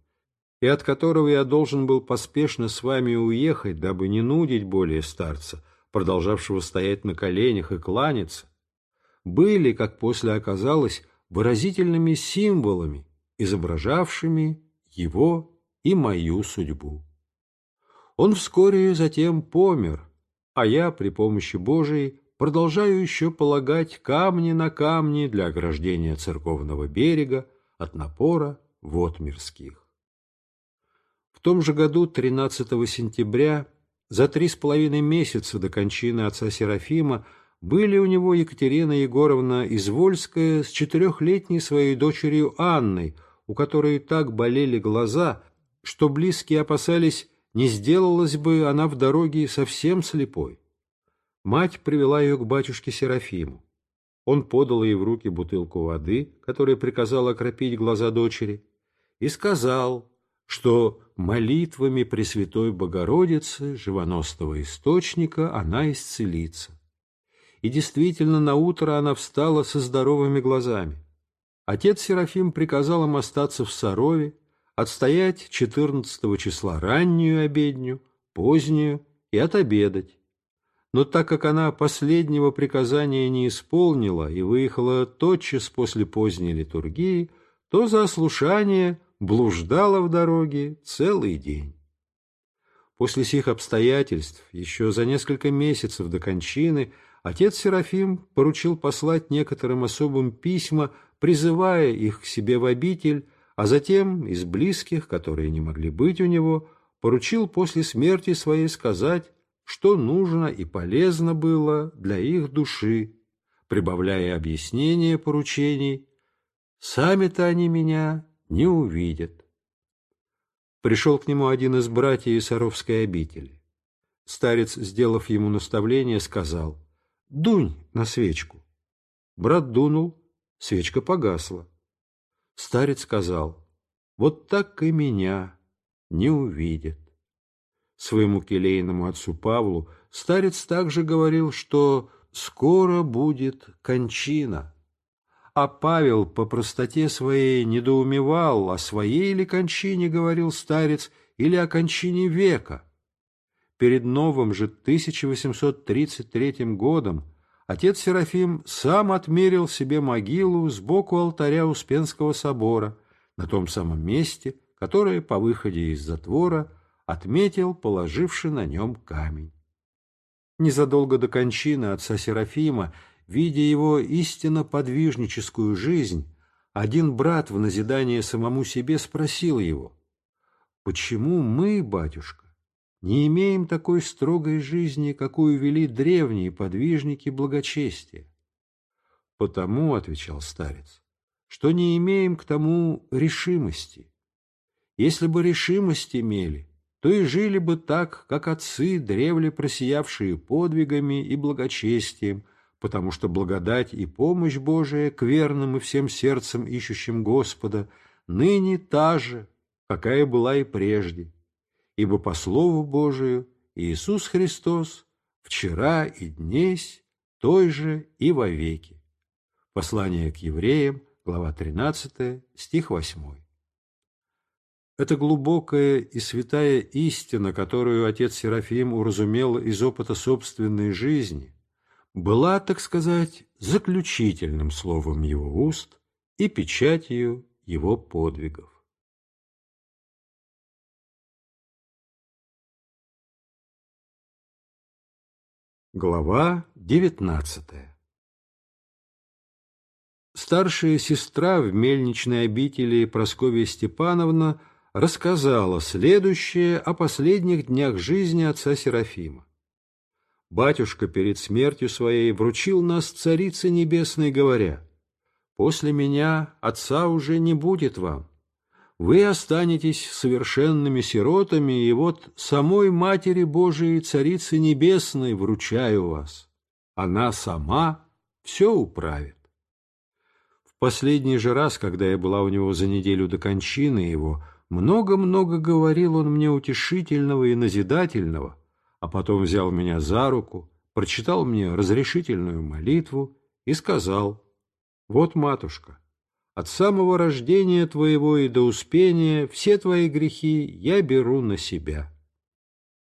и от которого я должен был поспешно с вами уехать, дабы не нудить более старца, продолжавшего стоять на коленях и кланяться, были, как после оказалось, выразительными символами, изображавшими его и мою судьбу. Он вскоре затем помер, а я при помощи Божией продолжаю еще полагать камни на камни для ограждения церковного берега от напора вод мирских. В том же году, 13 сентября, за три с половиной месяца до кончины отца Серафима, были у него Екатерина Егоровна Извольская с четырехлетней своей дочерью Анной, у которой так болели глаза, что близкие опасались, не сделалась бы она в дороге совсем слепой. Мать привела ее к батюшке Серафиму. Он подал ей в руки бутылку воды, которая приказала окропить глаза дочери, и сказал, что молитвами Пресвятой Богородицы, живоносного источника, она исцелится. И действительно, на утро она встала со здоровыми глазами. Отец Серафим приказал им остаться в Сарове, отстоять 14 числа раннюю обедню, позднюю и отобедать. Но так как она последнего приказания не исполнила и выехала тотчас после поздней литургии, то за ослушание блуждала в дороге целый день. После сих обстоятельств, еще за несколько месяцев до кончины, отец Серафим поручил послать некоторым особым письма призывая их к себе в обитель, а затем из близких, которые не могли быть у него, поручил после смерти своей сказать, что нужно и полезно было для их души, прибавляя объяснение поручений, «Сами-то они меня не увидят». Пришел к нему один из братьев Саровской обители. Старец, сделав ему наставление, сказал, «Дунь на свечку». Брат дунул, Свечка погасла. Старец сказал, вот так и меня не увидят. Своему келейному отцу Павлу старец также говорил, что скоро будет кончина. А Павел по простоте своей недоумевал, о своей ли кончине говорил старец, или о кончине века. Перед новым же 1833 годом отец Серафим сам отмерил себе могилу сбоку алтаря Успенского собора, на том самом месте, которое по выходе из затвора отметил положивший на нем камень. Незадолго до кончины отца Серафима, видя его истинно подвижническую жизнь, один брат в назидание самому себе спросил его, «Почему мы, батюшка, не имеем такой строгой жизни, какую вели древние подвижники благочестия. Потому, — отвечал старец, — что не имеем к тому решимости. Если бы решимость имели, то и жили бы так, как отцы, древле просиявшие подвигами и благочестием, потому что благодать и помощь Божия к верным и всем сердцем ищущим Господа ныне та же, какая была и прежде, ибо по Слову Божию Иисус Христос вчера и днесь, той же и вовеки. Послание к евреям, глава 13, стих 8. Это глубокая и святая истина, которую отец Серафим уразумел из опыта собственной жизни, была, так сказать, заключительным словом его уст и печатью его подвигов. Глава девятнадцатая Старшая сестра в мельничной обители Прасковья Степановна рассказала следующее о последних днях жизни отца Серафима. Батюшка перед смертью своей вручил нас Царице Небесной, говоря, «После меня отца уже не будет вам, вы останетесь совершенными сиротами, и вот самой Матери Божией Царицы Небесной вручаю вас. Она сама все управит. Последний же раз, когда я была у него за неделю до кончины его, много-много говорил он мне утешительного и назидательного, а потом взял меня за руку, прочитал мне разрешительную молитву и сказал, «Вот, матушка, от самого рождения твоего и до успения все твои грехи я беру на себя.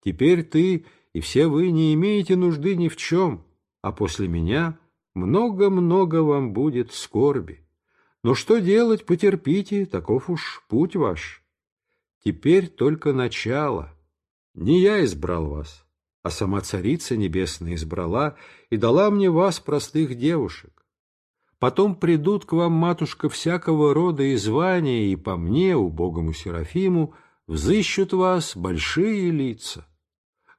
Теперь ты и все вы не имеете нужды ни в чем, а после меня много-много вам будет скорби. Но что делать, потерпите, таков уж путь ваш. Теперь только начало. Не я избрал вас, а сама Царица Небесная избрала и дала мне вас, простых девушек. Потом придут к вам, матушка, всякого рода и звания, и по мне, убогому Серафиму, взыщут вас большие лица.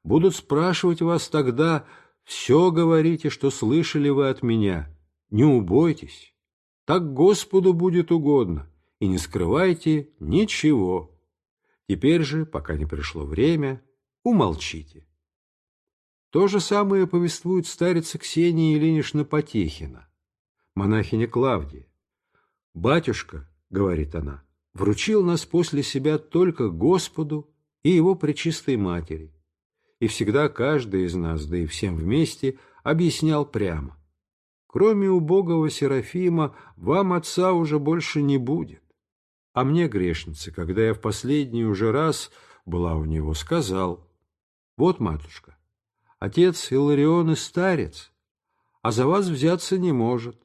Будут спрашивать вас тогда, все говорите, что слышали вы от меня, не убойтесь. Так Господу будет угодно, и не скрывайте ничего. Теперь же, пока не пришло время, умолчите. То же самое повествует старица Ксения Ильинична Потехина, монахиня Клавдия. «Батюшка, — говорит она, — вручил нас после себя только Господу и Его Пречистой Матери, и всегда каждый из нас, да и всем вместе, объяснял прямо. Кроме убогого Серафима, вам отца уже больше не будет. А мне, грешнице, когда я в последний уже раз была у него, сказал, «Вот, матушка, отец Иларион и старец, а за вас взяться не может.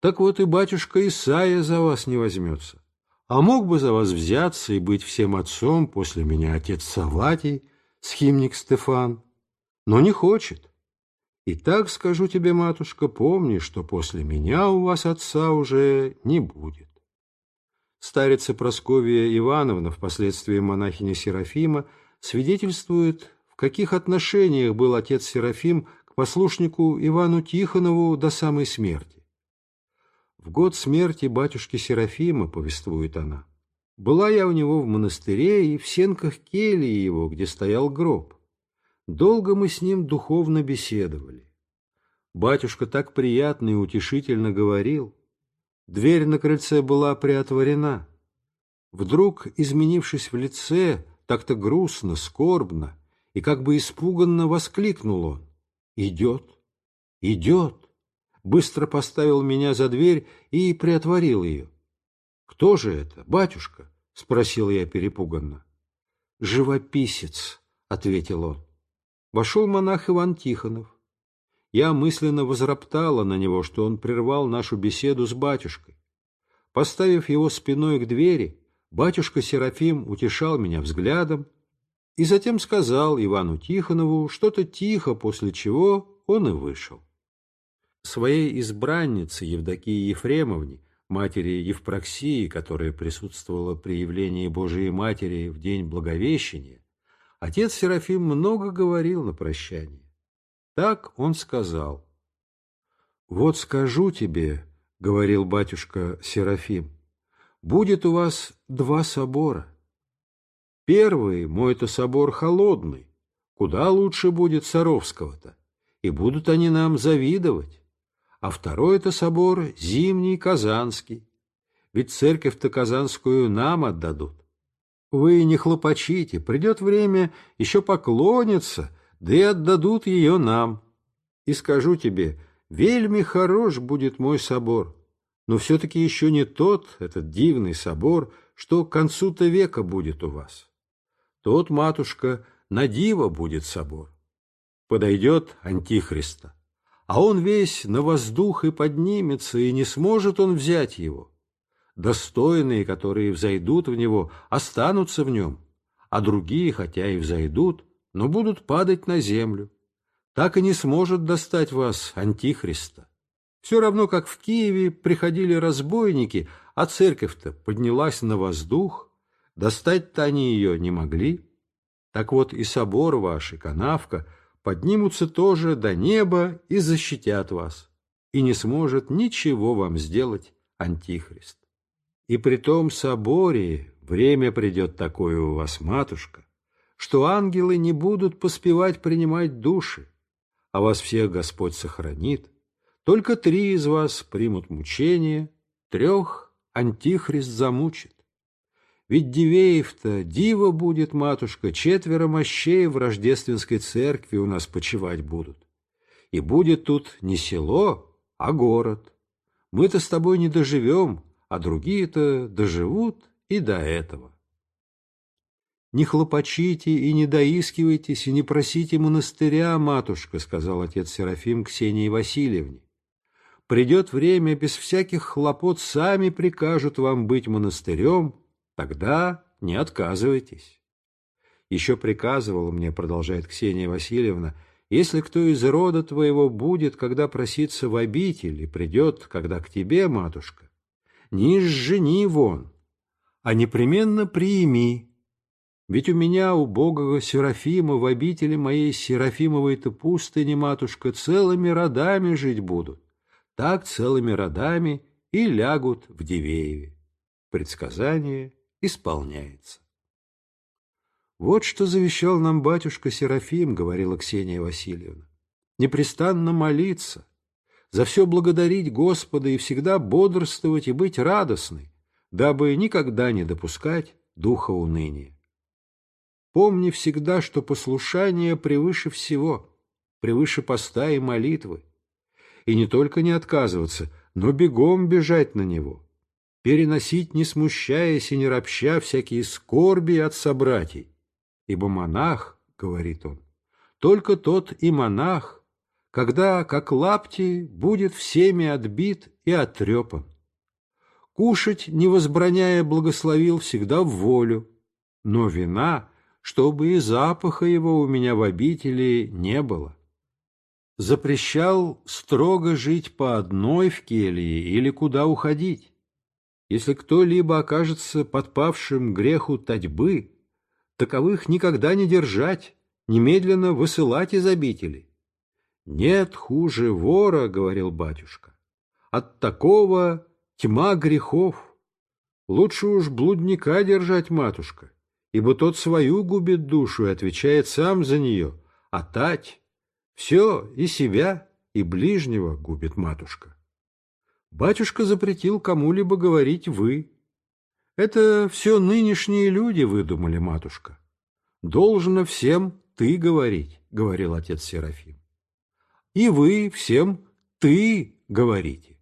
Так вот и батюшка Исаия за вас не возьмется. А мог бы за вас взяться и быть всем отцом после меня отец Саватий, схимник Стефан, но не хочет. И так скажу тебе, матушка, помни, что после меня у вас отца уже не будет. Старица Просковья Ивановна, впоследствии монахиня Серафима, свидетельствует, в каких отношениях был отец Серафим к послушнику Ивану Тихонову до самой смерти. В год смерти батюшки Серафима, повествует она, была я у него в монастыре и в сенках кельи его, где стоял гроб. Долго мы с ним духовно беседовали. Батюшка так приятно и утешительно говорил. Дверь на крыльце была приотворена. Вдруг, изменившись в лице, так-то грустно, скорбно, и как бы испуганно воскликнул он. «Идет! Идет!» Быстро поставил меня за дверь и приотворил ее. «Кто же это, батюшка?» — спросил я перепуганно. «Живописец», — ответил он. Вошел монах Иван Тихонов. Я мысленно возроптала на него, что он прервал нашу беседу с батюшкой. Поставив его спиной к двери, батюшка Серафим утешал меня взглядом и затем сказал Ивану Тихонову что-то тихо, после чего он и вышел. Своей избраннице Евдокии Ефремовне матери Евпроксии, которая присутствовала при явлении Божией Матери в день Благовещения, отец Серафим много говорил на прощание. Так он сказал. «Вот скажу тебе, — говорил батюшка Серафим, — будет у вас два собора. Первый мой-то собор холодный, куда лучше будет Саровского-то, и будут они нам завидовать а второй это собор зимний Казанский. Ведь церковь-то Казанскую нам отдадут. Вы не хлопочите, придет время, еще поклонятся, да и отдадут ее нам. И скажу тебе, вельми хорош будет мой собор, но все-таки еще не тот, этот дивный собор, что к концу-то века будет у вас. Тот, матушка, на диво будет собор. Подойдет Антихриста а он весь на воздух и поднимется, и не сможет он взять его. Достойные, которые взойдут в него, останутся в нем, а другие, хотя и взойдут, но будут падать на землю. Так и не сможет достать вас Антихриста. Все равно, как в Киеве приходили разбойники, а церковь-то поднялась на воздух, достать-то они ее не могли. Так вот и собор ваш, и канавка — поднимутся тоже до неба и защитят вас, и не сможет ничего вам сделать Антихрист. И при том соборе время придет такое у вас, матушка, что ангелы не будут поспевать принимать души, а вас всех Господь сохранит, только три из вас примут мучения, трех антихрист замучит. Ведь Дивеев-то диво будет, матушка, четверо мощей в рождественской церкви у нас почивать будут. И будет тут не село, а город. Мы-то с тобой не доживем, а другие-то доживут и до этого. «Не хлопочите и не доискивайтесь, и не просите монастыря, матушка», — сказал отец Серафим Ксении Васильевне. «Придет время, без всяких хлопот сами прикажут вам быть монастырем, Тогда не отказывайтесь. Еще приказывал мне, продолжает Ксения Васильевна, если кто из рода твоего будет, когда проситься в обитель, и придет, когда к тебе, матушка, не жени вон, а непременно прими. Ведь у меня, у бога Серафима, в обители моей Серафимовой-то пустыни, матушка, целыми родами жить будут. Так целыми родами и лягут в Дивееве. Предсказание исполняется. «Вот что завещал нам батюшка Серафим», — говорила Ксения Васильевна. «Непрестанно молиться, за все благодарить Господа и всегда бодрствовать и быть радостной, дабы никогда не допускать духа уныния. Помни всегда, что послушание превыше всего, превыше поста и молитвы, и не только не отказываться, но бегом бежать на него» переносить, не смущаясь и не ропща, всякие скорби от собратьей. Ибо монах, — говорит он, — только тот и монах, когда, как лапти, будет всеми отбит и отрепан. Кушать, не возбраняя, благословил всегда в волю, но вина, чтобы и запаха его у меня в обители не было. Запрещал строго жить по одной в келье или куда уходить если кто-либо окажется подпавшим греху татьбы, таковых никогда не держать, немедленно высылать из обители. «Нет хуже вора», — говорил батюшка, — «от такого тьма грехов. Лучше уж блудника держать, матушка, ибо тот свою губит душу и отвечает сам за нее, а тать все и себя, и ближнего губит матушка. Батюшка запретил кому-либо говорить «вы». Это все нынешние люди выдумали, матушка. Должно всем «ты» говорить, — говорил отец Серафим. И вы всем «ты» говорите.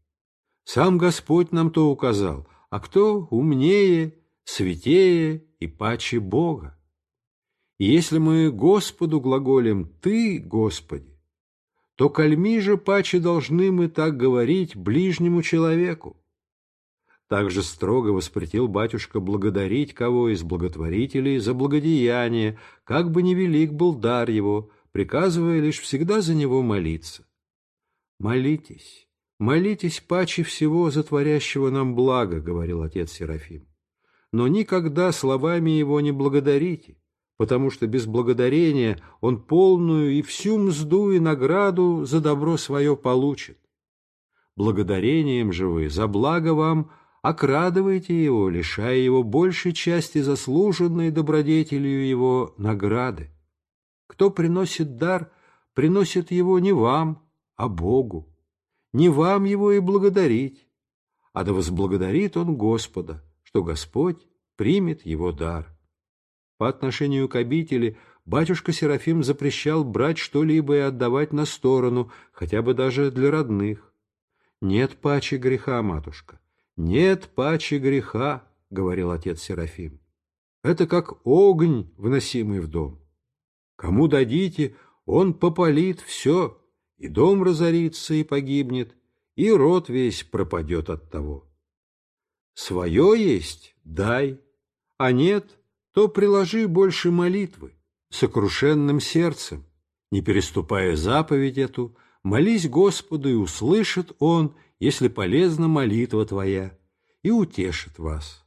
Сам Господь нам то указал, а кто умнее, святее и паче Бога. И если мы Господу глаголем «ты, Господи», то кальми же паче должны мы так говорить ближнему человеку. Также строго воспретил батюшка благодарить кого из благотворителей за благодеяние, как бы ни велик был дар его, приказывая лишь всегда за него молиться. «Молитесь, молитесь паче всего за творящего нам благо», — говорил отец Серафим. «Но никогда словами его не благодарите, потому что без благодарения он полную и всю мзду и награду за добро свое получит. Благодарением же вы за благо вам окрадываете его, лишая его большей части заслуженной добродетелью его награды. Кто приносит дар, приносит его не вам, а Богу. Не вам его и благодарить, а да возблагодарит он Господа, что Господь примет его дар. По отношению к обители батюшка Серафим запрещал брать что-либо и отдавать на сторону, хотя бы даже для родных. «Нет пачи греха, матушка, нет пачи греха», — говорил отец Серафим. «Это как огонь, вносимый в дом. Кому дадите, он попалит все, и дом разорится и погибнет, и род весь пропадет от того. Свое есть — дай, а нет — то приложи больше молитвы, сокрушенным сердцем, не переступая заповедь эту, молись Господу, и услышит Он, если полезна молитва твоя, и утешит вас.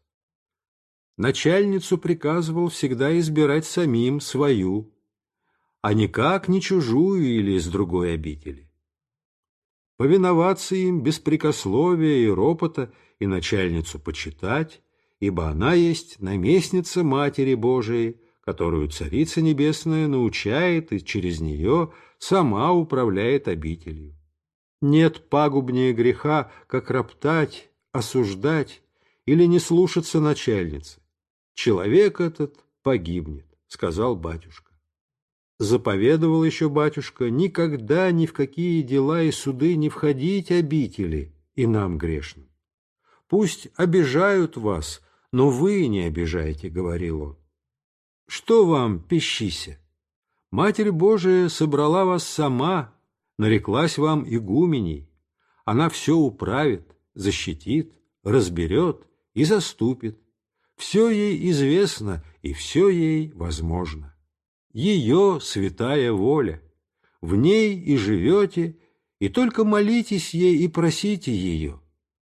Начальницу приказывал всегда избирать самим свою, а никак не чужую или из другой обители. Повиноваться им без прикословия и ропота и начальницу почитать, ибо она есть наместница Матери Божией, которую Царица Небесная научает и через нее сама управляет обителью. Нет пагубнее греха, как роптать осуждать или не слушаться начальницы. Человек этот погибнет, сказал батюшка. Заповедовал еще батюшка никогда ни в какие дела и суды не входить обители и нам грешным. Пусть обижают вас, но вы не обижайте, говорил он. Что вам, пищися? Матерь Божия собрала вас сама, нареклась вам игуменей. Она все управит, защитит, разберет и заступит. Все ей известно и все ей возможно. Ее святая воля. В ней и живете, и только молитесь ей и просите ее.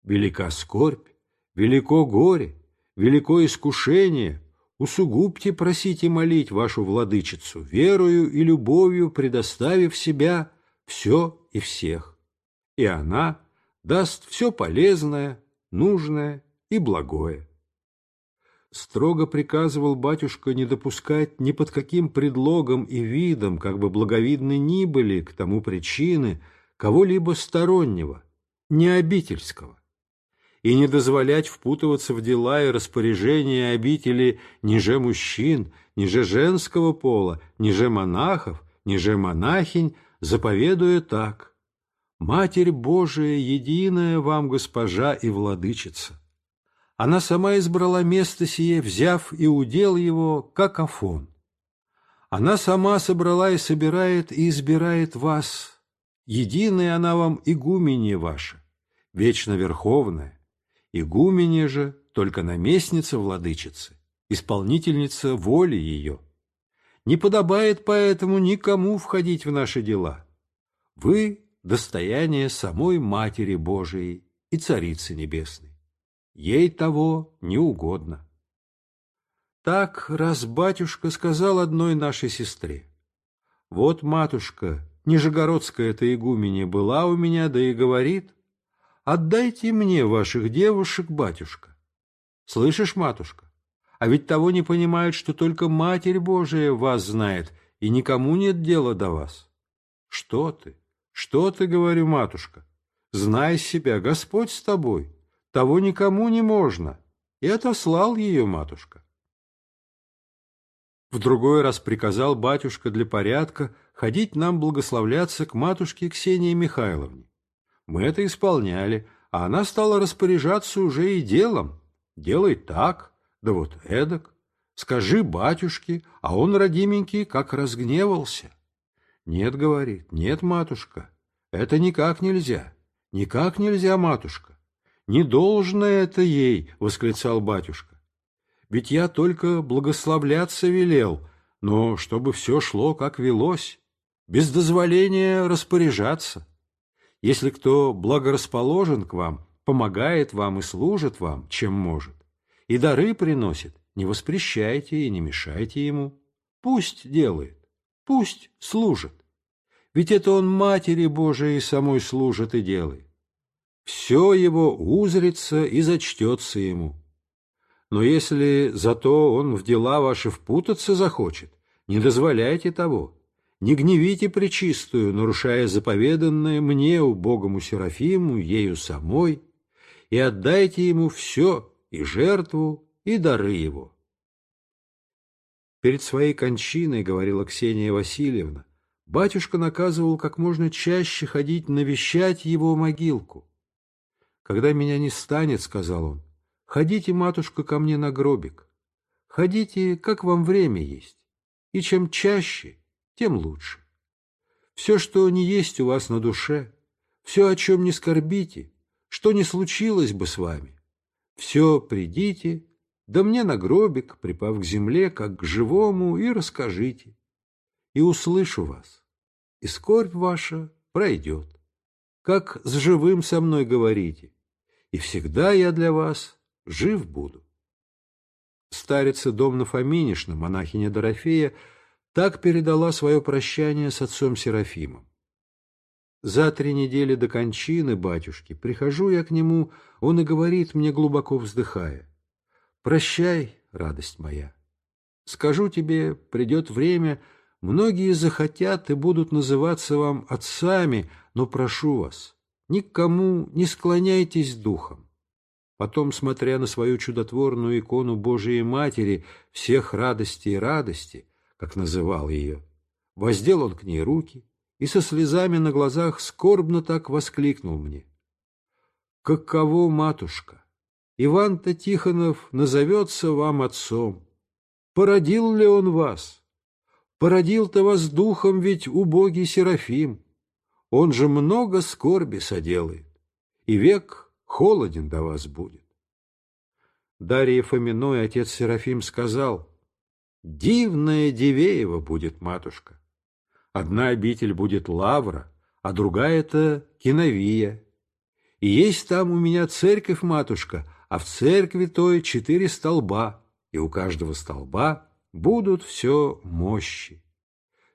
Велика скорбь, велико горе, велико искушение, усугубьте просите молить вашу владычицу, верою и любовью предоставив себя все и всех. И она даст все полезное, нужное и благое. Строго приказывал батюшка не допускать ни под каким предлогом и видом, как бы благовидны ни были к тому причины, кого-либо стороннего, не обительского, и не дозволять впутываться в дела и распоряжения обители ниже мужчин, ниже женского пола, ниже монахов, ниже монахинь, заповедуя так. «Матерь Божия, единая вам госпожа и владычица, она сама избрала место сие, взяв и удел его, как Афон. Она сама собрала и собирает и избирает вас. Единая она вам игуменье ваша, вечно верховная. Игуменье же только наместница владычицы, исполнительница воли ее. Не подобает поэтому никому входить в наши дела. Вы – достояние самой Матери Божией и Царицы Небесной. Ей того не угодно. Так раз батюшка сказал одной нашей сестре. Вот, матушка, Нижегородская эта игуменя была у меня, да и говорит, отдайте мне ваших девушек, батюшка. Слышишь, матушка? А ведь того не понимают, что только Матерь Божия вас знает, и никому нет дела до вас. Что ты? Что ты, говорю, матушка? Знай себя, Господь с тобой того никому не можно, и отослал ее матушка. В другой раз приказал батюшка для порядка ходить нам благословляться к матушке Ксении Михайловне. Мы это исполняли, а она стала распоряжаться уже и делом. Делай так, да вот эдак. Скажи батюшке, а он, родименький, как разгневался. Нет, говорит, нет, матушка, это никак нельзя, никак нельзя, матушка. «Не должно это ей!» — восклицал батюшка. «Ведь я только благословляться велел, но чтобы все шло, как велось, без дозволения распоряжаться. Если кто благорасположен к вам, помогает вам и служит вам, чем может, и дары приносит, не воспрещайте и не мешайте ему. Пусть делает, пусть служит. Ведь это он Матери Божией самой служит и делает все его узрится и зачтется ему. Но если зато он в дела ваши впутаться захочет, не дозволяйте того, не гневите причистую, нарушая заповеданное мне, убогому Серафиму, ею самой, и отдайте ему все, и жертву, и дары его. Перед своей кончиной, говорила Ксения Васильевна, батюшка наказывал как можно чаще ходить навещать его могилку. Когда меня не станет, — сказал он, — ходите, матушка, ко мне на гробик. Ходите, как вам время есть. И чем чаще, тем лучше. Все, что не есть у вас на душе, все, о чем не скорбите, что не случилось бы с вами, все придите, да мне на гробик, припав к земле, как к живому, и расскажите. И услышу вас, и скорбь ваша пройдет как с живым со мной говорите, и всегда я для вас жив буду. Старица Домна Фоминишна, монахиня Дорофея, так передала свое прощание с отцом Серафимом. За три недели до кончины батюшки прихожу я к нему, он и говорит мне, глубоко вздыхая, «Прощай, радость моя. Скажу тебе, придет время, многие захотят и будут называться вам отцами, но прошу вас, никому не склоняйтесь духом. Потом, смотря на свою чудотворную икону Божией Матери всех радостей и радости, как называл ее, воздел он к ней руки и со слезами на глазах скорбно так воскликнул мне. «Каково, матушка? Иван-то Тихонов назовется вам отцом. Породил ли он вас? Породил-то вас духом ведь убогий Серафим. Он же много скорби соделает, и век холоден до вас будет. Дарья Фоминой отец Серафим сказал, «Дивная Дивеева будет матушка. Одна обитель будет Лавра, а другая — это Киновия. И есть там у меня церковь, матушка, а в церкви той четыре столба, и у каждого столба будут все мощи.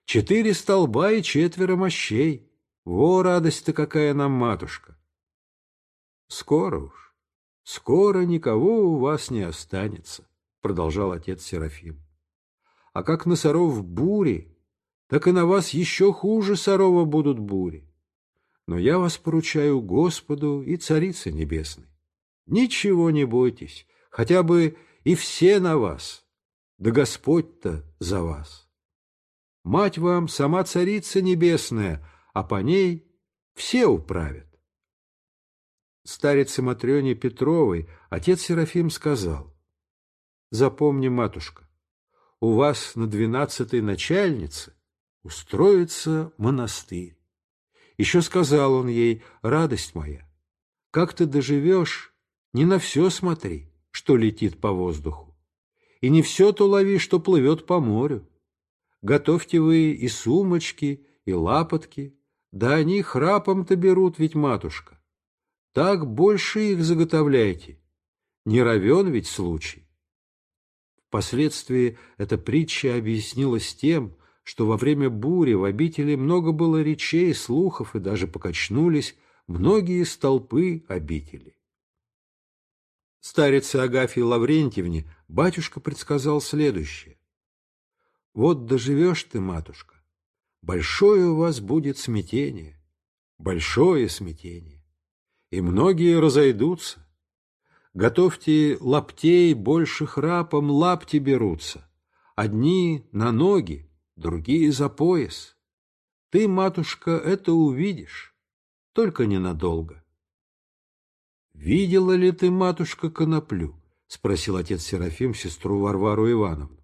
Четыре столба и четверо мощей. Во радость-то какая нам, матушка! Скоро уж, скоро никого у вас не останется, продолжал отец Серафим. А как на соров бури, так и на вас еще хуже сорова будут бури. Но я вас поручаю Господу и Царице Небесной. Ничего не бойтесь, хотя бы и все на вас, да Господь-то за вас. Мать вам сама Царица Небесная, а по ней все управят старице Матрёне Петровой отец Серафим сказал, «Запомни, матушка, у вас на двенадцатой начальнице устроится монастырь. Еще сказал он ей, радость моя, как ты доживешь, не на все смотри, что летит по воздуху, и не все то лови, что плывет по морю. Готовьте вы и сумочки, и лапотки, да они храпом-то берут ведь, матушка так больше их заготовляйте. Не равен ведь случай. Впоследствии эта притча объяснилась тем, что во время бури в обители много было речей, слухов и даже покачнулись многие столпы обители. Старице Агафье Лаврентьевне батюшка предсказал следующее. «Вот доживешь ты, матушка, большое у вас будет смятение, большое смятение и многие разойдутся. Готовьте лаптей, больше храпом лапти берутся. Одни на ноги, другие за пояс. Ты, матушка, это увидишь, только ненадолго. «Видела ли ты, матушка, коноплю?» — спросил отец Серафим сестру Варвару Ивановну.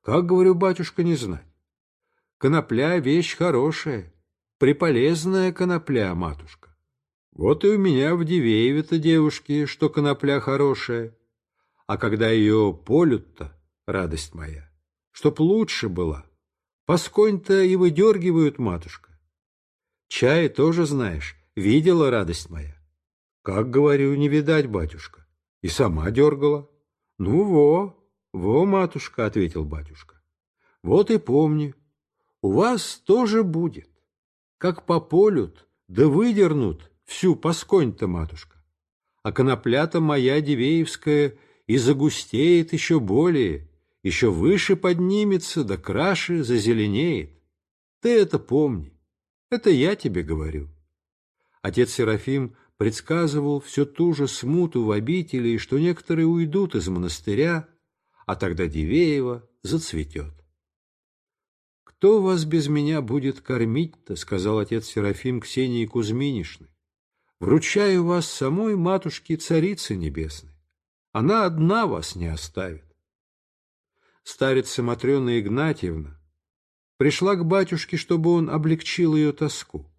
«Как, говорю, батюшка, не знать? Конопля — вещь хорошая, приполезная конопля, матушка. Вот и у меня в Дивееве-то девушки, что конопля хорошая. А когда ее полют-то, радость моя, чтоб лучше была, посконь-то и выдергивают, матушка. Чай тоже знаешь, видела радость моя. Как, говорю, не видать, батюшка. И сама дергала. Ну, во, во, матушка, — ответил батюшка. Вот и помни, у вас тоже будет. Как пополют, да выдернут, всю посконь-то, матушка. А конопля-то моя Дивеевская и загустеет еще более, еще выше поднимется, да краше зазеленеет. Ты это помни, это я тебе говорю. Отец Серафим предсказывал все ту же смуту в обители, что некоторые уйдут из монастыря, а тогда Дивеева зацветет. «Кто вас без меня будет кормить-то?» — сказал отец Серафим Ксении Кузьминишны. Вручаю вас самой матушке Царицы Небесной. Она одна вас не оставит. Старица Матрена Игнатьевна пришла к батюшке, чтобы он облегчил ее тоску.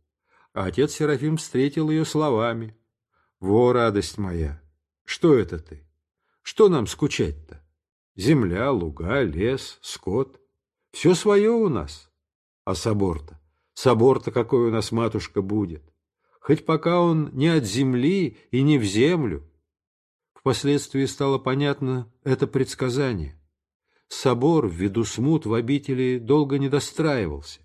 А отец Серафим встретил ее словами. «Во, радость моя! Что это ты? Что нам скучать-то? Земля, луга, лес, скот. Все свое у нас. А собор-то? Собор-то какой у нас, матушка, будет? Хоть пока он не от земли и не в землю. Впоследствии стало понятно это предсказание. Собор ввиду смут в обители долго не достраивался.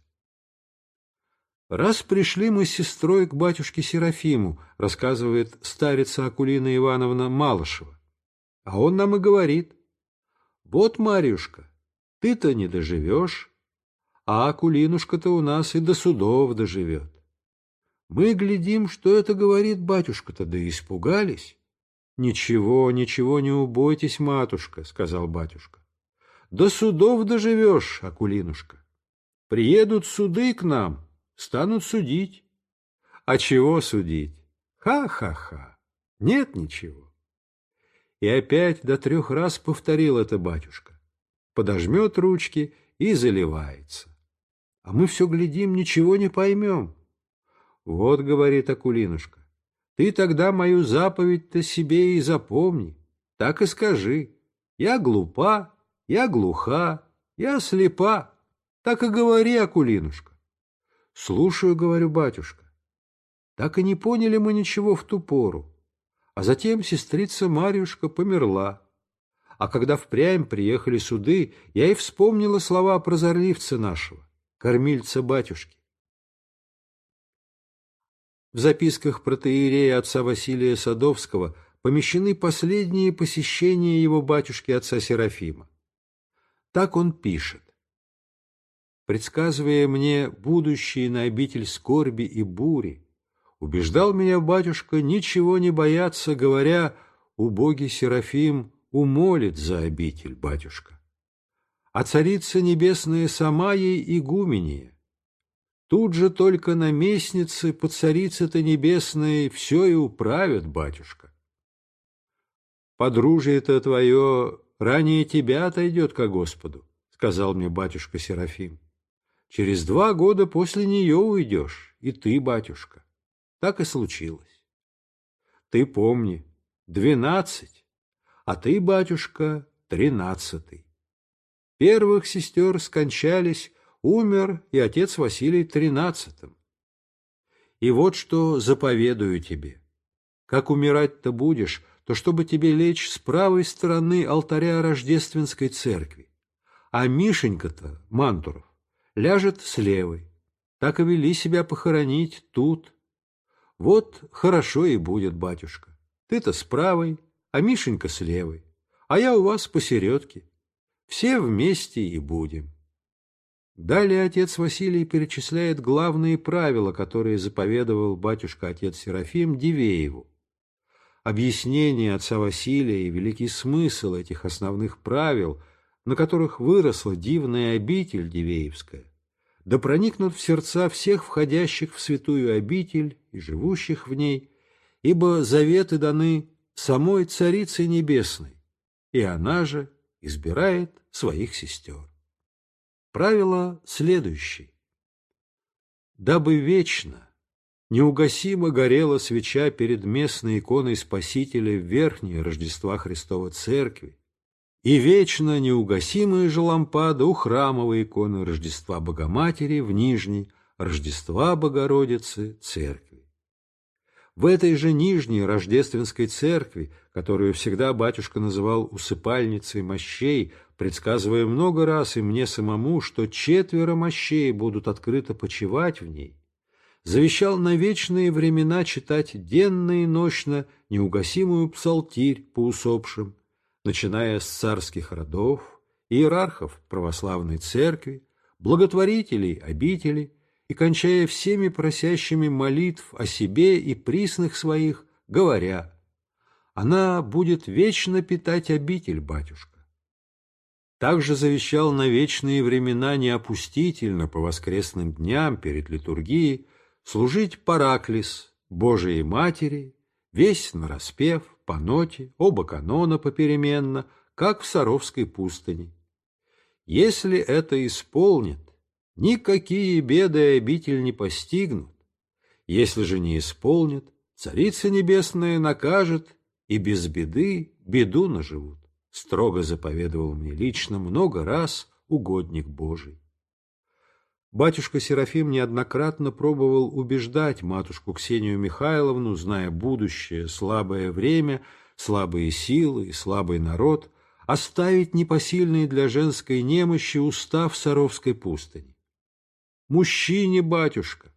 «Раз пришли мы с сестрой к батюшке Серафиму», рассказывает старица Акулина Ивановна Малышева, а он нам и говорит, «Вот, Марьюшка, ты-то не доживешь, а Акулинушка-то у нас и до судов доживет. Мы глядим, что это говорит батюшка-то, да испугались. Ничего, ничего не убойтесь, матушка, сказал батюшка. До судов доживешь, Акулинушка. Приедут суды к нам, станут судить. А чего судить? Ха-ха-ха, нет ничего. И опять до трех раз повторил это батюшка. Подожмет ручки и заливается. А мы все глядим, ничего не поймем. Вот, говорит Акулинушка, ты тогда мою заповедь-то себе и запомни, так и скажи. Я глупа, я глуха, я слепа. Так и говори, Акулинушка. Слушаю, говорю, батюшка. Так и не поняли мы ничего в ту пору. А затем сестрица Марьюшка померла. А когда впрямь приехали суды, я и вспомнила слова прозорливца нашего, кормильца батюшки. В записках протеерея отца Василия Садовского помещены последние посещения его батюшки отца Серафима. Так он пишет. Предсказывая мне будущее на обитель скорби и бури, убеждал меня батюшка ничего не бояться, говоря, убогий Серафим умолит за обитель батюшка. А царица небесная сама ей игуменья, Тут же только наместницы, подцарицы-то небесные, все и управят, батюшка. Подружие-то твое ранее тебя отойдет ко Господу, сказал мне батюшка Серафим. Через два года после нее уйдешь, и ты, батюшка. Так и случилось. Ты помни, двенадцать, а ты, батюшка, тринадцатый. Первых сестер скончались умер и отец Василий тринадцатым. И вот что заповедую тебе. Как умирать-то будешь, то чтобы тебе лечь с правой стороны алтаря Рождественской церкви, а Мишенька-то, Мантуров, ляжет с левой. Так и вели себя похоронить тут. Вот хорошо и будет, батюшка. Ты-то с правой, а Мишенька с левой, а я у вас посередке. Все вместе и будем. Далее отец Василий перечисляет главные правила, которые заповедовал батюшка-отец Серафим Дивееву. Объяснение отца Василия и великий смысл этих основных правил, на которых выросла дивная обитель Дивеевская, да проникнут в сердца всех входящих в святую обитель и живущих в ней, ибо заветы даны самой Царице Небесной, и она же избирает своих сестер. Правило следующее. Дабы вечно, неугасимо горела свеча перед местной иконой Спасителя в верхней Рождества Христова Церкви, и вечно неугасимая же лампада у храмовой иконы Рождества Богоматери в нижней Рождества Богородицы Церкви. В этой же нижней рождественской церкви, которую всегда батюшка называл усыпальницей мощей, предсказывая много раз и мне самому, что четверо мощей будут открыто почивать в ней, завещал на вечные времена читать денно и ночно неугасимую псалтирь по усопшим, начиная с царских родов, иерархов православной церкви, благотворителей обители и кончая всеми просящими молитв о себе и присных своих, говоря, «Она будет вечно питать обитель, батюшка также завещал на вечные времена неопустительно по воскресным дням перед литургией служить Параклис, Божией Матери, весь нараспев, по ноте, оба канона попеременно, как в Саровской пустыне. Если это исполнит, никакие беды обитель не постигнут. Если же не исполнит, Царица Небесная накажет, и без беды беду наживут строго заповедовал мне лично много раз угодник Божий. Батюшка Серафим неоднократно пробовал убеждать матушку Ксению Михайловну, зная будущее, слабое время, слабые силы и слабый народ, оставить непосильный для женской немощи устав Саровской пустыни. «Мужчине, батюшка,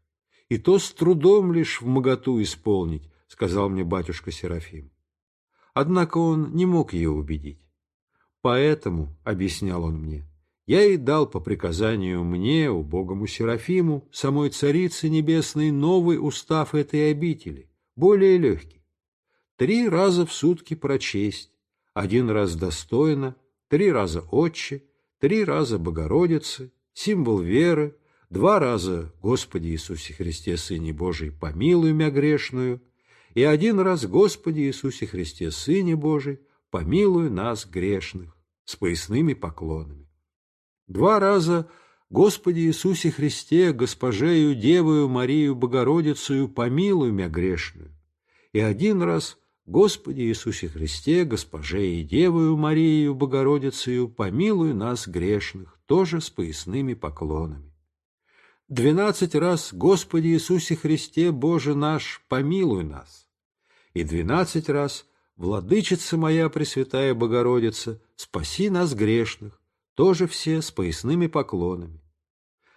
и то с трудом лишь в моготу исполнить», — сказал мне батюшка Серафим. Однако он не мог ее убедить. Поэтому, — объяснял он мне, — я и дал по приказанию мне, убогому Серафиму, самой Царице Небесной, новый устав этой обители, более легкий. три раза в сутки прочесть, один раз достойно, три раза Отче, три раза Богородицы, символ веры, два раза Господи Иисусе Христе, Сыне Божий, помилуй мя грешную, и один раз Господи Иисусе Христе, Сыне Божий, помилуй нас грешных, с поясными поклонами. Два раза Господи Иисусе Христе, Госпожею Девою Марию Богородицею, помилуй мя грешную, и один раз Господи Иисусе Христе, Госпоже и Девою Марию Богородицею, помилуй нас грешных, тоже с поясными поклонами. Двенадцать раз Господи Иисусе Христе, Боже наш, помилуй нас. И двенадцать раз Владычица моя Пресвятая Богородица, спаси нас грешных, тоже все с поясными поклонами.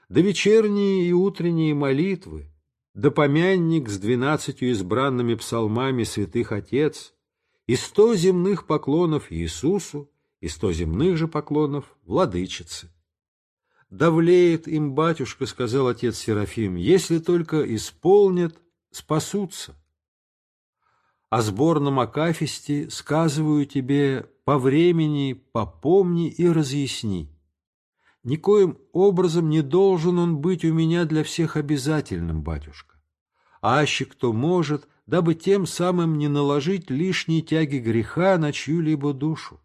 Да вечерние и утренние молитвы, да помянник с двенадцатью избранными псалмами святых Отец, и сто земных поклонов Иисусу, и сто земных же поклонов Владычице. «Давлеет им, батюшка, — сказал отец Серафим, — если только исполнят, спасутся. О сборном акафисте сказываю тебе по времени, попомни и разъясни. Никоим образом не должен он быть у меня для всех обязательным, батюшка. Аще кто может, дабы тем самым не наложить лишние тяги греха на чью-либо душу.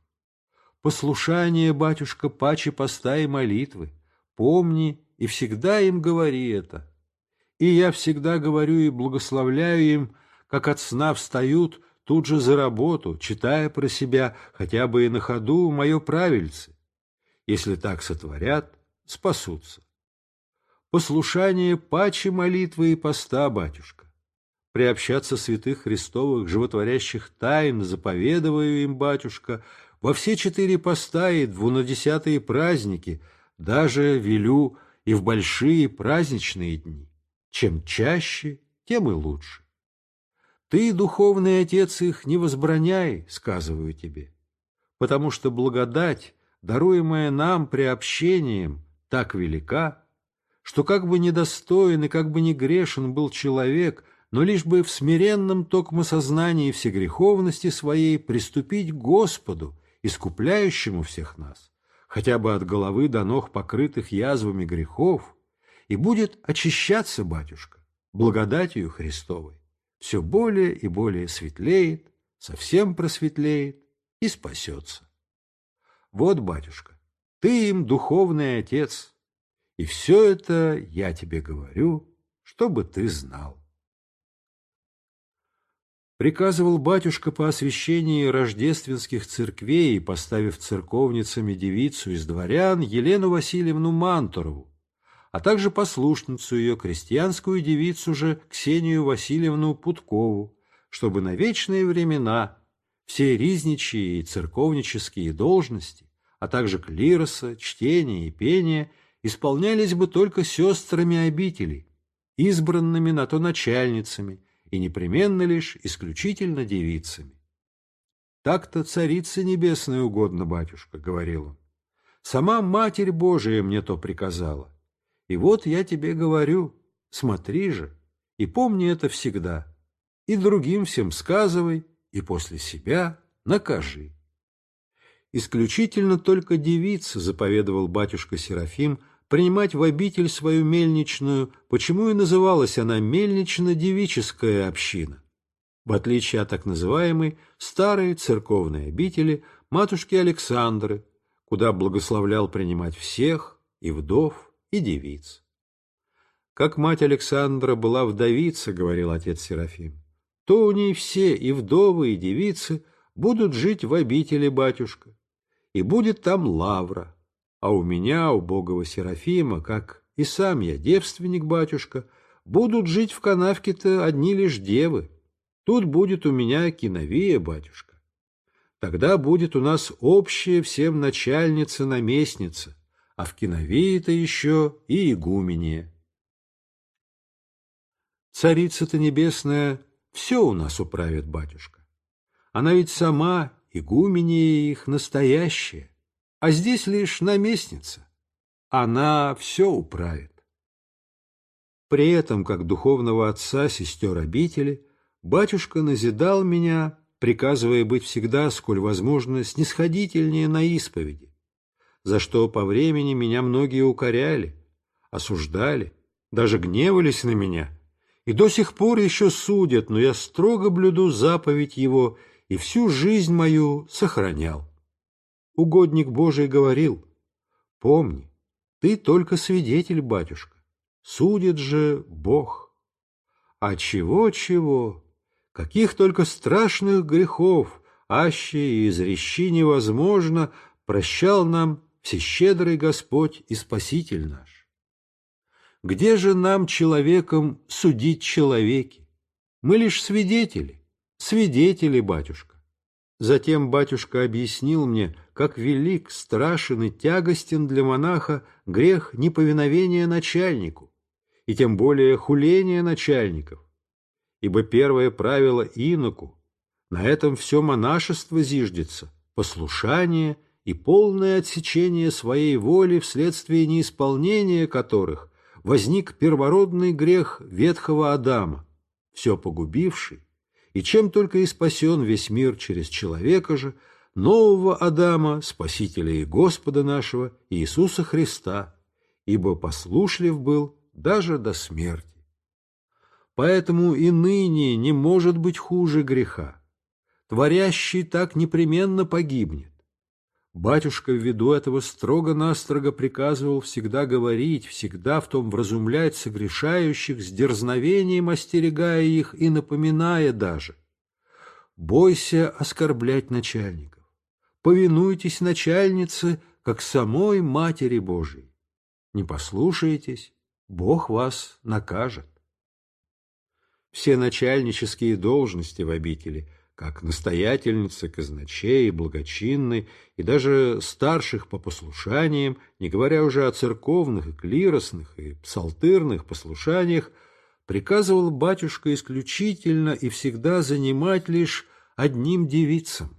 Послушание, батюшка, паче поста и молитвы. Помни и всегда им говори это. И я всегда говорю и благословляю им, как от сна встают тут же за работу, читая про себя, хотя бы и на ходу, мое правильце если так сотворят, спасутся. Послушание паче молитвы и поста, батюшка. Приобщаться святых Христовых животворящих тайн заповедываю им, батюшка, во все четыре поста и двунадесятые праздники, даже велю и в большие праздничные дни. Чем чаще, тем и лучше. Ты, духовный отец, их не возбраняй, сказываю тебе, потому что благодать даруемая нам приобщением, так велика, что как бы недостоин и как бы не грешен был человек, но лишь бы в смиренном токмо сознании всегреховности своей приступить к Господу, искупляющему всех нас, хотя бы от головы до ног покрытых язвами грехов, и будет очищаться, батюшка, благодатью Христовой, все более и более светлеет, совсем просветлеет и спасется. Вот, батюшка, ты им духовный отец, и все это я тебе говорю, чтобы ты знал. Приказывал батюшка по освящении рождественских церквей, поставив церковницами девицу из дворян Елену Васильевну Мантурову, а также послушницу ее, крестьянскую девицу же Ксению Васильевну Путкову, чтобы на вечные времена все ризничьи и церковнические должности, а также клироса, чтение и пение исполнялись бы только сестрами обителей, избранными на то начальницами и непременно лишь исключительно девицами. «Так-то царица небесная угодно, батюшка», — говорил он. «Сама Матерь Божия мне то приказала. И вот я тебе говорю, смотри же, и помни это всегда, и другим всем сказывай, и после себя накажи. Исключительно только девица, заповедовал батюшка Серафим, принимать в обитель свою мельничную, почему и называлась она мельнично-девическая община. В отличие от так называемой старой церковной обители матушки Александры, куда благословлял принимать всех, и вдов, и девиц. Как мать Александра была вдовица, говорил отец Серафим, то у ней все, и вдовы, и девицы, будут жить в обители, батюшка, и будет там лавра, а у меня, у богого Серафима, как и сам я, девственник, батюшка, будут жить в канавке-то одни лишь девы. Тут будет у меня киновия, батюшка. Тогда будет у нас общая всем начальница-наместница, а в киновии-то еще и игумения. Царица-то небесная все у нас управит, батюшка. Она ведь сама, игумения их, настоящая, а здесь лишь наместница. Она все управит. При этом, как духовного отца сестер обители, батюшка назидал меня приказывая быть всегда, сколь возможно, снисходительнее на исповеди, за что по времени меня многие укоряли, осуждали, даже гневались на меня, и до сих пор еще судят, но я строго блюду заповедь его и всю жизнь мою сохранял. Угодник Божий говорил, помни, ты только свидетель, батюшка, судит же Бог. А чего-чего, каких только страшных грехов, аще и изрещи невозможно, прощал нам всещедрый Господь и Спаситель наш. Где же нам, человеком, судить человеки? Мы лишь свидетели, свидетели, батюшка. Затем батюшка объяснил мне, как велик, страшен и тягостен для монаха грех неповиновения начальнику, и тем более хуления начальников. Ибо первое правило иноку — на этом все монашество зиждется, послушание и полное отсечение своей воли вследствие неисполнения которых возник первородный грех ветхого Адама, все погубивший, и чем только и спасен весь мир через человека же, нового Адама, Спасителя и Господа нашего, Иисуса Христа, ибо послушлив был даже до смерти. Поэтому и ныне не может быть хуже греха. Творящий так непременно погибнет. Батюшка ввиду этого строго-настрого приказывал всегда говорить, всегда в том вразумлять согрешающих, с дерзновением остерегая их и напоминая даже. Бойся оскорблять начальников. Повинуйтесь начальнице, как самой Матери Божией. Не послушаетесь, Бог вас накажет. Все начальнические должности в обители – как настоятельницы, казначеи, благочинны и даже старших по послушаниям, не говоря уже о церковных и клиросных и псалтырных послушаниях, приказывал батюшка исключительно и всегда занимать лишь одним девицам.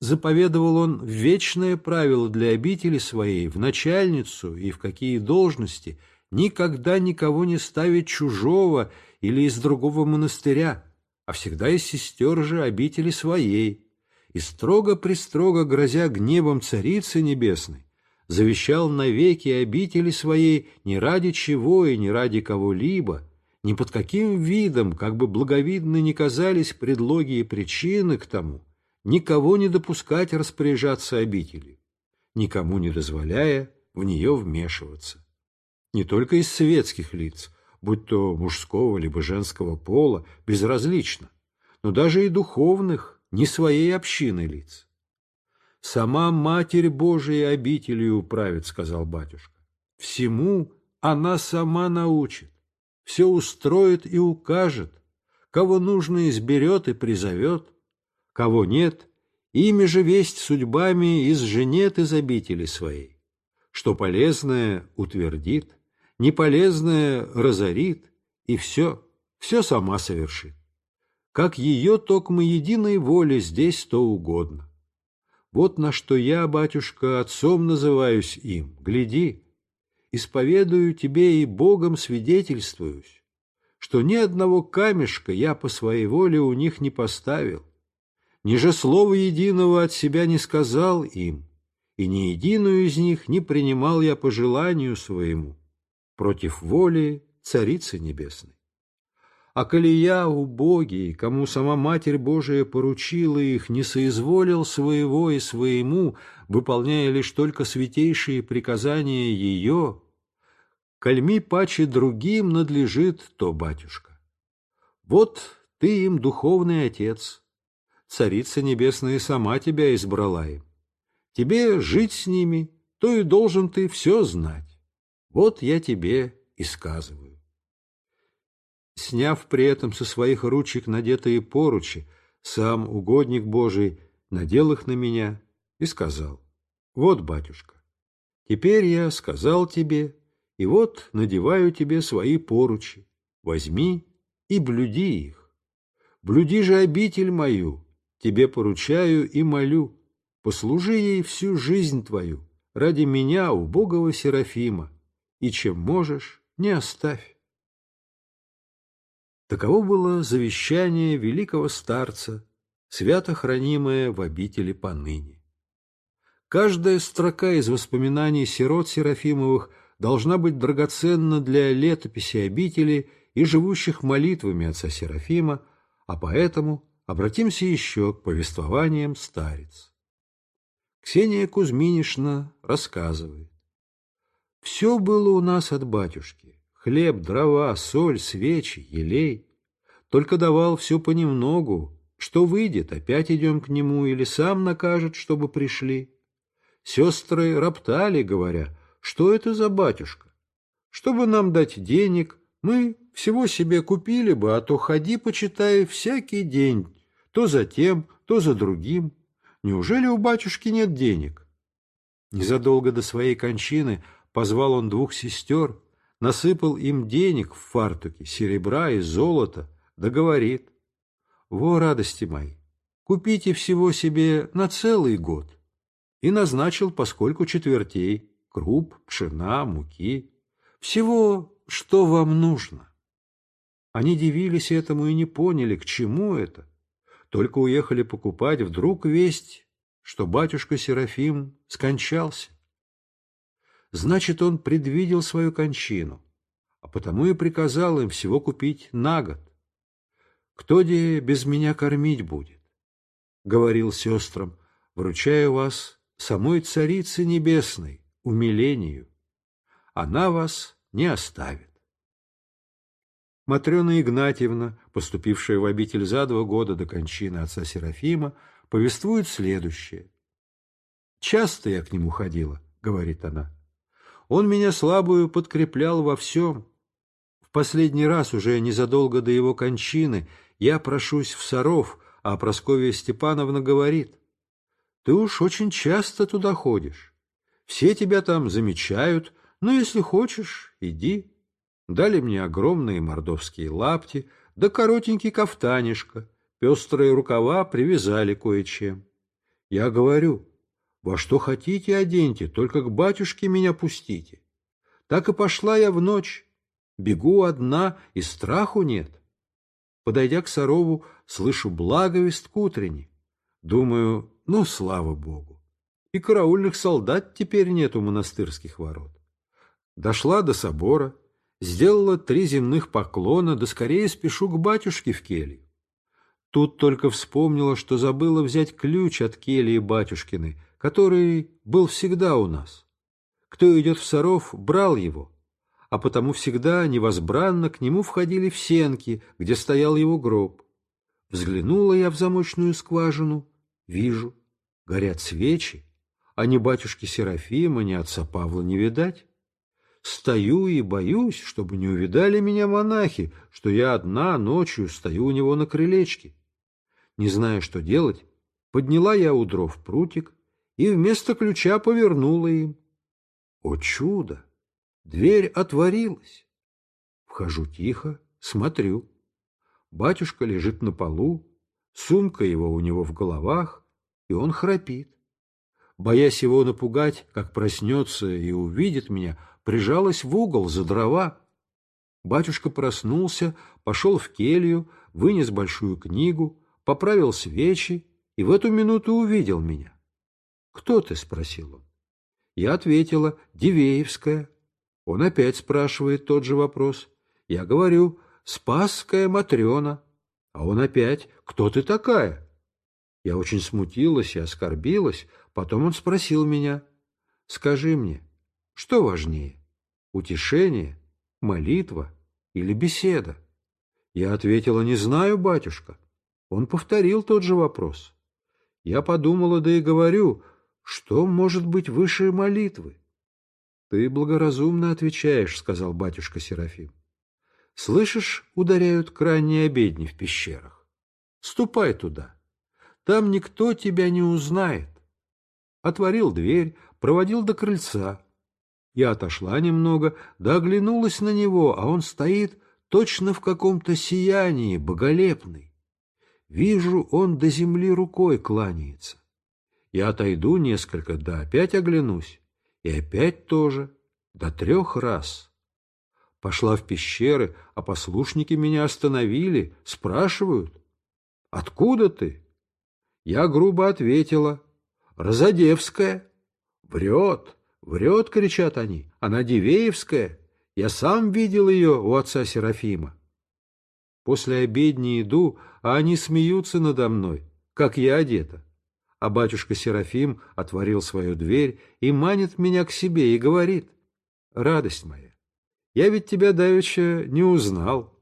Заповедовал он вечное правило для обители своей в начальницу и в какие должности никогда никого не ставить чужого или из другого монастыря, а всегда из сестер же обители своей, и строго-пристрого грозя гневом Царицы Небесной, завещал навеки обители своей не ради чего и не ради кого-либо, ни под каким видом, как бы благовидны ни казались предлоги и причины к тому, никого не допускать распоряжаться обители, никому не дозволяя в нее вмешиваться. Не только из светских лиц, будь то мужского либо женского пола, безразлично, но даже и духовных, не своей общины лиц. «Сама Матерь Божия обителью управит», — сказал батюшка. «Всему она сама научит, все устроит и укажет, кого нужно изберет и призовет, кого нет, ими же весть судьбами изженет из обители своей, что полезное утвердит, неполезное разорит, и все, все сама совершит. Как ее токмо единой воле здесь то угодно. Вот на что я, батюшка, отцом называюсь им, гляди, исповедую тебе и Богом свидетельствуюсь, что ни одного камешка я по своей воле у них не поставил, ни же слова единого от себя не сказал им, и ни единую из них не принимал я по желанию своему, против воли Царицы Небесной. А коли я, убогий, кому сама Матерь Божия поручила их, не соизволил своего и своему, выполняя лишь только святейшие приказания ее, кальми паче другим надлежит то, батюшка. Вот ты им духовный отец, Царица Небесная сама тебя избрала им. Тебе жить с ними, то и должен ты все знать. Вот я тебе и сказываю. Сняв при этом со своих ручек надетые поручи, сам угодник Божий надел их на меня и сказал, «Вот, батюшка, теперь я сказал тебе, и вот надеваю тебе свои поручи, возьми и блюди их. Блюди же обитель мою, тебе поручаю и молю, послужи ей всю жизнь твою, ради меня, убогого Серафима, и чем можешь, не оставь. Таково было завещание великого старца, свято хранимое в обители поныне. Каждая строка из воспоминаний сирот Серафимовых должна быть драгоценна для летописи обители и живущих молитвами отца Серафима, а поэтому обратимся еще к повествованиям старец. Ксения Кузьминишна рассказывает. «Все было у нас от батюшки. Хлеб, дрова, соль, свечи, елей. Только давал все понемногу. Что выйдет, опять идем к нему или сам накажет, чтобы пришли. Сестры роптали, говоря, что это за батюшка? Чтобы нам дать денег, мы всего себе купили бы, а то ходи, почитай, всякий день, то за тем, то за другим. Неужели у батюшки нет денег? Незадолго до своей кончины позвал он двух сестер, насыпал им денег в фартуке, серебра и золота, да говорит, «Во, радости мои, купите всего себе на целый год» и назначил поскольку четвертей круп, пшена, муки, всего, что вам нужно. Они дивились этому и не поняли, к чему это. Только уехали покупать, вдруг весть, что батюшка Серафим скончался. Значит, он предвидел свою кончину, а потому и приказал им всего купить на год. «Кто де без меня кормить будет?» — говорил сестрам, «вручаю вас самой Царице Небесной, умилению. Она вас не оставит. Матрена Игнатьевна, поступившая в обитель за два года до кончины отца Серафима, повествует следующее. «Часто я к нему ходила», — говорит она. «Он меня слабую подкреплял во всем. В последний раз, уже незадолго до его кончины, я прошусь в Саров, а Прасковья Степановна говорит, «Ты уж очень часто туда ходишь. Все тебя там замечают, но если хочешь, иди». Дали мне огромные мордовские лапти, да коротенький кафтанишко, пестрые рукава привязали кое-чем. Я говорю, во что хотите оденьте, только к батюшке меня пустите. Так и пошла я в ночь. Бегу одна, и страху нет. Подойдя к Сарову, слышу благовест к утренне. Думаю, ну, слава богу. И караульных солдат теперь нет у монастырских ворот. Дошла до собора, сделала три земных поклона, да скорее спешу к батюшке в келью. Тут только вспомнила, что забыла взять ключ от кельи батюшкины, который был всегда у нас. Кто идет в Саров, брал его, а потому всегда невозбранно к нему входили в сенки, где стоял его гроб. Взглянула я в замочную скважину, вижу, горят свечи, а ни батюшки Серафима, ни отца Павла не видать. Стою и боюсь, чтобы не увидали меня монахи, что я одна ночью стою у него на крылечке. Не зная, что делать, подняла я у дров прутик и вместо ключа повернула им. О чудо! Дверь отворилась. Вхожу тихо, смотрю. Батюшка лежит на полу, сумка его у него в головах, и он храпит. Боясь его напугать, как проснется и увидит меня, прижалась в угол за дрова. Батюшка проснулся, пошел в келью, вынес большую книгу, поправил свечи и в эту минуту увидел меня. «Кто ты?» — спросил он. Я ответила, «Дивеевская». Он опять спрашивает тот же вопрос. Я говорю, «Спасская Матрена». А он опять, «Кто ты такая?» Я очень смутилась и оскорбилась. Потом он спросил меня, «Скажи мне, что важнее, утешение, молитва или беседа? Я ответила, не знаю, батюшка. Он повторил тот же вопрос. Я подумала, да и говорю, что может быть выше молитвы? Ты благоразумно отвечаешь, сказал батюшка Серафим. Слышишь, ударяют крайние обедни в пещерах. Ступай туда. Там никто тебя не узнает. Отворил дверь, проводил до крыльца. Я отошла немного, да оглянулась на него, а он стоит точно в каком-то сиянии, боголепный. Вижу, он до земли рукой кланяется. Я отойду несколько, да опять оглянусь. И опять тоже, до трех раз. Пошла в пещеры, а послушники меня остановили, спрашивают, «Откуда ты?» Я грубо ответила. Разодевская. Врет, врет, кричат они. Она Дивеевская. Я сам видел ее у отца Серафима. После обедни иду, а они смеются надо мной, как я одета. А батюшка Серафим отворил свою дверь и манит меня к себе и говорит, «Радость моя, я ведь тебя давеча не узнал».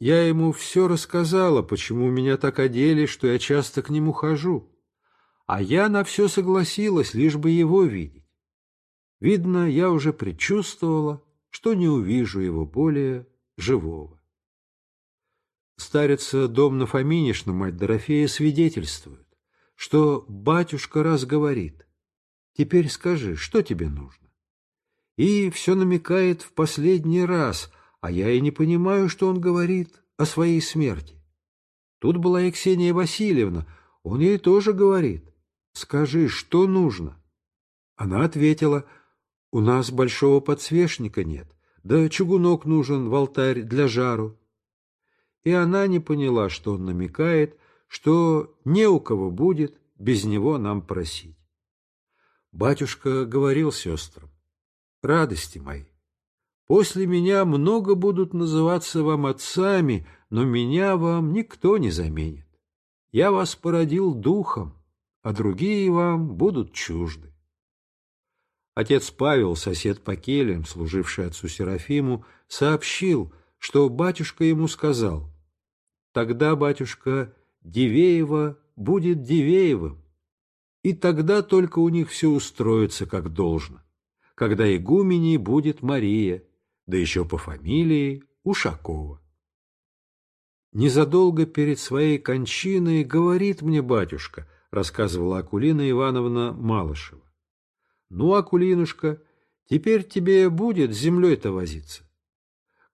Я ему все рассказала, почему меня так одели, что я часто к нему хожу. А я на все согласилась, лишь бы его видеть. Видно, я уже предчувствовала, что не увижу его более живого. Старица Домна Фоминишна, мать Дорофея, свидетельствует, что батюшка раз говорит, «Теперь скажи, что тебе нужно?» И все намекает в последний раз, а я и не понимаю, что он говорит о своей смерти. Тут была и Ксения Васильевна, он ей тоже говорит, «Скажи, что нужно?» Она ответила, «У нас большого подсвечника нет, да чугунок нужен в алтарь для жару» и она не поняла, что он намекает, что не у кого будет без него нам просить. Батюшка говорил сестрам, «Радости мои, после меня много будут называться вам отцами, но меня вам никто не заменит. Я вас породил духом, а другие вам будут чужды». Отец Павел, сосед по кельям, служивший отцу Серафиму, сообщил, что батюшка ему сказал, Тогда, батюшка, Дивеева будет Дивеевым, и тогда только у них все устроится как должно, когда игуменей будет Мария, да еще по фамилии Ушакова. Незадолго перед своей кончиной говорит мне батюшка, рассказывала Акулина Ивановна Малышева. Ну, Акулинушка, теперь тебе будет землей-то возиться.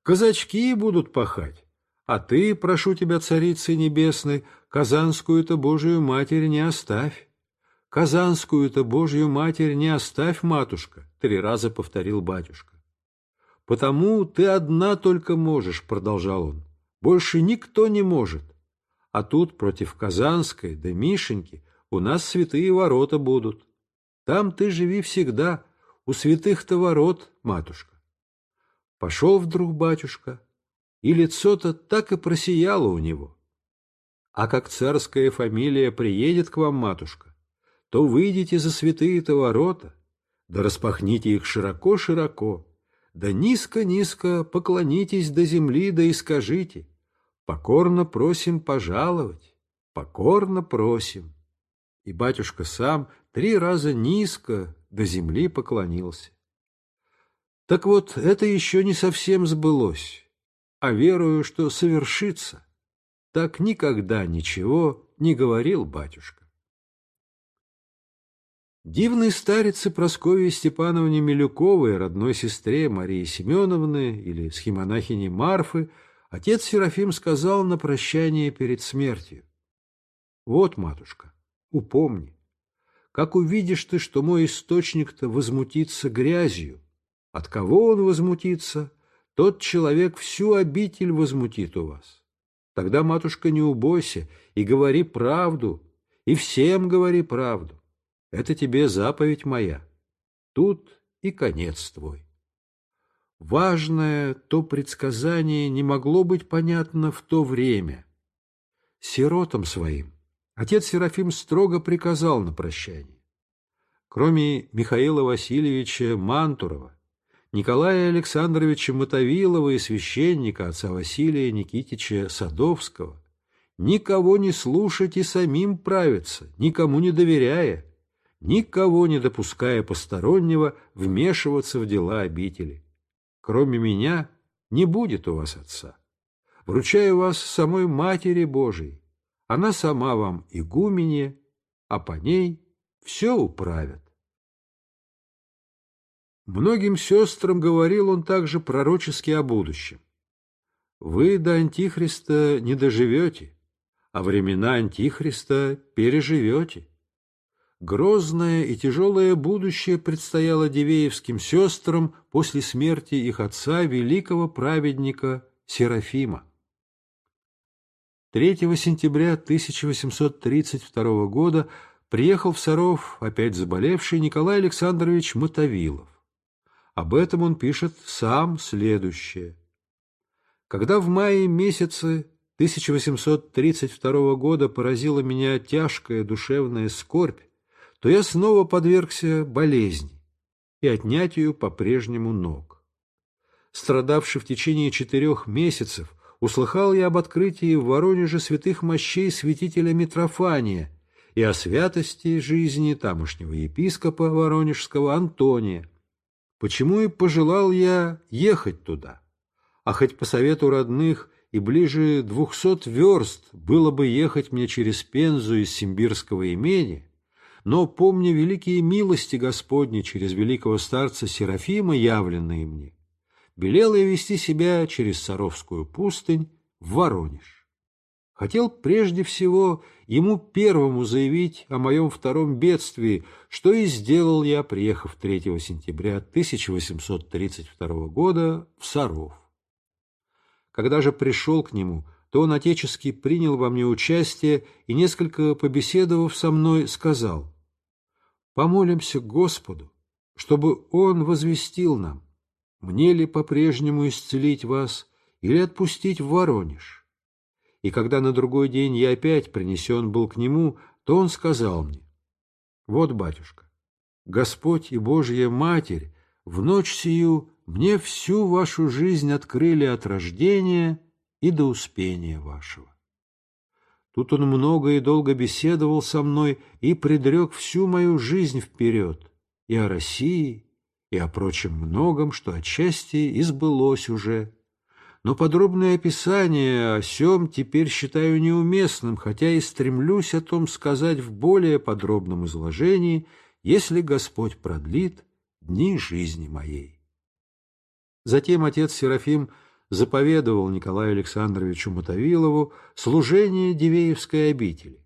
Казачки будут пахать, а ты, прошу тебя, царицы небесной, Казанскую-то Божию Матерь не оставь. Казанскую-то Божью Матерь не оставь, матушка, три раза повторил батюшка. Потому ты одна только можешь, продолжал он. Больше никто не может. А тут против Казанской, да Мишеньки, у нас святые ворота будут. Там ты живи всегда, у святых-то ворот, матушка. Пошел вдруг батюшка, и лицо-то так и просияло у него. А как царская фамилия приедет к вам, матушка, то выйдите за святые-то ворота, да распахните их широко-широко, да низко-низко поклонитесь до земли, да и скажите, покорно просим пожаловать, покорно просим. И батюшка сам три раза низко до земли поклонился. Так вот, это еще не совсем сбылось а верую, что совершится. Так никогда ничего не говорил батюшка. Дивной старице Прасковье Степановне Милюковой, родной сестре Марии Семеновны или схемонахини Марфы, отец Серафим сказал на прощание перед смертью. «Вот, матушка, упомни, как увидишь ты, что мой источник-то возмутится грязью, от кого он возмутится, тот человек всю обитель возмутит у вас. Тогда, матушка, не убойся и говори правду, и всем говори правду. Это тебе заповедь моя. Тут и конец твой. Важное то предсказание не могло быть понятно в то время. Сиротам своим отец Серафим строго приказал на прощание. Кроме Михаила Васильевича Мантурова, Николая Александровича Мотовилова и священника отца Василия Никитича Садовского, никого не слушать и самим правиться, никому не доверяя, никого не допуская постороннего вмешиваться в дела обители. Кроме меня не будет у вас отца. Вручаю вас самой Матери Божией. Она сама вам игуменье, а по ней все управят. Многим сестрам говорил он также пророчески о будущем. Вы до Антихриста не доживете, а времена Антихриста переживете. Грозное и тяжелое будущее предстояло Дивеевским сестрам после смерти их отца, великого праведника Серафима. 3 сентября 1832 года приехал в Саров, опять заболевший, Николай Александрович Мотовилов. Об этом он пишет сам следующее. Когда в мае месяце 1832 года поразила меня тяжкая душевная скорбь, то я снова подвергся болезни и отнятию по-прежнему ног. Страдавший в течение четырех месяцев, услыхал я об открытии в Воронеже святых мощей святителя Митрофания и о святости жизни тамошнего епископа Воронежского Антония. Почему и пожелал я ехать туда? А хоть по совету родных и ближе двухсот верст было бы ехать мне через Пензу из Симбирского имения, но, помня великие милости Господни через великого старца Серафима, явленные мне, велел я вести себя через Саровскую пустынь в Воронеж. Хотел прежде всего ему первому заявить о моем втором бедствии, что и сделал я, приехав 3 сентября 1832 года в Саров. Когда же пришел к нему, то он отечески принял во мне участие и, несколько побеседовав со мной, сказал, «Помолимся Господу, чтобы Он возвестил нам, мне ли по-прежнему исцелить вас или отпустить в Воронеж? И когда на другой день я опять принесен был к нему, то он сказал мне, «Вот, батюшка, Господь и Божья Матерь в ночь сию мне всю вашу жизнь открыли от рождения и до успения вашего». Тут он много и долго беседовал со мной и предрек всю мою жизнь вперед, и о России, и о прочем многом, что отчасти избылось уже. Но подробное описание о сем теперь считаю неуместным, хотя и стремлюсь о том сказать в более подробном изложении, если Господь продлит дни жизни моей. Затем отец Серафим заповедовал Николаю Александровичу Мотовилову служение Дивеевской обители.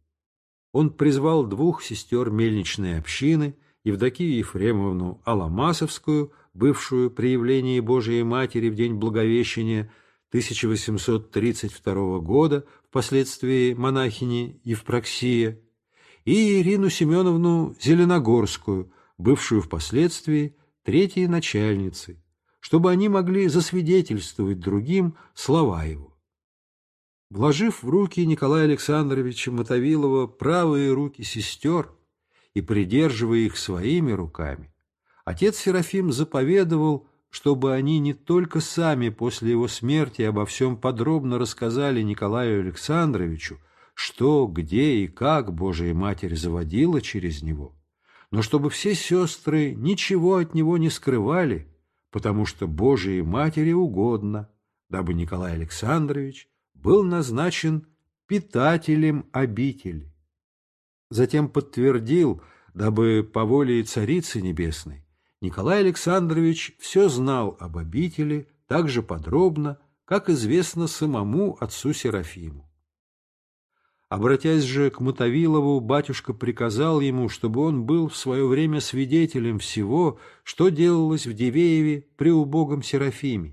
Он призвал двух сестер мельничной общины – Евдокию Ефремовну Аламасовскую, бывшую при явлении Божией Матери в день Благовещения 1832 года, впоследствии монахини Евпроксия, и Ирину Семеновну Зеленогорскую, бывшую впоследствии третьей начальницей, чтобы они могли засвидетельствовать другим слова его. Вложив в руки Николая Александровича Мотовилова правые руки сестер, и придерживая их своими руками, отец Серафим заповедовал, чтобы они не только сами после его смерти обо всем подробно рассказали Николаю Александровичу, что, где и как Божия Матерь заводила через него, но чтобы все сестры ничего от него не скрывали, потому что Божией Матери угодно, дабы Николай Александрович был назначен питателем обители. Затем подтвердил, дабы по воле Царицы Небесной Николай Александрович все знал об обители так же подробно, как известно самому отцу Серафиму. Обратясь же к Мотовилову, батюшка приказал ему, чтобы он был в свое время свидетелем всего, что делалось в Дивееве при убогом Серафиме,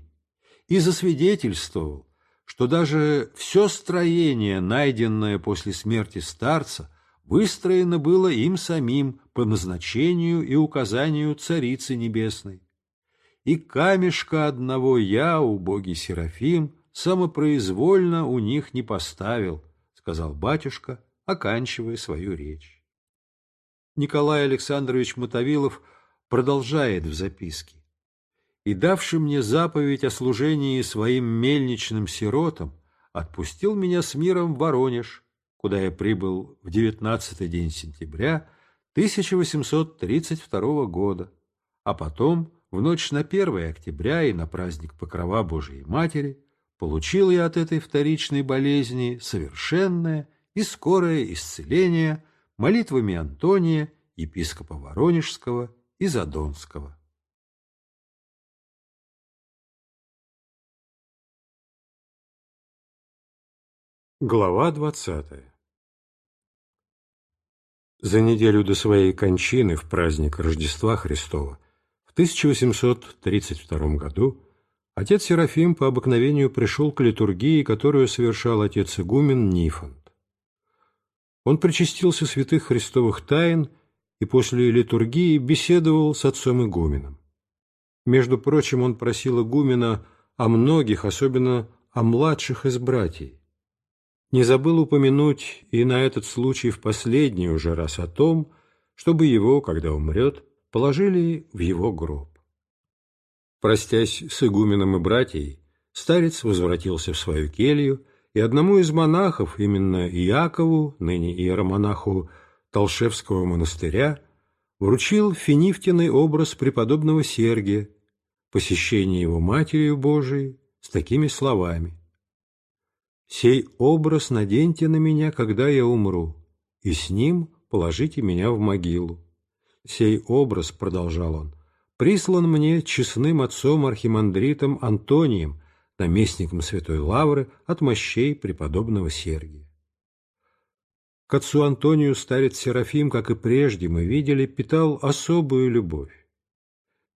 и засвидетельствовал, что даже все строение, найденное после смерти старца, выстроено было им самим по назначению и указанию Царицы Небесной. И камешка одного я, убогий Серафим, самопроизвольно у них не поставил, сказал батюшка, оканчивая свою речь. Николай Александрович Мотовилов продолжает в записке. «И давший мне заповедь о служении своим мельничным сиротам, отпустил меня с миром в Воронеж, куда я прибыл в девятнадцатый день сентября 1832 года, а потом, в ночь на 1 октября и на праздник Покрова Божией Матери, получил я от этой вторичной болезни совершенное и скорое исцеление молитвами Антония, епископа Воронежского и Задонского. Глава двадцатая за неделю до своей кончины в праздник Рождества Христова в 1832 году Отец Серафим по обыкновению пришел к литургии, которую совершал отец игумен Нифонт. Он причастился святых христовых тайн и после литургии беседовал с отцом игуменом. Между прочим, он просил игумена о многих, особенно о младших из братьев. Не забыл упомянуть и на этот случай в последний уже раз о том, чтобы его, когда умрет, положили в его гроб. Простясь с игуменом и братьей, старец возвратился в свою келью, и одному из монахов, именно Иакову, ныне иеромонаху Толшевского монастыря, вручил финифтиный образ преподобного Сергия, посещение его Матерью Божией с такими словами. «Сей образ наденьте на меня, когда я умру, и с ним положите меня в могилу. Сей образ, — продолжал он, — прислан мне честным отцом архимандритом Антонием, наместником Святой Лавры от мощей преподобного Сергия. К отцу Антонию старец Серафим, как и прежде мы видели, питал особую любовь.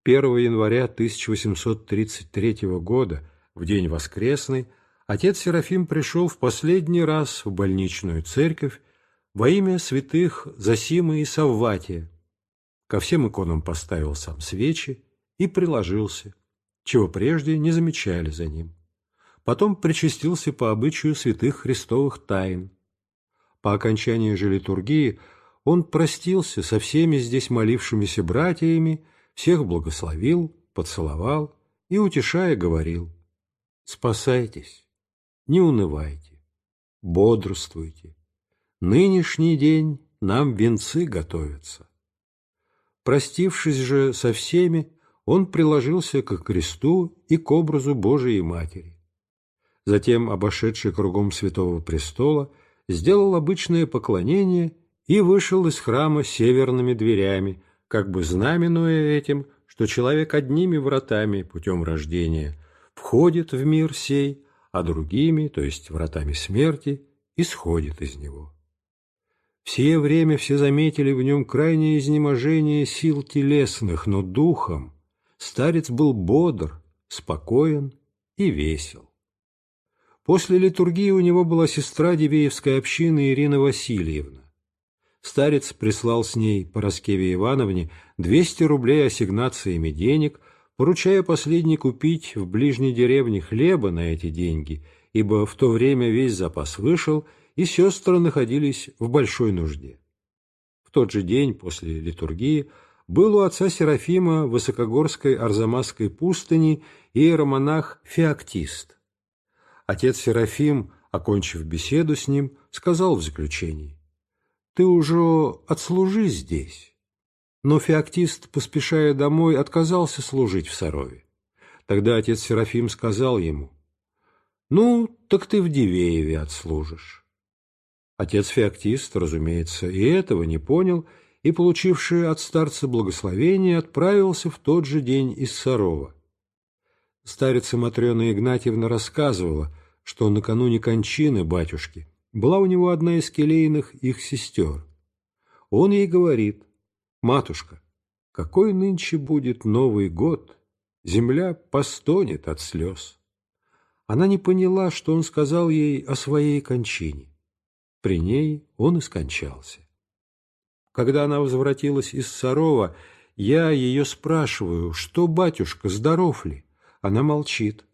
1 января 1833 года, в день воскресный, отец Серафим пришел в последний раз в больничную церковь во имя святых Засимы и Савватия, ко всем иконам поставил сам свечи и приложился, чего прежде не замечали за ним. Потом причастился по обычаю святых христовых тайн. По окончании же литургии он простился со всеми здесь молившимися братьями, всех благословил, поцеловал и, утешая, говорил «Спасайтесь, не унывайте, бодрствуйте. Нынешний день нам венцы готовятся». Простившись же со всеми, он приложился к кресту и к образу Божией Матери. Затем, обошедший кругом Святого Престола, сделал обычное поклонение и вышел из храма северными дверями, как бы знаменуя этим, что человек одними вратами путем рождения входит в мир сей, а другими, то есть вратами смерти, исходит из него. В сие время все заметили в нем крайнее изнеможение сил телесных, но духом старец был бодр, спокоен и весел. После литургии у него была сестра Дивеевской общины Ирина Васильевна. Старец прислал с ней Пороскеве Ивановне 200 рублей ассигнациями денег, поручая последней купить в ближней деревне хлеба на эти деньги, ибо в то время весь запас вышел, и сестры находились в большой нужде. В тот же день после литургии был у отца Серафима в Высокогорской Арзамасской пустыни иеромонах Феоктист. Отец Серафим, окончив беседу с ним, сказал в заключении, «Ты уже отслужи здесь». Но Феоктист, поспешая домой, отказался служить в Сарове. Тогда отец Серафим сказал ему, «Ну, так ты в Дивееве отслужишь». Отец Феоктист, разумеется, и этого не понял, и, получивший от старца благословение, отправился в тот же день из Сарова. Старица Матрена Игнатьевна рассказывала, что накануне кончины батюшки была у него одна из келейных их сестер. Он ей говорит, «Матушка, какой нынче будет Новый год, земля постонет от слез». Она не поняла, что он сказал ей о своей кончине. При ней он и скончался. Когда она возвратилась из Сарова, я ее спрашиваю, что, батюшка, здоров ли? Она молчит.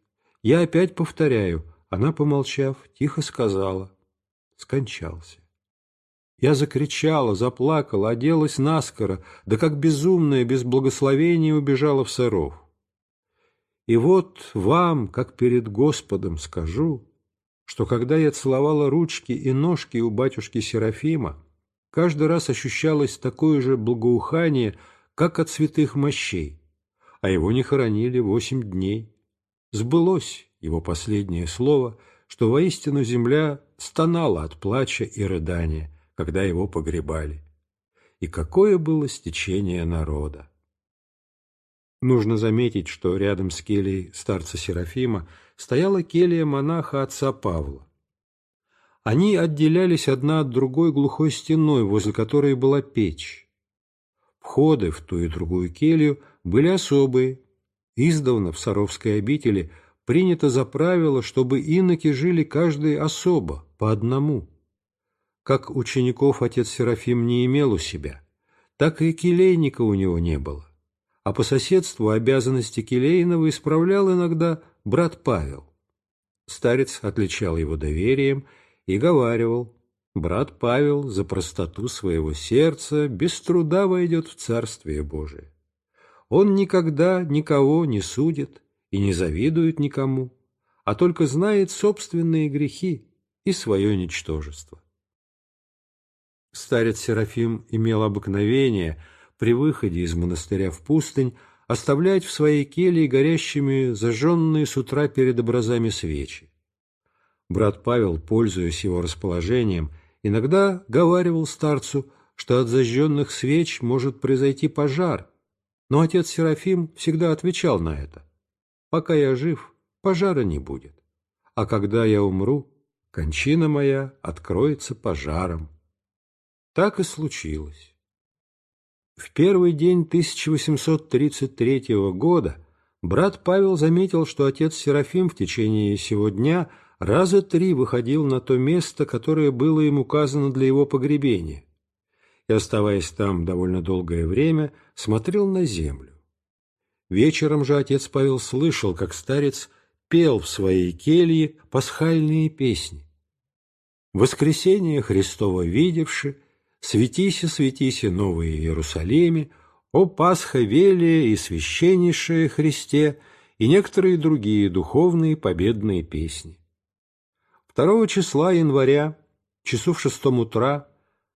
Я опять повторяю, она, помолчав, тихо сказала, скончался. Я закричала, заплакала, оделась наскоро, да как безумная, без благословения убежала в Саров. И вот вам, как перед Господом, скажу, что когда я целовала ручки и ножки у батюшки Серафима, каждый раз ощущалось такое же благоухание, как от святых мощей, а его не хоронили восемь дней. Сбылось его последнее слово, что воистину земля стонала от плача и рыдания, когда его погребали. И какое было стечение народа! Нужно заметить, что рядом с кельей старца Серафима стояла келья монаха отца Павла. Они отделялись одна от другой глухой стеной, возле которой была печь. Входы в ту и другую келью были особые, Издавна в Саровской обители принято за правило, чтобы иноки жили каждый особо, по одному. Как учеников отец Серафим не имел у себя, так и келейника у него не было. А по соседству обязанности келейного исправлял иногда брат Павел. Старец отличал его доверием и говаривал, брат Павел за простоту своего сердца без труда войдет в Царствие Божие. Он никогда никого не судит и не завидует никому, а только знает собственные грехи и свое ничтожество. Старец Серафим имел обыкновение при выходе из монастыря в пустынь оставлять в своей келье горящими зажженные с утра перед образами свечи. Брат Павел, пользуясь его расположением, иногда говаривал старцу, что от зажженных свеч может произойти пожар, но отец Серафим всегда отвечал на это. «Пока я жив, пожара не будет, а когда я умру, кончина моя откроется пожаром». Так и случилось. В первый день 1833 года брат Павел заметил, что отец Серафим в течение сего дня раза три выходил на то место, которое было им указано для его погребения, и, оставаясь там довольно долгое время, смотрел на землю. Вечером же отец Павел слышал, как старец пел в своей келье пасхальные песни. «Воскресение Христово видевши, Светися, светися, Новый Иерусалиме, о Пасха велия и священнейшее Христе и некоторые другие духовные победные песни. 2 числа января, часу в шестом утра,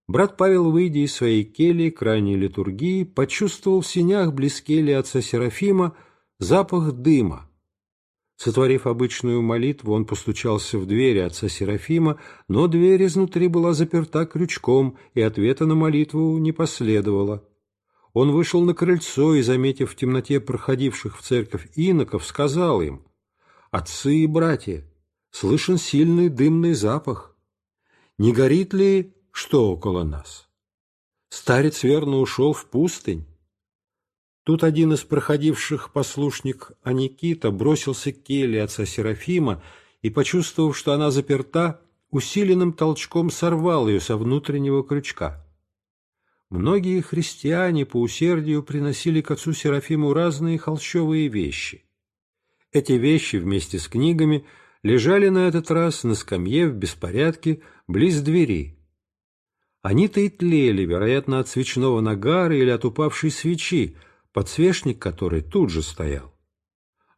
брат Павел, выйдя из своей кельи к ранней литургии, почувствовал в синях близ кельи отца Серафима запах дыма, Сотворив обычную молитву, он постучался в двери отца Серафима, но дверь изнутри была заперта крючком, и ответа на молитву не последовало. Он вышел на крыльцо и, заметив в темноте проходивших в церковь иноков, сказал им, «Отцы и братья, слышен сильный дымный запах. Не горит ли что около нас? Старец верно ушел в пустынь. Тут один из проходивших послушник Аникита бросился к келье отца Серафима и, почувствовав, что она заперта, усиленным толчком сорвал ее со внутреннего крючка. Многие христиане по усердию приносили к отцу Серафиму разные холщовые вещи. Эти вещи вместе с книгами лежали на этот раз на скамье в беспорядке близ двери. Они-то и тлели, вероятно, от свечного нагара или от упавшей свечи, подсвечник которой тут же стоял.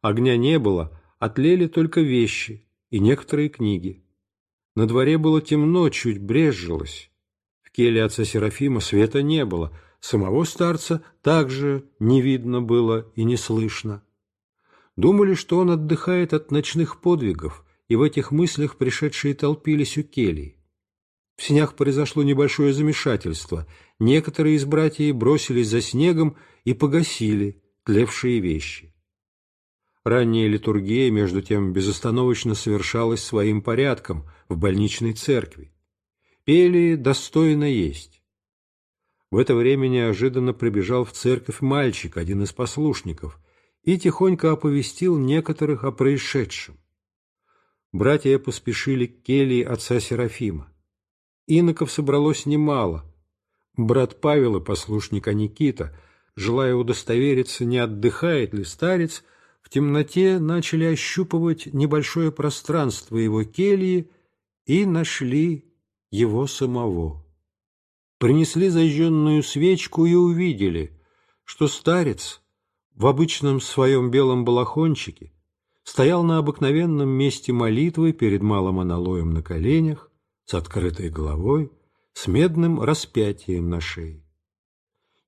Огня не было, отлели только вещи и некоторые книги. На дворе было темно, чуть брезжилось. В келе отца Серафима света не было, самого старца также не видно было и не слышно. Думали, что он отдыхает от ночных подвигов, и в этих мыслях пришедшие толпились у келий. В синях произошло небольшое замешательство. Некоторые из братьев бросились за снегом и погасили тлевшие вещи. Ранняя литургия, между тем, безостановочно совершалась своим порядком в больничной церкви. Пели «Достойно есть». В это время неожиданно прибежал в церковь мальчик, один из послушников, и тихонько оповестил некоторых о происшедшем. Братья поспешили к келье отца Серафима. Иноков собралось немало. Брат Павел и послушник Никита, желая удостовериться, не отдыхает ли старец, в темноте начали ощупывать небольшое пространство его кельи и нашли его самого. Принесли зажженную свечку и увидели, что старец в обычном своем белом балахончике стоял на обыкновенном месте молитвы перед малым аналоем на коленях, с открытой головой, с медным распятием на шее.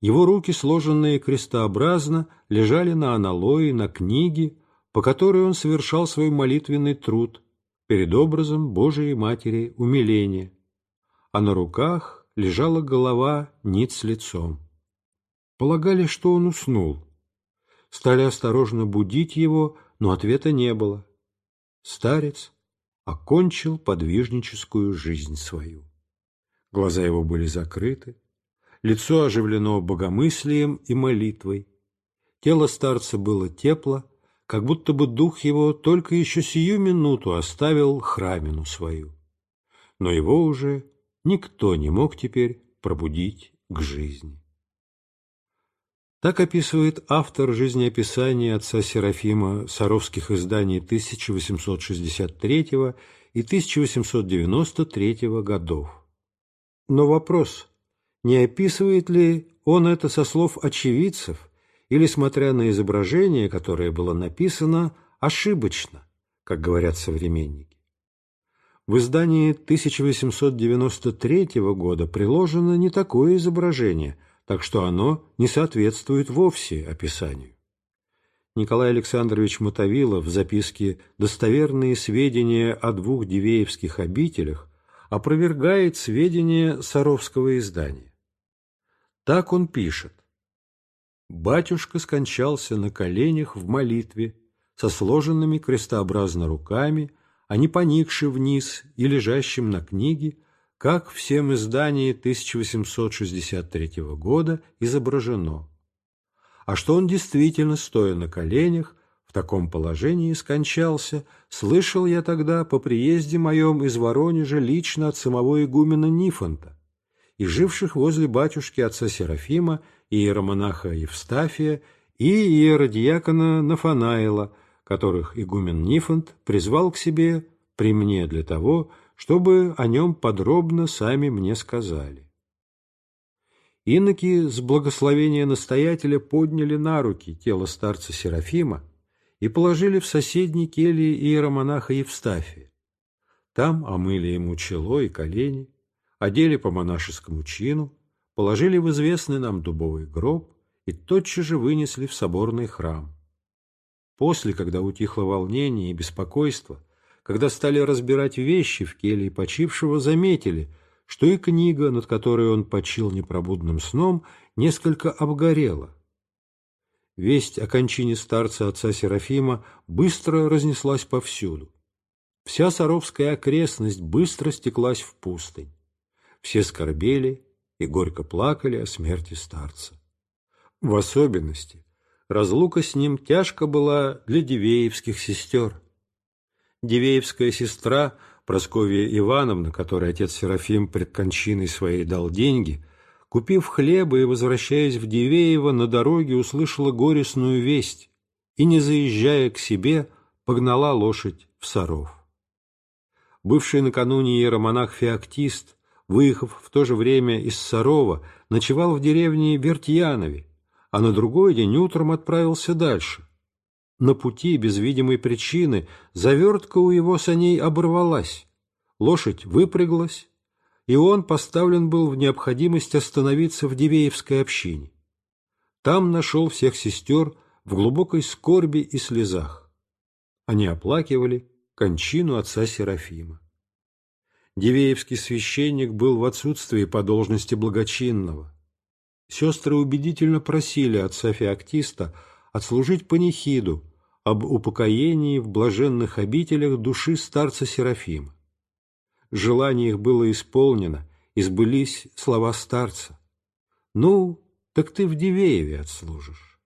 Его руки, сложенные крестообразно, лежали на аналое, на книге, по которой он совершал свой молитвенный труд перед образом Божией Матери умиления, а на руках лежала голова ниц с лицом. Полагали, что он уснул. Стали осторожно будить его, но ответа не было. Старец окончил подвижническую жизнь свою. Глаза его были закрыты, лицо оживлено богомыслием и молитвой. Тело старца было тепло, как будто бы дух его только еще сию минуту оставил храмину свою. Но его уже никто не мог теперь пробудить к жизни. Так описывает автор жизнеописания отца Серафима Саровских изданий 1863 и 1893 годов. Но вопрос, не описывает ли он это со слов очевидцев, или, смотря на изображение, которое было написано, ошибочно, как говорят современники. В издании 1893 года приложено не такое изображение, так что оно не соответствует вовсе описанию. Николай Александрович Мотовилов в записке «Достоверные сведения о двух дивеевских обителях» опровергает сведения Саровского издания. Так он пишет. Батюшка скончался на коленях в молитве, со сложенными крестообразно руками, а не поникши вниз и лежащим на книге, как в всем издании 1863 года изображено. А что он действительно, стоя на коленях, в таком положении скончался, слышал я тогда по приезде моем из Воронежа лично от самого игумена Нифонта и живших возле батюшки отца Серафима иеромонаха Евстафия и иеродиакона Нафанаила, которых игумен Нифонт призвал к себе при мне для того, чтобы о нем подробно сами мне сказали. Иноки с благословения настоятеля подняли на руки тело старца Серафима и положили в соседней келье иеромонаха Евстафия. Там омыли ему чело и колени, одели по монашескому чину, положили в известный нам дубовый гроб и тотчас же вынесли в соборный храм. После, когда утихло волнение и беспокойство, когда стали разбирать вещи в келье почившего, заметили, что и книга, над которой он почил непробудным сном, несколько обгорела. Весть о кончине старца отца Серафима быстро разнеслась повсюду. Вся Саровская окрестность быстро стеклась в пустынь. Все скорбели и горько плакали о смерти старца. В особенности разлука с ним тяжко была для дивеевских сестер. Дивеевская сестра Просковья Ивановна, которой отец Серафим пред кончиной своей дал деньги, купив хлеба и возвращаясь в Дивеево, на дороге услышала горестную весть и, не заезжая к себе, погнала лошадь в Саров. Бывший накануне иеромонах Феоктист выехав в то же время из Сарова, ночевал в деревне Вертьянове, а на другой день утром отправился дальше. На пути, без видимой причины, завертка у его саней оборвалась, лошадь выпряглась, и он поставлен был в необходимость остановиться в Дивеевской общине. Там нашел всех сестер в глубокой скорби и слезах. Они оплакивали кончину отца Серафима. Дивеевский священник был в отсутствии по должности благочинного. Сестры убедительно просили отца Феоктиста отслужить панихиду об упокоении в блаженных обителях души старца Серафима. Желание их было исполнено, избылись слова старца. «Ну, так ты в Дивееве отслужишь».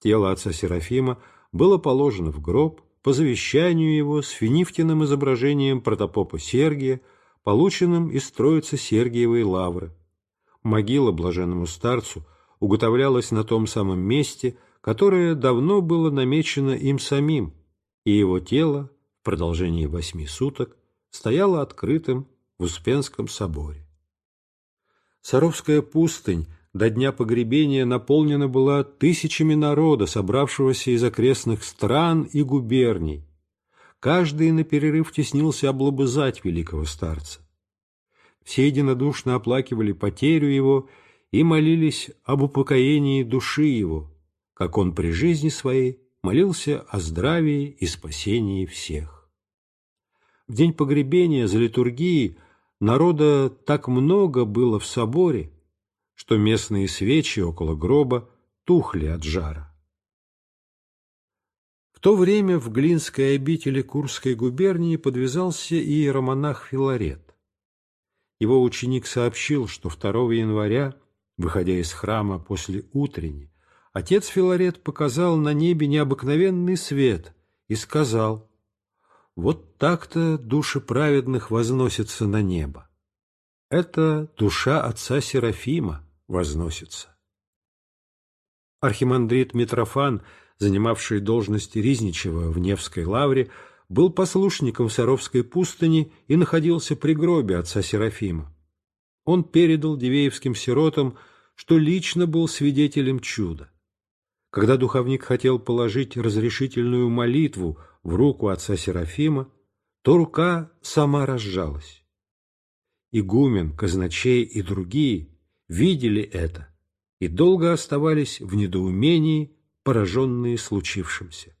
Тело отца Серафима было положено в гроб, по завещанию его с финифтиным изображением протопопа Сергия, полученным из Троицы Сергиевой лавры. Могила блаженному старцу уготовлялась на том самом месте, которое давно было намечено им самим, и его тело в продолжении восьми суток стояло открытым в Успенском соборе. Саровская пустынь до дня погребения наполнена была тысячами народа, собравшегося из окрестных стран и губерний. Каждый на перерыв теснился облобызать великого старца. Все единодушно оплакивали потерю его и молились об упокоении души его, как он при жизни своей молился о здравии и спасении всех. В день погребения за литургией народа так много было в соборе, что местные свечи около гроба тухли от жара. В то время в Глинской обители Курской губернии подвязался и иеромонах Филарет. Его ученик сообщил, что 2 января, выходя из храма после утренней, Отец Филарет показал на небе необыкновенный свет и сказал, «Вот так-то души праведных возносятся на небо. Это душа отца Серафима возносится». Архимандрит Митрофан, занимавший должность Ризничева в Невской лавре, был послушником Саровской пустыни и находился при гробе отца Серафима. Он передал дивеевским сиротам, что лично был свидетелем чуда. Когда духовник хотел положить разрешительную молитву в руку отца Серафима, то рука сама разжалась. Игумен, казначей и другие видели это и долго оставались в недоумении, пораженные случившимся.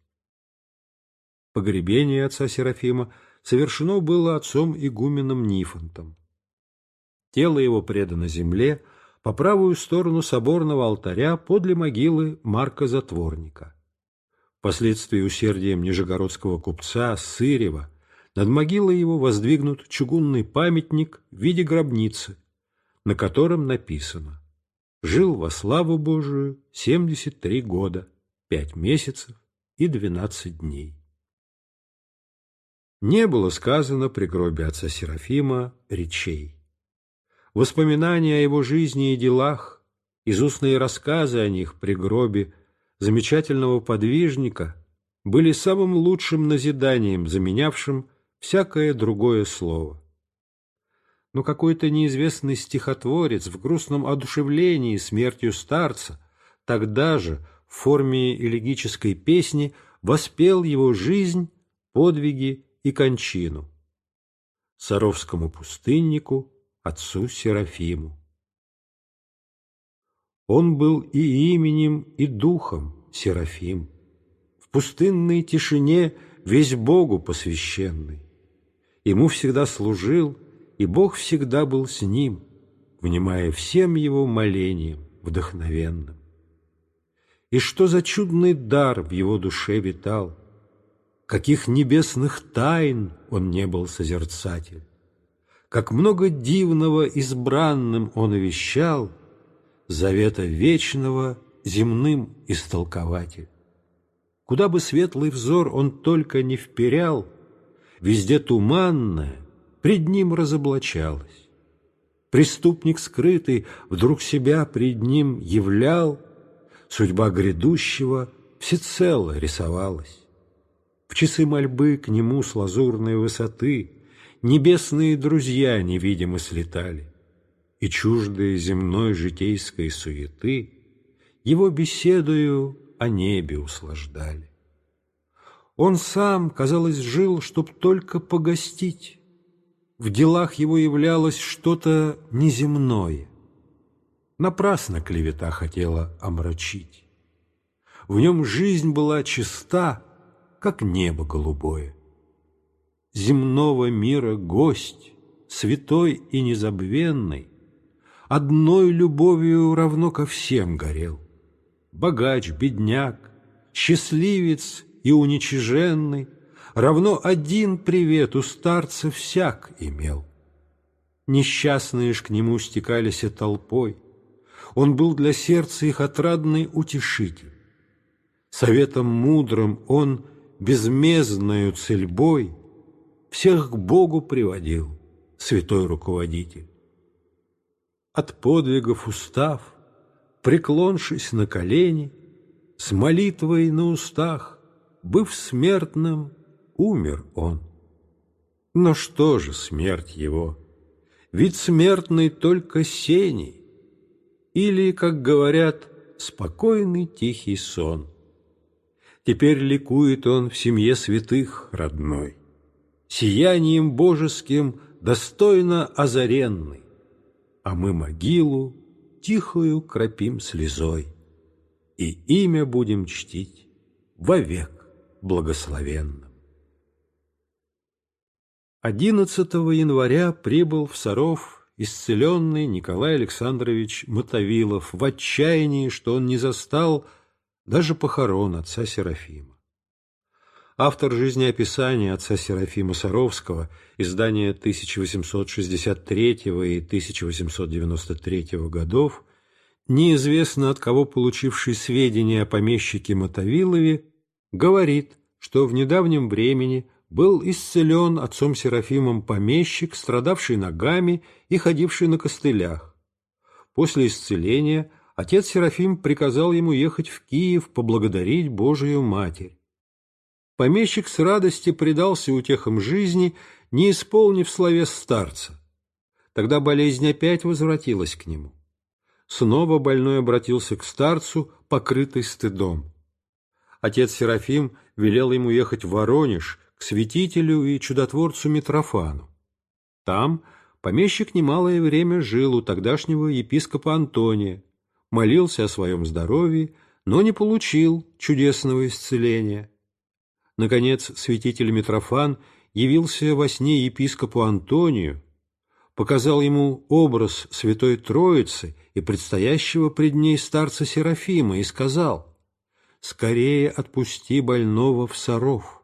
Погребение отца Серафима совершено было отцом игуменом Нифонтом. Тело его предано земле, по правую сторону соборного алтаря подле могилы Марка Затворника. Впоследствии усердием нижегородского купца Сырева над могилой его воздвигнут чугунный памятник в виде гробницы, на котором написано «Жил во славу Божию 73 года, 5 месяцев и 12 дней». Не было сказано при гробе отца Серафима речей. Воспоминания о его жизни и делах, изустные рассказы о них при гробе замечательного подвижника были самым лучшим назиданием, заменявшим всякое другое слово. Но какой-то неизвестный стихотворец в грустном одушевлении смертью старца тогда же в форме элегической песни воспел его жизнь, подвиги и кончину. Саровскому пустыннику отцу Серафиму. Он был и именем, и духом Серафим, в пустынной тишине весь Богу посвященный. Ему всегда служил, и Бог всегда был с ним, внимая всем его молениям вдохновенным. И что за чудный дар в его душе витал, каких небесных тайн он не был созерцатель как много дивного избранным он вещал, завета вечного земным истолкователь. Куда бы светлый взор он только не вперял, везде туманное пред ним разоблачалось. Преступник скрытый вдруг себя пред ним являл, судьба грядущего всецело рисовалась. В часы мольбы к нему с лазурной высоты небесные друзья невидимо слетали, и чуждые земной житейской суеты его беседою о небе услаждали. Он сам, казалось, жил, чтоб только погостить. В делах его являлось что-то неземное. Напрасно клевета хотела омрачить. В нем жизнь была чиста, как небо голубое земного мира гость, святой и незабвенный, одной любовью равно ко всем горел. Богач, бедняк, счастливец и уничиженный, равно один привет у старца всяк имел. Несчастные ж к нему стекались толпой, он был для сердца их отрадный утешитель. Советом мудрым он безмездною цельбой всех к Богу приводил святой руководитель. От подвигов устав, преклоншись на колени, с молитвой на устах, быв смертным, умер он. Но что же смерть его? Ведь смертный только сеней, или, как говорят, спокойный тихий сон. Теперь ликует он в семье святых родной сиянием божеским достойно озаренный, а мы могилу тихую кропим слезой, и имя будем чтить вовек благословенным. 11 января прибыл в Саров исцеленный Николай Александрович Мотовилов в отчаянии, что он не застал даже похорон отца Серафима автор жизнеописания отца Серафима Саровского, издания 1863 и 1893 годов, неизвестно от кого получивший сведения о помещике Мотовилове, говорит, что в недавнем времени был исцелен отцом Серафимом помещик, страдавший ногами и ходивший на костылях. После исцеления отец Серафим приказал ему ехать в Киев поблагодарить Божию Матерь. Помещик с радости предался утехам жизни, не исполнив словес старца. Тогда болезнь опять возвратилась к нему. Снова больной обратился к старцу, покрытый стыдом. Отец Серафим велел ему ехать в Воронеж, к святителю и чудотворцу Митрофану. Там помещик немалое время жил у тогдашнего епископа Антония, молился о своем здоровье, но не получил чудесного исцеления. Наконец, святитель Митрофан явился во сне епископу Антонию показал ему образ Святой Троицы и предстоящего пред ней старца Серафима и сказал «Скорее отпусти больного в Саров,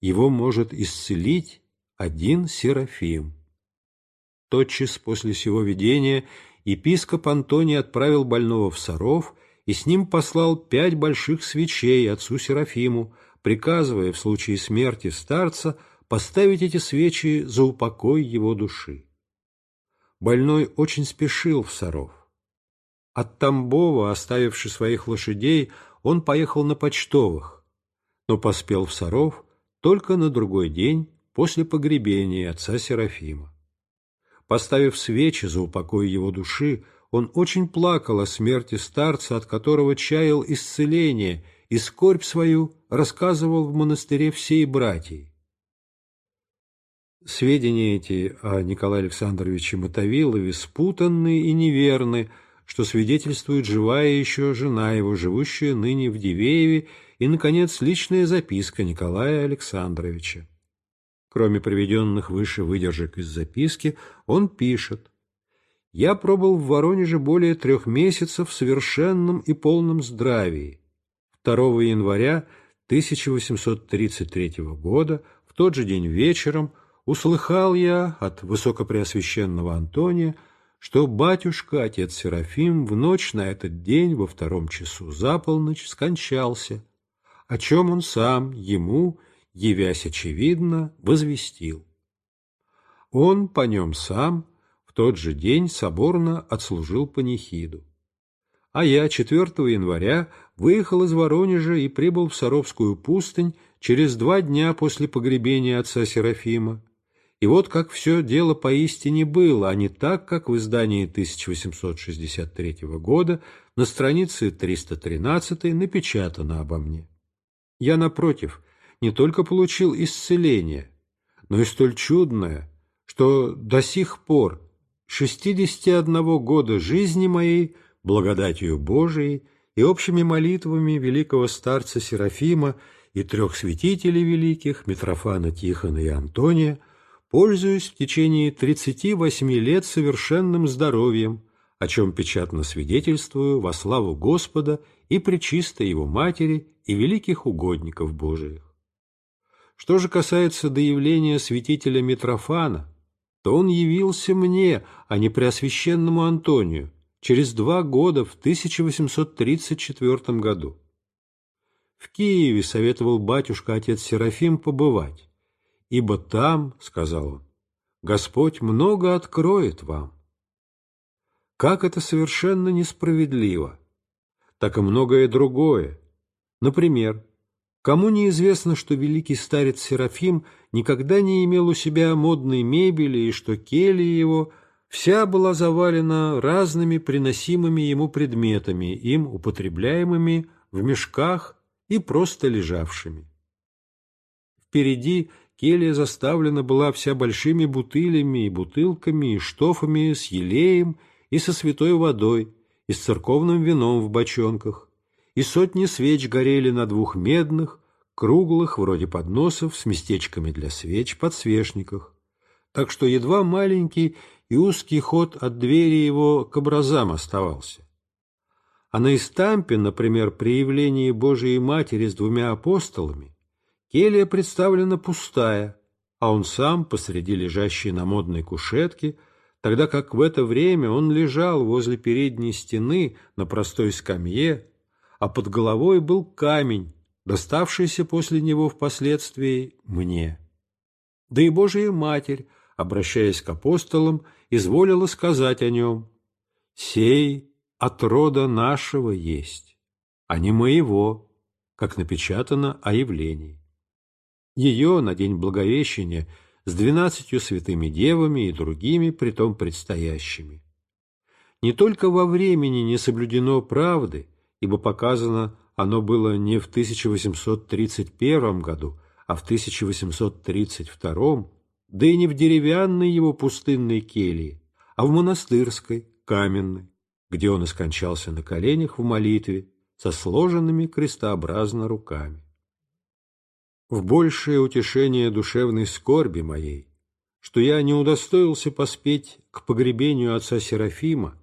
его может исцелить один Серафим». Тотчас после сего видения епископ Антоний отправил больного в Саров и с ним послал пять больших свечей отцу Серафиму, приказывая в случае смерти старца поставить эти свечи за упокой его души больной очень спешил в Саров. От Тамбова, оставивши своих лошадей, он поехал на почтовых, но поспел в Саров только на другой день после погребения отца Серафима. Поставив свечи за упокой его души, он очень плакал о смерти старца, от которого чаял исцеление, и скорбь свою рассказывал в монастыре всей братьей. Сведения эти о Николае Александровиче Мотовилове спутанны и неверны, что свидетельствует живая еще жена его, живущая ныне в Дивееве, и, наконец, личная записка Николая Александровича. Кроме приведенных выше выдержек из записки, он пишет «Я пробыл в Воронеже более трех месяцев в совершенном и полном здравии. 2 января 1833 года, в тот же день вечером, услыхал я от высокопреосвященного Антония, что батюшка, отец Серафим, в ночь на этот день во втором часу за полночь скончался, о чем он сам ему, явясь очевидно, возвестил. Он по нем сам в тот же день соборно отслужил панихиду. А я 4 января выехал из Воронежа и прибыл в Саровскую пустынь через два дня после погребения отца Серафима, и вот как все дело поистине было, а не так, как в издании 1863 года на странице 313 напечатано обо мне. Я, напротив, не только получил исцеление, но и столь чудное, что до сих пор 61 года жизни моей благодатью Божией и общими молитвами великого старца Серафима и трех святителей великих, Митрофана Тихона и Антония, пользуюсь в течение 38 лет совершенным здоровьем, о чем печатно свидетельствую во славу Господа и Пречистой Его Матери и великих угодников Божиих. Что же касается доявления святителя Митрофана, то он явился мне, а не Преосвященному Антонию, через два года в 1834 году. В Киеве советовал батюшка отец Серафим побывать ибо там, — сказал он, — Господь много откроет вам. Как это совершенно несправедливо, так и многое другое. Например, кому неизвестно, что великий старец Серафим никогда не имел у себя модной мебели и что келья его вся была завалена разными приносимыми ему предметами, им употребляемыми в мешках и просто лежавшими. Впереди Келья заставлена была вся большими бутылями и бутылками, и штофами с елеем и со святой водой, и с церковным вином в бочонках, и сотни свеч горели на двух медных, круглых, вроде подносов, с местечками для свеч, подсвечниках, так что едва маленький и узкий ход от двери его к образам оставался. А на истампе, например, при явлении Божией Матери с двумя апостолами, Келья представлена пустая, а он сам посреди лежащей на модной кушетке, тогда как в это время он лежал возле передней стены на простой скамье, а под головой был камень, доставшийся после него впоследствии мне. Да и Божия Матерь, обращаясь к апостолам, изволила сказать о нем «Сей от рода нашего есть, а не моего», как напечатано о явлении. Ее на день Благовещения с двенадцатью святыми девами и другими, притом предстоящими. Не только во времени не соблюдено правды, ибо показано оно было не в 1831 году, а в 1832, да и не в деревянной его пустынной келье, а в монастырской, каменной, где он и скончался на коленях в молитве со сложенными крестообразно руками. В большее утешение душевной скорби моей, что я не удостоился поспеть к погребению отца Серафима,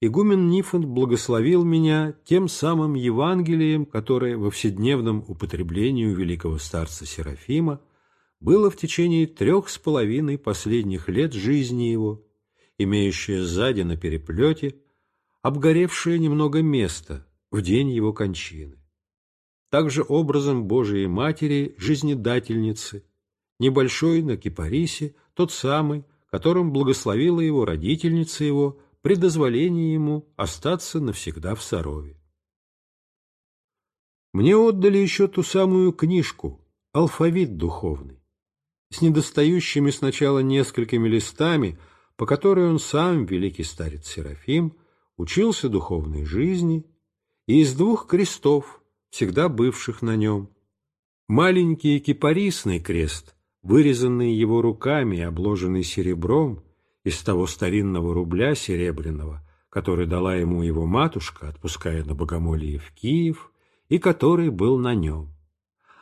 игумен Нифонт благословил меня тем самым Евангелием, которое во вседневном употреблении у великого старца Серафима было в течение трех с половиной последних лет жизни его, имеющее сзади на переплете обгоревшее немного место в день его кончины также образом Божией Матери, жизнедательницы, небольшой на кипарисе, тот самый, которым благословила его родительница его при дозволении ему остаться навсегда в Сарове. Мне отдали еще ту самую книжку «Алфавит духовный», с недостающими сначала несколькими листами, по которой он сам, великий старец Серафим, учился духовной жизни, и из двух крестов, всегда бывших на нем. Маленький кипарисный крест, вырезанный его руками и обложенный серебром из того старинного рубля серебряного, который дала ему его матушка, отпуская на богомолье в Киев, и который был на нем.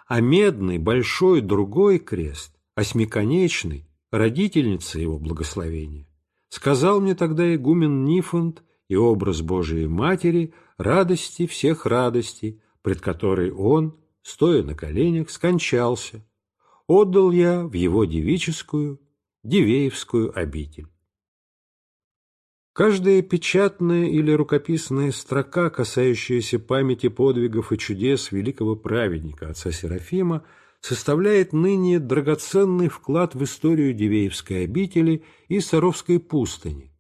А медный, большой другой крест, осьмиконечный, родительница его благословения, сказал мне тогда игумен Нифонт и образ Божией Матери радости всех радостей, пред которой он, стоя на коленях, скончался, отдал я в его девическую, Дивеевскую обитель. Каждая печатная или рукописная строка, касающаяся памяти подвигов и чудес великого праведника отца Серафима, составляет ныне драгоценный вклад в историю Дивеевской обители и Саровской пустыни.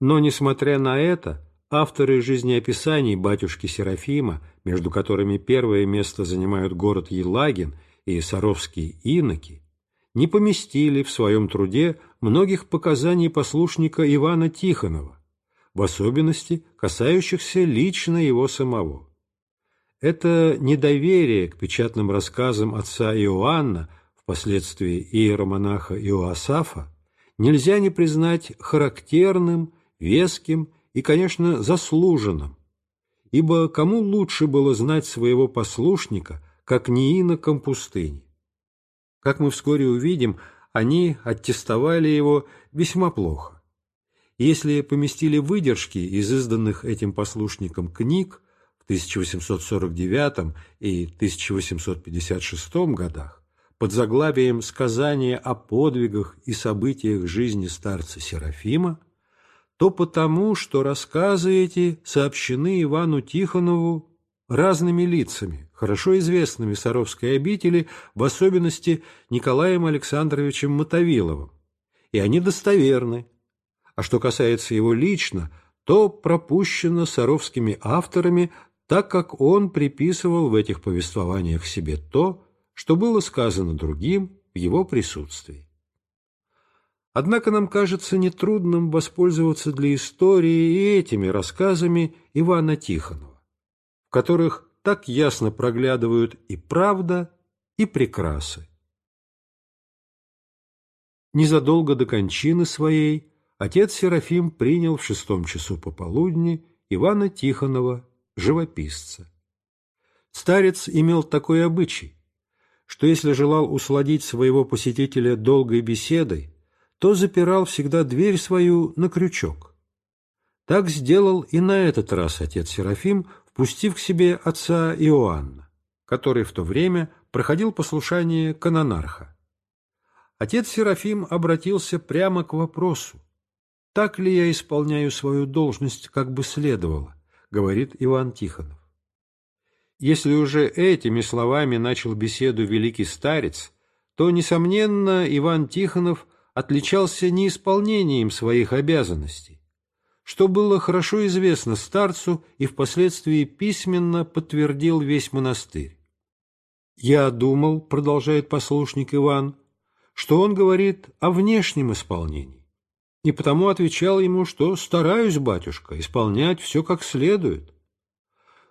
Но, несмотря на это, Авторы жизнеописаний батюшки Серафима, между которыми первое место занимают город Елагин и Саровские иноки, не поместили в своем труде многих показаний послушника Ивана Тихонова, в особенности касающихся лично его самого. Это недоверие к печатным рассказам отца Иоанна, впоследствии иеромонаха Иоасафа, нельзя не признать характерным, веским и, конечно, заслуженным, ибо кому лучше было знать своего послушника, как не инокам пустыни? Как мы вскоре увидим, они аттестовали его весьма плохо. Если поместили выдержки из изданных этим послушником книг 1849 и 1856 годах под заглавием «Сказания о подвигах и событиях жизни старца Серафима», то потому, что рассказы эти сообщены Ивану Тихонову разными лицами, хорошо известными Саровской обители, в особенности Николаем Александровичем Мотовиловым, и они достоверны. А что касается его лично, то пропущено саровскими авторами, так как он приписывал в этих повествованиях себе то, что было сказано другим в его присутствии. Однако нам кажется нетрудным воспользоваться для истории и этими рассказами Ивана Тихонова, в которых так ясно проглядывают и правда, и прекрасы. Незадолго до кончины своей отец Серафим принял в шестом часу пополудни Ивана Тихонова, живописца. Старец имел такой обычай, что если желал усладить своего посетителя долгой беседой, то запирал всегда дверь свою на крючок. Так сделал и на этот раз отец Серафим, впустив к себе отца Иоанна, который в то время проходил послушание канонарха. Отец Серафим обратился прямо к вопросу, так ли я исполняю свою должность, как бы следовало, говорит Иван Тихонов. Если уже этими словами начал беседу великий старец, то, несомненно, Иван Тихонов отличался неисполнением своих обязанностей, что было хорошо известно старцу и впоследствии письменно подтвердил весь монастырь. «Я думал, — продолжает послушник Иван, — что он говорит о внешнем исполнении, и потому отвечал ему, что стараюсь, батюшка, исполнять все как следует.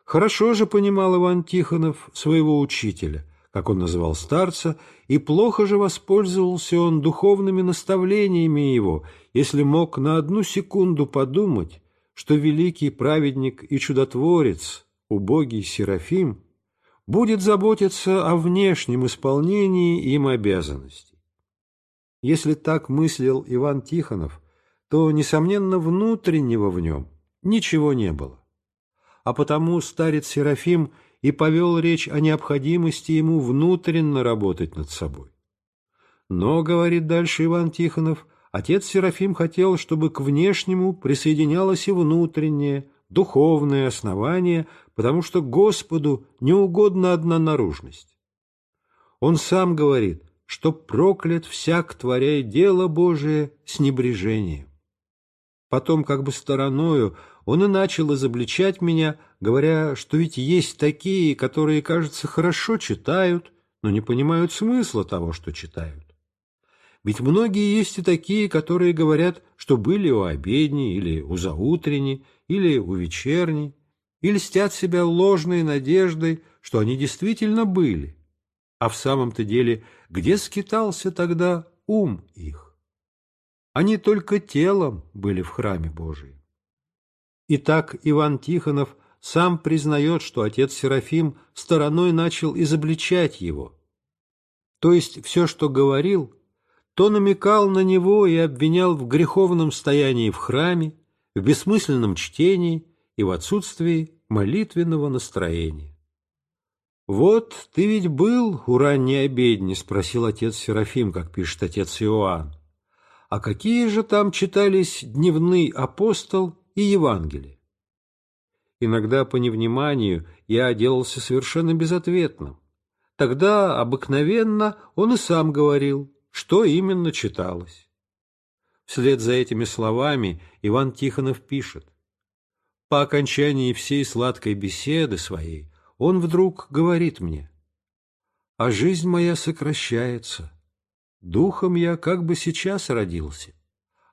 Хорошо же понимал Иван Тихонов своего учителя, как он называл старца, и плохо же воспользовался он духовными наставлениями его, если мог на одну секунду подумать, что великий праведник и чудотворец, убогий Серафим, будет заботиться о внешнем исполнении им обязанностей. Если так мыслил Иван Тихонов, то, несомненно, внутреннего в нем ничего не было. А потому старец Серафим – и повел речь о необходимости ему внутренно работать над собой. Но, говорит дальше Иван Тихонов, отец Серафим хотел, чтобы к внешнему присоединялось и внутреннее, духовное основание, потому что Господу не угодна одна наружность. Он сам говорит, что проклят всяк, творяя дело Божие с небрежением. Потом, как бы стороною, он и начал изобличать меня, говоря, что ведь есть такие, которые, кажется, хорошо читают, но не понимают смысла того, что читают. Ведь многие есть и такие, которые говорят, что были у обедни или у заутренней, или у вечерней, и льстят себя ложной надеждой, что они действительно были. А в самом-то деле, где скитался тогда ум их? Они только телом были в храме Божием. Итак, Иван Тихонов сам признает, что отец Серафим стороной начал изобличать его. То есть все, что говорил, то намекал на него и обвинял в греховном стоянии в храме, в бессмысленном чтении и в отсутствии молитвенного настроения. «Вот ты ведь был у ранней обедни?» — спросил отец Серафим, как пишет отец Иоанн. «А какие же там читались дневный апостол и Евангелие. Иногда по невниманию я делался совершенно безответным. Тогда обыкновенно он и сам говорил, что именно читалось. Вслед за этими словами Иван Тихонов пишет. По окончании всей сладкой беседы своей он вдруг говорит мне, «А жизнь моя сокращается, духом я как бы сейчас родился,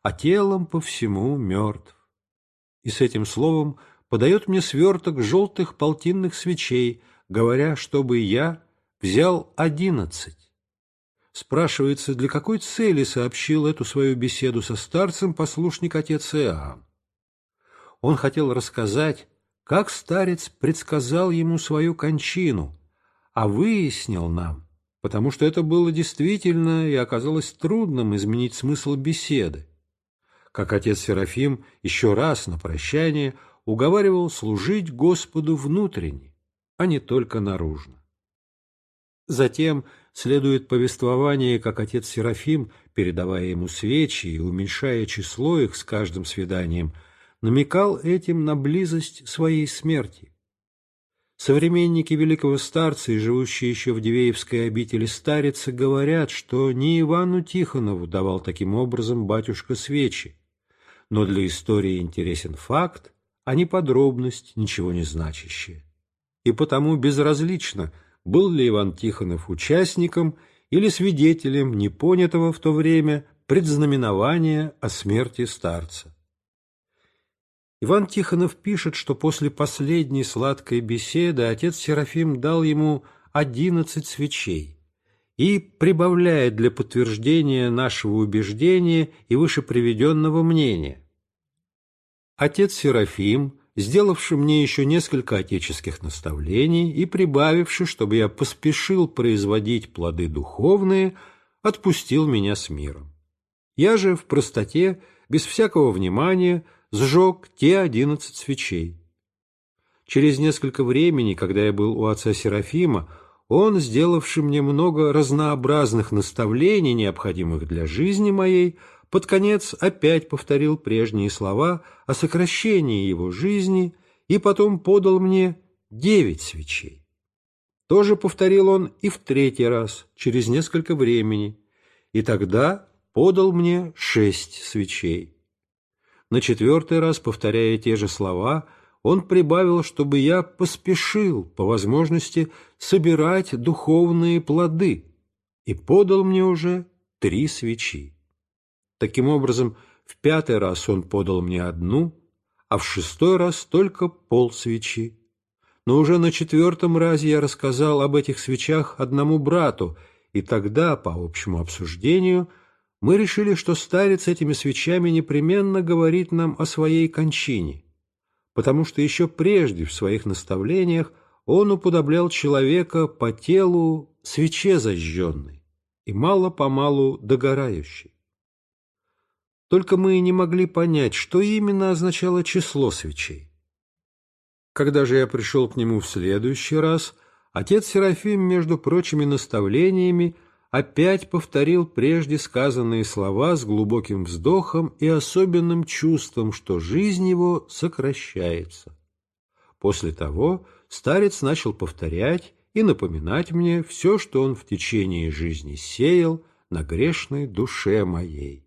а телом по всему мертв и с этим словом подает мне сверток желтых полтинных свечей, говоря, чтобы я взял одиннадцать. Спрашивается, для какой цели сообщил эту свою беседу со старцем послушник отец Иоанн. Он хотел рассказать, как старец предсказал ему свою кончину, а выяснил нам, потому что это было действительно и оказалось трудным изменить смысл беседы как отец Серафим еще раз на прощание уговаривал служить Господу внутренне, а не только наружно. Затем следует повествование, как отец Серафим, передавая ему свечи и уменьшая число их с каждым свиданием, намекал этим на близость своей смерти. Современники великого старца и живущие еще в Дивеевской обители старицы говорят, что не Ивану Тихонову давал таким образом батюшка свечи, но для истории интересен факт, а не подробность, ничего не значащая. И потому безразлично, был ли Иван Тихонов участником или свидетелем непонятого в то время предзнаменования о смерти старца. Иван Тихонов пишет, что после последней сладкой беседы отец Серафим дал ему одиннадцать свечей и прибавляет для подтверждения нашего убеждения и вышеприведенного мнения. Отец Серафим, сделавший мне еще несколько отеческих наставлений и прибавивший, чтобы я поспешил производить плоды духовные, отпустил меня с миром. Я же в простоте, без всякого внимания, сжег те одиннадцать свечей. Через несколько времени, когда я был у отца Серафима, он, сделавший мне много разнообразных наставлений, необходимых для жизни моей, под конец опять повторил прежние слова о сокращении его жизни и потом подал мне девять свечей. Тоже повторил он и в третий раз, через несколько времени, и тогда подал мне шесть свечей. На четвертый раз, повторяя те же слова, он прибавил, чтобы я поспешил, по возможности, собирать духовные плоды, и подал мне уже три свечи. Таким образом, в пятый раз он подал мне одну, а в шестой раз только пол свечи. Но уже на четвертом разе я рассказал об этих свечах одному брату, и тогда, по общему обсуждению, мы решили, что старец этими свечами непременно говорит нам о своей кончине, потому что еще прежде в своих наставлениях он уподоблял человека по телу свече зажженной и мало-помалу догорающей. Только мы не могли понять, что именно означало число свечей. Когда же я пришел к нему в следующий раз, отец Серафим, между прочими наставлениями, опять повторил прежде сказанные слова с глубоким вздохом и особенным чувством, что жизнь его сокращается. После того старец начал повторять и напоминать мне все, что он в течение жизни сеял на грешной душе моей.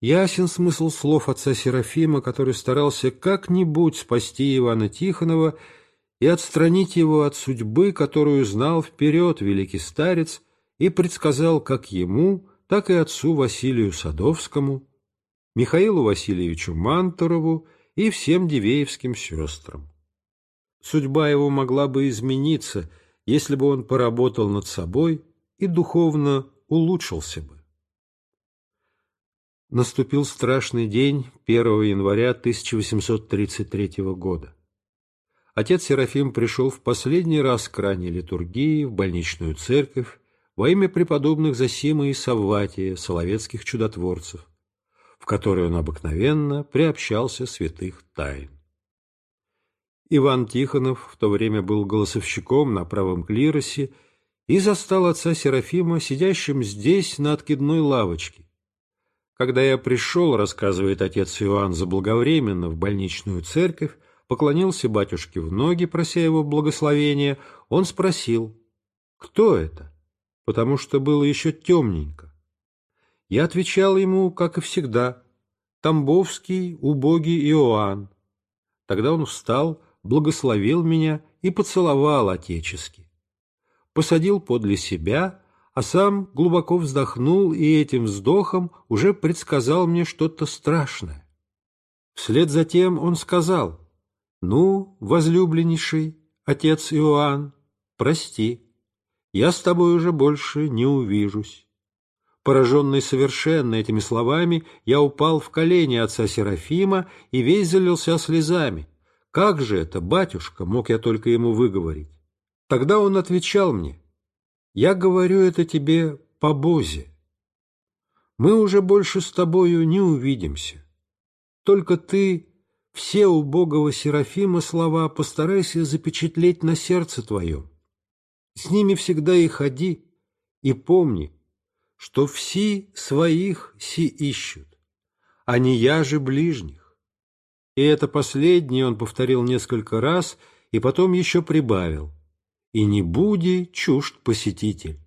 Ясен смысл слов отца Серафима, который старался как-нибудь спасти Ивана Тихонова и отстранить его от судьбы, которую знал вперед великий старец и предсказал как ему, так и отцу Василию Садовскому, Михаилу Васильевичу Мантурову и всем Дивеевским сестрам. Судьба его могла бы измениться, если бы он поработал над собой и духовно улучшился бы. Наступил страшный день 1 января 1833 года отец Серафим пришел в последний раз к ранней литургии в больничную церковь во имя преподобных Зосима и Савватия, соловецких чудотворцев, в которой он обыкновенно приобщался святых тайн. Иван Тихонов в то время был голосовщиком на правом клиросе и застал отца Серафима сидящим здесь на откидной лавочке. Когда я пришел, рассказывает отец Иоанн заблаговременно в больничную церковь, поклонился батюшке в ноги, прося его благословения, он спросил, кто это, потому что было еще темненько. Я отвечал ему, как и всегда, Тамбовский, убогий Иоанн. Тогда он встал, благословил меня и поцеловал отечески. Посадил подле себя, а сам глубоко вздохнул и этим вздохом уже предсказал мне что-то страшное. Вслед за тем он сказал, «Ну, возлюбленнейший, отец Иоанн, прости, я с тобой уже больше не увижусь». Пораженный совершенно этими словами, я упал в колени отца Серафима и весь залился слезами. «Как же это, батюшка?» — мог я только ему выговорить. Тогда он отвечал мне, «Я говорю это тебе по Бозе. Мы уже больше с тобою не увидимся. Только ты все убогого Серафима слова постарайся запечатлеть на сердце твоем. С ними всегда и ходи, и помни, что все своих си ищут, а не я же ближних. И это последнее он повторил несколько раз и потом еще прибавил. И не буди чужд посетитель.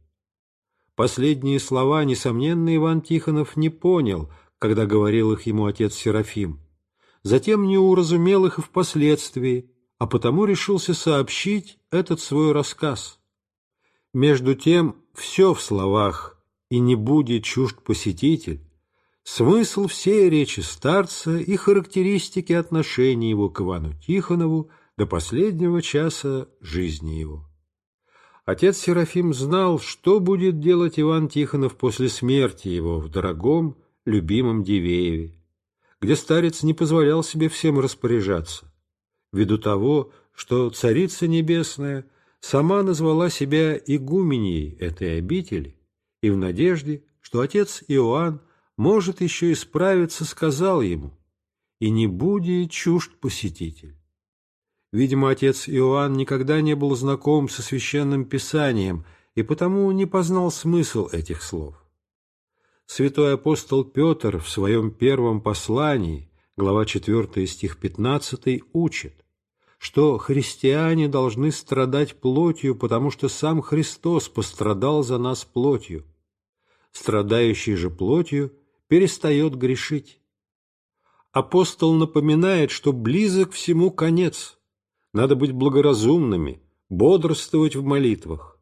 Последние слова, несомненно, Иван Тихонов не понял, когда говорил их ему отец Серафим затем не уразумел их и впоследствии, а потому решился сообщить этот свой рассказ. Между тем, все в словах «и не будет чужд посетитель» смысл всей речи старца и характеристики отношений его к Ивану Тихонову до последнего часа жизни его. Отец Серафим знал, что будет делать Иван Тихонов после смерти его в дорогом, любимом Дивееве где старец не позволял себе всем распоряжаться, ввиду того, что Царица Небесная сама назвала себя игуменей этой обители и в надежде, что отец Иоанн может еще исправиться, сказал ему, «И не буди чужд посетитель». Видимо, отец Иоанн никогда не был знаком со священным писанием и потому не познал смысл этих слов. Святой апостол Петр в своем первом послании, глава 4 стих 15, учит, что христиане должны страдать плотью, потому что сам Христос пострадал за нас плотью. Страдающий же плотью перестает грешить. Апостол напоминает, что близок всему конец. Надо быть благоразумными, бодрствовать в молитвах.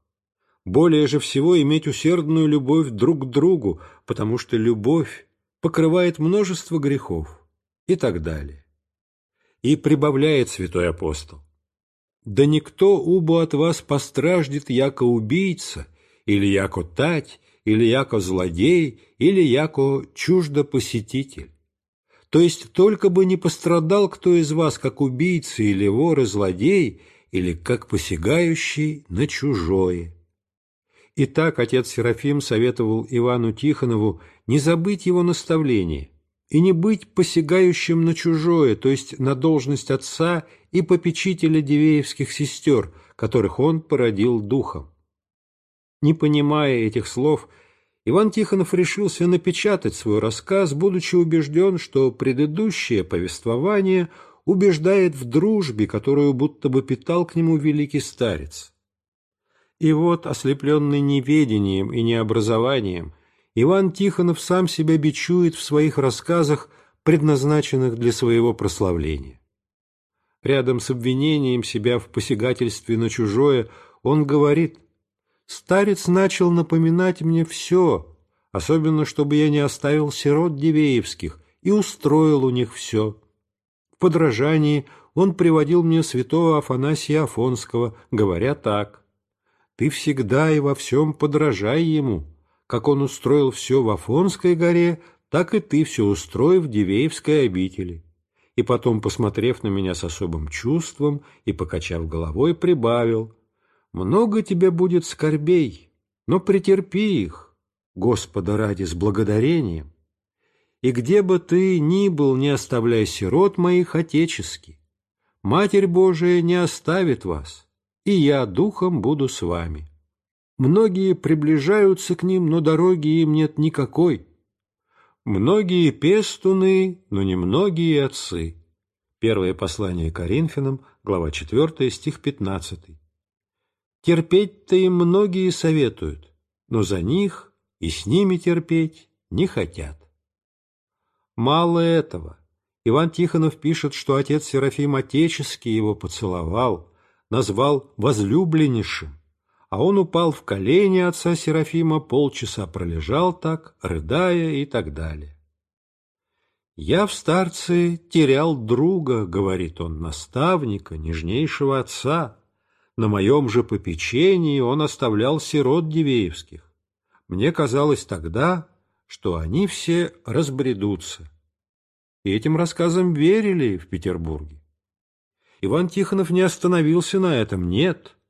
Более же всего иметь усердную любовь друг к другу, потому что любовь покрывает множество грехов и так далее. И прибавляет святой апостол. «Да никто убо от вас постраждет, яко убийца, или яко тать, или яко злодей, или яко чуждо-посетитель. То есть только бы не пострадал кто из вас, как убийца или вор и злодей, или как посягающий на чужое». Итак, отец Серафим советовал Ивану Тихонову не забыть его наставление и не быть посягающим на чужое, то есть на должность отца и попечителя Дивеевских сестер, которых он породил духом. Не понимая этих слов, Иван Тихонов решился напечатать свой рассказ, будучи убежден, что предыдущее повествование убеждает в дружбе, которую будто бы питал к нему великий старец. И вот, ослепленный неведением и необразованием, Иван Тихонов сам себя бичует в своих рассказах, предназначенных для своего прославления. Рядом с обвинением себя в посягательстве на чужое он говорит «Старец начал напоминать мне все, особенно чтобы я не оставил сирот Дивеевских и устроил у них все. В подражании он приводил мне святого Афанасия Афонского, говоря так «Ты всегда и во всем подражай ему» Как он устроил все в Афонской горе, так и ты все устрой в Дивеевской обители. И потом, посмотрев на меня с особым чувством и покачав головой, прибавил, «Много тебе будет скорбей, но претерпи их, Господа ради, с благодарением. И где бы ты ни был, не оставляй сирот моих отечески. Матерь Божия не оставит вас, и я духом буду с вами». Многие приближаются к ним, но дороги им нет никакой. Многие пестуны, но не многие отцы. Первое послание Коринфянам, глава 4, стих 15. Терпеть-то им многие советуют, но за них и с ними терпеть не хотят. Мало этого. Иван Тихонов пишет, что отец Серафим отечески его поцеловал, назвал возлюбленнейшим а он упал в колени отца Серафима, полчаса пролежал так, рыдая и так далее. «Я в старце терял друга», — говорит он, — «наставника, нежнейшего отца. На моем же попечении он оставлял сирот Дивеевских. Мне казалось тогда, что они все разбредутся». И этим рассказам верили в Петербурге. Иван Тихонов не остановился на этом, нет —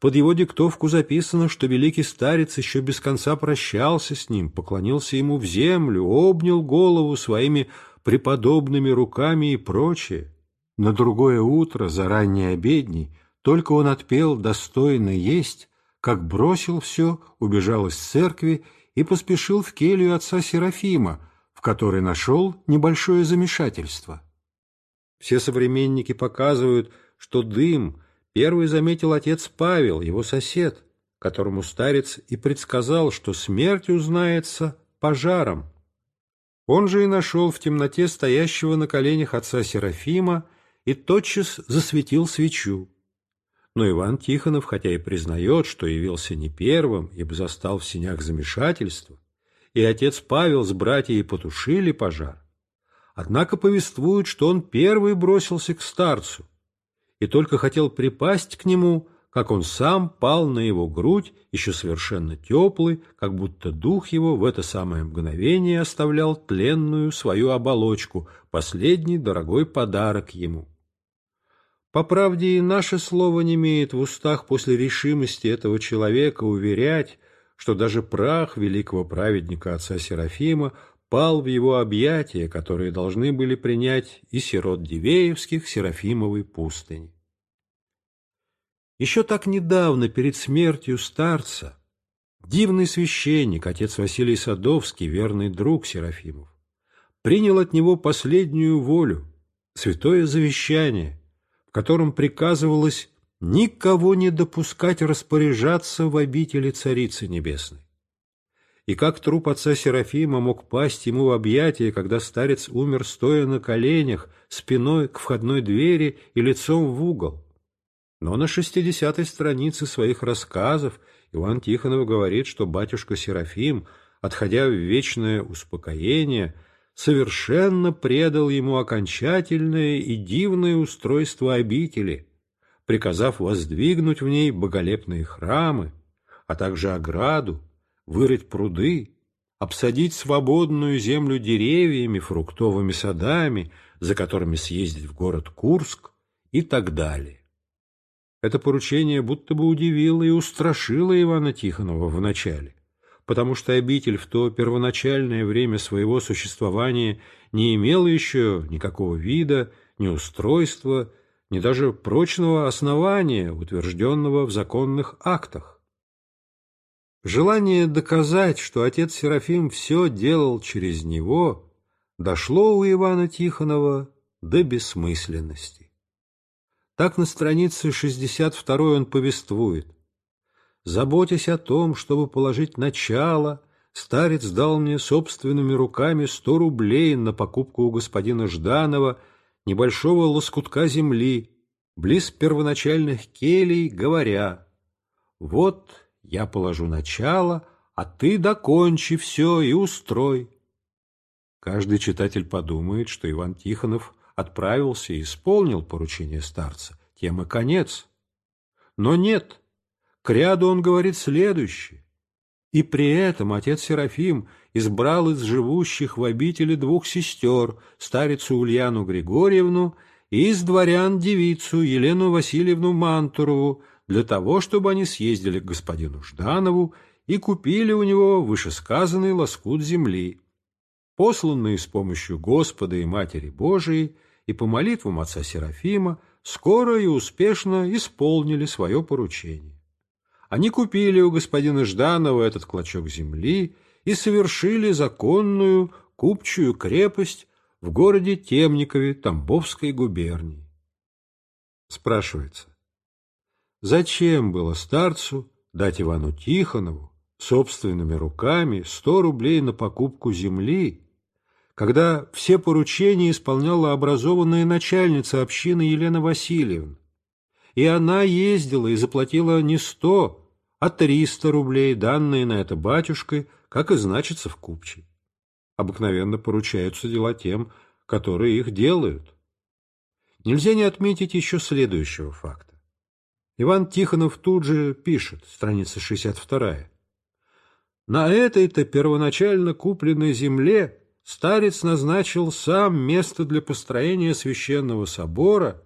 под его диктовку записано, что великий старец еще без конца прощался с ним, поклонился ему в землю, обнял голову своими преподобными руками и прочее. На другое утро, за ранней обедней, только он отпел «достойно есть», как бросил все, убежал из церкви и поспешил в келью отца Серафима, в которой нашел небольшое замешательство. Все современники показывают, что дым — Первый заметил отец Павел, его сосед, которому старец и предсказал, что смерть узнается пожаром. Он же и нашел в темноте стоящего на коленях отца Серафима и тотчас засветил свечу. Но Иван Тихонов, хотя и признает, что явился не первым, ибо застал в синях замешательство, и отец Павел с братьями потушили пожар, однако повествует, что он первый бросился к старцу, и только хотел припасть к нему, как он сам пал на его грудь, еще совершенно теплый, как будто дух его в это самое мгновение оставлял тленную свою оболочку, последний дорогой подарок ему. По правде и наше слово не имеет в устах после решимости этого человека уверять, что даже прах великого праведника отца Серафима пал в его объятия, которые должны были принять и сирот Дивеевских Серафимовой пустыни. Еще так недавно, перед смертью старца, Дивный священник, отец Василий Садовский, верный друг Серафимов, принял от него последнюю волю, святое завещание, в котором приказывалось никого не допускать распоряжаться в обители Царицы Небесной. И как труп отца Серафима мог пасть ему в объятия, когда старец умер стоя на коленях, спиной к входной двери и лицом в угол? Но на шестидесятой странице своих рассказов Иван Тихонов говорит, что батюшка Серафим, отходя в вечное успокоение, совершенно предал ему окончательное и дивное устройство обители, приказав воздвигнуть в ней боголепные храмы, а также ограду, вырыть пруды, обсадить свободную землю деревьями, фруктовыми садами, за которыми съездить в город Курск и так далее. Это поручение будто бы удивило и устрашило Ивана Тихонова вначале, потому что обитель в то первоначальное время своего существования не имела еще никакого вида, ни устройства, ни даже прочного основания, утвержденного в законных актах. Желание доказать, что отец Серафим все делал через него, дошло у Ивана Тихонова до бессмысленности. Так на странице 62 он повествует. «Заботясь о том, чтобы положить начало, старец дал мне собственными руками сто рублей на покупку у господина Жданова небольшого лоскутка земли, близ первоначальных келей, говоря, «Вот я положу начало, а ты докончи все и устрой. Каждый читатель подумает, что Иван Тихонов отправился и исполнил поручение старца, тем и конец. Но нет, к ряду он говорит следующее. И при этом отец Серафим избрал из живущих в обители двух сестер, старицу Ульяну Григорьевну и из дворян девицу Елену Васильевну Мантурову, для того, чтобы они съездили к господину Жданову и купили у него вышесказанный лоскут земли, посланные с помощью Господа и Матери Божией и по молитвам отца Серафима скоро и успешно исполнили свое поручение. Они купили у господина Жданова этот клочок земли и совершили законную купчую крепость в городе Темникове Тамбовской губернии. Спрашивается, Зачем было старцу дать Ивану Тихонову собственными руками сто рублей на покупку земли, когда все поручения исполняла образованная начальница общины Елена Васильевна, и она ездила и заплатила не сто, а триста рублей, данные на это батюшкой, как и значится в купче. Обыкновенно поручаются дела тем, которые их делают. Нельзя не отметить еще следующего факта. Иван Тихонов тут же пишет, страница 62. На этой-то первоначально купленной земле старец назначил сам место для построения священного собора,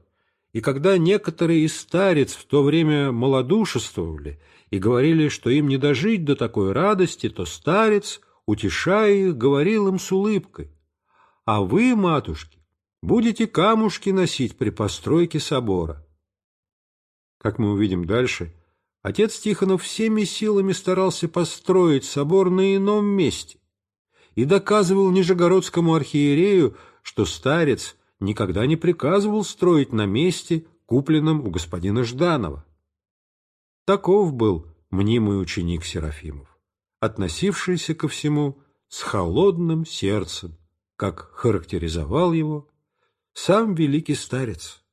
и когда некоторые из старец в то время малодушествовали и говорили, что им не дожить до такой радости, то старец, утешая их, говорил им с улыбкой, «А вы, матушки, будете камушки носить при постройке собора». Как мы увидим дальше, отец Тихонов всеми силами старался построить собор на ином месте и доказывал Нижегородскому архиерею, что старец никогда не приказывал строить на месте, купленном у господина Жданова. Таков был мнимый ученик Серафимов, относившийся ко всему с холодным сердцем, как характеризовал его сам великий старец.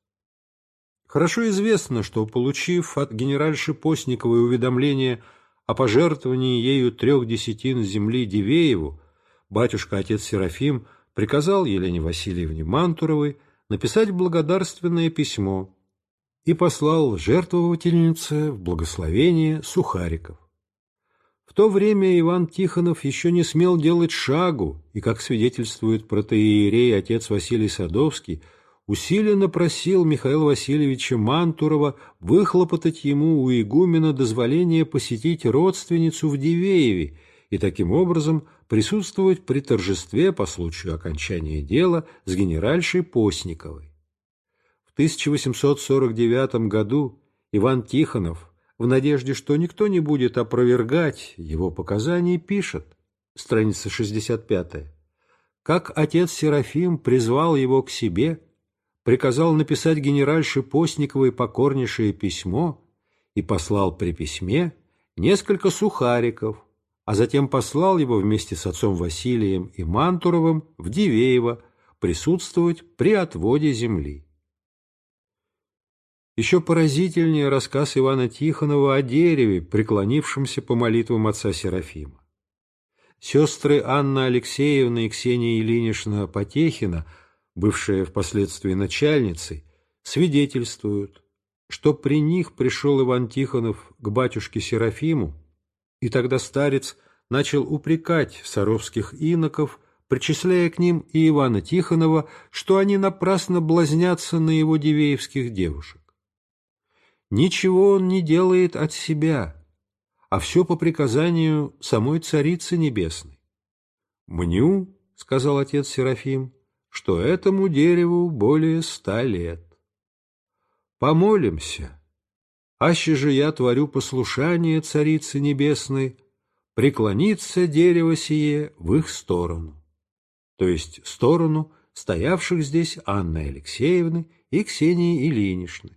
Хорошо известно, что, получив от генеральши Постниковой уведомление о пожертвовании ею трех десятин земли Дивееву, батюшка-отец Серафим приказал Елене Васильевне Мантуровой написать благодарственное письмо и послал жертвовательнице в благословение сухариков. В то время Иван Тихонов еще не смел делать шагу, и, как свидетельствует протеерей отец Василий Садовский, усиленно просил Михаила Васильевича Мантурова выхлопотать ему у игумена дозволение посетить родственницу в Дивееве и таким образом присутствовать при торжестве по случаю окончания дела с генеральшей Постниковой. В 1849 году Иван Тихонов, в надежде, что никто не будет опровергать его показаний, пишет, страница 65 как отец Серафим призвал его к себе, приказал написать генеральше Постниковой покорнейшее письмо и послал при письме несколько сухариков, а затем послал его вместе с отцом Василием и Мантуровым в Дивеево присутствовать при отводе земли. Еще поразительнее рассказ Ивана Тихонова о дереве, преклонившемся по молитвам отца Серафима. Сестры Анна Алексеевна и Ксения Ильинична Потехина, бывшая впоследствии начальницей, свидетельствуют, что при них пришел Иван Тихонов к батюшке Серафиму, и тогда старец начал упрекать саровских иноков, причисляя к ним и Ивана Тихонова, что они напрасно блазнятся на его дивеевских девушек. Ничего он не делает от себя, а все по приказанию самой Царицы Небесной. «Мню, — сказал отец Серафим, — что этому дереву более ста лет. Помолимся, аще же я творю послушание Царицы Небесной, преклонится дерево сие в их сторону, то есть сторону стоявших здесь Анны Алексеевны и Ксении Ильиничны.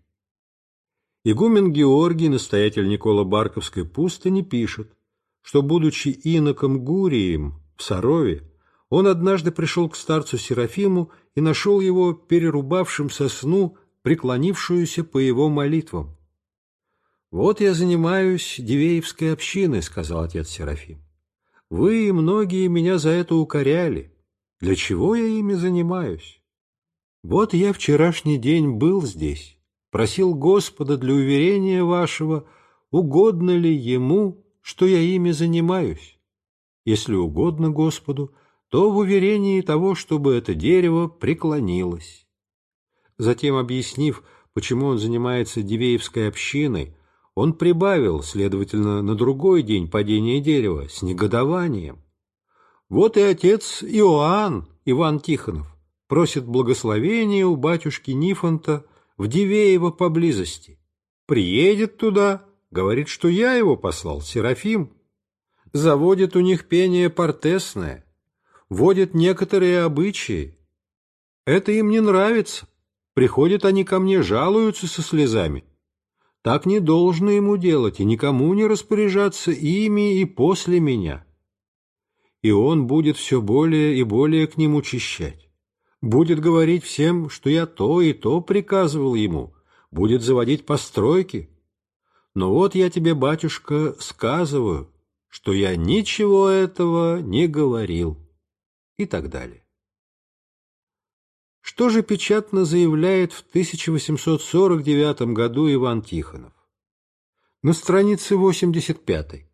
Игумен Георгий, настоятель Никола Барковской пустыни, пишет, что, будучи иноком Гурием в Сарове, он однажды пришел к старцу Серафиму и нашел его перерубавшим сосну, преклонившуюся по его молитвам. «Вот я занимаюсь Дивеевской общиной», — сказал отец Серафим. «Вы и многие меня за это укоряли. Для чего я ими занимаюсь? Вот я вчерашний день был здесь» просил Господа для уверения вашего, угодно ли Ему, что я ими занимаюсь. Если угодно Господу, то в уверении того, чтобы это дерево преклонилось. Затем, объяснив, почему он занимается Дивеевской общиной, он прибавил, следовательно, на другой день падения дерева с негодованием. Вот и отец Иоанн, Иван Тихонов, просит благословения у батюшки Нифонта в Дивеево поблизости. Приедет туда, говорит, что я его послал, Серафим. Заводит у них пение портесное, вводит некоторые обычаи. Это им не нравится. Приходят они ко мне, жалуются со слезами. Так не должно ему делать и никому не распоряжаться ими и после меня. И он будет все более и более к ним учащать будет говорить всем, что я то и то приказывал ему, будет заводить постройки. Но вот я тебе, батюшка, сказываю, что я ничего этого не говорил. И так далее. Что же печатно заявляет в 1849 году Иван Тихонов? На странице 85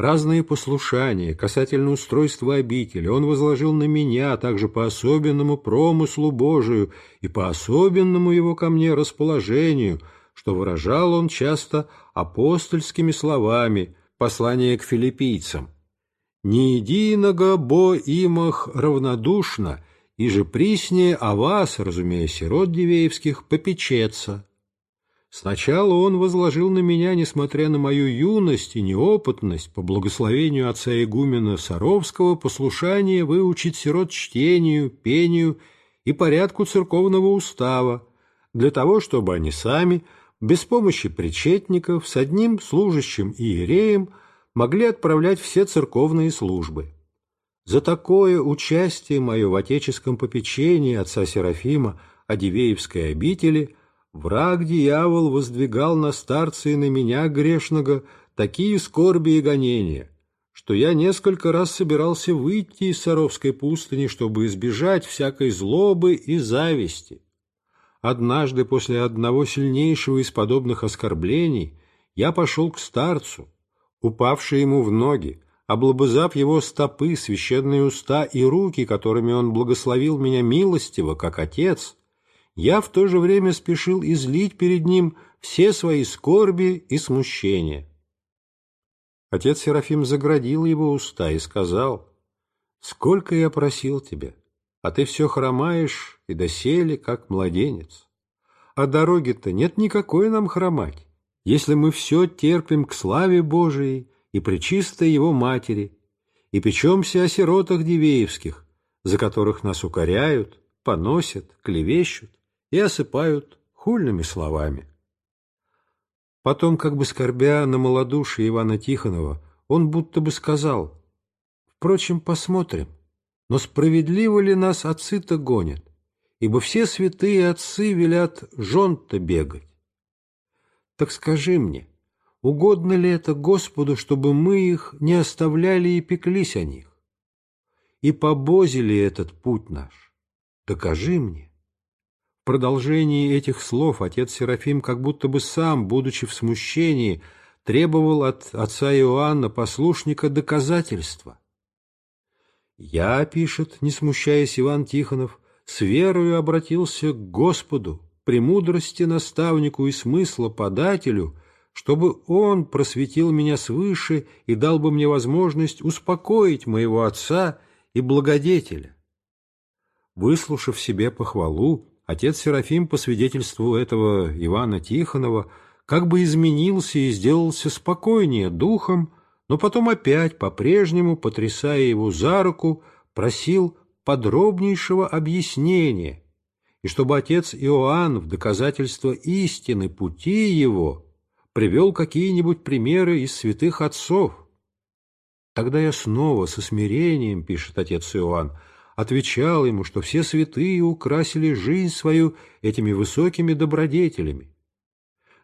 Разные послушания касательно устройства обители он возложил на меня, а также по особенному промыслу Божию и по особенному его ко мне расположению, что выражал он часто апостольскими словами послание к филиппийцам. «Не единого бо имах равнодушно, и же приснее о вас, разумея сирот Дивеевских, попечеться». Сначала он возложил на меня, несмотря на мою юность и неопытность, по благословению отца игумена Саровского, послушание выучить сирот чтению, пению и порядку церковного устава, для того, чтобы они сами, без помощи причетников, с одним служащим иереем, могли отправлять все церковные службы. За такое участие мое в отеческом попечении отца Серафима о Дивеевской обители – Враг-дьявол воздвигал на старца и на меня, грешного, такие скорби и гонения, что я несколько раз собирался выйти из Саровской пустыни, чтобы избежать всякой злобы и зависти. Однажды после одного сильнейшего из подобных оскорблений я пошел к старцу, упавший ему в ноги, облобызав его стопы, священные уста и руки, которыми он благословил меня милостиво, как отец — я в то же время спешил излить перед ним все свои скорби и смущения. Отец Серафим заградил его уста и сказал, «Сколько я просил тебя, а ты все хромаешь и доселе, как младенец. А дороги-то нет никакой нам хромать, если мы все терпим к славе Божией и причистой Его Матери, и печемся о сиротах Дивеевских, за которых нас укоряют, поносят, клевещут и осыпают хульными словами. Потом, как бы скорбя на малодушие Ивана Тихонова, он будто бы сказал, «Впрочем, посмотрим, но справедливо ли нас отцы-то гонят, ибо все святые отцы велят жен-то бегать. Так скажи мне, угодно ли это Господу, чтобы мы их не оставляли и пеклись о них? И побозили этот путь наш? Докажи мне. В продолжении этих слов отец Серафим как будто бы сам, будучи в смущении, требовал от отца Иоанна, послушника, доказательства. «Я, — пишет, не смущаясь Иван Тихонов, — с верою обратился к Господу, премудрости наставнику и смысла подателю, чтобы он просветил меня свыше и дал бы мне возможность успокоить моего отца и благодетеля. Выслушав себе похвалу, Отец Серафим, по свидетельству этого Ивана Тихонова, как бы изменился и сделался спокойнее духом, но потом опять, по-прежнему, потрясая его за руку, просил подробнейшего объяснения, и чтобы отец Иоанн в доказательство истины пути его привел какие-нибудь примеры из святых отцов. Тогда я снова со смирением, пишет отец Иоанн, отвечал ему, что все святые украсили жизнь свою этими высокими добродетелями.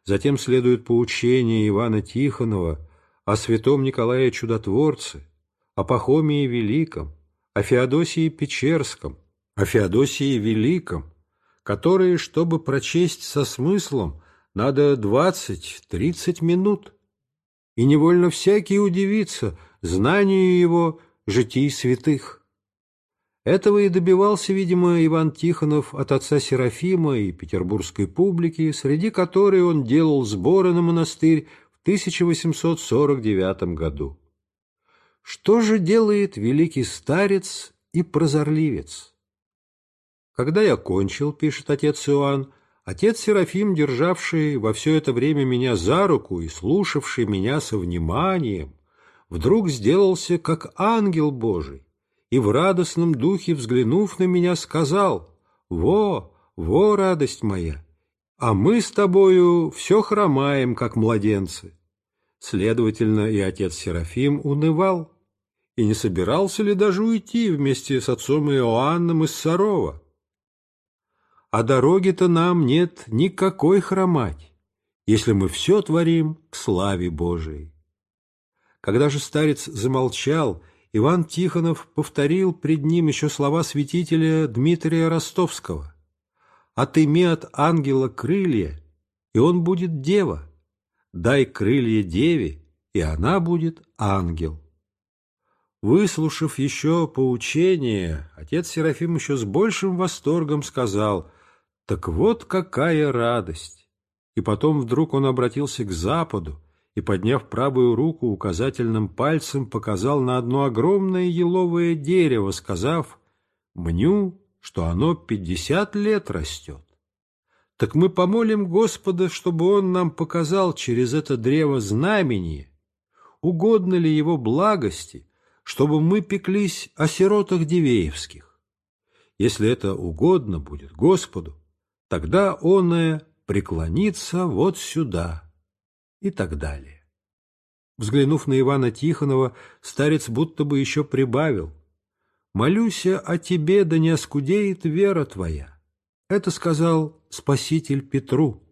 Затем следует поучение Ивана Тихонова о святом Николае Чудотворце, о Пахомии Великом, о Феодосии Печерском, о Феодосии Великом, которые, чтобы прочесть со смыслом, надо двадцать-тридцать минут. И невольно всякий удивится знанию его житий святых. Этого и добивался, видимо, Иван Тихонов от отца Серафима и петербургской публики, среди которой он делал сборы на монастырь в 1849 году. Что же делает великий старец и прозорливец? Когда я кончил, пишет отец Иоанн, отец Серафим, державший во все это время меня за руку и слушавший меня со вниманием, вдруг сделался как ангел Божий и в радостном духе, взглянув на меня, сказал, «Во, во, радость моя, а мы с тобою все хромаем, как младенцы». Следовательно, и отец Серафим унывал, и не собирался ли даже уйти вместе с отцом Иоанном из Сарова. А дороги-то нам нет никакой хромать, если мы все творим к славе Божией. Когда же старец замолчал Иван Тихонов повторил пред ним еще слова святителя Дмитрия Ростовского. «Отыми от ангела крылья, и он будет дева. Дай крылья деве, и она будет ангел». Выслушав еще поучение, отец Серафим еще с большим восторгом сказал, «Так вот какая радость!» И потом вдруг он обратился к западу, и, подняв правую руку указательным пальцем, показал на одно огромное еловое дерево, сказав «Мню, что оно пятьдесят лет растет». Так мы помолим Господа, чтобы Он нам показал через это древо знамение, угодно ли Его благости, чтобы мы пеклись о сиротах Дивеевских. Если это угодно будет Господу, тогда Он и преклонится вот сюда» и так далее. Взглянув на Ивана Тихонова, старец будто бы еще прибавил. «Молюся о тебе, да не оскудеет вера твоя». Это сказал Спаситель Петру.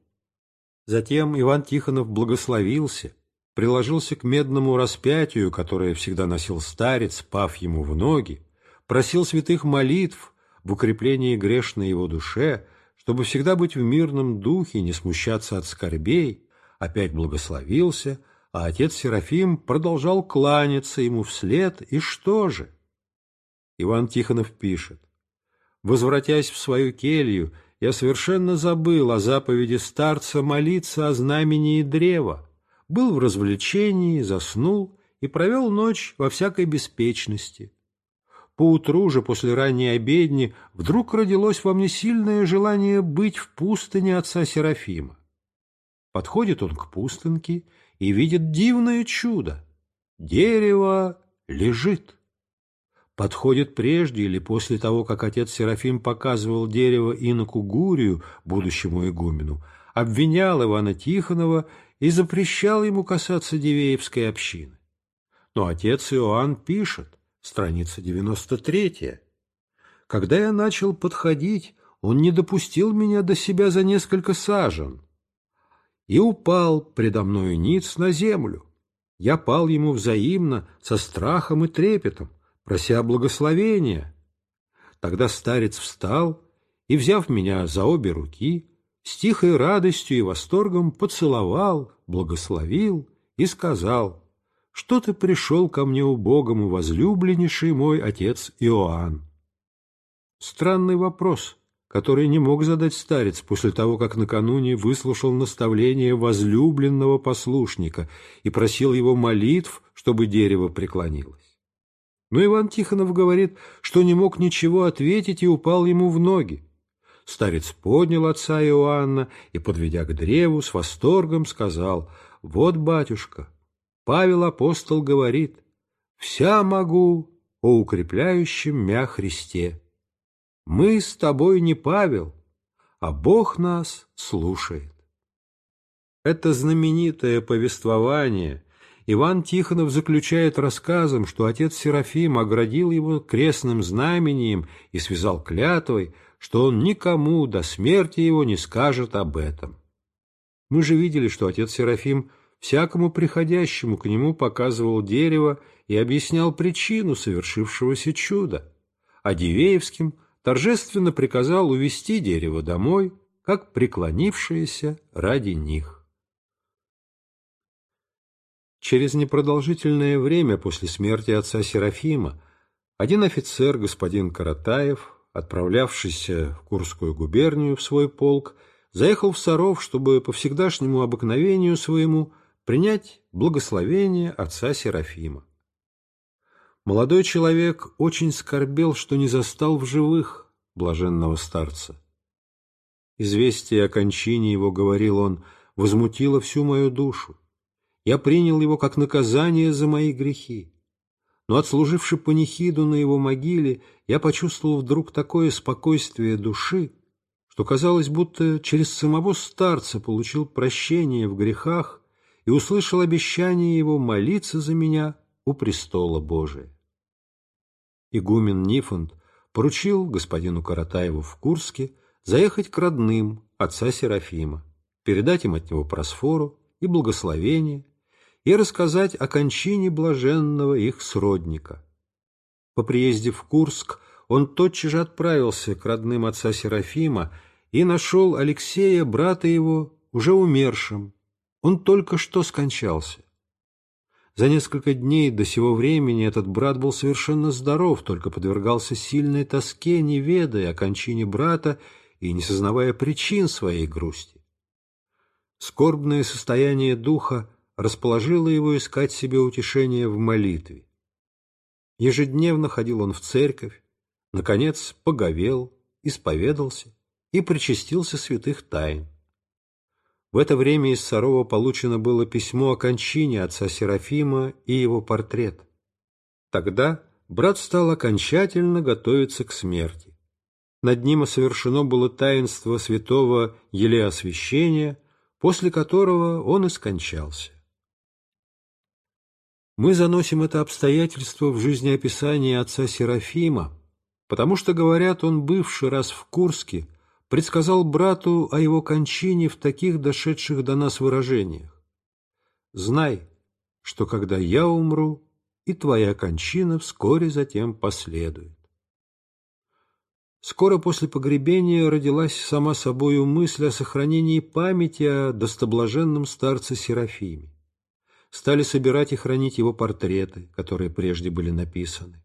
Затем Иван Тихонов благословился, приложился к медному распятию, которое всегда носил старец, пав ему в ноги, просил святых молитв в укреплении грешной его душе, чтобы всегда быть в мирном духе, не смущаться от скорбей, опять благословился, а отец Серафим продолжал кланяться ему вслед, и что же? Иван Тихонов пишет. Возвратясь в свою келью, я совершенно забыл о заповеди старца молиться о знамении древа, был в развлечении, заснул и провел ночь во всякой беспечности. Поутру же, после ранней обедни, вдруг родилось во мне сильное желание быть в пустыне отца Серафима. Подходит он к пустынке и видит дивное чудо. Дерево лежит. Подходит прежде или после того, как отец Серафим показывал дерево иноку Гурию, будущему игумену, обвинял Ивана Тихонова и запрещал ему касаться Дивеевской общины. Но отец Иоанн пишет, страница 93 «Когда я начал подходить, он не допустил меня до себя за несколько сажен, и упал предо мною ниц на землю. Я пал ему взаимно, со страхом и трепетом, прося благословения. Тогда старец встал и, взяв меня за обе руки, с тихой радостью и восторгом поцеловал, благословил и сказал, что ты пришел ко мне убогому, возлюбленнейший мой отец Иоанн. Странный вопрос, который не мог задать старец после того, как накануне выслушал наставление возлюбленного послушника и просил его молитв, чтобы дерево преклонилось. Но Иван Тихонов говорит, что не мог ничего ответить и упал ему в ноги. Старец поднял отца Иоанна и, подведя к древу, с восторгом сказал, «Вот, батюшка, Павел апостол говорит, «Вся могу о укрепляющем мя Христе». Мы с тобой не Павел, а Бог нас слушает. Это знаменитое повествование Иван Тихонов заключает рассказом, что отец Серафим оградил его крестным знамением и связал клятвой, что он никому до смерти его не скажет об этом. Мы же видели, что отец Серафим всякому приходящему к нему показывал дерево и объяснял причину совершившегося чуда, а Дивеевским торжественно приказал увести дерево домой, как преклонившееся ради них. Через непродолжительное время после смерти отца Серафима один офицер, господин Каратаев, отправлявшийся в Курскую губернию в свой полк, заехал в Саров, чтобы по всегдашнему обыкновению своему принять благословение отца Серафима. Молодой человек очень скорбел, что не застал в живых блаженного старца. Известие о кончине его, говорил он, возмутило всю мою душу. Я принял его как наказание за мои грехи. Но отслуживши панихиду на его могиле, я почувствовал вдруг такое спокойствие души, что казалось, будто через самого старца получил прощение в грехах и услышал обещание его молиться за меня у престола Божия. Игумен Нифонт поручил господину Каратаеву в Курске заехать к родным отца Серафима, передать им от него просфору и благословение и рассказать о кончине блаженного их сродника. По приезде в Курск он тотчас же отправился к родным отца Серафима и нашел Алексея, брата его, уже умершим. Он только что скончался. За несколько дней до сего времени этот брат был совершенно здоров, только подвергался сильной тоске, не ведая о кончине брата и не сознавая причин своей грусти. Скорбное состояние духа расположило его искать себе утешение в молитве. Ежедневно ходил он в церковь, наконец поговел, исповедался и причастился святых тайн. В это время из Сарова получено было письмо о кончине отца Серафима и его портрет. Тогда брат стал окончательно готовиться к смерти. Над ним совершено было таинство святого Елеосвящения, после которого он и скончался. Мы заносим это обстоятельство в жизнеописание отца Серафима, потому что, говорят, он, бывший раз в Курске, предсказал брату о его кончине в таких дошедших до нас выражениях. «Знай, что когда я умру, и твоя кончина вскоре затем последует». Скоро после погребения родилась сама собою мысль о сохранении памяти о достоблаженном старце Серафиме стали собирать и хранить его портреты, которые прежде были написаны.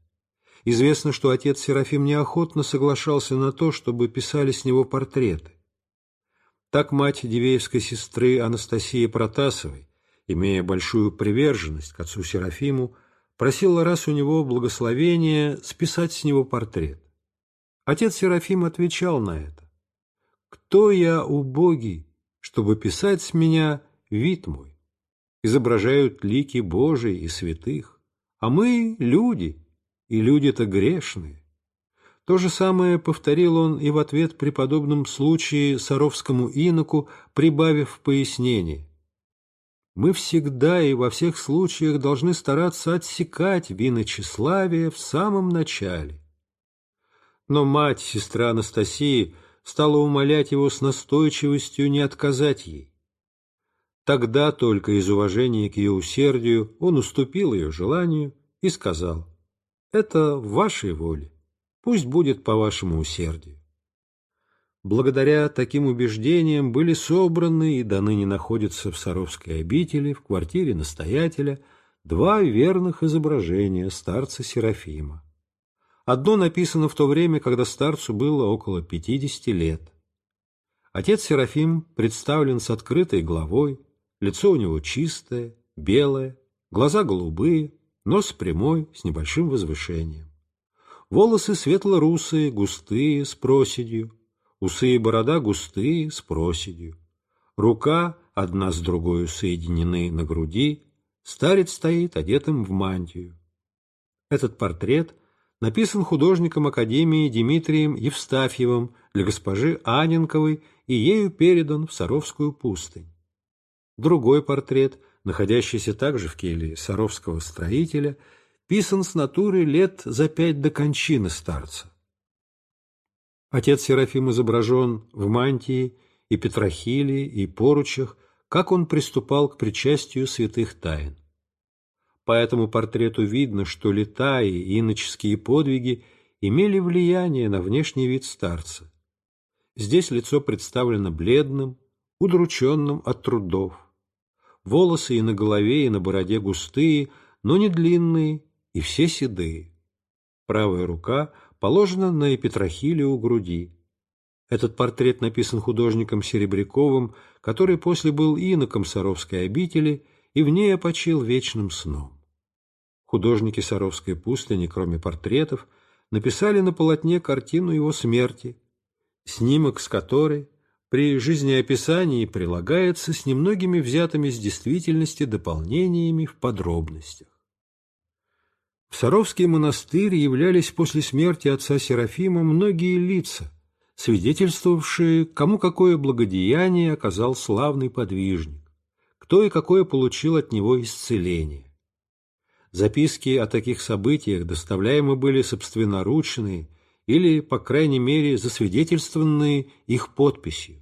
Известно, что отец Серафим неохотно соглашался на то, чтобы писали с него портреты. Так мать Дивеевской сестры Анастасии Протасовой, имея большую приверженность к отцу Серафиму, просила раз у него благословения списать с него портрет. Отец Серафим отвечал на это. «Кто я, убогий, что чтобы писать с меня вид мой. Изображают лики Божии и святых, а мы — люди, и люди-то грешные. То же самое повторил он и в ответ при подобном случае Саровскому иноку, прибавив пояснение. Мы всегда и во всех случаях должны стараться отсекать вина тщеславия в самом начале. Но мать, сестра Анастасии, стала умолять его с настойчивостью не отказать ей. Тогда только из уважения к ее усердию он уступил ее желанию и сказал, «Это в вашей воле. Пусть будет по вашему усердию. Благодаря таким убеждениям были собраны и до ныне находятся в Саровской обители, в квартире настоятеля, два верных изображения старца Серафима. Одно написано в то время, когда старцу было около 50 лет. Отец Серафим представлен с открытой головой, лицо у него чистое, белое, глаза голубые, нос прямой, с небольшим возвышением. Волосы светло-русые, густые, с проседью. Усы и борода густые, с проседью. Рука одна с другой соединены на груди. Старец стоит одетым в мантию. Этот портрет написан художником Академии Дмитрием Евстафьевым для госпожи Аненковой и ею передан в Саровскую пустынь. Другой портрет, находящийся также в келье Саровского строителя, писан с натуры лет за пять до кончины старца. Отец Серафим изображен в мантии и петрохилии и поручах, как он приступал к причастию святых тайн. По этому портрету видно, что лета и иноческие подвиги имели влияние на внешний вид старца. Здесь лицо представлено бледным, удрученным от трудов. Волосы и на голове, и на бороде густые, но не длинные и все седые. Правая рука положена на эпитрахилию груди. Этот портрет написан художником Серебряковым, который после был иноком Саровской обители и в ней опочил вечным сном. Художники Саровской пустыни, кроме портретов, написали на полотне картину его смерти, снимок с которой при жизнеописании прилагается с немногими взятыми с действительности дополнениями в подробностях. В Саровский монастырь являлись после смерти отца Серафима многие лица, свидетельствовавшие, кому какое благодеяние оказал славный подвижник, кто и какое получил от него исцеление. Записки о таких событиях доставляемы были собственноручные или, по крайней мере, засвидетельствованные их подписью.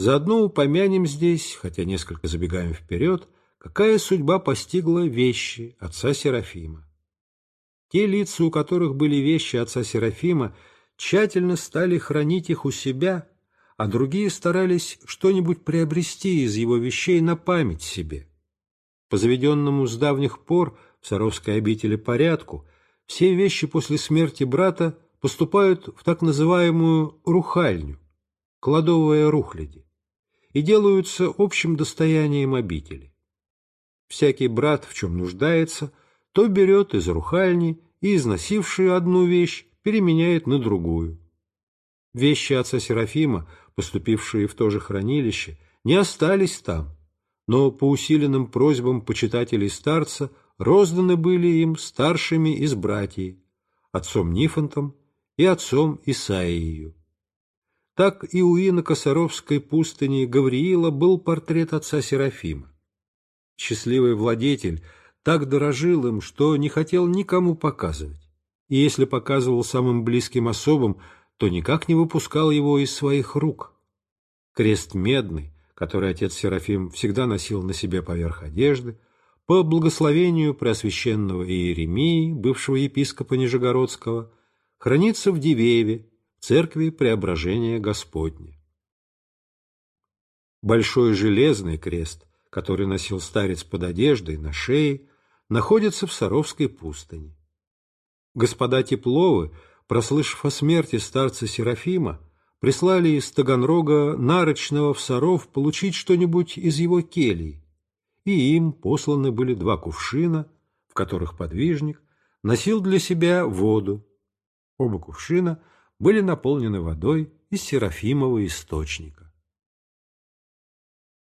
Заодно упомянем здесь, хотя несколько забегаем вперед, какая судьба постигла вещи отца Серафима. Те лица, у которых были вещи отца Серафима, тщательно стали хранить их у себя, а другие старались что-нибудь приобрести из его вещей на память себе. По заведенному с давних пор в Саровской обители порядку, все вещи после смерти брата поступают в так называемую рухальню, кладовые рухляди, и делаются общим достоянием обители. Всякий брат, в чем нуждается, то берет из рухальни и, износивший одну вещь, переменяет на другую. Вещи отца Серафима, поступившие в то же хранилище, не остались там, но по усиленным просьбам почитателей старца розданы были им старшими из братьев, отцом Нифонтом и отцом Исаией. Так и у инока Саровской пустыни Гавриила был портрет отца Серафима. Счастливый владетель – так дорожил им, что не хотел никому показывать. И если показывал самым близким особам, то никак не выпускал его из своих рук. Крест медный, который отец Серафим всегда носил на себе поверх одежды, по благословению Преосвященного Иеремии, бывшего епископа Нижегородского, хранится в Дивееве, церкви Преображения Господня. Большой железный крест, который носил старец под одеждой на шее, находится в Саровской пустыне. Господа Тепловы, прослышав о смерти старца Серафима, прислали из Таганрога Нарочного в Саров получить что-нибудь из его келий, и им посланы были два кувшина, в которых подвижник носил для себя воду. Оба кувшина были наполнены водой из Серафимова источника.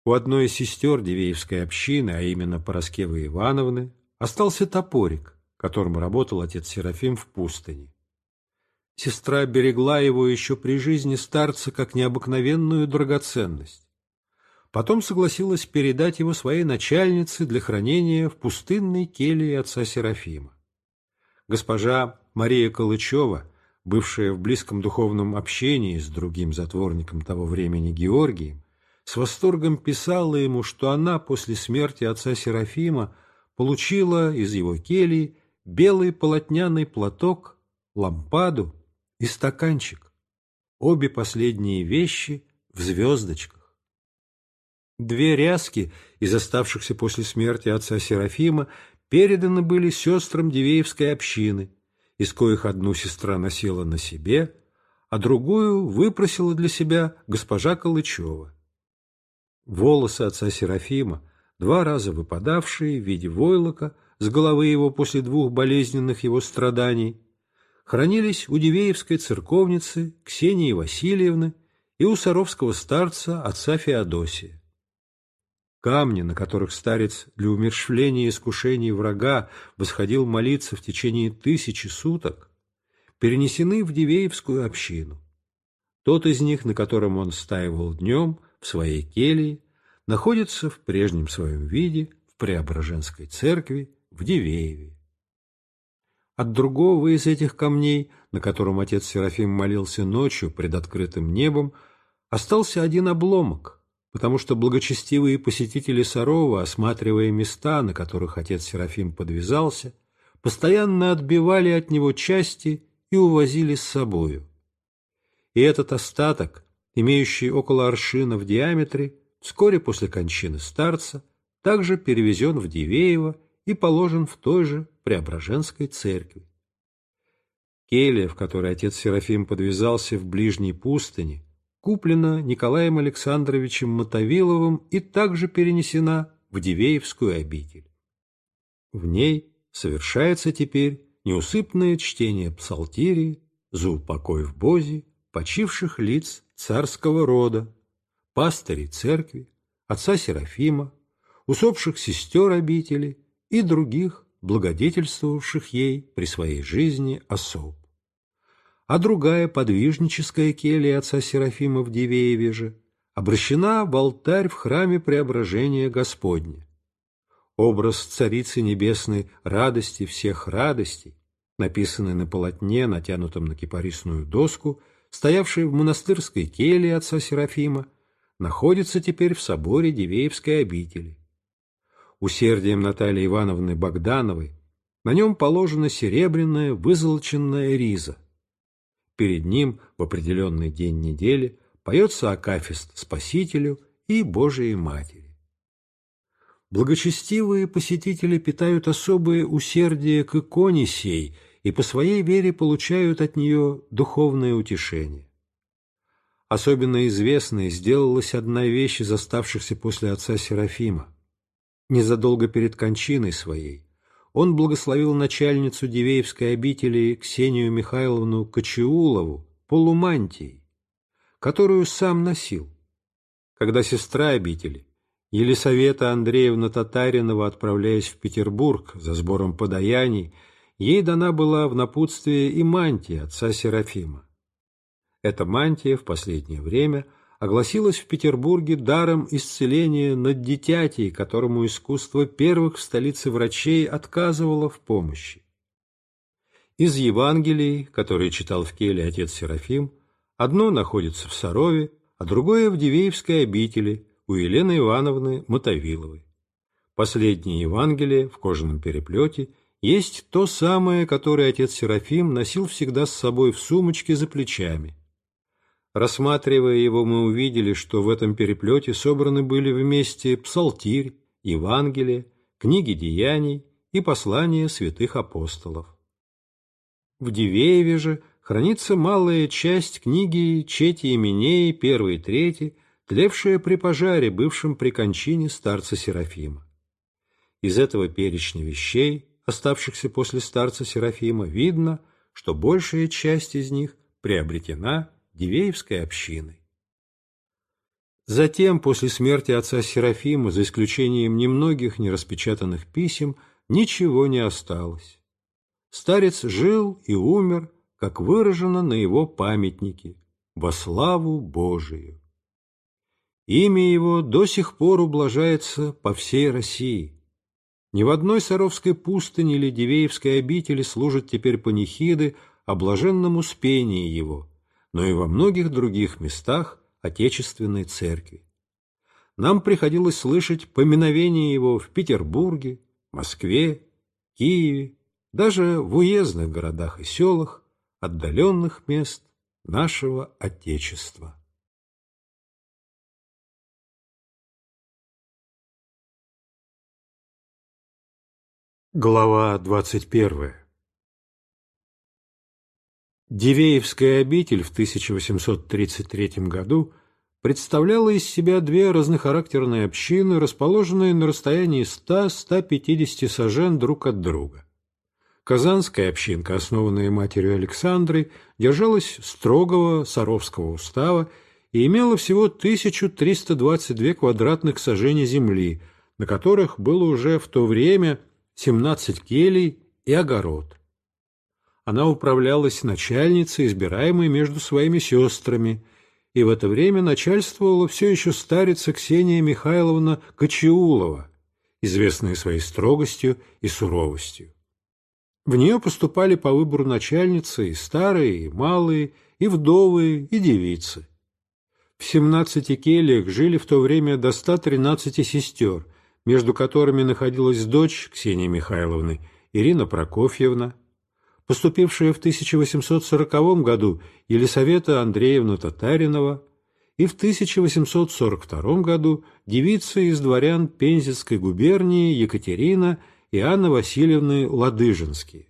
У одной из сестер Дивеевской общины, а именно Пороскевы Ивановны, остался топорик, которым работал отец Серафим в пустыне. Сестра берегла его еще при жизни старца как необыкновенную драгоценность. Потом согласилась передать его своей начальнице для хранения в пустынной келии отца Серафима. Госпожа Мария Калычева, бывшая в близком духовном общении с другим затворником того времени Георгием, с восторгом писала ему, что она после смерти отца Серафима получила из его кельи белый полотняный платок, лампаду и стаканчик. Обе последние вещи в звездочках. Две ряски из оставшихся после смерти отца Серафима переданы были сестрам Дивеевской общины, из коих одну сестра носила на себе, а другую выпросила для себя госпожа Калычева. Волосы отца Серафима, два раза выпадавшие в виде войлока с головы его после двух болезненных его страданий, хранились у Дивеевской церковницы Ксении Васильевны и у саровского старца отца Феодосия. Камни, на которых старец для умерщвления искушений врага восходил молиться в течение тысячи суток, перенесены в Дивеевскую общину. Тот из них, на котором он стаивал днем в своей келье, находится в прежнем своем виде в Преображенской церкви в Дивееве. От другого из этих камней, на котором отец Серафим молился ночью пред открытым небом, остался один обломок – потому что благочестивые посетители Сарова, осматривая места, на которых отец Серафим подвязался, постоянно отбивали от него части и увозили с собою. И этот остаток, имеющий около аршина в диаметре, вскоре после кончины старца, также перевезен в Дивеево и положен в той же Преображенской церкви. Келья, в которой отец Серафим подвязался в ближней пустыне, куплена Николаем Александровичем Мотовиловым и также перенесена в Дивеевскую обитель. В ней совершается теперь неусыпное чтение псалтири за упокой в Бозе почивших лиц царского рода, пастырей церкви, отца Серафима, усопших сестер обители и других благодетельствовавших ей при своей жизни особ а другая подвижническая келья отца Серафима в Дивееве обращена в алтарь в храме Преображения Господня. Образ Царицы Небесной радости всех радостей, написанный на полотне, натянутом на кипарисную доску, стоявший в монастырской келье отца Серафима, находится теперь в соборе Дивеевской обители. Усердием Натальи Ивановны Богдановой на нем положена серебряная вызолоченная риза – Перед ним в определенный день недели поется акафист Спасителю и Божией Матери. Благочестивые посетители питают особое усердие к иконе сей и по своей вере получают от нее духовное утешение. Особенно известной сделалась одна вещь из оставшихся после отца Серафима. Незадолго перед кончиной своей он благословил начальницу Дивеевской обители Ксению Михайловну Кочеулову полумантией, которую сам носил. Когда сестра обители, Елисавета Андреевна Татаринова, отправляясь в Петербург за сбором подаяний, ей дана была в напутствие и мантия отца Серафима. Эта мантия в последнее время – огласилась в Петербурге даром исцеления над дитятей, которому искусство первых в столице врачей отказывало в помощи. Из Евангелий, которые читал в Келе отец Серафим, одно находится в Сарове, а другое в Дивеевской обители у Елены Ивановны Мотовиловой. Последнее Евангелие в кожаном переплете есть то самое, которое отец Серафим носил всегда с собой в сумочке за плечами, Рассматривая его, мы увидели, что в этом переплете собраны были вместе псалтирь, Евангелие, книги деяний и послания святых апостолов. В Дивееве же хранится малая часть книги Чети Именеи первой и третьей, тлевшая при пожаре, бывшем при кончине старца Серафима. Из этого перечня вещей, оставшихся после старца Серафима, видно, что большая часть из них приобретена Дивеевской общиной. Затем, после смерти отца Серафима, за исключением немногих нераспечатанных писем, ничего не осталось. Старец жил и умер, как выражено на его памятнике, во славу Божию. Имя его до сих пор ублажается по всей России. Ни в одной Саровской пустыне или Дивеевской обители служат теперь панихиды о блаженном успении его, но и во многих других местах Отечественной Церкви. Нам приходилось слышать поминовение его в Петербурге, Москве, Киеве, даже в уездных городах и селах, отдаленных мест нашего Отечества. Глава двадцать первая Дивеевская обитель в 1833 году представляла из себя две разнохарактерные общины, расположенные на расстоянии 100-150 сажен друг от друга. Казанская общинка, основанная матерью Александрой, держалась строгого Саровского устава и имела всего 1322 квадратных сажений земли, на которых было уже в то время 17 келей и огород она управлялась начальницей, избираемой между своими сестрами, и в это время начальствовала все еще старица Ксения Михайловна Кочеулова, известная своей строгостью и суровостью. В нее поступали по выбору начальницы и старые, и малые, и вдовые, и девицы. В семнадцати кельях жили в то время до 113 сестер, между которыми находилась дочь Ксении Михайловны, Ирина Прокофьевна, поступившая в 1840 году Елисавета Андреевна Татаринова и в 1842 году девица из дворян Пензенской губернии Екатерина и Анна Васильевны Ладыжинские.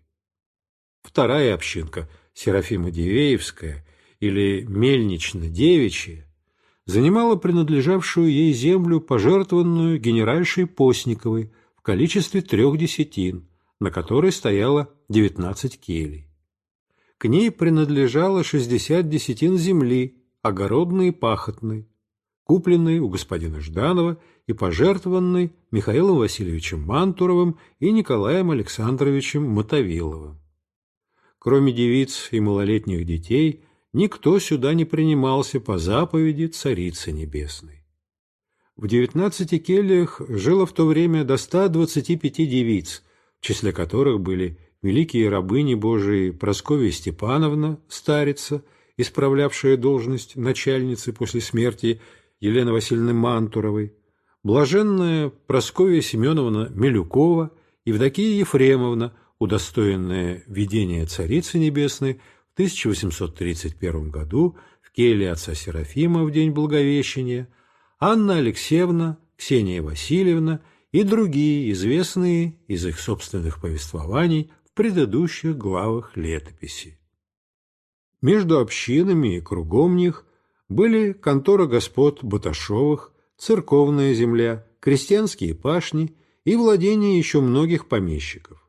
Вторая общинка, Серафима Дивеевская или Мельнично-Девичья, занимала принадлежавшую ей землю, пожертвованную генеральшей Постниковой в количестве трех десятин, на которой стояло 19 келей. К ней принадлежало 60 десятин земли, огородной и пахотной, купленной у господина Жданова и пожертвованной Михаилом Васильевичем Мантуровым и Николаем Александровичем Мотовиловым. Кроме девиц и малолетних детей, никто сюда не принимался по заповеди Царицы Небесной. В девятнадцати кельях жило в то время до 125 девиц, в числе которых были великие рабыни Божии Прасковья Степановна, старица, исправлявшая должность начальницы после смерти Елены Васильевны Мантуровой, блаженная Прасковья Семеновна Милюкова, Евдокия Ефремовна, удостоенная видения Царицы Небесной в 1831 году в келье отца Серафима в день Благовещения, Анна Алексеевна, Ксения Васильевна – и другие, известные из их собственных повествований в предыдущих главах летописи. Между общинами и кругом них были контора господ Баташовых, церковная земля, крестьянские пашни и владения еще многих помещиков.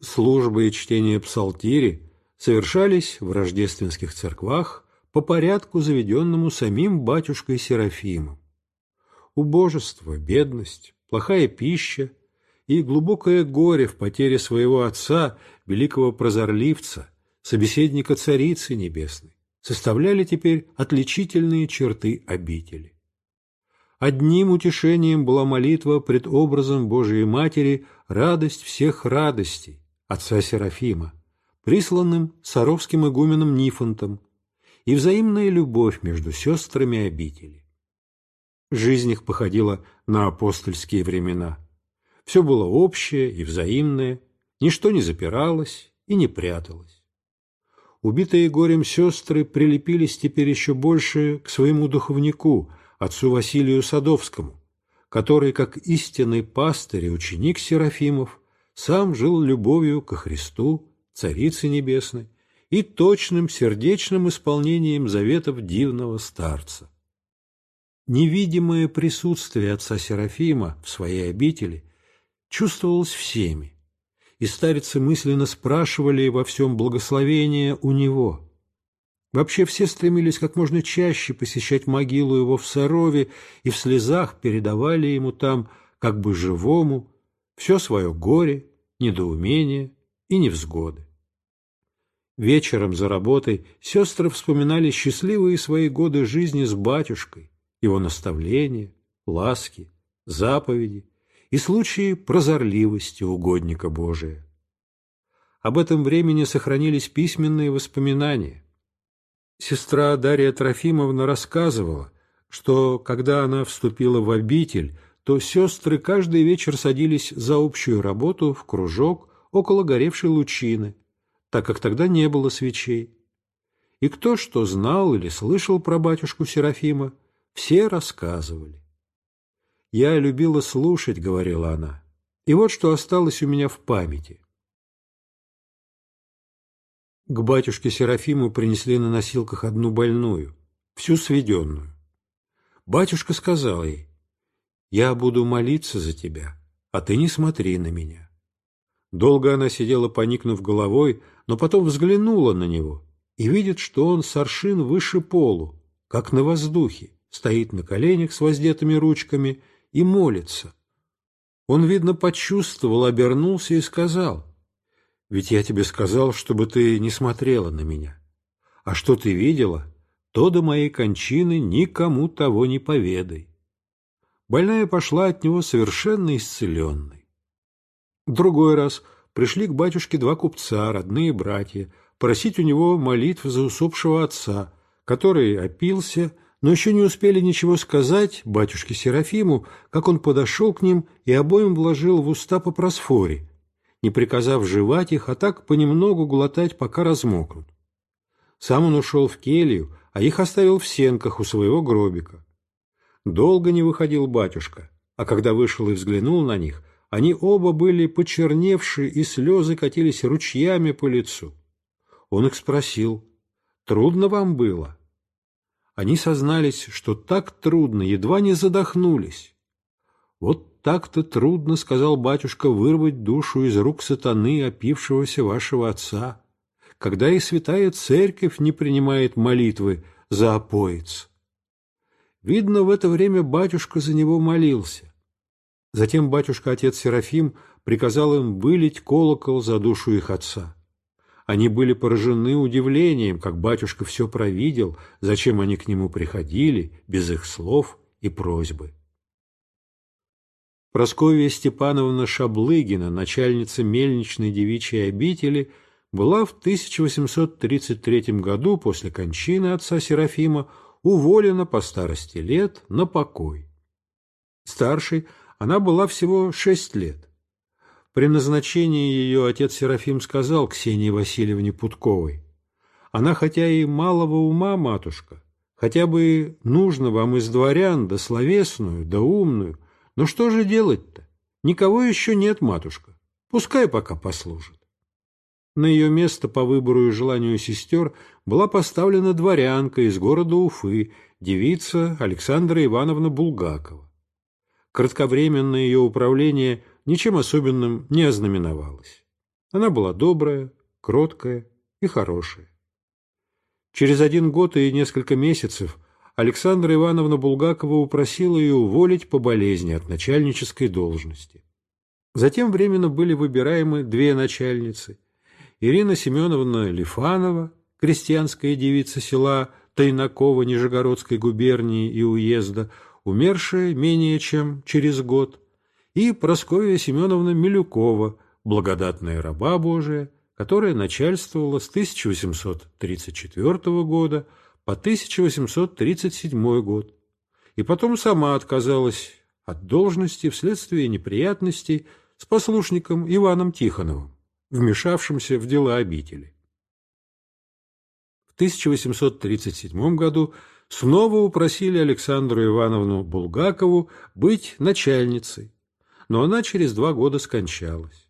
Службы и чтение псалтири совершались в рождественских церквах по порядку, заведенному самим батюшкой Серафимом. Убожество, бедность, плохая пища и глубокое горе в потере своего отца, великого прозорливца, собеседника Царицы Небесной, составляли теперь отличительные черты обители. Одним утешением была молитва пред образом Божией Матери «Радость всех радостей» отца Серафима, присланным Саровским игуменом Нифонтом, и взаимная любовь между сестрами обители. Жизнь их походила на апостольские времена. Все было общее и взаимное, ничто не запиралось и не пряталось. Убитые горем сестры прилепились теперь еще больше к своему духовнику, отцу Василию Садовскому, который, как истинный пастырь и ученик Серафимов, сам жил любовью ко Христу, Царице Небесной, и точным сердечным исполнением заветов дивного старца. Невидимое присутствие отца Серафима в своей обители чувствовалось всеми, и старицы мысленно спрашивали во всем благословения у него. Вообще все стремились как можно чаще посещать могилу его в Сарове и в слезах передавали ему там, как бы живому, все свое горе, недоумение и невзгоды. Вечером за работой сестры вспоминали счастливые свои годы жизни с батюшкой, его наставления, ласки, заповеди и случаи прозорливости угодника Божия. Об этом времени сохранились письменные воспоминания. Сестра Дарья Трофимовна рассказывала, что, когда она вступила в обитель, то сестры каждый вечер садились за общую работу в кружок около горевшей лучины, так как тогда не было свечей. И кто что знал или слышал про батюшку Серафима, все рассказывали. «Я любила слушать», — говорила она, — «и вот что осталось у меня в памяти». К батюшке Серафиму принесли на носилках одну больную, всю сведенную. Батюшка сказал ей, «Я буду молиться за тебя, а ты не смотри на меня». Долго она сидела, поникнув головой, но потом взглянула на него и видит, что он с аршин выше полу, как на воздухе, стоит на коленях с воздетыми ручками и молится. Он, видно, почувствовал, обернулся и сказал, «Ведь я тебе сказал, чтобы ты не смотрела на меня. А что ты видела, то до моей кончины никому того не поведай». Больная пошла от него совершенно исцеленной. Другой раз пришли к батюшке два купца, родные братья, просить у него молитв за усопшего отца, который опился, но еще не успели ничего сказать батюшке Серафиму, как он подошел к ним и обоим вложил в уста по просфоре, не приказав жевать их, а так понемногу глотать, пока размокнут. Сам он ушел в келью, а их оставил в сенках у своего гробика. Долго не выходил батюшка, а когда вышел и взглянул на них, они оба были почерневшие, и слезы катились ручьями по лицу. Он их спросил, «Трудно вам было?» Они сознались, что так трудно, едва не задохнулись. «Вот так-то трудно, — сказал батюшка, — вырвать душу из рук сатаны, опившегося вашего отца, когда и святая церковь не принимает молитвы за опоиц». Видно, в это время батюшка за него молился. Затем батюшка-отец Серафим приказал им вылить колокол за душу их отца. Они были поражены удивлением, как батюшка все провидел, зачем они к нему приходили, без их слов и просьбы. Просковья Степановна Шаблыгина, начальница мельничной девичьей обители, была в 1833 году после кончины отца Серафима уволена по старости лет на покой. Старший – она была всего шесть лет. При назначении ее отец Серафим сказал Ксении Васильевне Путковой, «Она хотя и малого ума, матушка, хотя бы нужно вам из дворян, да словесную, да умную, но что же делать-то? Никого еще нет, матушка, пускай пока послужит». На ее место по выбору и желанию сестер была поставлена дворянка из города Уфы, девица Александра Ивановна Булгакова кратковременное ее управление ничем особенным не ознаменовалось. Она была добрая, кроткая и хорошая. Через один год и несколько месяцев Александра Ивановна Булгакова упросила ее уволить по болезни от начальнической должности. Затем временно были выбираемы две начальницы – Ирина Семеновна Лифанова, крестьянская девица села Тайнакова Нижегородской губернии и уезда, умершая менее чем через год, и Прасковья Семеновна Милюкова, благодатная раба Божия, которая начальствовала с 1834 года по 1837 год, и потом сама отказалась от должности вследствие неприятностей с послушником Иваном Тихоновым, вмешавшимся в дела обители. В 1837 году снова упросили Александру Ивановну Булгакову быть начальницей, но она через два года скончалась.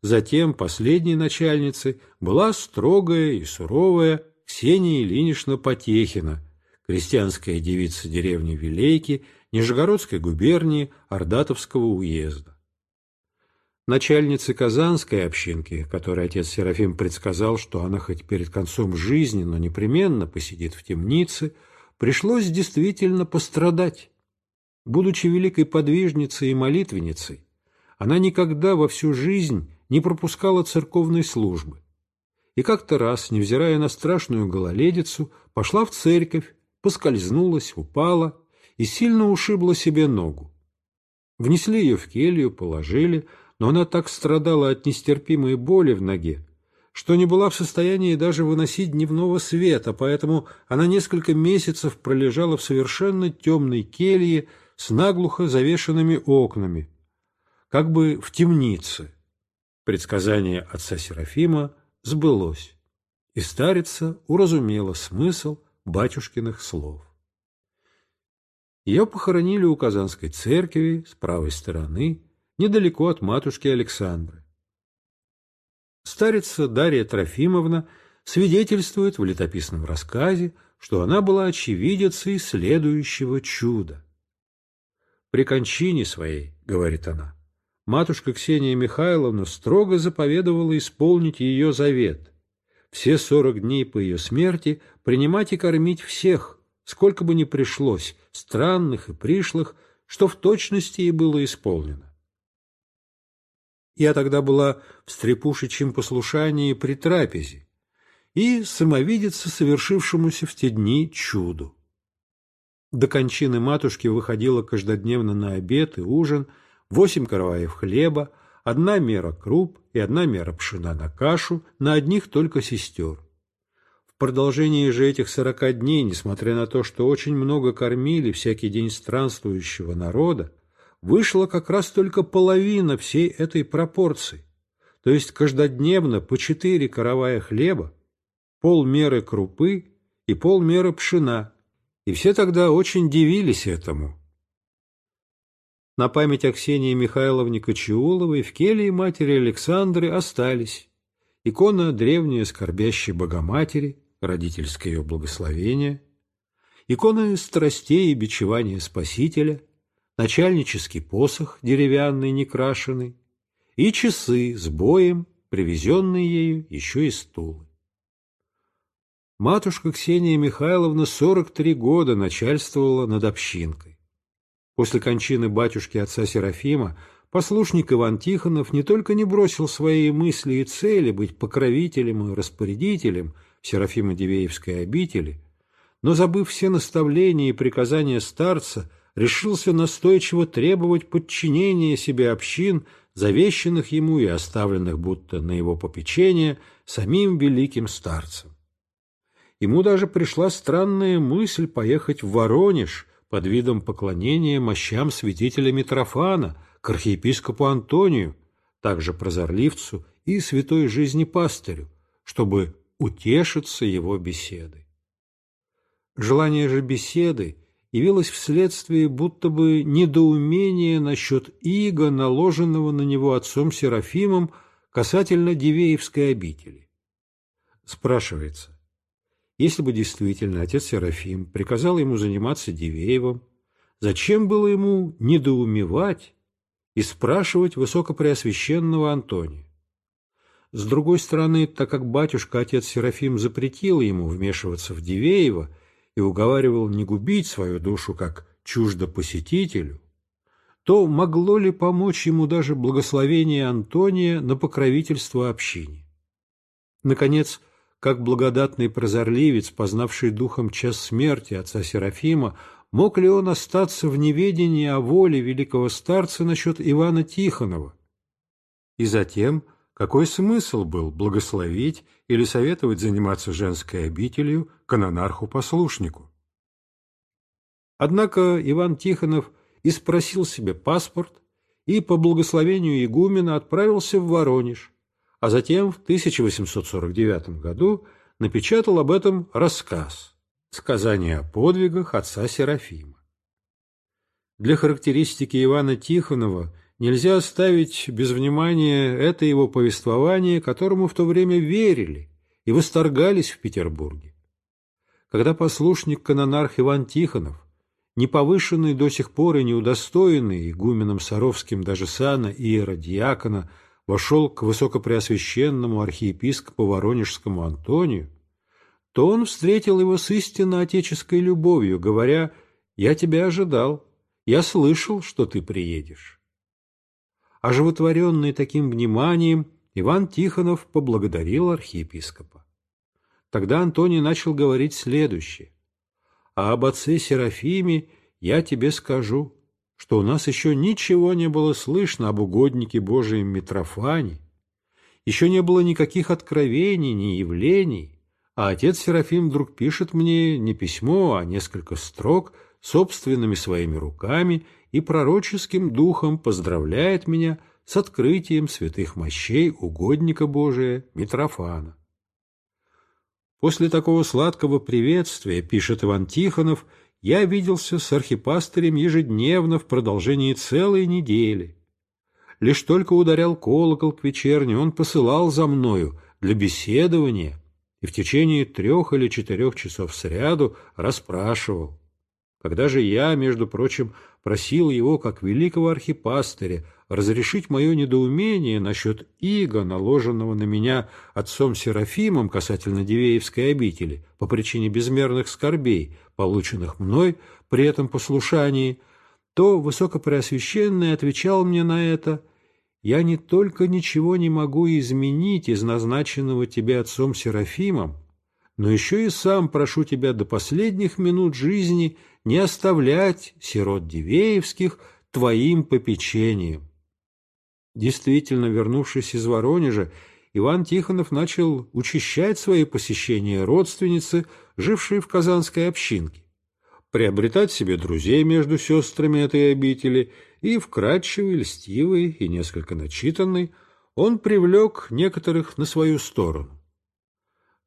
Затем последней начальницей была строгая и суровая Ксения Ильинична Потехина, крестьянская девица деревни Вилейки Нижегородской губернии Ордатовского уезда. Начальнице Казанской общинки, которой отец Серафим предсказал, что она хоть перед концом жизни, но непременно посидит в темнице, пришлось действительно пострадать. Будучи великой подвижницей и молитвенницей, она никогда во всю жизнь не пропускала церковной службы. И как-то раз, невзирая на страшную гололедицу, пошла в церковь, поскользнулась, упала и сильно ушибла себе ногу. Внесли ее в келью, положили, но она так страдала от нестерпимой боли в ноге, что не была в состоянии даже выносить дневного света, поэтому она несколько месяцев пролежала в совершенно темной келье с наглухо завешенными окнами, как бы в темнице. Предсказание отца Серафима сбылось, и старица уразумела смысл батюшкиных слов. Ее похоронили у Казанской церкви с правой стороны, недалеко от матушки Александры. Старица Дарья Трофимовна свидетельствует в летописном рассказе, что она была очевидицей следующего чуда. «При кончине своей, — говорит она, — матушка Ксения Михайловна строго заповедовала исполнить ее завет, все сорок дней по ее смерти принимать и кормить всех, сколько бы ни пришлось, странных и пришлых, что в точности и было исполнено. Я тогда была в стрепушечьем послушании при трапезе и самовидеться совершившемуся в те дни чуду. До кончины матушки выходила каждодневно на обед и ужин восемь караваев хлеба, одна мера круп и одна мера пшена на кашу на одних только сестер. Продолжении же этих сорока дней, несмотря на то, что очень много кормили всякий день странствующего народа, вышла как раз только половина всей этой пропорции, то есть каждодневно по четыре каравая хлеба, полмеры крупы и полмеры пшена, и все тогда очень дивились этому. На память о Ксении Михайловне Кочеуловой в келье матери Александры остались икона древняя скорбящей Богоматери, родительское ее благословение, иконы страстей и бичевания Спасителя, начальнический посох деревянный, некрашенный, и часы с боем, привезенные ею еще и стулы. Матушка Ксения Михайловна 43 года начальствовала над общинкой. После кончины батюшки отца Серафима послушник Иван Тихонов не только не бросил свои мысли и цели быть покровителем и распорядителем – Серафимо-Дивеевской обители, но, забыв все наставления и приказания старца, решился настойчиво требовать подчинения себе общин, завещанных ему и оставленных будто на его попечение самим великим старцем. Ему даже пришла странная мысль поехать в Воронеж под видом поклонения мощам святителя Митрофана к архиепископу Антонию, также прозорливцу и святой жизни пастырю, чтобы утешиться его беседой. Желание же беседы явилось вследствие будто бы недоумения насчет иго, наложенного на него отцом Серафимом касательно Дивеевской обители. Спрашивается, если бы действительно отец Серафим приказал ему заниматься Дивеевым, зачем было ему недоумевать и спрашивать высокопреосвященного Антония? С другой стороны, так как батюшка, отец Серафим, запретил ему вмешиваться в Дивеево и уговаривал не губить свою душу как чуждо посетителю, то могло ли помочь ему даже благословение Антония на покровительство общине? Наконец, как благодатный прозорливец, познавший духом час смерти отца Серафима, мог ли он остаться в неведении о воле великого старца насчет Ивана Тихонова? И затем – какой смысл был благословить или советовать заниматься женской обителью канонарху-послушнику? Однако Иван Тихонов испросил себе паспорт и по благословению игумена отправился в Воронеж, а затем в 1849 году напечатал об этом рассказ «Сказание о подвигах отца Серафима». Для характеристики Ивана Тихонова – Нельзя оставить без внимания это его повествование, которому в то время верили и восторгались в Петербурге. Когда послушник канонарх Иван Тихонов, не повышенный до сих пор и не удостоенный игуменом Саровским даже сана иеродиакона, вошел к высокопреосвященному архиепископу Воронежскому Антонию, то он встретил его с истинно отеческой любовью, говоря «Я тебя ожидал, я слышал, что ты приедешь». Оживотворенный таким вниманием, Иван Тихонов поблагодарил архиепископа. Тогда Антоний начал говорить следующее. «А об отце Серафиме я тебе скажу, что у нас еще ничего не было слышно об угоднике Божием Митрофане, еще не было никаких откровений, ни явлений, а отец Серафим вдруг пишет мне не письмо, а несколько строк собственными своими руками и пророческим духом поздравляет меня с открытием святых мощей угодника Божия Митрофана. После такого сладкого приветствия, пишет Иван Тихонов, я виделся с архипастырем ежедневно в продолжении целой недели. Лишь только ударял колокол к вечерне, он посылал за мною для беседования и в течение трех или четырех часов сряду расспрашивал. Когда же я, между прочим, просил его, как великого архипастыря, разрешить мое недоумение насчет иго, наложенного на меня отцом Серафимом касательно Дивеевской обители по причине безмерных скорбей, полученных мной при этом послушании, то Высокопреосвященный отвечал мне на это «Я не только ничего не могу изменить из назначенного тебе отцом Серафимом, но еще и сам прошу тебя до последних минут жизни не оставлять сирот Дивеевских твоим попечением. Действительно, вернувшись из Воронежа, Иван Тихонов начал учащать свои посещения родственницы, жившей в казанской общинке, приобретать себе друзей между сестрами этой обители, и вкрадчивый, льстивый и несколько начитанный он привлек некоторых на свою сторону.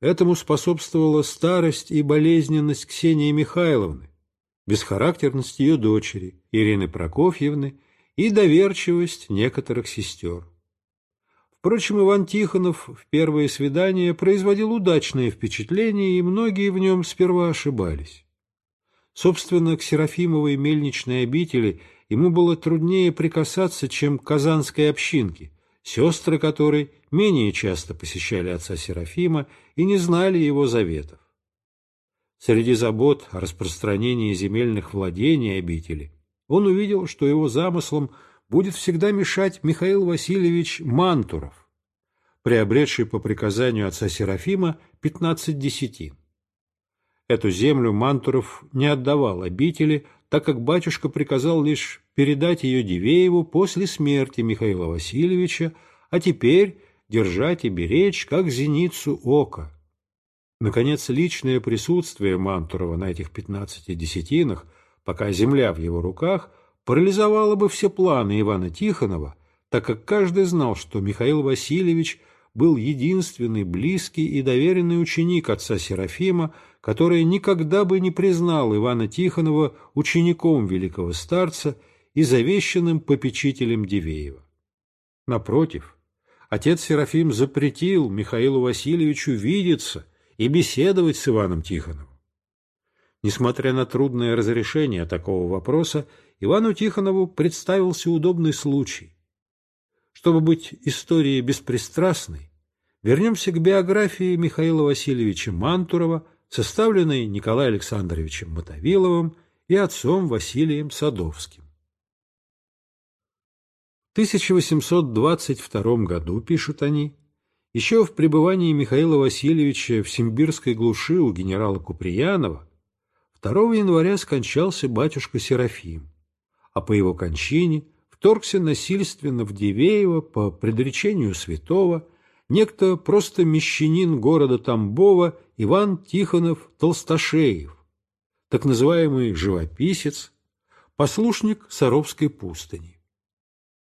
Этому способствовала старость и болезненность Ксении Михайловны, бесхарактерность ее дочери, Ирины Прокофьевны, и доверчивость некоторых сестер. Впрочем, Иван Тихонов в первое свидание производил удачное впечатление, и многие в нем сперва ошибались. Собственно, к Серафимовой мельничной обители ему было труднее прикасаться, чем к казанской общинке, сестры которой менее часто посещали отца Серафима и не знали его заветов. Среди забот о распространении земельных владений обители он увидел, что его замыслом будет всегда мешать Михаил Васильевич Мантуров, приобретший по приказанию отца Серафима 15 десятин. Эту землю Мантуров не отдавал обители, так как батюшка приказал лишь передать ее Дивееву после смерти Михаила Васильевича, а теперь держать и беречь, как зеницу ока. Наконец, личное присутствие Мантурова на этих пятнадцати десятинах, пока земля в его руках, парализовало бы все планы Ивана Тихонова, так как каждый знал, что Михаил Васильевич был единственный близкий и доверенный ученик отца Серафима, который никогда бы не признал Ивана Тихонова учеником великого старца и завещанным попечителем Дивеева. Напротив, отец Серафим запретил Михаилу Васильевичу видеться и беседовать с Иваном Тихоновым. Несмотря на трудное разрешение такого вопроса, Ивану Тихонову представился удобный случай. Чтобы быть историей беспристрастной, вернемся к биографии Михаила Васильевича Мантурова, составленной Николаем Александровичем Мотовиловым и отцом Василием Садовским. 1822 году, пишут они, еще в пребывании Михаила Васильевича в симбирской глуши у генерала Куприянова 2 января скончался батюшка Серафим, а по его кончине вторгся насильственно в Дивеево по предречению святого некто просто мещанин города Тамбова Иван Тихонов Толстошеев, так называемый живописец, послушник Саровской пустыни.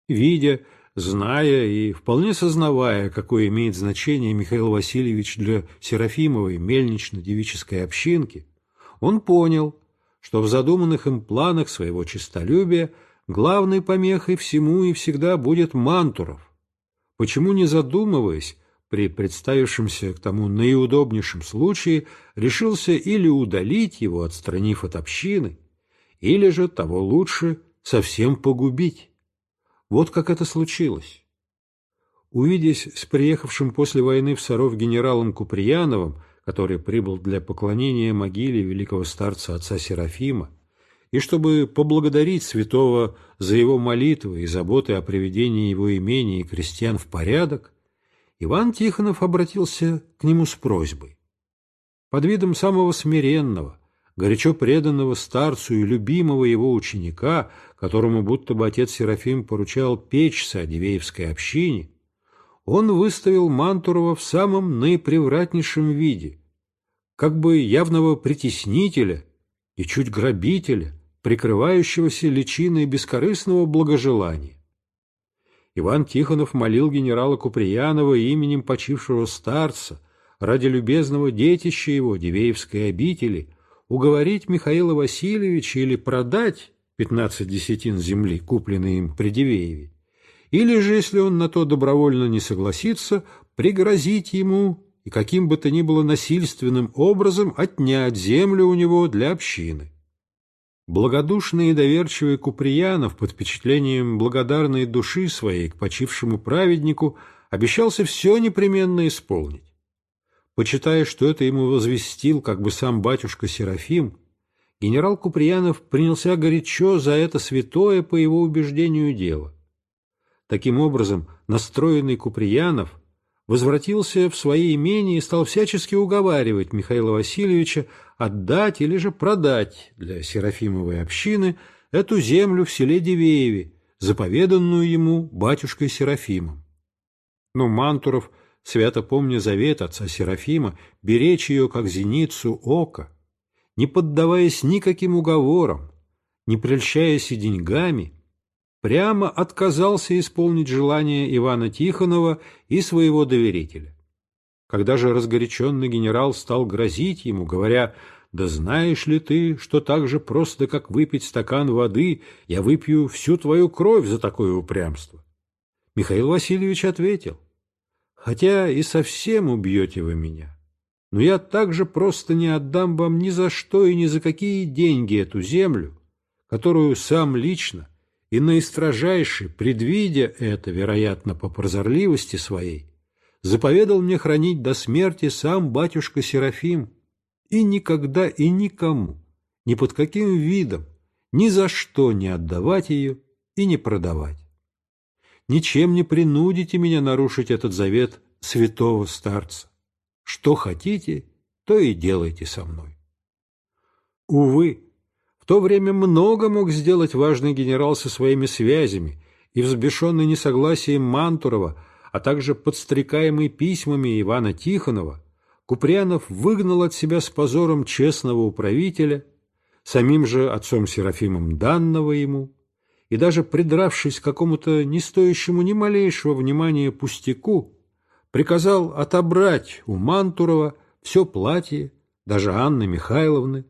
Видя, зная и вполне сознавая, какое имеет значение Михаил Васильевич для Серафимовой мельнично-девической общинки, он понял, что в задуманных им планах своего честолюбия главной помехой всему и всегда будет Мантуров. Почему, не задумываясь, при представившемся к тому наиудобнейшем случае, решился или удалить его, отстранив от общины, или же, того лучше, совсем погубить. Вот как это случилось. Увидясь с приехавшим после войны в Саров генералом Куприяновым, который прибыл для поклонения могиле великого старца отца Серафима, и чтобы поблагодарить святого за его молитвы и заботы о приведении его имения и крестьян в порядок, Иван Тихонов обратился к нему с просьбой. Под видом самого смиренного, горячо преданного старцу и любимого его ученика, которому будто бы отец Серафим поручал печься о Дивеевской общине, он выставил Мантурова в самом наипревратнейшем виде, как бы явного притеснителя и чуть грабителя, прикрывающегося личиной бескорыстного благожелания. Иван Тихонов молил генерала Куприянова именем почившего старца ради любезного детища его, Дивеевской обители, уговорить Михаила Васильевича или продать пятнадцать десятин земли, купленной им при Дивееве, или же, если он на то добровольно не согласится, пригрозить ему и каким бы то ни было насильственным образом отнять землю у него для общины. Благодушный и доверчивый Куприянов под впечатлением благодарной души своей к почившему праведнику обещался все непременно исполнить. Почитая, что это ему возвестил как бы сам батюшка Серафим, генерал Куприянов принялся горячо за это святое, по его убеждению, дело. Таким образом, настроенный Куприянов возвратился в свои имения и стал всячески уговаривать Михаила Васильевича отдать или же продать для Серафимовой общины эту землю в селе Дивееве, заповеданную ему батюшкой Серафимом. Но Мантуров, свято помня завет отца Серафима, беречь ее как зеницу ока, не поддаваясь никаким уговорам, не прельщаясь и деньгами, прямо отказался исполнить желание Ивана Тихонова и своего доверителя. Когда же разгоряченный генерал стал грозить ему, говоря «Да знаешь ли ты, что так же просто, как выпить стакан воды, я выпью всю твою кровь за такое упрямство?» Михаил Васильевич ответил «Хотя и совсем убьете вы меня, но я также просто не отдам вам ни за что и ни за какие деньги эту землю, которую сам лично и наистрожайше, предвидя это, вероятно, по прозорливости своей, заповедал мне хранить до смерти сам батюшка Серафим, и никогда и никому, ни под каким видом, ни за что не отдавать ее и не продавать. Ничем не принудите меня нарушить этот завет святого старца. Что хотите, то и делайте со мной. Увы, в то время много мог сделать важный генерал со своими связями, и взбешенный несогласием Мантурова, а также подстрекаемый письмами Ивана Тихонова, Куприянов выгнал от себя с позором честного управителя, самим же отцом Серафимом данного ему, и даже придравшись к какому-то не стоящему ни малейшего внимания пустяку, приказал отобрать у Мантурова все платье, даже Анны Михайловны,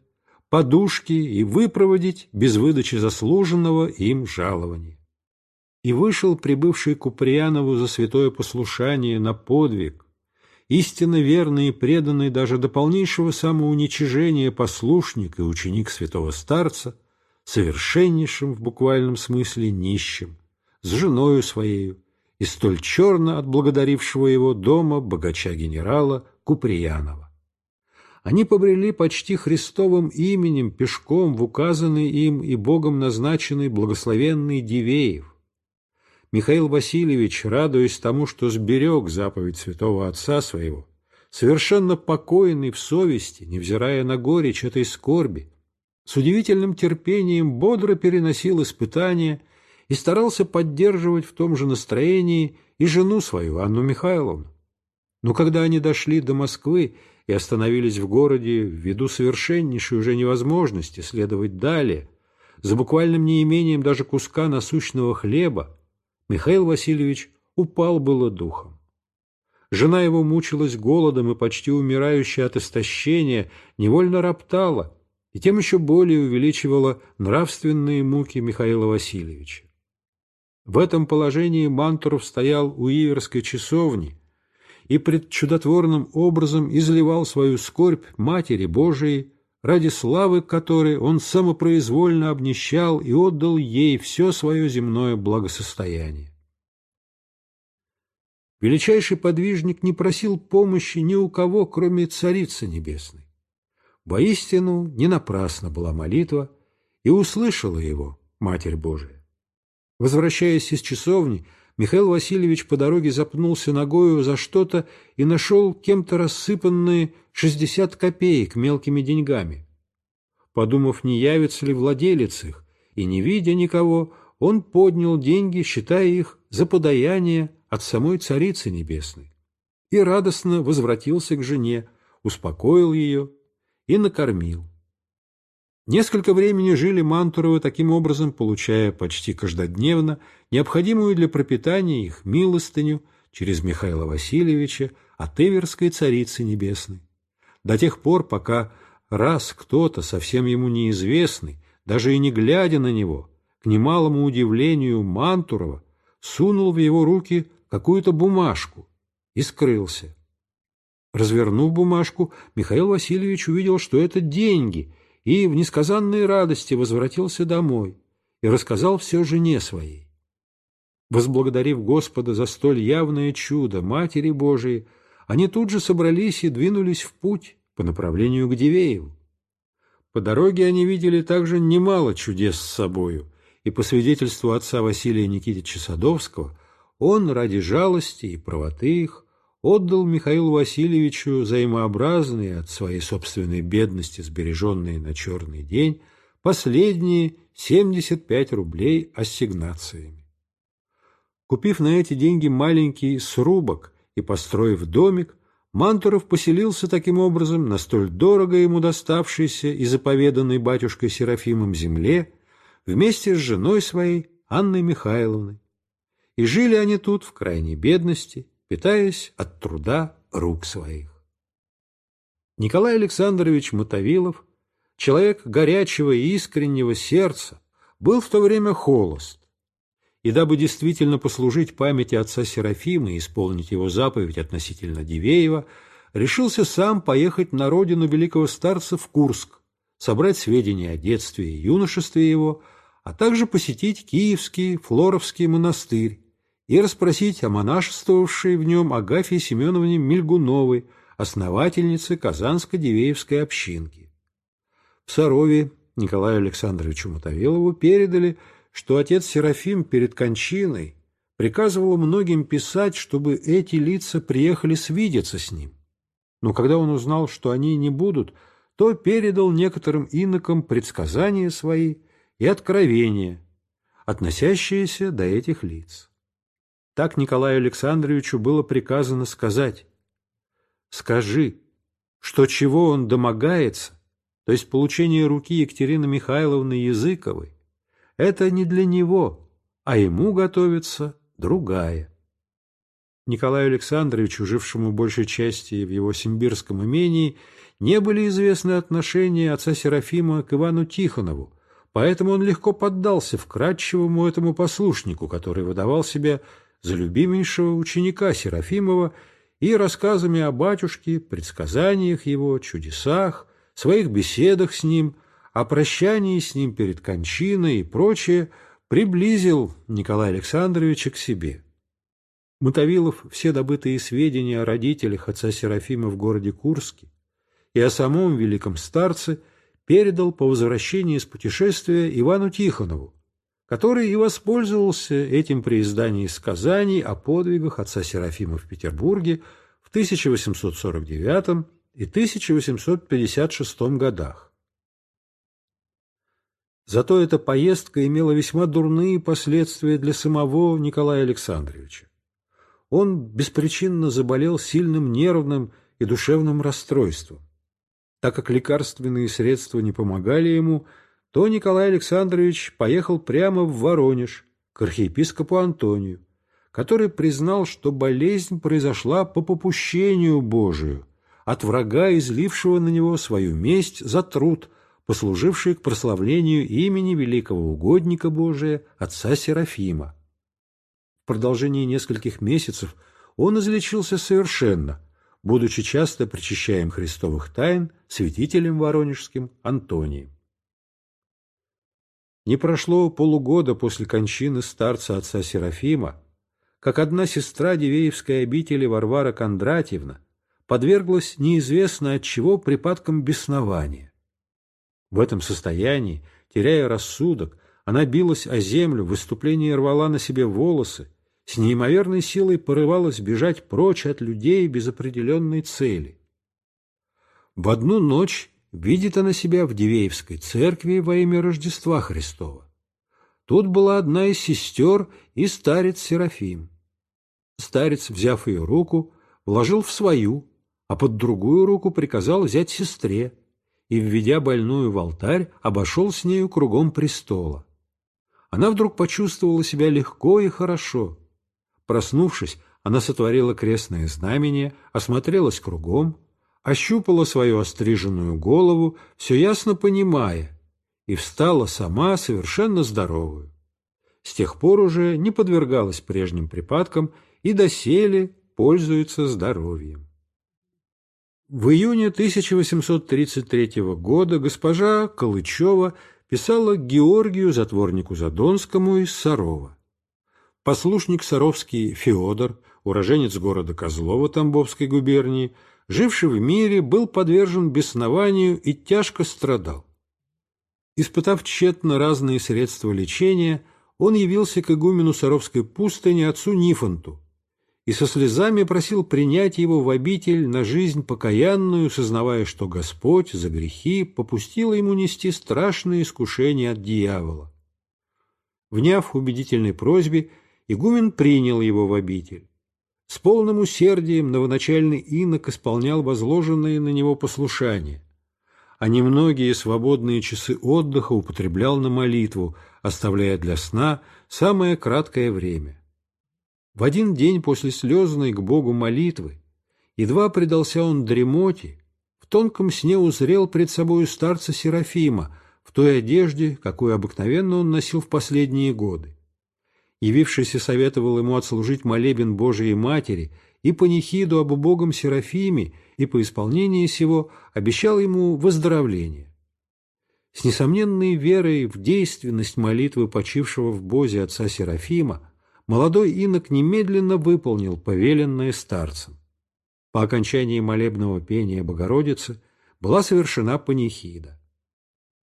подушки и выпроводить без выдачи заслуженного им жалования. И вышел прибывший Куприянову за святое послушание на подвиг, истинно верный и преданный даже до полнейшего самоуничижения послушник и ученик святого старца, совершеннейшим в буквальном смысле нищим, с женою своею и столь черно отблагодарившего его дома богача-генерала Куприянова они побрели почти Христовым именем пешком в указанный им и Богом назначенный благословенный Дивеев. Михаил Васильевич, радуясь тому, что сберег заповедь святого отца своего, совершенно покойный в совести, невзирая на горечь этой скорби, с удивительным терпением бодро переносил испытания и старался поддерживать в том же настроении и жену свою, Анну Михайловну. Но когда они дошли до Москвы и остановились в городе ввиду совершеннейшей уже невозможности следовать далее, за буквальным неимением даже куска насущного хлеба, Михаил Васильевич упал было духом. Жена его мучилась голодом и почти умирающая от истощения, невольно роптала и тем еще более увеличивала нравственные муки Михаила Васильевича. В этом положении Мантуров стоял у Иверской часовни, и пред чудотворным образом изливал свою скорбь Матери Божией, ради славы которой он самопроизвольно обнищал и отдал ей все свое земное благосостояние. Величайший подвижник не просил помощи ни у кого, кроме Царицы Небесной. Воистину, не напрасно была молитва, и услышала его Матерь Божия. Возвращаясь из часовни, Михаил Васильевич по дороге запнулся ногою за что-то и нашел кем-то рассыпанные шестьдесят копеек мелкими деньгами. Подумав, не явится ли владелец их, и не видя никого, он поднял деньги, считая их за подаяние от самой Царицы Небесной, и радостно возвратился к жене, успокоил ее и накормил. Несколько времени жили Мантуровы таким образом, получая почти каждодневно необходимую для пропитания их милостыню через Михаила Васильевича от Эверской Царицы Небесной. До тех пор, пока раз кто-то, совсем ему неизвестный, даже и не глядя на него, к немалому удивлению Мантурова, сунул в его руки какую-то бумажку и скрылся. Развернув бумажку, Михаил Васильевич увидел, что это деньги, и в несказанной радости возвратился домой и рассказал все жене своей. Возблагодарив Господа за столь явное чудо Матери Божией, они тут же собрались и двинулись в путь по направлению к Дивееву. По дороге они видели также немало чудес с собою, и по свидетельству отца Василия Никитича Садовского он ради жалости и правоты их отдал Михаилу Васильевичу взаимообразные от своей собственной бедности, сбереженные на черный день, последние 75 рублей ассигнациями. Купив на эти деньги маленький срубок и построив домик, Мантуров поселился таким образом на столь дорого ему доставшейся и заповеданной батюшкой Серафимом земле вместе с женой своей Анной Михайловной, и жили они тут в крайней бедности, питаясь от труда рук своих. Николай Александрович Мотовилов, человек горячего и искреннего сердца, был в то время холост, и дабы действительно послужить памяти отца Серафима и исполнить его заповедь относительно Дивеева, решился сам поехать на родину великого старца в Курск, собрать сведения о детстве и юношестве его, а также посетить Киевский Флоровский монастырь, и расспросить о монашествовавшей в нем Агафье Семеновне Мильгуновой, основательнице Казанско-Дивеевской общинки. В Сарове Николаю Александровичу Мотовилову передали, что отец Серафим перед кончиной приказывал многим писать, чтобы эти лица приехали свидеться с ним. Но когда он узнал, что они не будут, то передал некоторым инокам предсказания свои и откровения, относящиеся до этих лиц. Так Николаю Александровичу было приказано сказать «Скажи, что чего он домогается, то есть получение руки Екатерины Михайловны Языковой, это не для него, а ему готовится другая». Николаю Александровичу, жившему большей части в его симбирском имении, не были известны отношения отца Серафима к Ивану Тихонову, поэтому он легко поддался вкрадчивому этому послушнику, который выдавал себя за любимейшего ученика Серафимова и рассказами о батюшке, предсказаниях его, чудесах, своих беседах с ним, о прощании с ним перед кончиной и прочее, приблизил Николая Александровича к себе. Мотовилов все добытые сведения о родителях отца Серафима в городе Курске и о самом великом старце передал по возвращении из путешествия Ивану Тихонову, который и воспользовался этим при издании сказаний о подвигах отца Серафима в Петербурге в 1849 и 1856 годах. Зато эта поездка имела весьма дурные последствия для самого Николая Александровича. Он беспричинно заболел сильным нервным и душевным расстройством. Так как лекарственные средства не помогали ему, то Николай Александрович поехал прямо в Воронеж к архиепископу Антонию, который признал, что болезнь произошла по попущению Божию, от врага, излившего на него свою месть за труд, послуживший к прославлению имени великого угодника Божия, отца Серафима. В продолжении нескольких месяцев он излечился совершенно, будучи часто причащаем христовых тайн святителем Воронежским Антонием. Не прошло полугода после кончины старца отца Серафима, как одна сестра Дивеевской обители Варвара Кондратьевна подверглась неизвестно от чего припадкам беснования. В этом состоянии, теряя рассудок, она билась о землю, в выступлении рвала на себе волосы, с неимоверной силой порывалась бежать прочь от людей без определенной цели. В одну ночь видит она себя в Дивеевской церкви во имя Рождества Христова. Тут была одна из сестер и старец Серафим. Старец, взяв ее руку, вложил в свою, а под другую руку приказал взять сестре и, введя больную в алтарь, обошел с нею кругом престола. Она вдруг почувствовала себя легко и хорошо. Проснувшись, она сотворила крестное знамение, осмотрелась кругом, ощупала свою остриженную голову, все ясно понимая, и встала сама совершенно здоровую. С тех пор уже не подвергалась прежним припадкам и доселе пользуется здоровьем. В июне 1833 года госпожа Калычева писала Георгию, затворнику Задонскому из Сарова. Послушник Саровский Феодор, уроженец города Козлова Тамбовской губернии, живший в мире, был подвержен беснованию и тяжко страдал. Испытав тщетно разные средства лечения, он явился к игумену Саровской пустыни отцу Нифонту и со слезами просил принять его в обитель на жизнь покаянную, сознавая, что Господь за грехи попустил ему нести страшные искушения от дьявола. Вняв убедительной просьбе, игумен принял его в обитель. С полным усердием новоначальный инок исполнял возложенные на него послушания, а немногие свободные часы отдыха употреблял на молитву, оставляя для сна самое краткое время. В один день после слезной к Богу молитвы едва предался он дремоте, в тонком сне узрел пред собою старца Серафима в той одежде, какую обыкновенно он носил в последние годы явившийся советовал ему отслужить молебен Божией Матери и панихиду об убогом Серафиме, и по исполнении сего обещал ему выздоровление. С несомненной верой в действенность молитвы почившего в Бозе отца Серафима молодой инок немедленно выполнил повеленное старцем. По окончании молебного пения Богородицы была совершена панихида.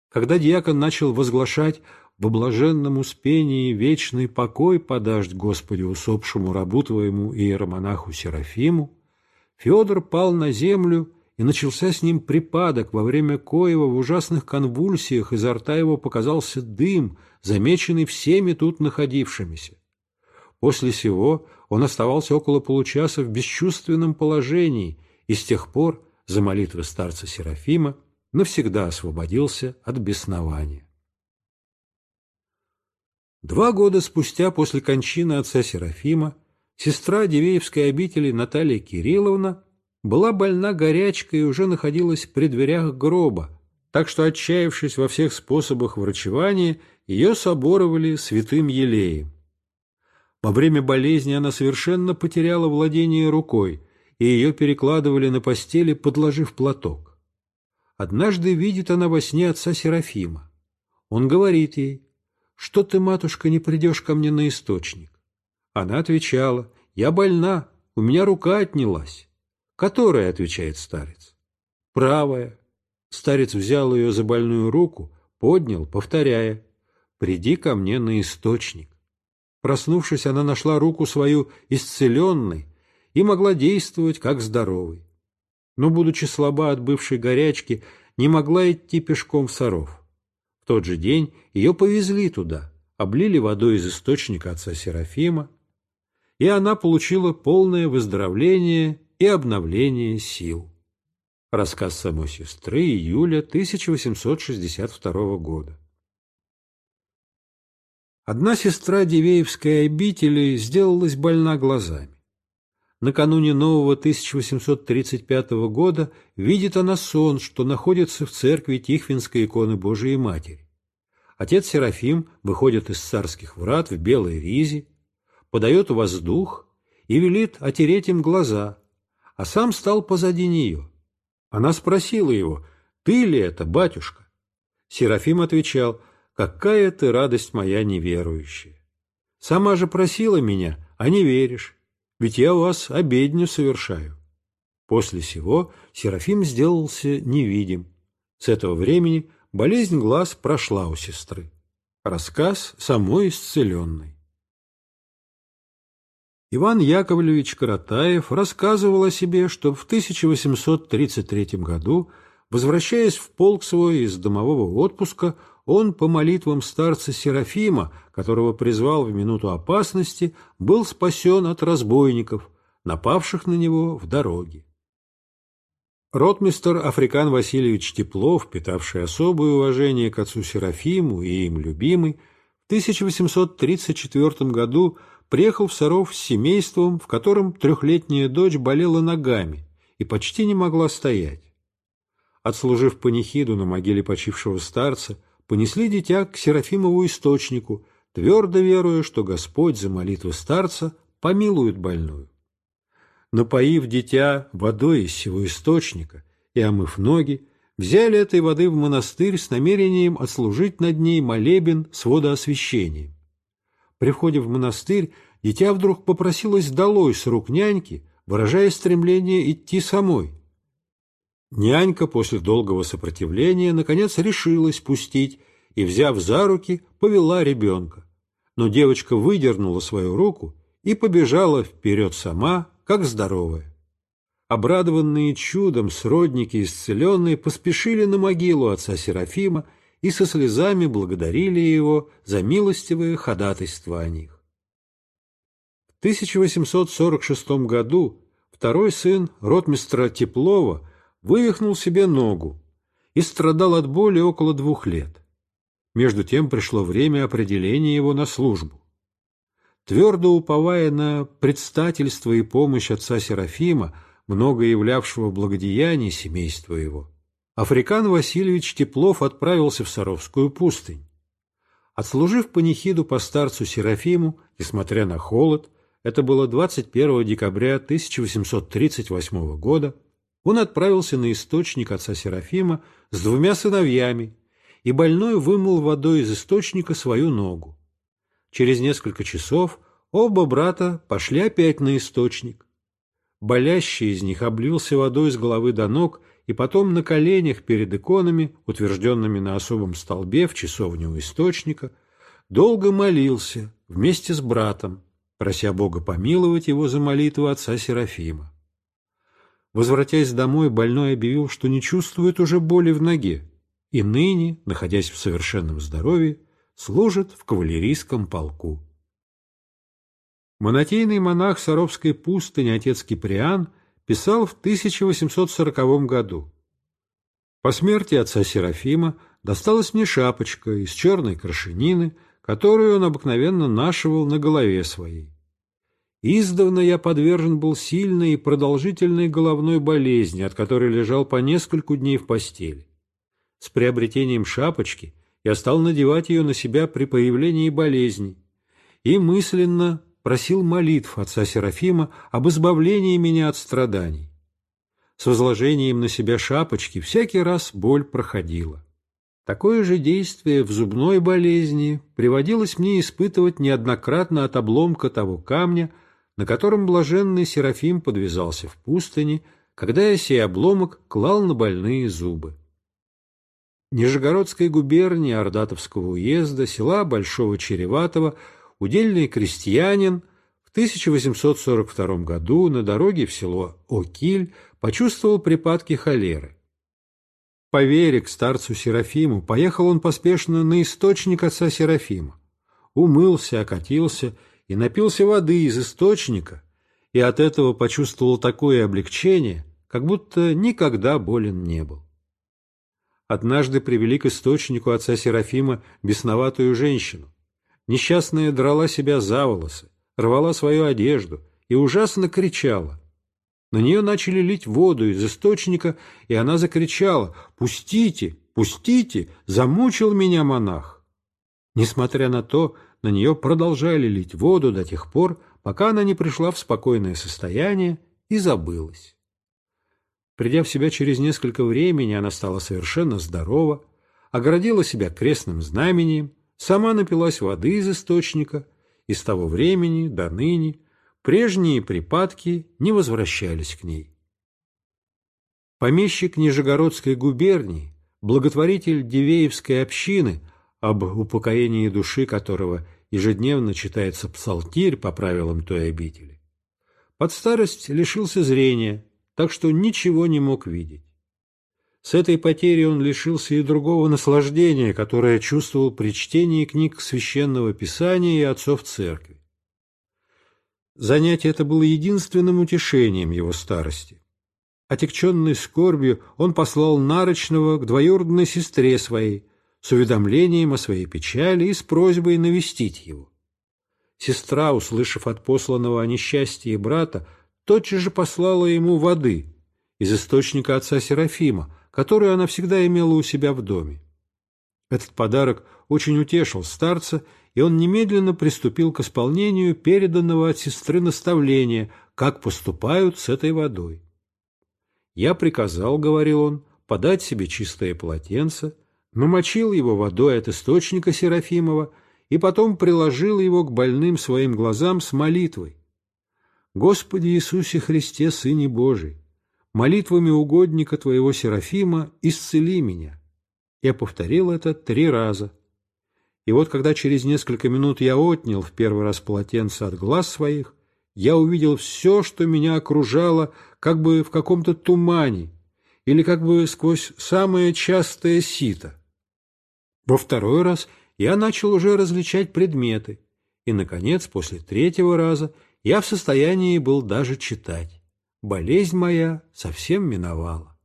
Когда диакон начал возглашать в блаженном успении вечный покой подашь Господи усопшему рабу твоему иеромонаху Серафиму, Федор пал на землю, и начался с ним припадок, во время коего в ужасных конвульсиях изо рта его показался дым, замеченный всеми тут находившимися. После сего он оставался около получаса в бесчувственном положении и с тех пор, за молитвы старца Серафима, навсегда освободился от беснования. Два года спустя после кончины отца Серафима сестра Дивеевской обители Наталья Кирилловна была больна горячкой и уже находилась при дверях гроба, так что, отчаявшись во всех способах врачевания, ее соборовали святым елеем. Во время болезни она совершенно потеряла владение рукой, и ее перекладывали на постели, подложив платок. Однажды видит она во сне отца Серафима. Он говорит ей, что ты, матушка, не придешь ко мне на источник? Она отвечала, я больна, у меня рука отнялась. Которая, отвечает старец. Правая. Старец взял ее за больную руку, поднял, повторяя, приди ко мне на источник. Проснувшись, она нашла руку свою исцеленной и могла действовать как здоровой. Но, будучи слаба от бывшей горячки, не могла идти пешком в Саров тот же день ее повезли туда, облили водой из источника отца Серафима, и она получила полное выздоровление и обновление сил. Рассказ самой сестры июля 1862 года. Одна сестра Дивеевской обители сделалась больна глазами. Накануне нового 1835 года видит она сон, что находится в церкви Тихвинской иконы Божией Матери. Отец Серафим выходит из царских врат в белой ризе, подает воздух и велит отереть им глаза, а сам стал позади нее. Она спросила его, Ты ли это, батюшка? Серафим отвечал, какая ты радость моя неверующая. Сама же просила меня, а не веришь, ведь я у вас обедню совершаю. После сего Серафим сделался невидим. С этого времени болезнь глаз прошла у сестры. Рассказ самой исцеленной. Иван Яковлевич Каратаев рассказывал о себе, что в 1833 году, возвращаясь в полк свой из домового отпуска, он по молитвам старца Серафима, которого призвал в минуту опасности, был спасен от разбойников, напавших на него в дороге. Ротмистер Африкан Васильевич Теплов, питавший особое уважение к отцу Серафиму и им любимый, в 1834 году приехал в Саров с семейством, в котором трехлетняя дочь болела ногами и почти не могла стоять. Отслужив панихиду на могиле почившего старца, понесли дитя к Серафимову источнику, твердо веруя, что Господь за молитвы старца помилует больную напоив дитя водой из сего источника и омыв ноги, взяли этой воды в монастырь с намерением отслужить над ней молебен с водоосвящением. При входе в монастырь дитя вдруг попросилось долой с рук няньки, выражая стремление идти самой. Нянька после долгого сопротивления наконец решилась пустить и, взяв за руки, повела ребенка. Но девочка выдернула свою руку и побежала вперед сама, как здоровая. Обрадованные чудом сродники исцеленные поспешили на могилу отца Серафима и со слезами благодарили его за милостивое ходатайство о них. В 1846 году второй сын ротмистра Теплова вывихнул себе ногу и страдал от боли около двух лет. Между тем пришло время определения его на службу. Твердо уповая на предстательство и помощь отца Серафима, много являвшего благодеяний семейства его, Африкан Васильевич Теплов отправился в Саровскую пустынь. Отслужив панихиду по старцу Серафиму, несмотря на холод, это было 21 декабря 1838 года, он отправился на источник отца Серафима с двумя сыновьями, и больной вымыл водой из источника свою ногу. Через несколько часов оба брата пошли опять на источник. Болящий из них облился водой с головы до ног и потом на коленях перед иконами, утвержденными на особом столбе в часовне у источника, долго молился вместе с братом, прося Бога помиловать его за молитву отца Серафима. Возвратясь домой, больной объявил, что не чувствует уже боли в ноге, и ныне, находясь в совершенном здоровье, служит в кавалерийском полку. Монотейный монах Саровской пустыни отец Киприан писал в 1840 году. По смерти отца Серафима досталась мне шапочка из черной крашенины, которую он обыкновенно нашивал на голове своей. Издавна я подвержен был сильной и продолжительной головной болезни, от которой лежал по нескольку дней в постели. С приобретением шапочки я стал надевать ее на себя при появлении болезней и мысленно просил молитв отца Серафима об избавлении меня от страданий. С возложением на себя шапочки всякий раз боль проходила. Такое же действие в зубной болезни приводилось мне испытывать неоднократно от обломка того камня, на котором блаженный Серафим подвязался в пустыне, когда сей обломок клал на больные зубы. Нижегородской губернии Ордатовского уезда, села Большого Череватого, удельный крестьянин в 1842 году на дороге в село Окиль почувствовал припадки холеры. По к старцу Серафиму поехал он поспешно на источник отца Серафима. Умылся, окатился и напился воды из источника, и от этого почувствовал такое облегчение, как будто никогда болен не был. Однажды привели к источнику отца Серафима бесноватую женщину. Несчастная драла себя за волосы, рвала свою одежду и ужасно кричала. На нее начали лить воду из источника, и она закричала «Пустите! Пустите! Замучил меня монах!» Несмотря на то, на нее продолжали лить воду до тех пор, пока она не пришла в спокойное состояние и забылась. Придя в себя через несколько времени, она стала совершенно здорова, оградила себя крестным знамением, сама напилась воды из источника, и с того времени до ныне прежние припадки не возвращались к ней. Помещик Нижегородской губернии, благотворитель Дивеевской общины, об упокоении души которого ежедневно читается псалтирь по правилам той обители, под старость лишился зрения, так что ничего не мог видеть. С этой потерей он лишился и другого наслаждения, которое чувствовал при чтении книг Священного Писания и отцов Церкви. Занятие это было единственным утешением его старости. Отекченный скорбью, он послал Нарочного к двоюродной сестре своей с уведомлением о своей печали и с просьбой навестить его. Сестра, услышав от посланного о несчастье брата, тотчас же послала ему воды из источника отца Серафима, которую она всегда имела у себя в доме. Этот подарок очень утешил старца, и он немедленно приступил к исполнению переданного от сестры наставления, как поступают с этой водой. «Я приказал, — говорил он, — подать себе чистое полотенце, намочил его водой от источника Серафимова и потом приложил его к больным своим глазам с молитвой, Господи Иисусе Христе, Сыне Божий, молитвами угодника Твоего Серафима исцели меня. Я повторил это три раза. И вот когда через несколько минут я отнял в первый раз полотенце от глаз своих, я увидел все, что меня окружало, как бы в каком-то тумане или как бы сквозь самое частое сито. Во второй раз я начал уже различать предметы, и, наконец, после третьего раза – я в состоянии был даже читать. Болезнь моя совсем миновала.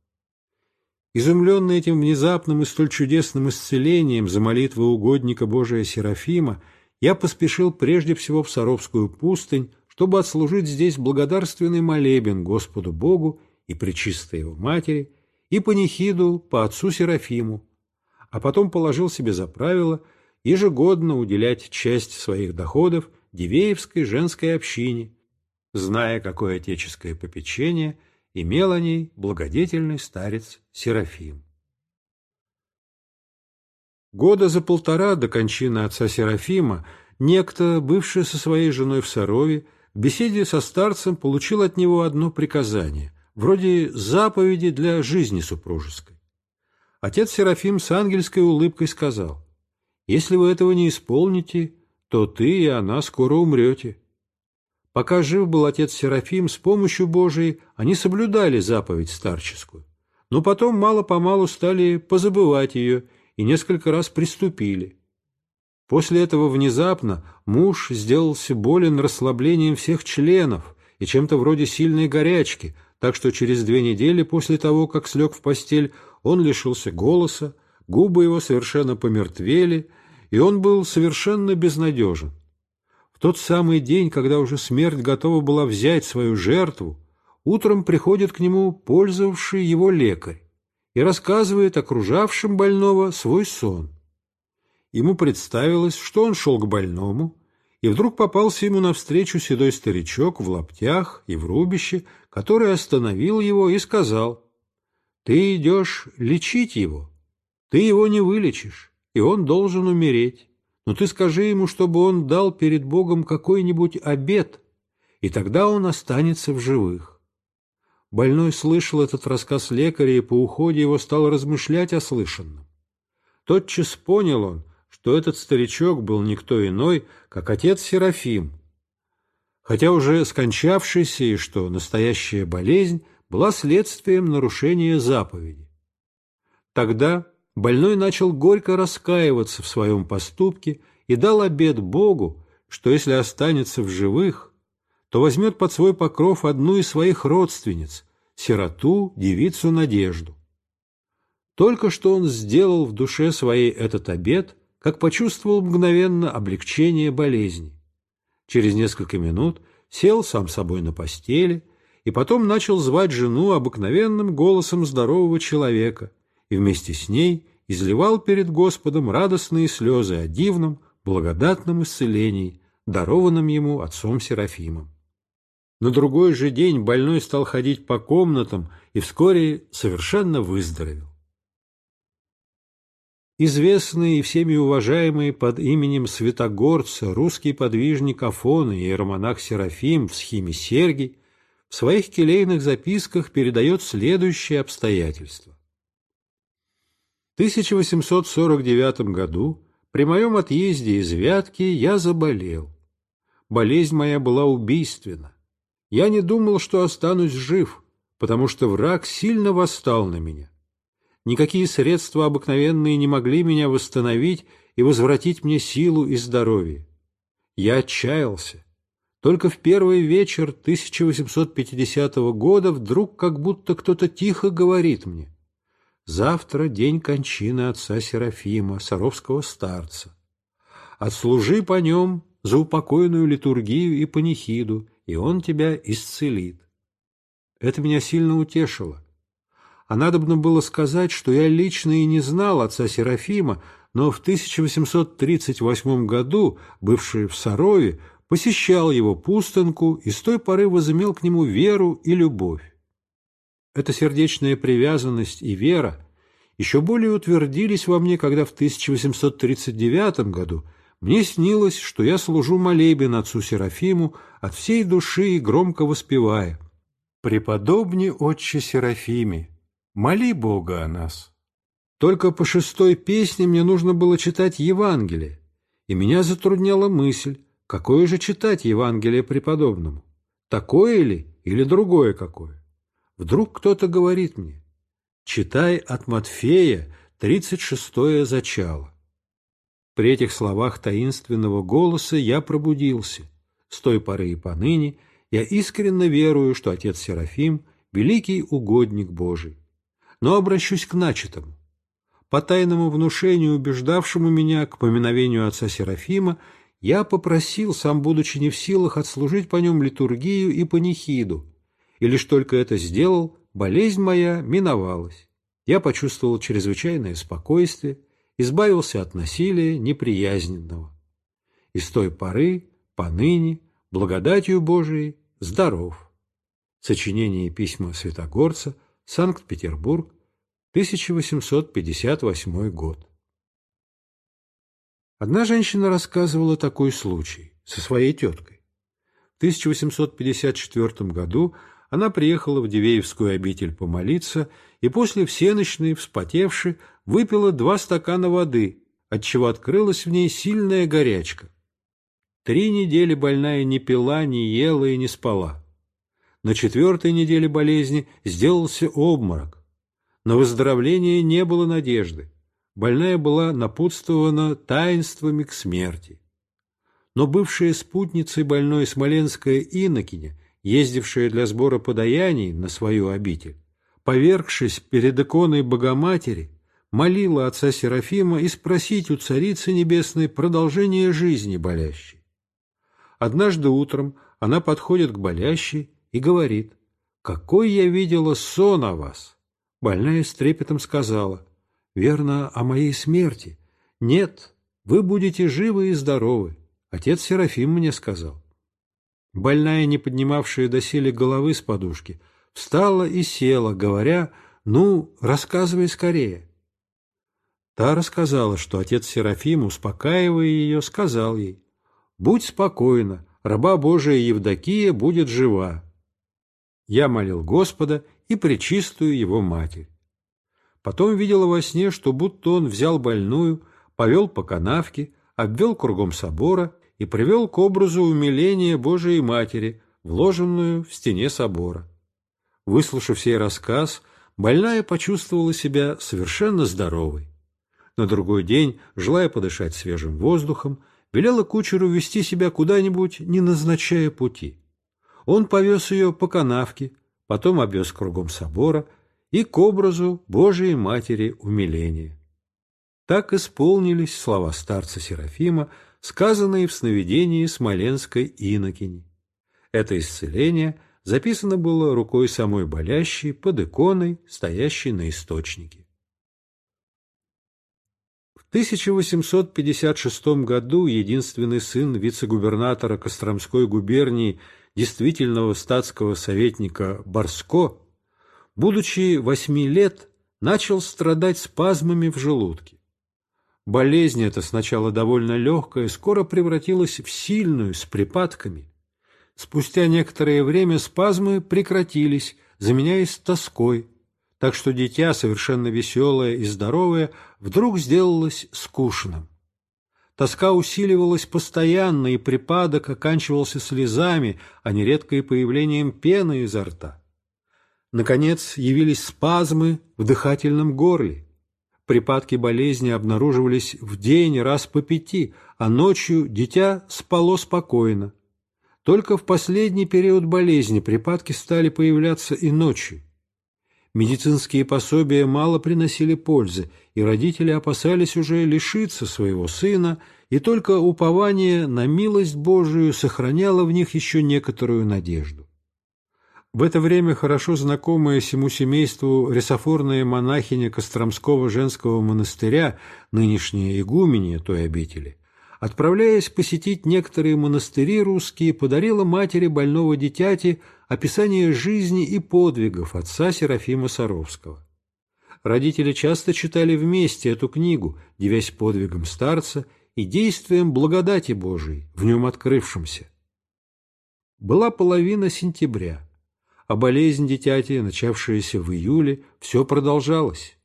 Изумленный этим внезапным и столь чудесным исцелением за молитвы угодника Божия Серафима, я поспешил прежде всего в Саровскую пустынь, чтобы отслужить здесь благодарственный молебен Господу Богу и Пречистой Его Матери, и панихиду по отцу Серафиму, а потом положил себе за правило ежегодно уделять часть своих доходов Дивеевской женской общине, зная, какое отеческое попечение имел о ней благодетельный старец Серафим. Года за полтора до кончины отца Серафима некто, бывший со своей женой в Сарове, в беседе со старцем получил от него одно приказание, вроде заповеди для жизни супружеской. Отец Серафим с ангельской улыбкой сказал, «Если вы этого не исполните, то ты и она скоро умрете. Пока жив был отец Серафим, с помощью Божией они соблюдали заповедь старческую, но потом мало-помалу стали позабывать ее и несколько раз приступили. После этого внезапно муж сделался болен расслаблением всех членов и чем-то вроде сильной горячки, так что через две недели после того, как слег в постель, он лишился голоса, губы его совершенно помертвели – и он был совершенно безнадежен. В тот самый день, когда уже смерть готова была взять свою жертву, утром приходит к нему пользовавший его лекарь и рассказывает окружавшим больного свой сон. Ему представилось, что он шел к больному, и вдруг попался ему навстречу седой старичок в лаптях и в рубище, который остановил его и сказал, «Ты идешь лечить его, ты его не вылечишь, и он должен умереть. Но ты скажи ему, чтобы он дал перед Богом какой-нибудь обет, и тогда он останется в живых. Больной слышал этот рассказ лекаря и по уходе его стал размышлять о слышанном. Тотчас понял он, что этот старичок был никто иной, как отец Серафим, хотя уже скончавшийся, и что настоящая болезнь была следствием нарушения заповеди. Тогда больной начал горько раскаиваться в своем поступке и дал обет Богу, что если останется в живых, то возьмет под свой покров одну из своих родственниц, сироту, девицу Надежду. Только что он сделал в душе своей этот обет, как почувствовал мгновенно облегчение болезни. Через несколько минут сел сам собой на постели и потом начал звать жену обыкновенным голосом здорового человека – и вместе с ней изливал перед Господом радостные слезы о дивном, благодатном исцелении, дарованном ему отцом Серафимом. На другой же день больной стал ходить по комнатам и вскоре совершенно выздоровел. Известный и всеми уважаемый под именем Святогорца русский подвижник Афон и иеромонах Серафим в схеме Сергий в своих келейных записках передает следующее обстоятельство. В 1849 году при моем отъезде из Вятки я заболел. Болезнь моя была убийственна. Я не думал, что останусь жив, потому что враг сильно восстал на меня. Никакие средства обыкновенные не могли меня восстановить и возвратить мне силу и здоровье. Я отчаялся. Только в первый вечер 1850 года вдруг как будто кто-то тихо говорит мне «Завтра день кончины отца Серафима, Саровского старца. Отслужи по нем за упокойную литургию и панихиду, и он тебя исцелит». Это меня сильно утешило а надобно было сказать, что я лично и не знал отца Серафима, но в 1838 году, бывший в Сарове, посещал его пустынку и с той поры возымел к нему веру и любовь. Эта сердечная привязанность и вера еще более утвердились во мне, когда в 1839 году мне снилось, что я служу молебен отцу Серафиму от всей души и громко воспевая «Преподобне отче Серафиме, Моли Бога о нас. Только по шестой песне мне нужно было читать Евангелие, и меня затрудняла мысль, какое же читать Евангелие преподобному, такое ли или другое какое. Вдруг кто-то говорит мне, читай от Матфея тридцать шестое зачало. При этих словах таинственного голоса я пробудился. С той поры и поныне я искренне верую, что отец Серафим – великий угодник Божий но обращусь к начатому. По тайному внушению, убеждавшему меня к поминовению отца Серафима, я попросил, сам будучи не в силах, отслужить по нем литургию и панихиду, и лишь только это сделал, болезнь моя миновалась. Я почувствовал чрезвычайное спокойствие, избавился от насилия неприязненного. И с той поры, поныне, благодатью Божией, здоров. Сочинение письма Святогорца, Санкт-Петербург, 1858 год. Одна женщина рассказывала такой случай со своей теткой. В 1854 году она приехала в Дивеевскую обитель помолиться и после всеночной, вспотевши, выпила два стакана воды, отчего открылась в ней сильная горячка. Три недели больная не пила, не ела и не спала. На четвертой неделе болезни сделался обморок, на выздоровление не было надежды. Больная была напутствована таинствами к смерти. Но бывшая спутницей больной смоленская инокиня, ездившая для сбора подаяний на свою обитель, повергшись перед иконой Богоматери, молила отца Серафима и спросить у Царицы Небесной продолжение жизни болящей. Однажды утром она подходит к болящей и говорит, «Какой я видела сон о вас!» Больная с трепетом сказала, «Верно, о моей смерти. Нет, вы будете живы и здоровы. Отец Серафим мне сказал». Больная, не поднимавшая доселе головы с подушки, встала и села, говоря, «Ну, рассказывай скорее». Та рассказала, что отец Серафим, успокаивая ее, сказал ей, «Будь спокойна, раба Божия Евдокия будет жива». Я молил Господа, и пречистую его матерь. Потом видела во сне, что будто он взял больную, повел по канавке, обвел кругом собора и привел к образу умиления Божией Матери, вложенную в стене собора. Выслушав сей рассказ, больная почувствовала себя совершенно здоровой. На другой день, желая подышать свежим воздухом, велела кучеру вести себя куда-нибудь, не назначая пути. Он повез ее по канавке, потом обвез кругом собора и к образу Божией Матери умиления. Так исполнились слова старца Серафима, сказанные в сновидении Смоленской инокини. Это исцеление записано было рукой самой болящей под иконой, стоящей на источнике. В 1856 году единственный сын вице-губернатора Костромской губернии действительного статского советника Барско, будучи восьми лет, начал страдать спазмами в желудке. Болезнь эта, сначала довольно легкая, скоро превратилась в сильную, с припадками. Спустя некоторое время спазмы прекратились, заменяясь тоской, так что дитя, совершенно веселое и здоровое, вдруг сделалось скучным. Тоска усиливалась постоянно, и припадок оканчивался слезами, а нередко и появлением пены изо рта. Наконец явились спазмы в дыхательном горле. Припадки болезни обнаруживались в день раз по пяти, а ночью дитя спало спокойно. Только в последний период болезни припадки стали появляться и ночью. Медицинские пособия мало приносили пользы, и родители опасались уже лишиться своего сына, и только упование на милость Божию сохраняло в них еще некоторую надежду. В это время хорошо знакомая всему семейству ресофорная монахиня Костромского женского монастыря, нынешняя игуменья той обители, отправляясь посетить некоторые монастыри русские, подарила матери больного дитяти описание жизни и подвигов отца Серафима Саровского. Родители часто читали вместе эту книгу, девясь подвигом старца и действием благодати Божией, в нем открывшемся. Была половина сентября, а болезнь дитяти, начавшаяся в июле, все продолжалось.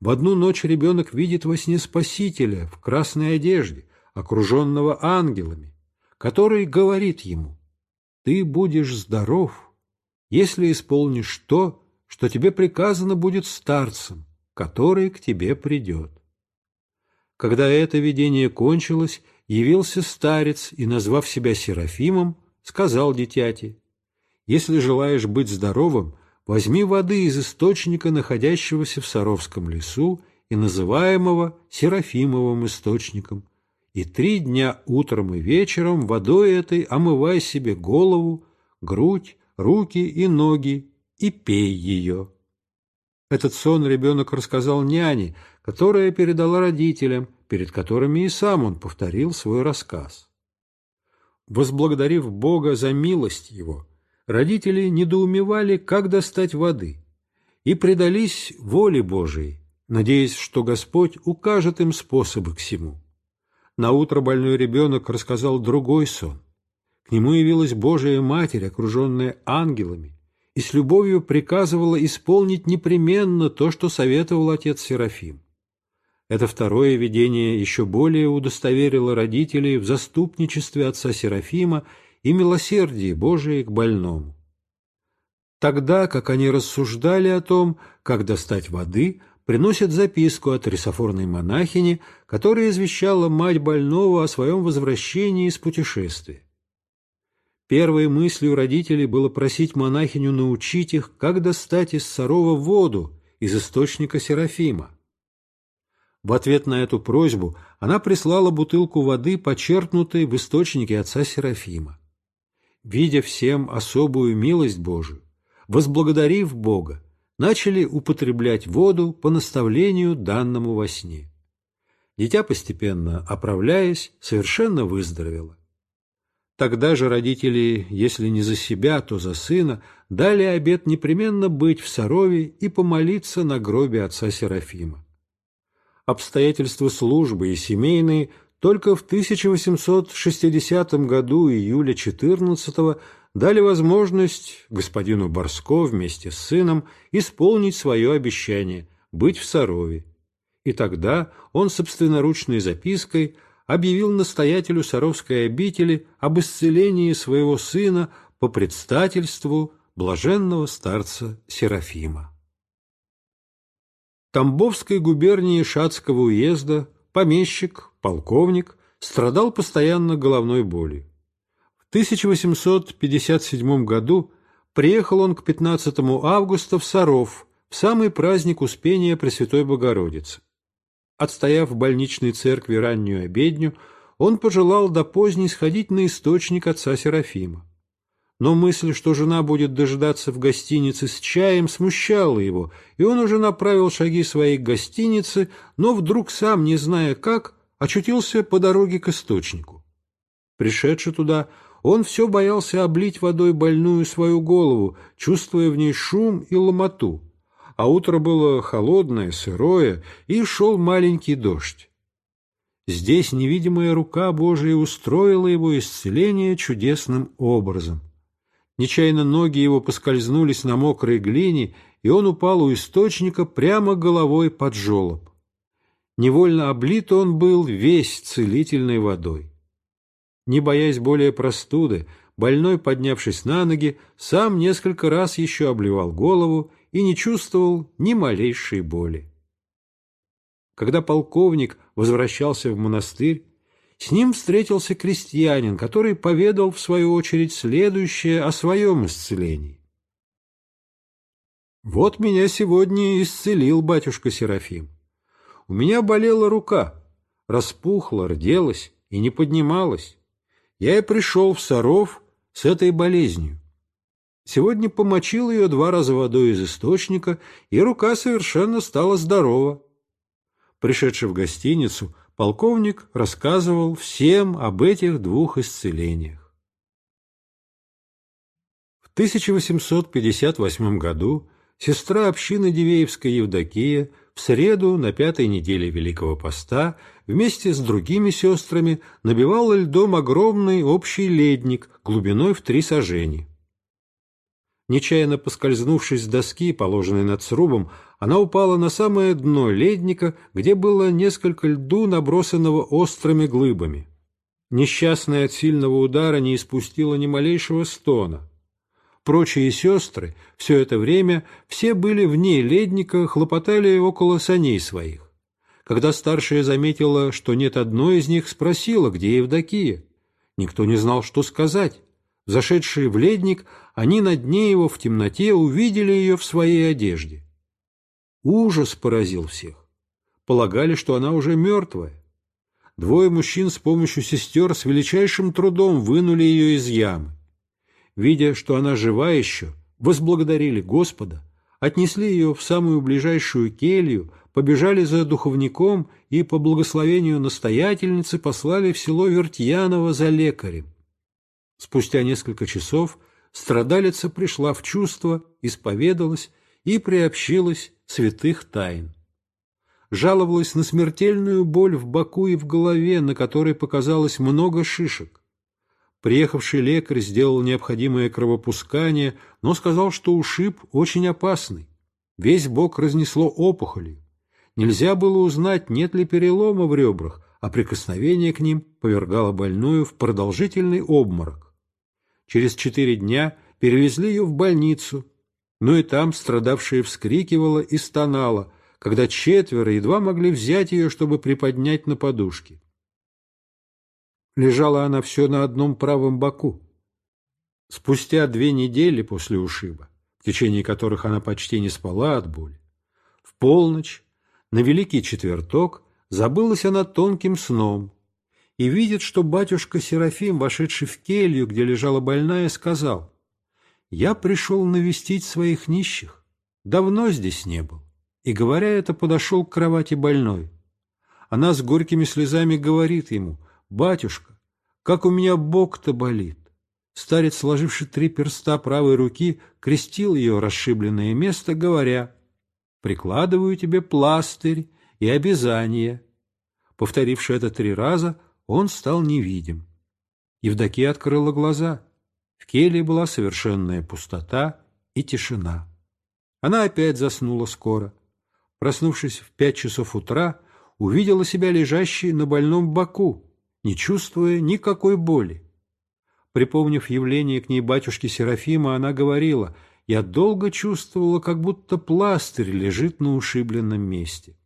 В одну ночь ребенок видит во сне Спасителя в красной одежде, окруженного ангелами, который говорит ему «Ты будешь здоров, если исполнишь то, что тебе приказано будет старцем, который к тебе придет». Когда это видение кончилось, явился старец и, назвав себя Серафимом, сказал дитяти, «Если желаешь быть здоровым, возьми воды из источника, находящегося в Саровском лесу и называемого Серафимовым источником, и три дня утром и вечером водой этой омывай себе голову, грудь, руки и ноги и пей ее». Этот сон ребенок рассказал няне, которая передала родителям, перед которыми и сам он повторил свой рассказ. Возблагодарив Бога за милость его, родители недоумевали, как достать воды, и предались воле Божией, надеясь, что Господь укажет им способы к всему. Наутро больной ребенок рассказал другой сон. К нему явилась Божия Матерь, окруженная ангелами, и с любовью приказывала исполнить непременно то, что советовал отец Серафим. Это второе видение еще более удостоверило родителей в заступничестве отца Серафима и милосердии Божией к больному. Тогда, как они рассуждали о том, как достать воды, приносят записку от рисофорной монахини, которая извещала мать больного о своем возвращении из путешествия. Первой мыслью родителей было просить монахиню научить их, как достать из сорова воду из источника Серафима. В ответ на эту просьбу она прислала бутылку воды, почерпнутой в источнике отца Серафима. Видя всем особую милость Божию, возблагодарив Бога, начали употреблять воду по наставлению данному во сне. Дитя постепенно, оправляясь, совершенно выздоровело. Тогда же родители, если не за себя, то за сына, дали обет непременно быть в Сарове и помолиться на гробе отца Серафима. Обстоятельства службы и семейные только в 1860 году, июля 14 дали возможность господину Борско вместе с сыном исполнить свое обещание – быть в Сарове. И тогда он собственноручной запиской – объявил настоятелю Саровской обители об исцелении своего сына по предстательству блаженного старца Серафима. Тамбовской губернии Шацкого уезда помещик, полковник, страдал постоянно головной болью. В 1857 году приехал он к 15 августа в Саров, в самый праздник Успения Пресвятой Богородицы. Отстояв в больничной церкви раннюю обедню, он пожелал до поздней сходить на источник отца Серафима. Но мысль, что жена будет дожидаться в гостинице с чаем, смущала его, и он уже направил шаги своей к гостинице, но вдруг сам, не зная как, очутился по дороге к источнику. Пришедший туда, он все боялся облить водой больную свою голову, чувствуя в ней шум и ломоту. А утро было холодное, сырое, и шел маленький дождь. Здесь невидимая рука Божия устроила его исцеление чудесным образом. Нечаянно ноги его поскользнулись на мокрой глине, и он упал у источника прямо головой под жолоб. Невольно облит он был весь целительной водой. Не боясь более простуды, больной, поднявшись на ноги, сам несколько раз еще обливал голову и не чувствовал ни малейшей боли. Когда полковник возвращался в монастырь, с ним встретился крестьянин, который поведал, в свою очередь, следующее о своем исцелении. «Вот меня сегодня исцелил батюшка Серафим. У меня болела рука, распухла, рделась и не поднималась я и пришел в Саров с этой болезнью. Сегодня помочил ее два раза водой из источника, и рука совершенно стала здорова. Пришедший в гостиницу, полковник рассказывал всем об этих двух исцелениях. В 1858 году сестра общины Дивеевская Евдокия в среду на пятой неделе Великого Поста вместе с другими сестрами набивала льдом огромный общий ледник глубиной в три сажени. Нечаянно поскользнувшись с доски, положенной над срубом, она упала на самое дно ледника, где было несколько льду, набросанного острыми глыбами. Несчастная от сильного удара не испустила ни малейшего стона. Прочие сестры все это время все были вне ледника, хлопотали около саней своих. Когда старшая заметила, что нет одной из них, спросила, где Евдокия. Никто не знал, что сказать. Зашедшие в ледник, они на дне его в темноте увидели ее в своей одежде. Ужас поразил всех. Полагали, что она уже мертвая. Двое мужчин с помощью сестер с величайшим трудом вынули ее из ямы видя, что она жива еще, возблагодарили Господа, отнесли ее в самую ближайшую келью, побежали за духовником и по благословению настоятельницы послали в село Вертьяново за лекарем. Спустя несколько часов страдалица пришла в чувство, исповедалась и приобщилась святых тайн. Жаловалась на смертельную боль в боку и в голове, на которой показалось много шишек. Приехавший лекарь сделал необходимое кровопускание, но сказал, что ушиб очень опасный. Весь бок разнесло опухолью. Нельзя было узнать, нет ли перелома в ребрах, а прикосновение к ним повергало больную в продолжительный обморок. Через четыре дня перевезли ее в больницу, но и там страдавшая вскрикивала и стонала, когда четверо едва могли взять ее, чтобы приподнять на подушке. Лежала она все на одном правом боку. Спустя две недели после ушиба, в течение которых она почти не спала от боли, в полночь, на Великий Четверток, забылась она тонким сном и видит, что батюшка Серафим, вошедший в келью, где лежала больная, сказал, «Я пришел навестить своих нищих, давно здесь не был». И, говоря это, подошел к кровати больной. Она с горькими слезами говорит ему, «Батюшка, как у меня бок-то болит!» Старец, сложивший три перста правой руки, крестил ее расшибленное место, говоря, «Прикладываю тебе пластырь и обязание». Повторивши это три раза, он стал невидим. Евдокия открыла глаза. В келье была совершенная пустота и тишина. Она опять заснула скоро. Проснувшись в пять часов утра, увидела себя лежащей на больном боку, не чувствуя никакой боли. Припомнив явление к ней батюшки Серафима, она говорила, «Я долго чувствовала, как будто пластырь лежит на ушибленном месте».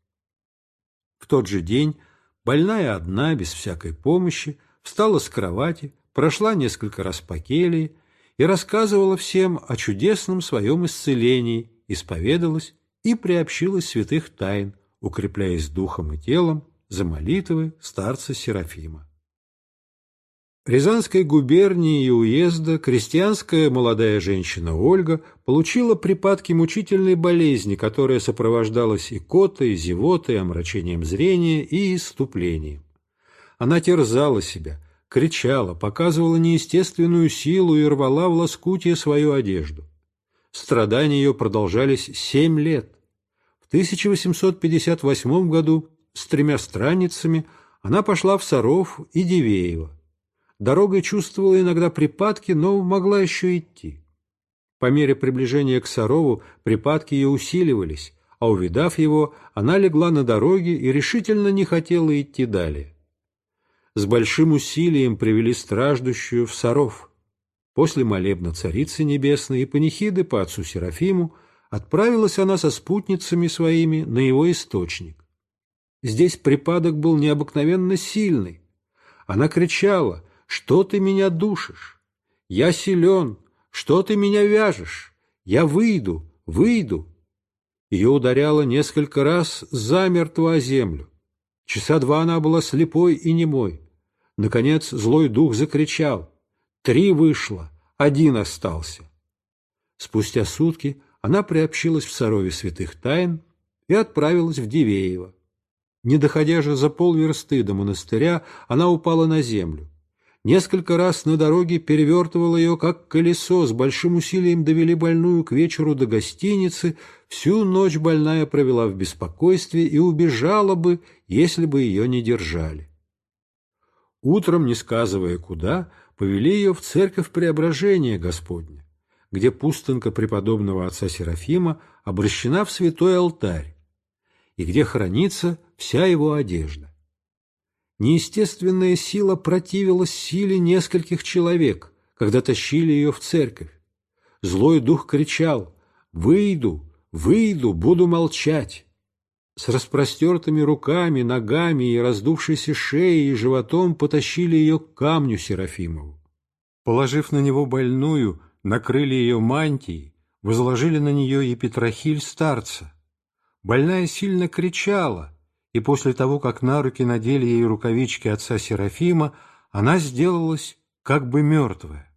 В тот же день, больная одна, без всякой помощи, встала с кровати, прошла несколько раз по келье и рассказывала всем о чудесном своем исцелении, исповедалась и приобщилась святых тайн, укрепляясь духом и телом за молитвы старца Серафима. Рязанской губернии и уезда крестьянская молодая женщина Ольга получила припадки мучительной болезни, которая сопровождалась икотой, зевотой, омрачением зрения и иступлением. Она терзала себя, кричала, показывала неестественную силу и рвала в лоскутие свою одежду. Страдания ее продолжались семь лет. В 1858 году с тремя странницами она пошла в Саров и Дивеево. Дорогой чувствовала иногда припадки, но могла еще идти. По мере приближения к Сарову припадки ее усиливались, а увидав его, она легла на дороге и решительно не хотела идти далее. С большим усилием привели страждущую в Саров. После молебна Царицы Небесной и панихиды по отцу Серафиму отправилась она со спутницами своими на его источник. Здесь припадок был необыкновенно сильный. Она кричала «Что ты меня душишь? Я силен, что ты меня вяжешь? Я выйду, выйду!» Ее ударяло несколько раз замертво о землю. Часа два она была слепой и немой. Наконец злой дух закричал. Три вышло, один остался. Спустя сутки она приобщилась в Сарове святых тайн и отправилась в Дивеево. Не доходя же за полверсты до монастыря, она упала на землю. Несколько раз на дороге перевертывал ее, как колесо, с большим усилием довели больную к вечеру до гостиницы, всю ночь больная провела в беспокойстве и убежала бы, если бы ее не держали. Утром, не сказывая куда, повели ее в церковь Преображения Господня, где пустынка преподобного отца Серафима обращена в святой алтарь, и где хранится вся его одежда. Неестественная сила противилась силе нескольких человек, когда тащили ее в церковь. Злой дух кричал «Выйду, выйду, буду молчать». С распростертыми руками, ногами и раздувшейся шеей и животом потащили ее к камню Серафимову. Положив на него больную, накрыли ее мантией, возложили на нее и Петрохиль старца. Больная сильно кричала, и после того, как на руки надели ей рукавички отца Серафима, она сделалась как бы мертвая.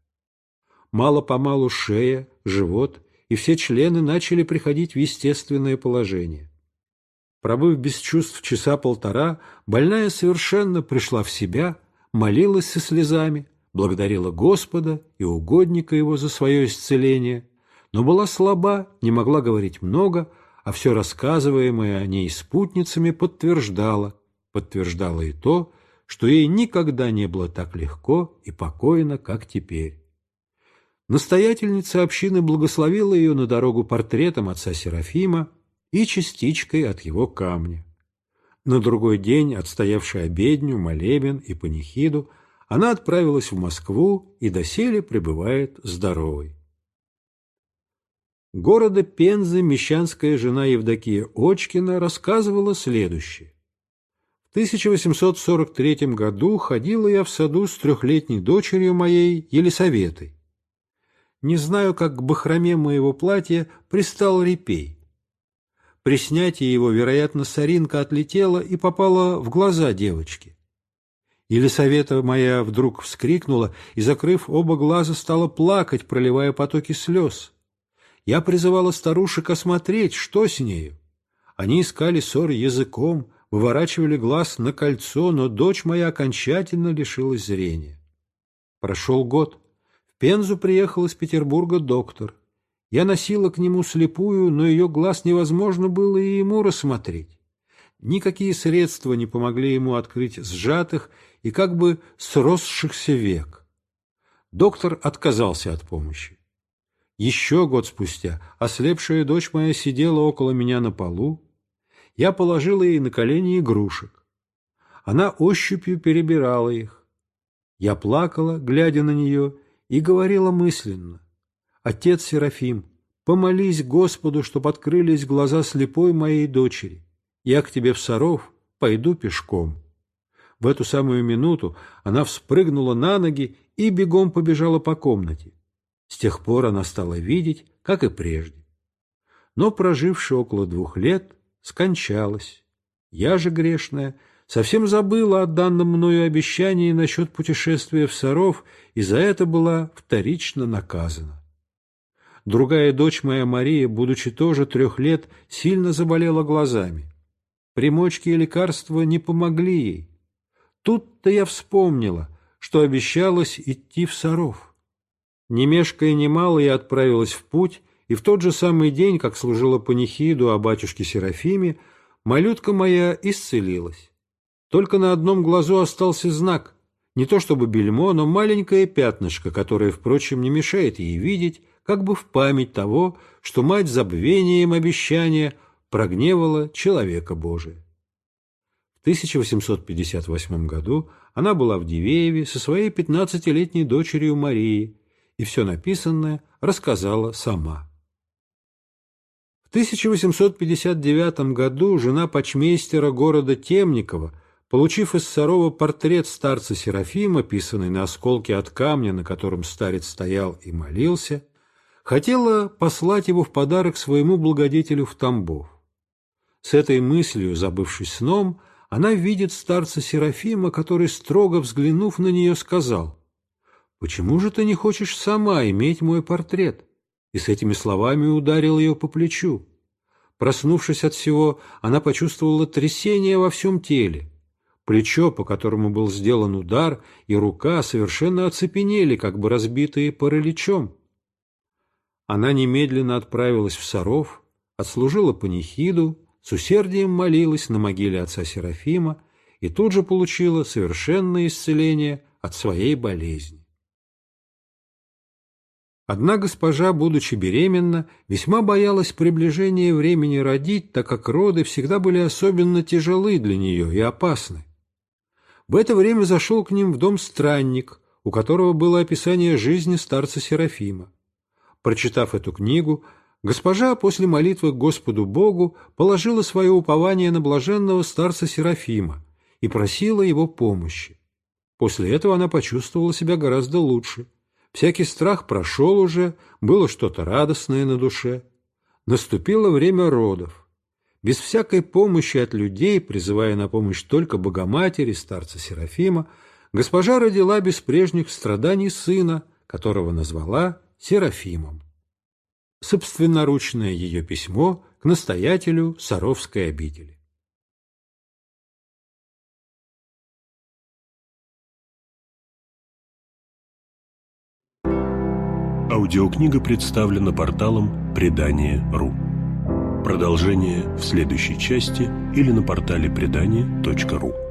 Мало-помалу шея, живот и все члены начали приходить в естественное положение. Пробыв без чувств часа полтора, больная совершенно пришла в себя, молилась со слезами, благодарила Господа и угодника его за свое исцеление, но была слаба, не могла говорить много, а все рассказываемое о ней спутницами подтверждало, подтверждало и то, что ей никогда не было так легко и покойно, как теперь. Настоятельница общины благословила ее на дорогу портретом отца Серафима и частичкой от его камня. На другой день, отстоявший обедню, молебен и панихиду, она отправилась в Москву и доселе пребывает здоровой города Пензы мещанская жена Евдокия Очкина рассказывала следующее. В 1843 году ходила я в саду с трехлетней дочерью моей Елисаветой. Не знаю, как к бахроме моего платья пристал репей. При снятии его, вероятно, соринка отлетела и попала в глаза девочки. Елисавета моя вдруг вскрикнула и, закрыв оба глаза, стала плакать, проливая потоки слез. Я призывала старушек осмотреть, что с нею. Они искали ссор языком, выворачивали глаз на кольцо, но дочь моя окончательно лишилась зрения. Прошел год. В Пензу приехал из Петербурга доктор. Я носила к нему слепую, но ее глаз невозможно было и ему рассмотреть. Никакие средства не помогли ему открыть сжатых и как бы сросшихся век. Доктор отказался от помощи. Еще год спустя ослепшая дочь моя сидела около меня на полу. Я положила ей на колени игрушек. Она ощупью перебирала их. Я плакала, глядя на нее, и говорила мысленно. «Отец Серафим, помолись Господу, чтоб открылись глаза слепой моей дочери. Я к тебе в Саров пойду пешком». В эту самую минуту она вспрыгнула на ноги и бегом побежала по комнате. С тех пор она стала видеть, как и прежде. Но, проживши около двух лет, скончалась. Я же, грешная, совсем забыла о данном мною обещании насчет путешествия в Саров и за это была вторично наказана. Другая дочь моя Мария, будучи тоже трех лет, сильно заболела глазами. Примочки и лекарства не помогли ей. Тут-то я вспомнила, что обещалось идти в Саров. Не мешкая немало, я отправилась в путь, и в тот же самый день, как служила панихиду о батюшке Серафиме, малютка моя исцелилась. Только на одном глазу остался знак, не то чтобы бельмо, но маленькое пятнышко, которое, впрочем, не мешает ей видеть, как бы в память того, что мать забвением обещания прогневала человека Божия. В 1858 году она была в Дивееве со своей пятнадцатилетней дочерью Марией, и все написанное рассказала сама. В 1859 году жена почмейстера города Темникова, получив из Сарова портрет старца Серафима, писанный на осколке от камня, на котором старец стоял и молился, хотела послать его в подарок своему благодетелю в Тамбов. С этой мыслью, забывшись сном, она видит старца Серафима, который, строго взглянув на нее, сказал, «Почему же ты не хочешь сама иметь мой портрет?» И с этими словами ударил ее по плечу. Проснувшись от всего, она почувствовала трясение во всем теле. Плечо, по которому был сделан удар, и рука совершенно оцепенели, как бы разбитые параличом. Она немедленно отправилась в Саров, отслужила панихиду, с усердием молилась на могиле отца Серафима и тут же получила совершенное исцеление от своей болезни. Одна госпожа, будучи беременна, весьма боялась приближения времени родить, так как роды всегда были особенно тяжелы для нее и опасны. В это время зашел к ним в дом странник, у которого было описание жизни старца Серафима. Прочитав эту книгу, Госпожа после молитвы к Господу Богу положила свое упование на блаженного старца Серафима и просила его помощи. После этого она почувствовала себя гораздо лучше. Всякий страх прошел уже, было что-то радостное на душе. Наступило время родов. Без всякой помощи от людей, призывая на помощь только Богоматери, старца Серафима, госпожа родила без прежних страданий сына, которого назвала Серафимом собственноручное ее письмо к настоятелю Саровской обители. Аудиокнига представлена порталом Предание.ру. Продолжение в следующей части или на портале Предание.ру.